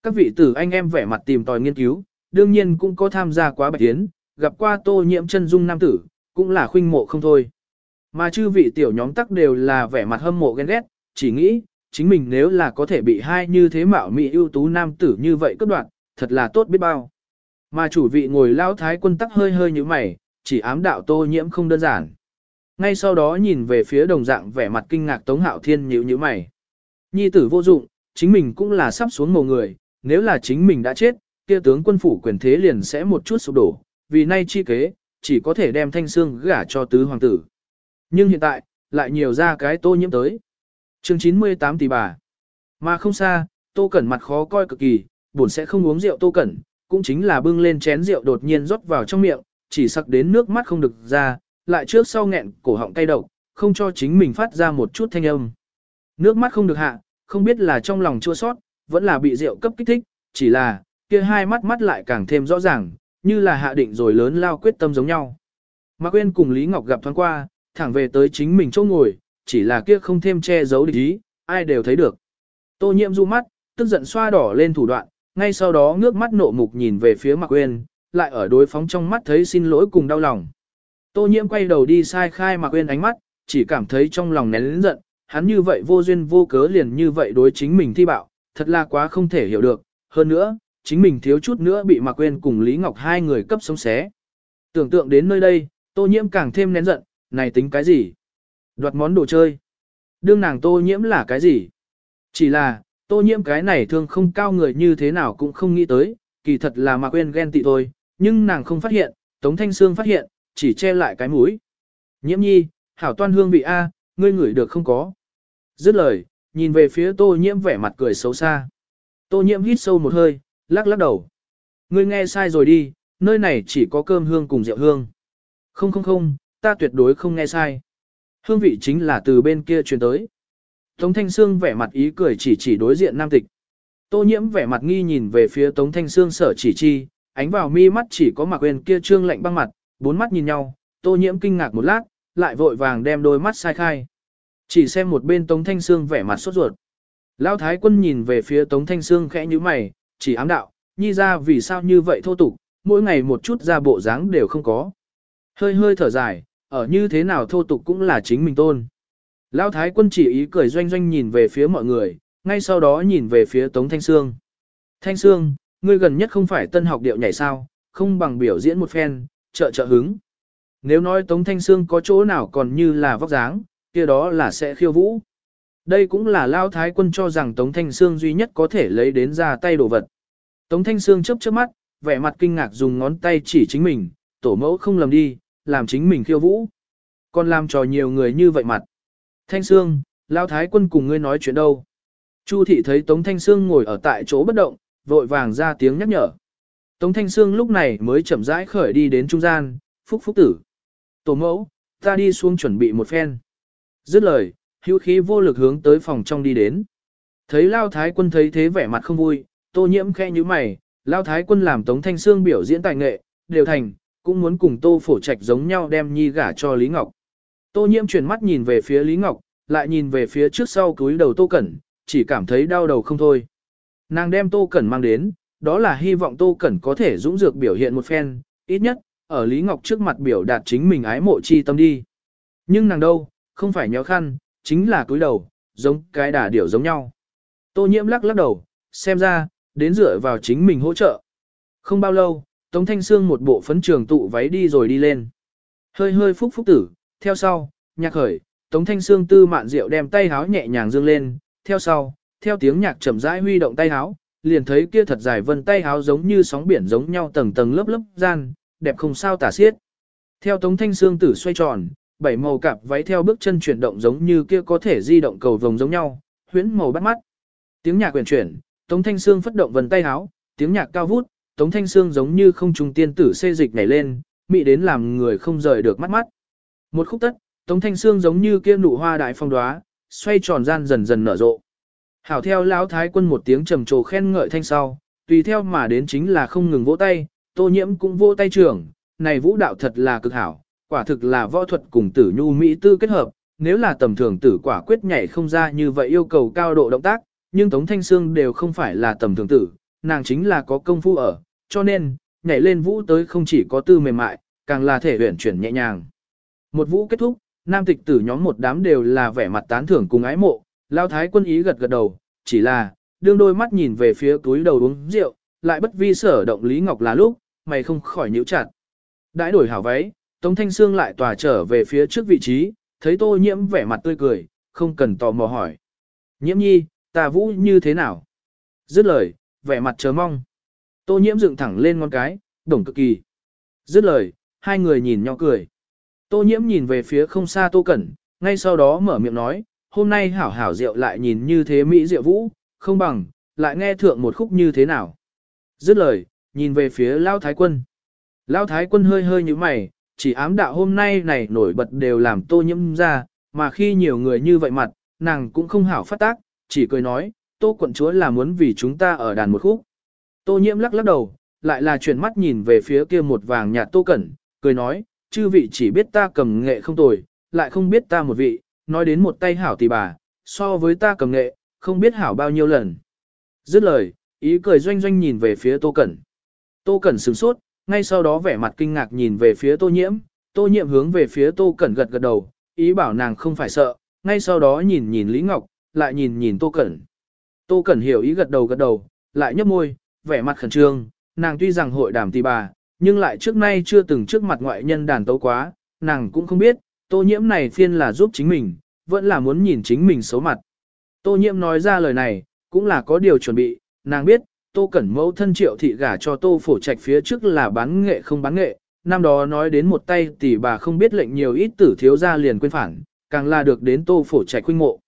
Các vị tử anh em vẻ mặt tìm tòi nghiên cứu, đương nhiên cũng có tham gia quá bạch tiến, gặp qua tô nhiễm chân dung nam tử, cũng là khuynh mộ không thôi. Mà chư vị tiểu nhóm tắc đều là vẻ mặt hâm mộ ghen ghét, chỉ nghĩ, chính mình nếu là có thể bị hai như thế mạo mỹ ưu tú nam tử như vậy cướp đoạt, thật là tốt biết bao. Mà chủ vị ngồi lao thái quân tắc hơi hơi như mày, chỉ ám đạo tô nhiễm không đơn giản. Ngay sau đó nhìn về phía đồng dạng vẻ mặt kinh ngạc Tống Hạo Thiên nhíu nhíu mày. Nhi tử vô dụng, chính mình cũng là sắp xuống mồ người, nếu là chính mình đã chết, kia tướng quân phủ quyền thế liền sẽ một chút sụp đổ, vì nay chi kế, chỉ có thể đem thanh xương gả cho tứ hoàng tử. Nhưng hiện tại, lại nhiều ra cái tô nhiễm tới. Chương 98 tỷ bà. Mà không xa, Tô Cẩn mặt khó coi cực kỳ, buồn sẽ không uống rượu Tô Cẩn, cũng chính là bưng lên chén rượu đột nhiên rót vào trong miệng, chỉ sặc đến nước mắt không được ra, lại trước sau nghẹn cổ họng cay độc, không cho chính mình phát ra một chút thanh âm. Nước mắt không được hạ, không biết là trong lòng chua sót, vẫn là bị rượu cấp kích thích, chỉ là, kia hai mắt mắt lại càng thêm rõ ràng, như là hạ định rồi lớn lao quyết tâm giống nhau. Mạc Quyên cùng Lý Ngọc gặp thoáng qua, thẳng về tới chính mình chỗ ngồi, chỉ là kia không thêm che giấu địch ý, ai đều thấy được. Tô nhiễm du mắt, tức giận xoa đỏ lên thủ đoạn, ngay sau đó ngước mắt nộ mục nhìn về phía Mạc Quyên, lại ở đối phóng trong mắt thấy xin lỗi cùng đau lòng. Tô nhiễm quay đầu đi sai khai Mạc Quyên ánh mắt, chỉ cảm thấy trong lòng nén lớn giận, hắn như vậy vô duyên vô cớ liền như vậy đối chính mình thi bạo, thật là quá không thể hiểu được, hơn nữa, chính mình thiếu chút nữa bị Mạc Quyên cùng Lý Ngọc hai người cấp sống xé. Tưởng tượng đến nơi đây, Tô nhiễm càng thêm nén giận, này tính cái gì? Đoạt món đồ chơi. Đương nàng tô nhiễm là cái gì? Chỉ là, tô nhiễm cái này thương không cao người như thế nào cũng không nghĩ tới, kỳ thật là mà quên ghen tị thôi, nhưng nàng không phát hiện, Tống Thanh Sương phát hiện, chỉ che lại cái mũi. Nhiễm nhi, hảo toan hương vị A, ngươi ngửi được không có. Dứt lời, nhìn về phía tô nhiễm vẻ mặt cười xấu xa. Tô nhiễm hít sâu một hơi, lắc lắc đầu. Ngươi nghe sai rồi đi, nơi này chỉ có cơm hương cùng rượu hương. Không không không, ta tuyệt đối không nghe sai. Hương vị chính là từ bên kia truyền tới. Tống Thanh Sương vẻ mặt ý cười chỉ chỉ đối diện nam tịch. Tô nhiễm vẻ mặt nghi nhìn về phía Tống Thanh Sương sở chỉ chi, ánh vào mi mắt chỉ có mặc quên kia trương lạnh băng mặt, bốn mắt nhìn nhau, tô nhiễm kinh ngạc một lát, lại vội vàng đem đôi mắt sai khai. Chỉ xem một bên Tống Thanh Sương vẻ mặt sốt ruột. Lão Thái quân nhìn về phía Tống Thanh Sương khẽ như mày, chỉ ám đạo, nhi ra vì sao như vậy thô tục, mỗi ngày một chút ra bộ dáng đều không có. Hơi hơi thở dài, ở như thế nào thô tục cũng là chính mình tôn. Lão Thái quân chỉ ý cười doanh doanh nhìn về phía mọi người, ngay sau đó nhìn về phía Tống Thanh Sương. Thanh Sương, ngươi gần nhất không phải tân học điệu nhảy sao, không bằng biểu diễn một phen, trợ trợ hứng. Nếu nói Tống Thanh Sương có chỗ nào còn như là vóc dáng, kia đó là sẽ khiêu vũ. Đây cũng là Lao Thái quân cho rằng Tống Thanh Sương duy nhất có thể lấy đến ra tay đồ vật. Tống Thanh Sương chớp chớp mắt, vẻ mặt kinh ngạc dùng ngón tay chỉ chính mình, tổ mẫu không lầm đi, làm chính mình khiêu vũ. Còn làm trò nhiều người như vậy mặt. Thanh Sương, Lao Thái quân cùng ngươi nói chuyện đâu. Chu thị thấy Tống Thanh Sương ngồi ở tại chỗ bất động, vội vàng ra tiếng nhắc nhở. Tống Thanh Sương lúc này mới chậm rãi khởi đi đến trung gian, phúc phúc tử. Tổ mẫu, ta đi xuống chuẩn bị một phen. Dứt lời, hữu khí vô lực hướng tới phòng trong đi đến. Thấy Lao Thái quân thấy thế vẻ mặt không vui, tô nhiễm khe như mày, Lao Thái quân làm Tống Thanh Sương biểu diễn tài nghệ, đều thành, cũng muốn cùng tô phổ trạch giống nhau đem nhi gả cho Lý Ngọc. Tô nhiễm chuyển mắt nhìn về phía Lý Ngọc, lại nhìn về phía trước sau cúi đầu tô cẩn, chỉ cảm thấy đau đầu không thôi. Nàng đem tô cẩn mang đến, đó là hy vọng tô cẩn có thể dũng dược biểu hiện một phen, ít nhất, ở Lý Ngọc trước mặt biểu đạt chính mình ái mộ chi tâm đi. Nhưng nàng đâu, không phải nhéo khăn, chính là cúi đầu, giống cái đà điểu giống nhau. Tô nhiễm lắc lắc đầu, xem ra, đến dựa vào chính mình hỗ trợ. Không bao lâu, Tống Thanh Sương một bộ phấn trường tụ váy đi rồi đi lên. Hơi hơi phúc phúc tử, theo sau, nhạc khởi, Tống Thanh Sương tư mạn rượu đem tay háo nhẹ nhàng dương lên, theo sau, theo tiếng nhạc chậm rãi huy động tay háo, liền thấy kia thật dài vân tay háo giống như sóng biển giống nhau tầng tầng lớp lớp gian, đẹp không sao tả xiết. Theo Tống Thanh Sương tử xoay tròn, bảy màu cặp váy theo bước chân chuyển động giống như kia có thể di động cầu vồng giống nhau, huyễn màu bắt mắt. Tiếng nhạc quyển chuyển, Tống Thanh Sương phất động vần tay háo, tiếng nhạc cao vút, Tống Thanh Sương giống như không trùng tiên tử xê dịch nhảy lên, mị đến làm người không rời được mắt mắt. Một khúc tất, Tống Thanh Sương giống như kia nụ hoa đại phong đóa, xoay tròn gian dần dần nở rộ. Hảo theo lão thái quân một tiếng trầm trồ khen ngợi thanh sau, tùy theo mà đến chính là không ngừng vỗ tay, Tô Nhiễm cũng vỗ tay trưởng, này vũ đạo thật là cực hảo, quả thực là võ thuật cùng tử nhu mỹ tư kết hợp, nếu là tầm thường tử quả quyết nhảy không ra như vậy yêu cầu cao độ động tác, nhưng Tống Thanh Sương đều không phải là tầm thường tử, nàng chính là có công phu ở, cho nên, nhảy lên vũ tới không chỉ có tư mềm mại, càng là thể huyển chuyển nhẹ nhàng. Một vũ kết thúc, nam tịch tử nhóm một đám đều là vẻ mặt tán thưởng cùng ái mộ, lao thái quân ý gật gật đầu, chỉ là, đương đôi mắt nhìn về phía túi đầu uống rượu, lại bất vi sở động Lý Ngọc là lúc, mày không khỏi nhíu chặt. Đãi đổi hảo váy, Tống Thanh Sương lại tòa trở về phía trước vị trí, thấy tô nhiễm vẻ mặt tươi cười, không cần tò mò hỏi. Nhiễm nhi, ta vũ như thế nào? Dứt lời, vẻ mặt chờ mong. Tô nhiễm dựng thẳng lên ngón cái, đồng cực kỳ. Dứt lời, hai người nhìn nhau cười. Tô nhiễm nhìn về phía không xa tô cẩn, ngay sau đó mở miệng nói, hôm nay hảo hảo rượu lại nhìn như thế mỹ rượu vũ, không bằng, lại nghe thượng một khúc như thế nào. Dứt lời, nhìn về phía Lao Thái Quân. Lao Thái Quân hơi hơi như mày, chỉ ám đạo hôm nay này nổi bật đều làm tô nhiễm ra, mà khi nhiều người như vậy mặt, nàng cũng không hảo phát tác, chỉ cười nói, tô quận chúa là muốn vì chúng ta ở đàn một khúc. Tô nhiễm lắc lắc đầu, lại là chuyển mắt nhìn về phía kia một vàng nhạt tô cẩn, cười nói, chư vị chỉ biết ta cầm nghệ không tồi, lại không biết ta một vị, nói đến một tay hảo tỷ bà, so với ta cầm nghệ, không biết hảo bao nhiêu lần. Dứt lời, ý cười doanh doanh nhìn về phía Tô Cẩn. Tô Cẩn sửng sốt, ngay sau đó vẻ mặt kinh ngạc nhìn về phía Tô Nhiễm, Tô Nhiễm hướng về phía Tô Cẩn gật gật đầu, ý bảo nàng không phải sợ, ngay sau đó nhìn nhìn Lý Ngọc, lại nhìn nhìn Tô Cẩn. Tô Cẩn hiểu ý gật đầu gật đầu, lại nhấp môi, vẻ mặt khẩn trương, nàng tuy rằng hội đàm tỷ bà, nhưng lại trước nay chưa từng trước mặt ngoại nhân đàn tấu quá, nàng cũng không biết, tô nhiễm này phiên là giúp chính mình, vẫn là muốn nhìn chính mình xấu mặt. Tô nhiễm nói ra lời này, cũng là có điều chuẩn bị, nàng biết, tô cẩn mẫu thân triệu thị gả cho tô phổ trạch phía trước là bán nghệ không bán nghệ, năm đó nói đến một tay tỷ bà không biết lệnh nhiều ít tử thiếu gia liền quên phản, càng là được đến tô phổ trạch huynh mộ.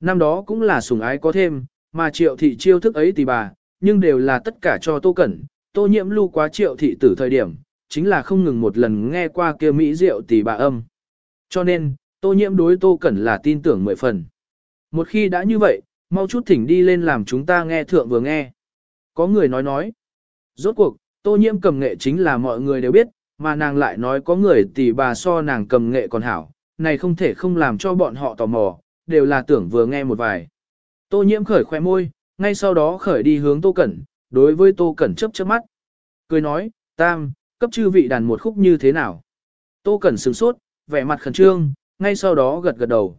Năm đó cũng là sủng ái có thêm, mà triệu thị chiêu thức ấy tỷ bà, nhưng đều là tất cả cho tô cẩn, tô nhiễm lưu quá triệu thị tử thời điểm, chính là không ngừng một lần nghe qua kia mỹ rượu tỷ bà âm. Cho nên, tô nhiễm đối tô cẩn là tin tưởng mười phần. Một khi đã như vậy, mau chút thỉnh đi lên làm chúng ta nghe thượng vừa nghe. Có người nói nói. Rốt cuộc, tô nhiễm cầm nghệ chính là mọi người đều biết, mà nàng lại nói có người tỷ bà so nàng cầm nghệ còn hảo, này không thể không làm cho bọn họ tò mò, đều là tưởng vừa nghe một vài. Tô nhiễm khởi khoe môi, ngay sau đó khởi đi hướng tô cẩn, đối với tô cẩn chớp chớp mắt. Cười nói, tam, cấp chư vị đàn một khúc như thế nào? Tô cẩn sửng sốt, vẻ mặt khẩn trương, ngay sau đó gật gật đầu.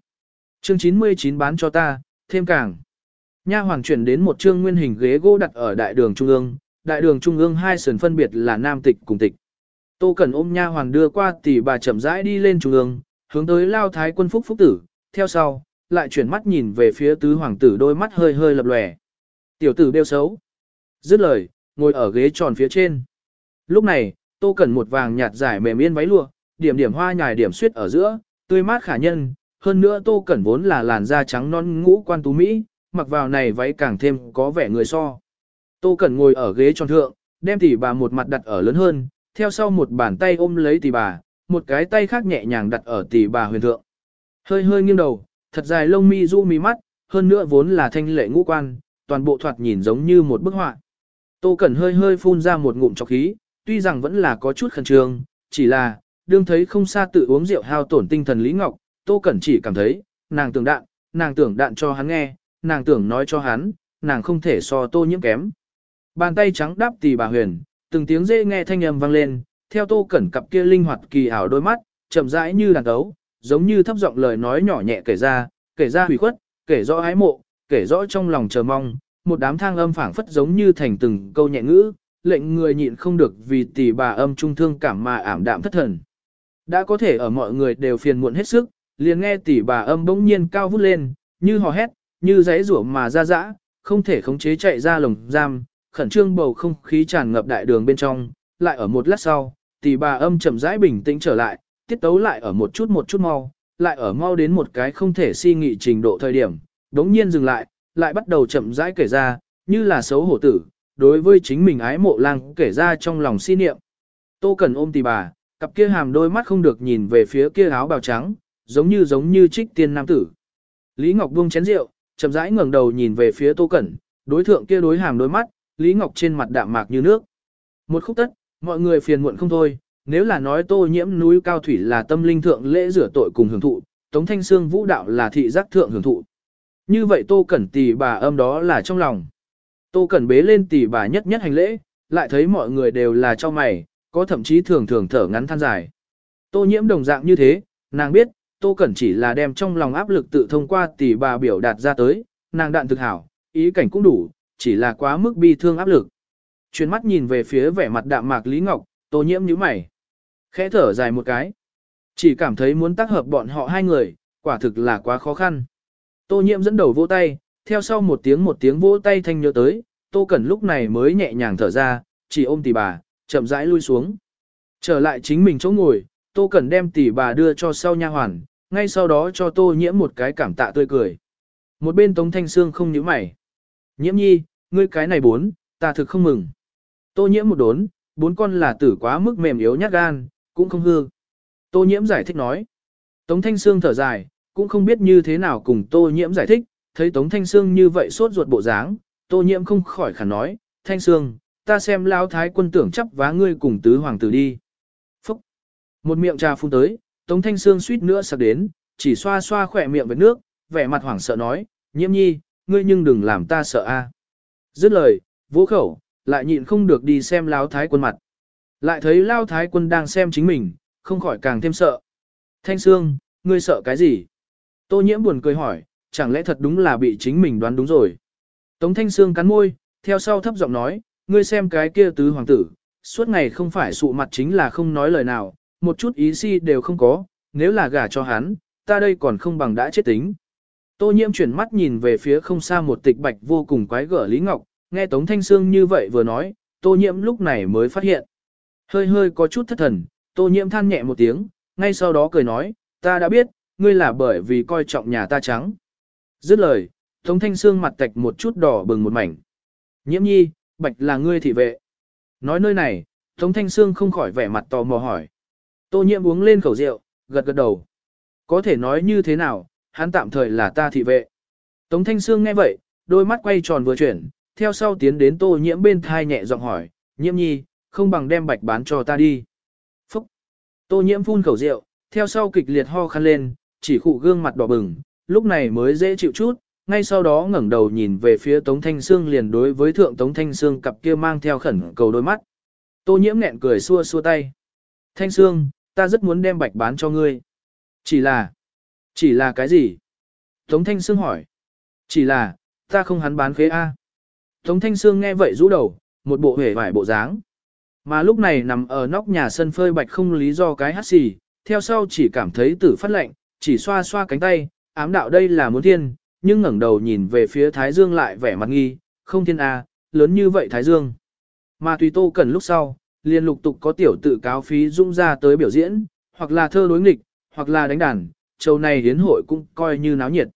Chương 99 bán cho ta, thêm càng. Nha hoàng chuyển đến một chương nguyên hình ghế gỗ đặt ở đại đường trung ương, đại đường trung ương hai sườn phân biệt là nam tịch cùng tịch. Tô Cẩn ôm nha hoàng đưa qua tỷ bà chậm rãi đi lên trung ương, hướng tới lao thái quân phúc phúc tử, theo sau, lại chuyển mắt nhìn về phía tứ hoàng tử đôi mắt hơi hơi lập lòe. Tiểu tử đeo xấu. Dứt lời, ngồi ở ghế tròn phía trên. Lúc này, Tô cần một vàng nhạt giải mềm yên váy lụa, điểm điểm hoa nhài điểm suyết ở giữa, tươi mát khả nhân, hơn nữa Tô Cẩn vốn là làn da trắng non ngũ quan tú Mỹ, mặc vào này váy càng thêm có vẻ người so. Tô Cẩn ngồi ở ghế tròn thượng, đem tỷ bà một mặt đặt ở lớn hơn, theo sau một bàn tay ôm lấy tỷ bà, một cái tay khác nhẹ nhàng đặt ở tỷ bà huyền thượng. Hơi hơi nghiêng đầu, thật dài lông mi du mi mắt, hơn nữa vốn là thanh lệ ngũ quan, toàn bộ thoạt nhìn giống như một bức họa. Tô Cẩn hơi hơi phun ra một ngụm chọc khí, tuy rằng vẫn là có chút khẩn trương, chỉ là, đương thấy không xa tự uống rượu hao tổn tinh thần Lý Ngọc, Tô Cẩn chỉ cảm thấy, nàng tưởng đạn, nàng tưởng đạn cho hắn nghe, nàng tưởng nói cho hắn, nàng không thể so Tô nhiễm kém. Bàn tay trắng đáp tì bà huyền, từng tiếng dễ nghe thanh âm vang lên, theo Tô Cẩn cặp kia linh hoạt kỳ ảo đôi mắt, chậm rãi như đàn đấu, giống như thấp giọng lời nói nhỏ nhẹ kể ra, kể ra hủy khuất, kể rõ ái mộ, kể rõ trong lòng chờ mong, một đám thang âm phảng phất giống như thành từng câu nhẹ ngữ, lệnh người nhịn không được vì tỷ bà âm trung thương cảm mà ảm đạm thất thần. Đã có thể ở mọi người đều phiền muộn hết sức, liền nghe tỷ bà âm bỗng nhiên cao vút lên, như hò hét, như giấy rủa mà ra dã, không thể khống chế chạy ra lồng giam, khẩn trương bầu không khí tràn ngập đại đường bên trong, lại ở một lát sau, tỷ bà âm chậm rãi bình tĩnh trở lại, tiết tấu lại ở một chút một chút mau, lại ở mau đến một cái không thể si nghị trình độ thời điểm, đống nhiên dừng lại, lại bắt đầu chậm rãi kể ra, như là xấu hổ tử, đối với chính mình ái mộ lang kể ra trong lòng si niệm. Tô Cần ôm tì bà, cặp kia hàm đôi mắt không được nhìn về phía kia áo bào trắng, giống như giống như trích tiên nam tử. Lý Ngọc buông chén rượu, chậm rãi ngẩng đầu nhìn về phía Tô Cẩn, đối thượng kia đối hàm đôi mắt, Lý Ngọc trên mặt đạm mạc như nước. Một khúc tất, mọi người phiền muộn không thôi, nếu là nói Tô Nhiễm núi cao thủy là tâm linh thượng lễ rửa tội cùng hưởng thụ, Tống Thanh Sương vũ đạo là thị giác thượng hưởng thụ. Như vậy Tô Cẩn tỷ bà âm đó là trong lòng. Tô Cẩn bế lên tỷ bà nhất nhất hành lễ, lại thấy mọi người đều là cho mày, có thậm chí thường thường thở ngắn than dài. Tô nhiễm đồng dạng như thế, nàng biết, Tô Cẩn chỉ là đem trong lòng áp lực tự thông qua tỷ bà biểu đạt ra tới, nàng đạn thực hảo, ý cảnh cũng đủ, chỉ là quá mức bi thương áp lực. Chuyến mắt nhìn về phía vẻ mặt đạm mạc Lý Ngọc, Tô nhiễm nhíu mày. Khẽ thở dài một cái. Chỉ cảm thấy muốn tác hợp bọn họ hai người, quả thực là quá khó khăn. Tô nhiễm dẫn đầu vỗ tay, theo sau một tiếng một tiếng vỗ tay thanh nhớ tới, Tô Cẩn lúc này mới nhẹ nhàng thở ra, chỉ ôm tỷ bà, chậm rãi lui xuống. Trở lại chính mình chỗ ngồi, Tô Cẩn đem tỷ bà đưa cho sau nha hoàn, ngay sau đó cho Tô Nhiễm một cái cảm tạ tươi cười. Một bên Tống Thanh xương không nhíu mày. Nhiễm nhi, ngươi cái này bốn, ta thực không mừng. Tô Nhiễm một đốn, bốn con là tử quá mức mềm yếu nhát gan, cũng không hư. Tô Nhiễm giải thích nói. Tống Thanh xương thở dài, cũng không biết như thế nào cùng Tô Nhiễm giải thích, thấy Tống Thanh Sương như vậy sốt ruột bộ dáng, Tô Nhiễm không khỏi khả nói, Thanh Sương, ta xem lão thái quân tưởng chấp vá ngươi cùng tứ hoàng tử đi. Phúc! Một miệng trà phun tới, Tống Thanh Sương suýt nữa sặc đến, chỉ xoa xoa khỏe miệng với nước, vẻ mặt hoảng sợ nói, nhiễm nhi, ngươi nhưng đừng làm ta sợ a. Dứt lời, vỗ khẩu, lại nhịn không được đi xem lão thái quân mặt. Lại thấy lão thái quân đang xem chính mình, không khỏi càng thêm sợ. Thanh Sương, ngươi sợ cái gì? Tô nhiễm buồn cười hỏi, chẳng lẽ thật đúng là bị chính mình đoán đúng rồi. Tống Thanh Sương cắn môi, theo sau thấp giọng nói, ngươi xem cái kia tứ hoàng tử, suốt ngày không phải sụ mặt chính là không nói lời nào, một chút ý si đều không có, nếu là gả cho hắn, ta đây còn không bằng đã chết tính. Tô nhiễm chuyển mắt nhìn về phía không xa một tịch bạch vô cùng quái gở Lý Ngọc, nghe Tống Thanh Sương như vậy vừa nói, tô nhiễm lúc này mới phát hiện. Hơi hơi có chút thất thần, tô nhiễm than nhẹ một tiếng, ngay sau đó cười nói, ta đã biết, ngươi là bởi vì coi trọng nhà ta trắng. Dứt lời, Tống Thanh Sương mặt tạch một chút đỏ bừng một mảnh. Nhiễm nhi, bạch là ngươi thị vệ. Nói nơi này, Tống Thanh Sương không khỏi vẻ mặt tò mò hỏi. Tô nhiễm uống lên khẩu rượu, gật gật đầu. Có thể nói như thế nào, hắn tạm thời là ta thị vệ. Tống Thanh Sương nghe vậy, đôi mắt quay tròn vừa chuyển, theo sau tiến đến tô nhiễm bên thai nhẹ giọng hỏi, nhiễm nhi, không bằng đem bạch bán cho ta đi. Phúc! Tô nhiễm phun khẩu rượu, theo sau kịch liệt ho khăn lên, chỉ khụ gương mặt đỏ bừng, lúc này mới dễ chịu chút, ngay sau đó ngẩng đầu nhìn về phía Tống Thanh Sương liền đối với thượng Tống Thanh Sương cặp kia mang theo khẩn cầu đôi mắt. Tô nhiễm nghẹn cười xua xua tay. Thanh Sương, ta rất muốn đem bạch bán cho ngươi. Chỉ là, chỉ là cái gì? Tống Thanh Sương hỏi. Chỉ là, ta không hắn bán khế A. Tống Thanh Sương nghe vậy rũ đầu, một bộ hề vải bộ dáng. Mà lúc này nằm ở nóc nhà sân phơi bạch không lý do cái hát xì, theo sau chỉ cảm thấy tử phát lệnh, chỉ xoa xoa cánh tay, ám đạo đây là muốn thiên, nhưng ngẩng đầu nhìn về phía Thái Dương lại vẻ mặt nghi, không thiên A, lớn như vậy Thái Dương. Mà tùy tô cần lúc sau, liền lục tục có tiểu tự cáo phí dung ra tới biểu diễn, hoặc là thơ đối nghịch, hoặc là đánh đàn, châu này hiến hội cũng coi như náo nhiệt.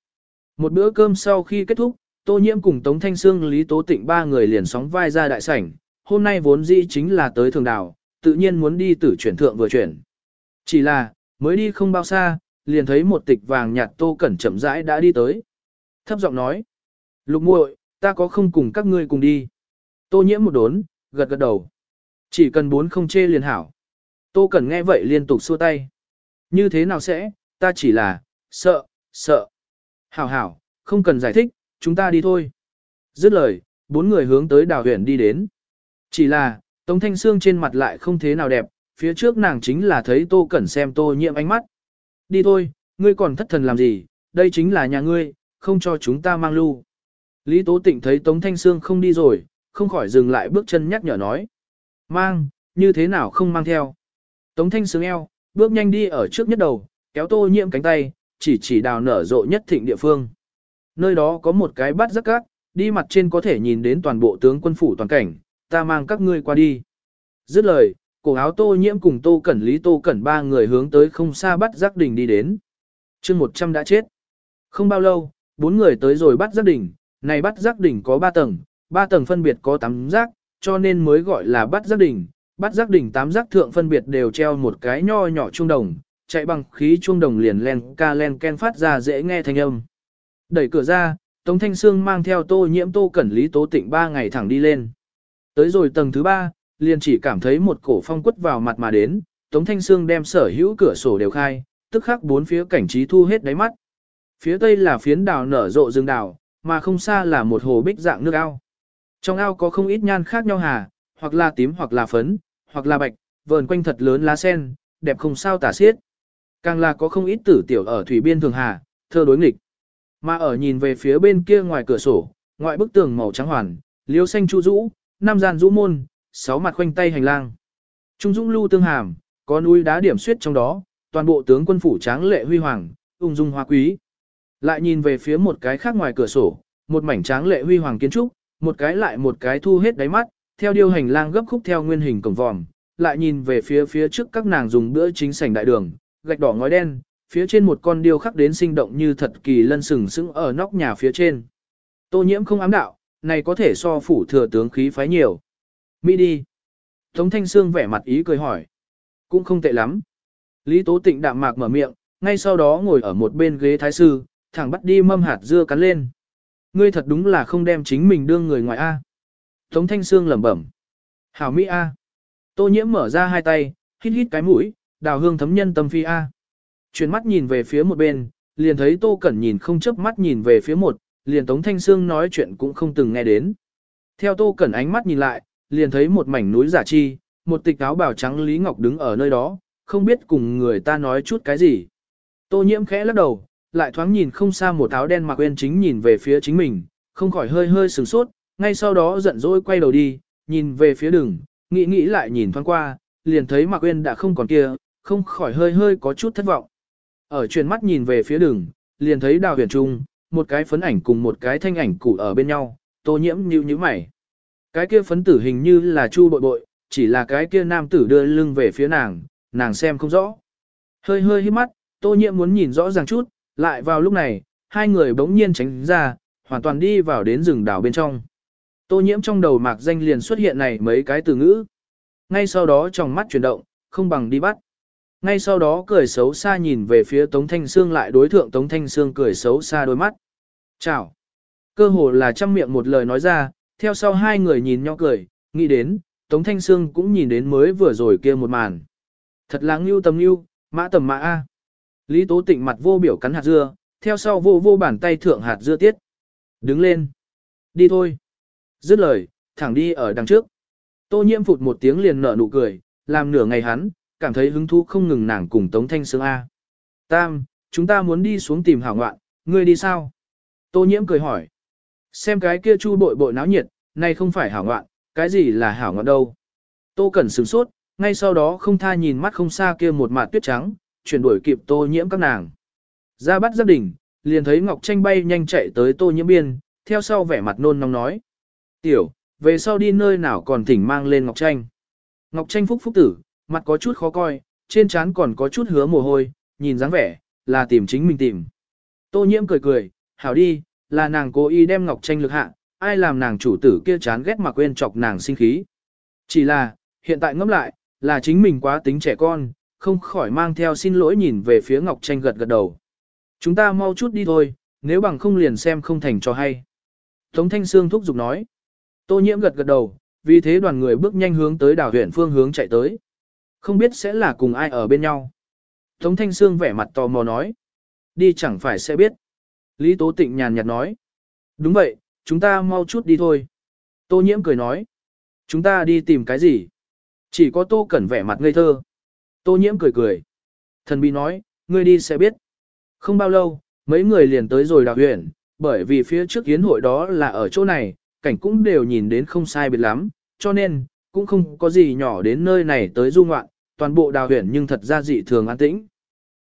Một bữa cơm sau khi kết thúc, Tô Nhiễm cùng Tống Thanh Sương Lý Tố Tịnh ba người liền sóng vai ra đại sảnh, hôm nay vốn dĩ chính là tới thường đảo, tự nhiên muốn đi tử chuyển thượng vừa chuyển. Chỉ là, mới đi không bao xa, liền thấy một tịch vàng nhạt Tô Cẩn chậm rãi đã đi tới. Thấp giọng nói, lục muội, ta có không cùng các ngươi cùng đi. Tô Nhiễm một đốn, gật gật đầu. Chỉ cần bốn không chê liền hảo. Tô Cẩn nghe vậy liên tục xua tay. Như thế nào sẽ, ta chỉ là, sợ, sợ. Hảo hảo, không cần giải thích, chúng ta đi thôi. Dứt lời, bốn người hướng tới đào huyện đi đến. Chỉ là, Tống Thanh Sương trên mặt lại không thế nào đẹp, phía trước nàng chính là thấy Tô Cẩn xem Tô nhiễm ánh mắt. Đi thôi, ngươi còn thất thần làm gì, đây chính là nhà ngươi, không cho chúng ta mang lưu. Lý Tố Tịnh thấy Tống Thanh Sương không đi rồi, không khỏi dừng lại bước chân nhắc nhở nói. Mang, như thế nào không mang theo. Tống Thanh Sương eo, bước nhanh đi ở trước nhất đầu, kéo Tô Nhiệm cánh tay, chỉ chỉ đào nở rộ nhất thịnh địa phương. Nơi đó có một cái bắt rất cát, đi mặt trên có thể nhìn đến toàn bộ tướng quân phủ toàn cảnh, ta mang các ngươi qua đi. Dứt lời, cổ áo tô nhiễm cùng tô cẩn lý tô cẩn ba người hướng tới không xa bắt giác đỉnh đi đến. chương 100 đã chết. Không bao lâu, bốn người tới rồi bắt giác đỉnh, này bắt giác đỉnh có ba tầng, ba tầng phân biệt có tám giác, cho nên mới gọi là bắt giác đỉnh. Bắt giác đỉnh tám giác thượng phân biệt đều treo một cái nho nhỏ trung đồng, chạy bằng khí chuông đồng liền len ca len ken phát ra dễ nghe thanh âm. Đẩy cửa ra, Tống Thanh Sương mang theo tô nhiễm tô cẩn lý tố tịnh ba ngày thẳng đi lên. Tới rồi tầng thứ ba, liền chỉ cảm thấy một cổ phong quất vào mặt mà đến, Tống Thanh Sương đem sở hữu cửa sổ đều khai, tức khắc bốn phía cảnh trí thu hết đáy mắt. Phía tây là phiến đào nở rộ rừng đào, mà không xa là một hồ bích dạng nước ao. Trong ao có không ít nhan khác nhau hà, hoặc là tím hoặc là phấn, hoặc là bạch, vờn quanh thật lớn lá sen, đẹp không sao tả xiết. Càng là có không ít tử tiểu ở thủy biên thường hà, thơ đối nghịch. Mà ở nhìn về phía bên kia ngoài cửa sổ, ngoại bức tường màu trắng hoàn, liêu xanh chu rũ, nam gian rũ môn, sáu mặt khoanh tay hành lang. Trung dũng lưu tương hàm, có núi đá điểm suyết trong đó, toàn bộ tướng quân phủ tráng lệ huy hoàng, ung dung hoa quý. Lại nhìn về phía một cái khác ngoài cửa sổ, một mảnh tráng lệ huy hoàng kiến trúc, một cái lại một cái thu hết đáy mắt, theo điều hành lang gấp khúc theo nguyên hình cổng vòm, lại nhìn về phía phía trước các nàng dùng bữa chính sảnh đại đường, gạch đỏ ngói đen, phía trên một con điêu khắc đến sinh động như thật kỳ lân sừng sững ở nóc nhà phía trên. Tô nhiễm không ám đạo, này có thể so phủ thừa tướng khí phái nhiều. Mỹ đi. Tống Thanh Sương vẻ mặt ý cười hỏi. Cũng không tệ lắm. Lý Tố Tịnh đạm mạc mở miệng, ngay sau đó ngồi ở một bên ghế thái sư, thẳng bắt đi mâm hạt dưa cắn lên. Ngươi thật đúng là không đem chính mình đương người ngoài A. Tống Thanh Sương lẩm bẩm. Hảo Mỹ A. Tô nhiễm mở ra hai tay, hít hít cái mũi, đào hương thấm nhân tâm phi A. Chuyển mắt nhìn về phía một bên, liền thấy Tô Cẩn nhìn không chớp mắt nhìn về phía một, liền Tống Thanh Sương nói chuyện cũng không từng nghe đến. Theo Tô Cẩn ánh mắt nhìn lại, liền thấy một mảnh núi giả chi, một tịch áo bào trắng Lý Ngọc đứng ở nơi đó, không biết cùng người ta nói chút cái gì. Tô nhiễm khẽ lắc đầu, lại thoáng nhìn không xa một áo đen mặc quên chính nhìn về phía chính mình, không khỏi hơi hơi sửng sốt, ngay sau đó giận dỗi quay đầu đi, nhìn về phía đường, nghĩ nghĩ lại nhìn thoáng qua, liền thấy mặc quên đã không còn kia, không khỏi hơi hơi có chút thất vọng. Ở truyền mắt nhìn về phía đường, liền thấy đào huyền trung, một cái phấn ảnh cùng một cái thanh ảnh cụ ở bên nhau, tô nhiễm nhíu nhíu mày. Cái kia phấn tử hình như là chu bội bội, chỉ là cái kia nam tử đưa lưng về phía nàng, nàng xem không rõ. Hơi hơi hít mắt, tô nhiễm muốn nhìn rõ ràng chút, lại vào lúc này, hai người bỗng nhiên tránh ra, hoàn toàn đi vào đến rừng đảo bên trong. Tô nhiễm trong đầu mạc danh liền xuất hiện này mấy cái từ ngữ. Ngay sau đó trong mắt chuyển động, không bằng đi bắt. Ngay sau đó cười xấu xa nhìn về phía Tống Thanh Sương lại đối thượng Tống Thanh Sương cười xấu xa đôi mắt. Chào. Cơ hồ là trăm miệng một lời nói ra, theo sau hai người nhìn nhau cười, nghĩ đến, Tống Thanh Sương cũng nhìn đến mới vừa rồi kia một màn. Thật là ngưu tầm ngưu, mã tầm mã A. Lý Tố Tịnh mặt vô biểu cắn hạt dưa, theo sau vô vô bàn tay thượng hạt dưa tiết. Đứng lên. Đi thôi. Dứt lời, thẳng đi ở đằng trước. Tô nhiễm phụt một tiếng liền nở nụ cười, làm nửa ngày hắn, cảm thấy hứng thú không ngừng nàng cùng Tống Thanh Sương A. Tam, chúng ta muốn đi xuống tìm hảo ngoạn, ngươi đi sao? Tô nhiễm cười hỏi. Xem cái kia chu bội bội náo nhiệt, này không phải hảo ngoạn, cái gì là hảo ngoạn đâu. Tô Cẩn sửng sốt, ngay sau đó không tha nhìn mắt không xa kia một mạt tuyết trắng, chuyển đổi kịp tô nhiễm các nàng. Ra bắt giáp đỉnh, liền thấy Ngọc Tranh bay nhanh chạy tới tô nhiễm biên, theo sau vẻ mặt nôn nóng nói. Tiểu, về sau đi nơi nào còn thỉnh mang lên Ngọc Tranh. Ngọc Tranh phúc phúc tử, mặt có chút khó coi, trên trán còn có chút hứa mồ hôi, nhìn dáng vẻ, là tìm chính mình tìm. Tô nhiễm cười cười, hảo đi, là nàng cố ý đem Ngọc Tranh lực hạ, ai làm nàng chủ tử kia chán ghét mà quên chọc nàng sinh khí. Chỉ là, hiện tại ngẫm lại, là chính mình quá tính trẻ con, không khỏi mang theo xin lỗi nhìn về phía Ngọc Tranh gật gật đầu. Chúng ta mau chút đi thôi, nếu bằng không liền xem không thành cho hay. Tống Thanh Sương thúc giục nói. Tô nhiễm gật gật đầu, vì thế đoàn người bước nhanh hướng tới đảo huyện phương hướng chạy tới. Không biết sẽ là cùng ai ở bên nhau. Tống Thanh Sương vẻ mặt tò mò nói. Đi chẳng phải sẽ biết. Lý Tố Tịnh nhàn nhạt nói. Đúng vậy, chúng ta mau chút đi thôi. Tô nhiễm cười nói. Chúng ta đi tìm cái gì? Chỉ có Tô Cẩn vẻ mặt ngây thơ. Tô nhiễm cười cười. Thần bí nói, ngươi đi sẽ biết. Không bao lâu, mấy người liền tới rồi đào huyện, bởi vì phía trước yến hội đó là ở chỗ này, cảnh cũng đều nhìn đến không sai biệt lắm, cho nên, cũng không có gì nhỏ đến nơi này tới du ngoạn, toàn bộ đào huyện nhưng thật ra dị thường an tĩnh.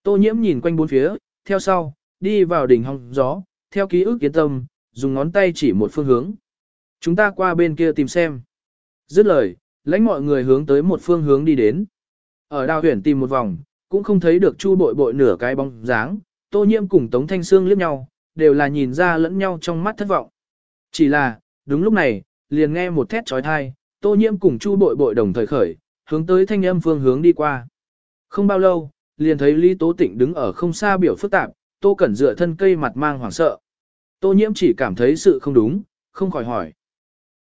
Tô nhiễm nhìn quanh bốn phía, theo sau, đi vào đỉnh hong gió, theo ký ức kiến tâm, dùng ngón tay chỉ một phương hướng. Chúng ta qua bên kia tìm xem. Dứt lời, lãnh mọi người hướng tới một phương hướng đi đến. Ở đào huyển tìm một vòng, cũng không thấy được chu bội bội nửa cái bóng dáng, tô nhiễm cùng Tống Thanh Sương liếc nhau, đều là nhìn ra lẫn nhau trong mắt thất vọng. Chỉ là, đúng lúc này, liền nghe một thét chói tai tô nhiễm cùng chu bội bội đồng thời khởi, hướng tới thanh âm phương hướng đi qua. Không bao lâu, liền thấy Lý Tố Tịnh đứng ở không xa biểu phức tạp, tô cẩn dựa thân cây mặt mang hoảng sợ. Tô nhiễm chỉ cảm thấy sự không đúng, không khỏi hỏi.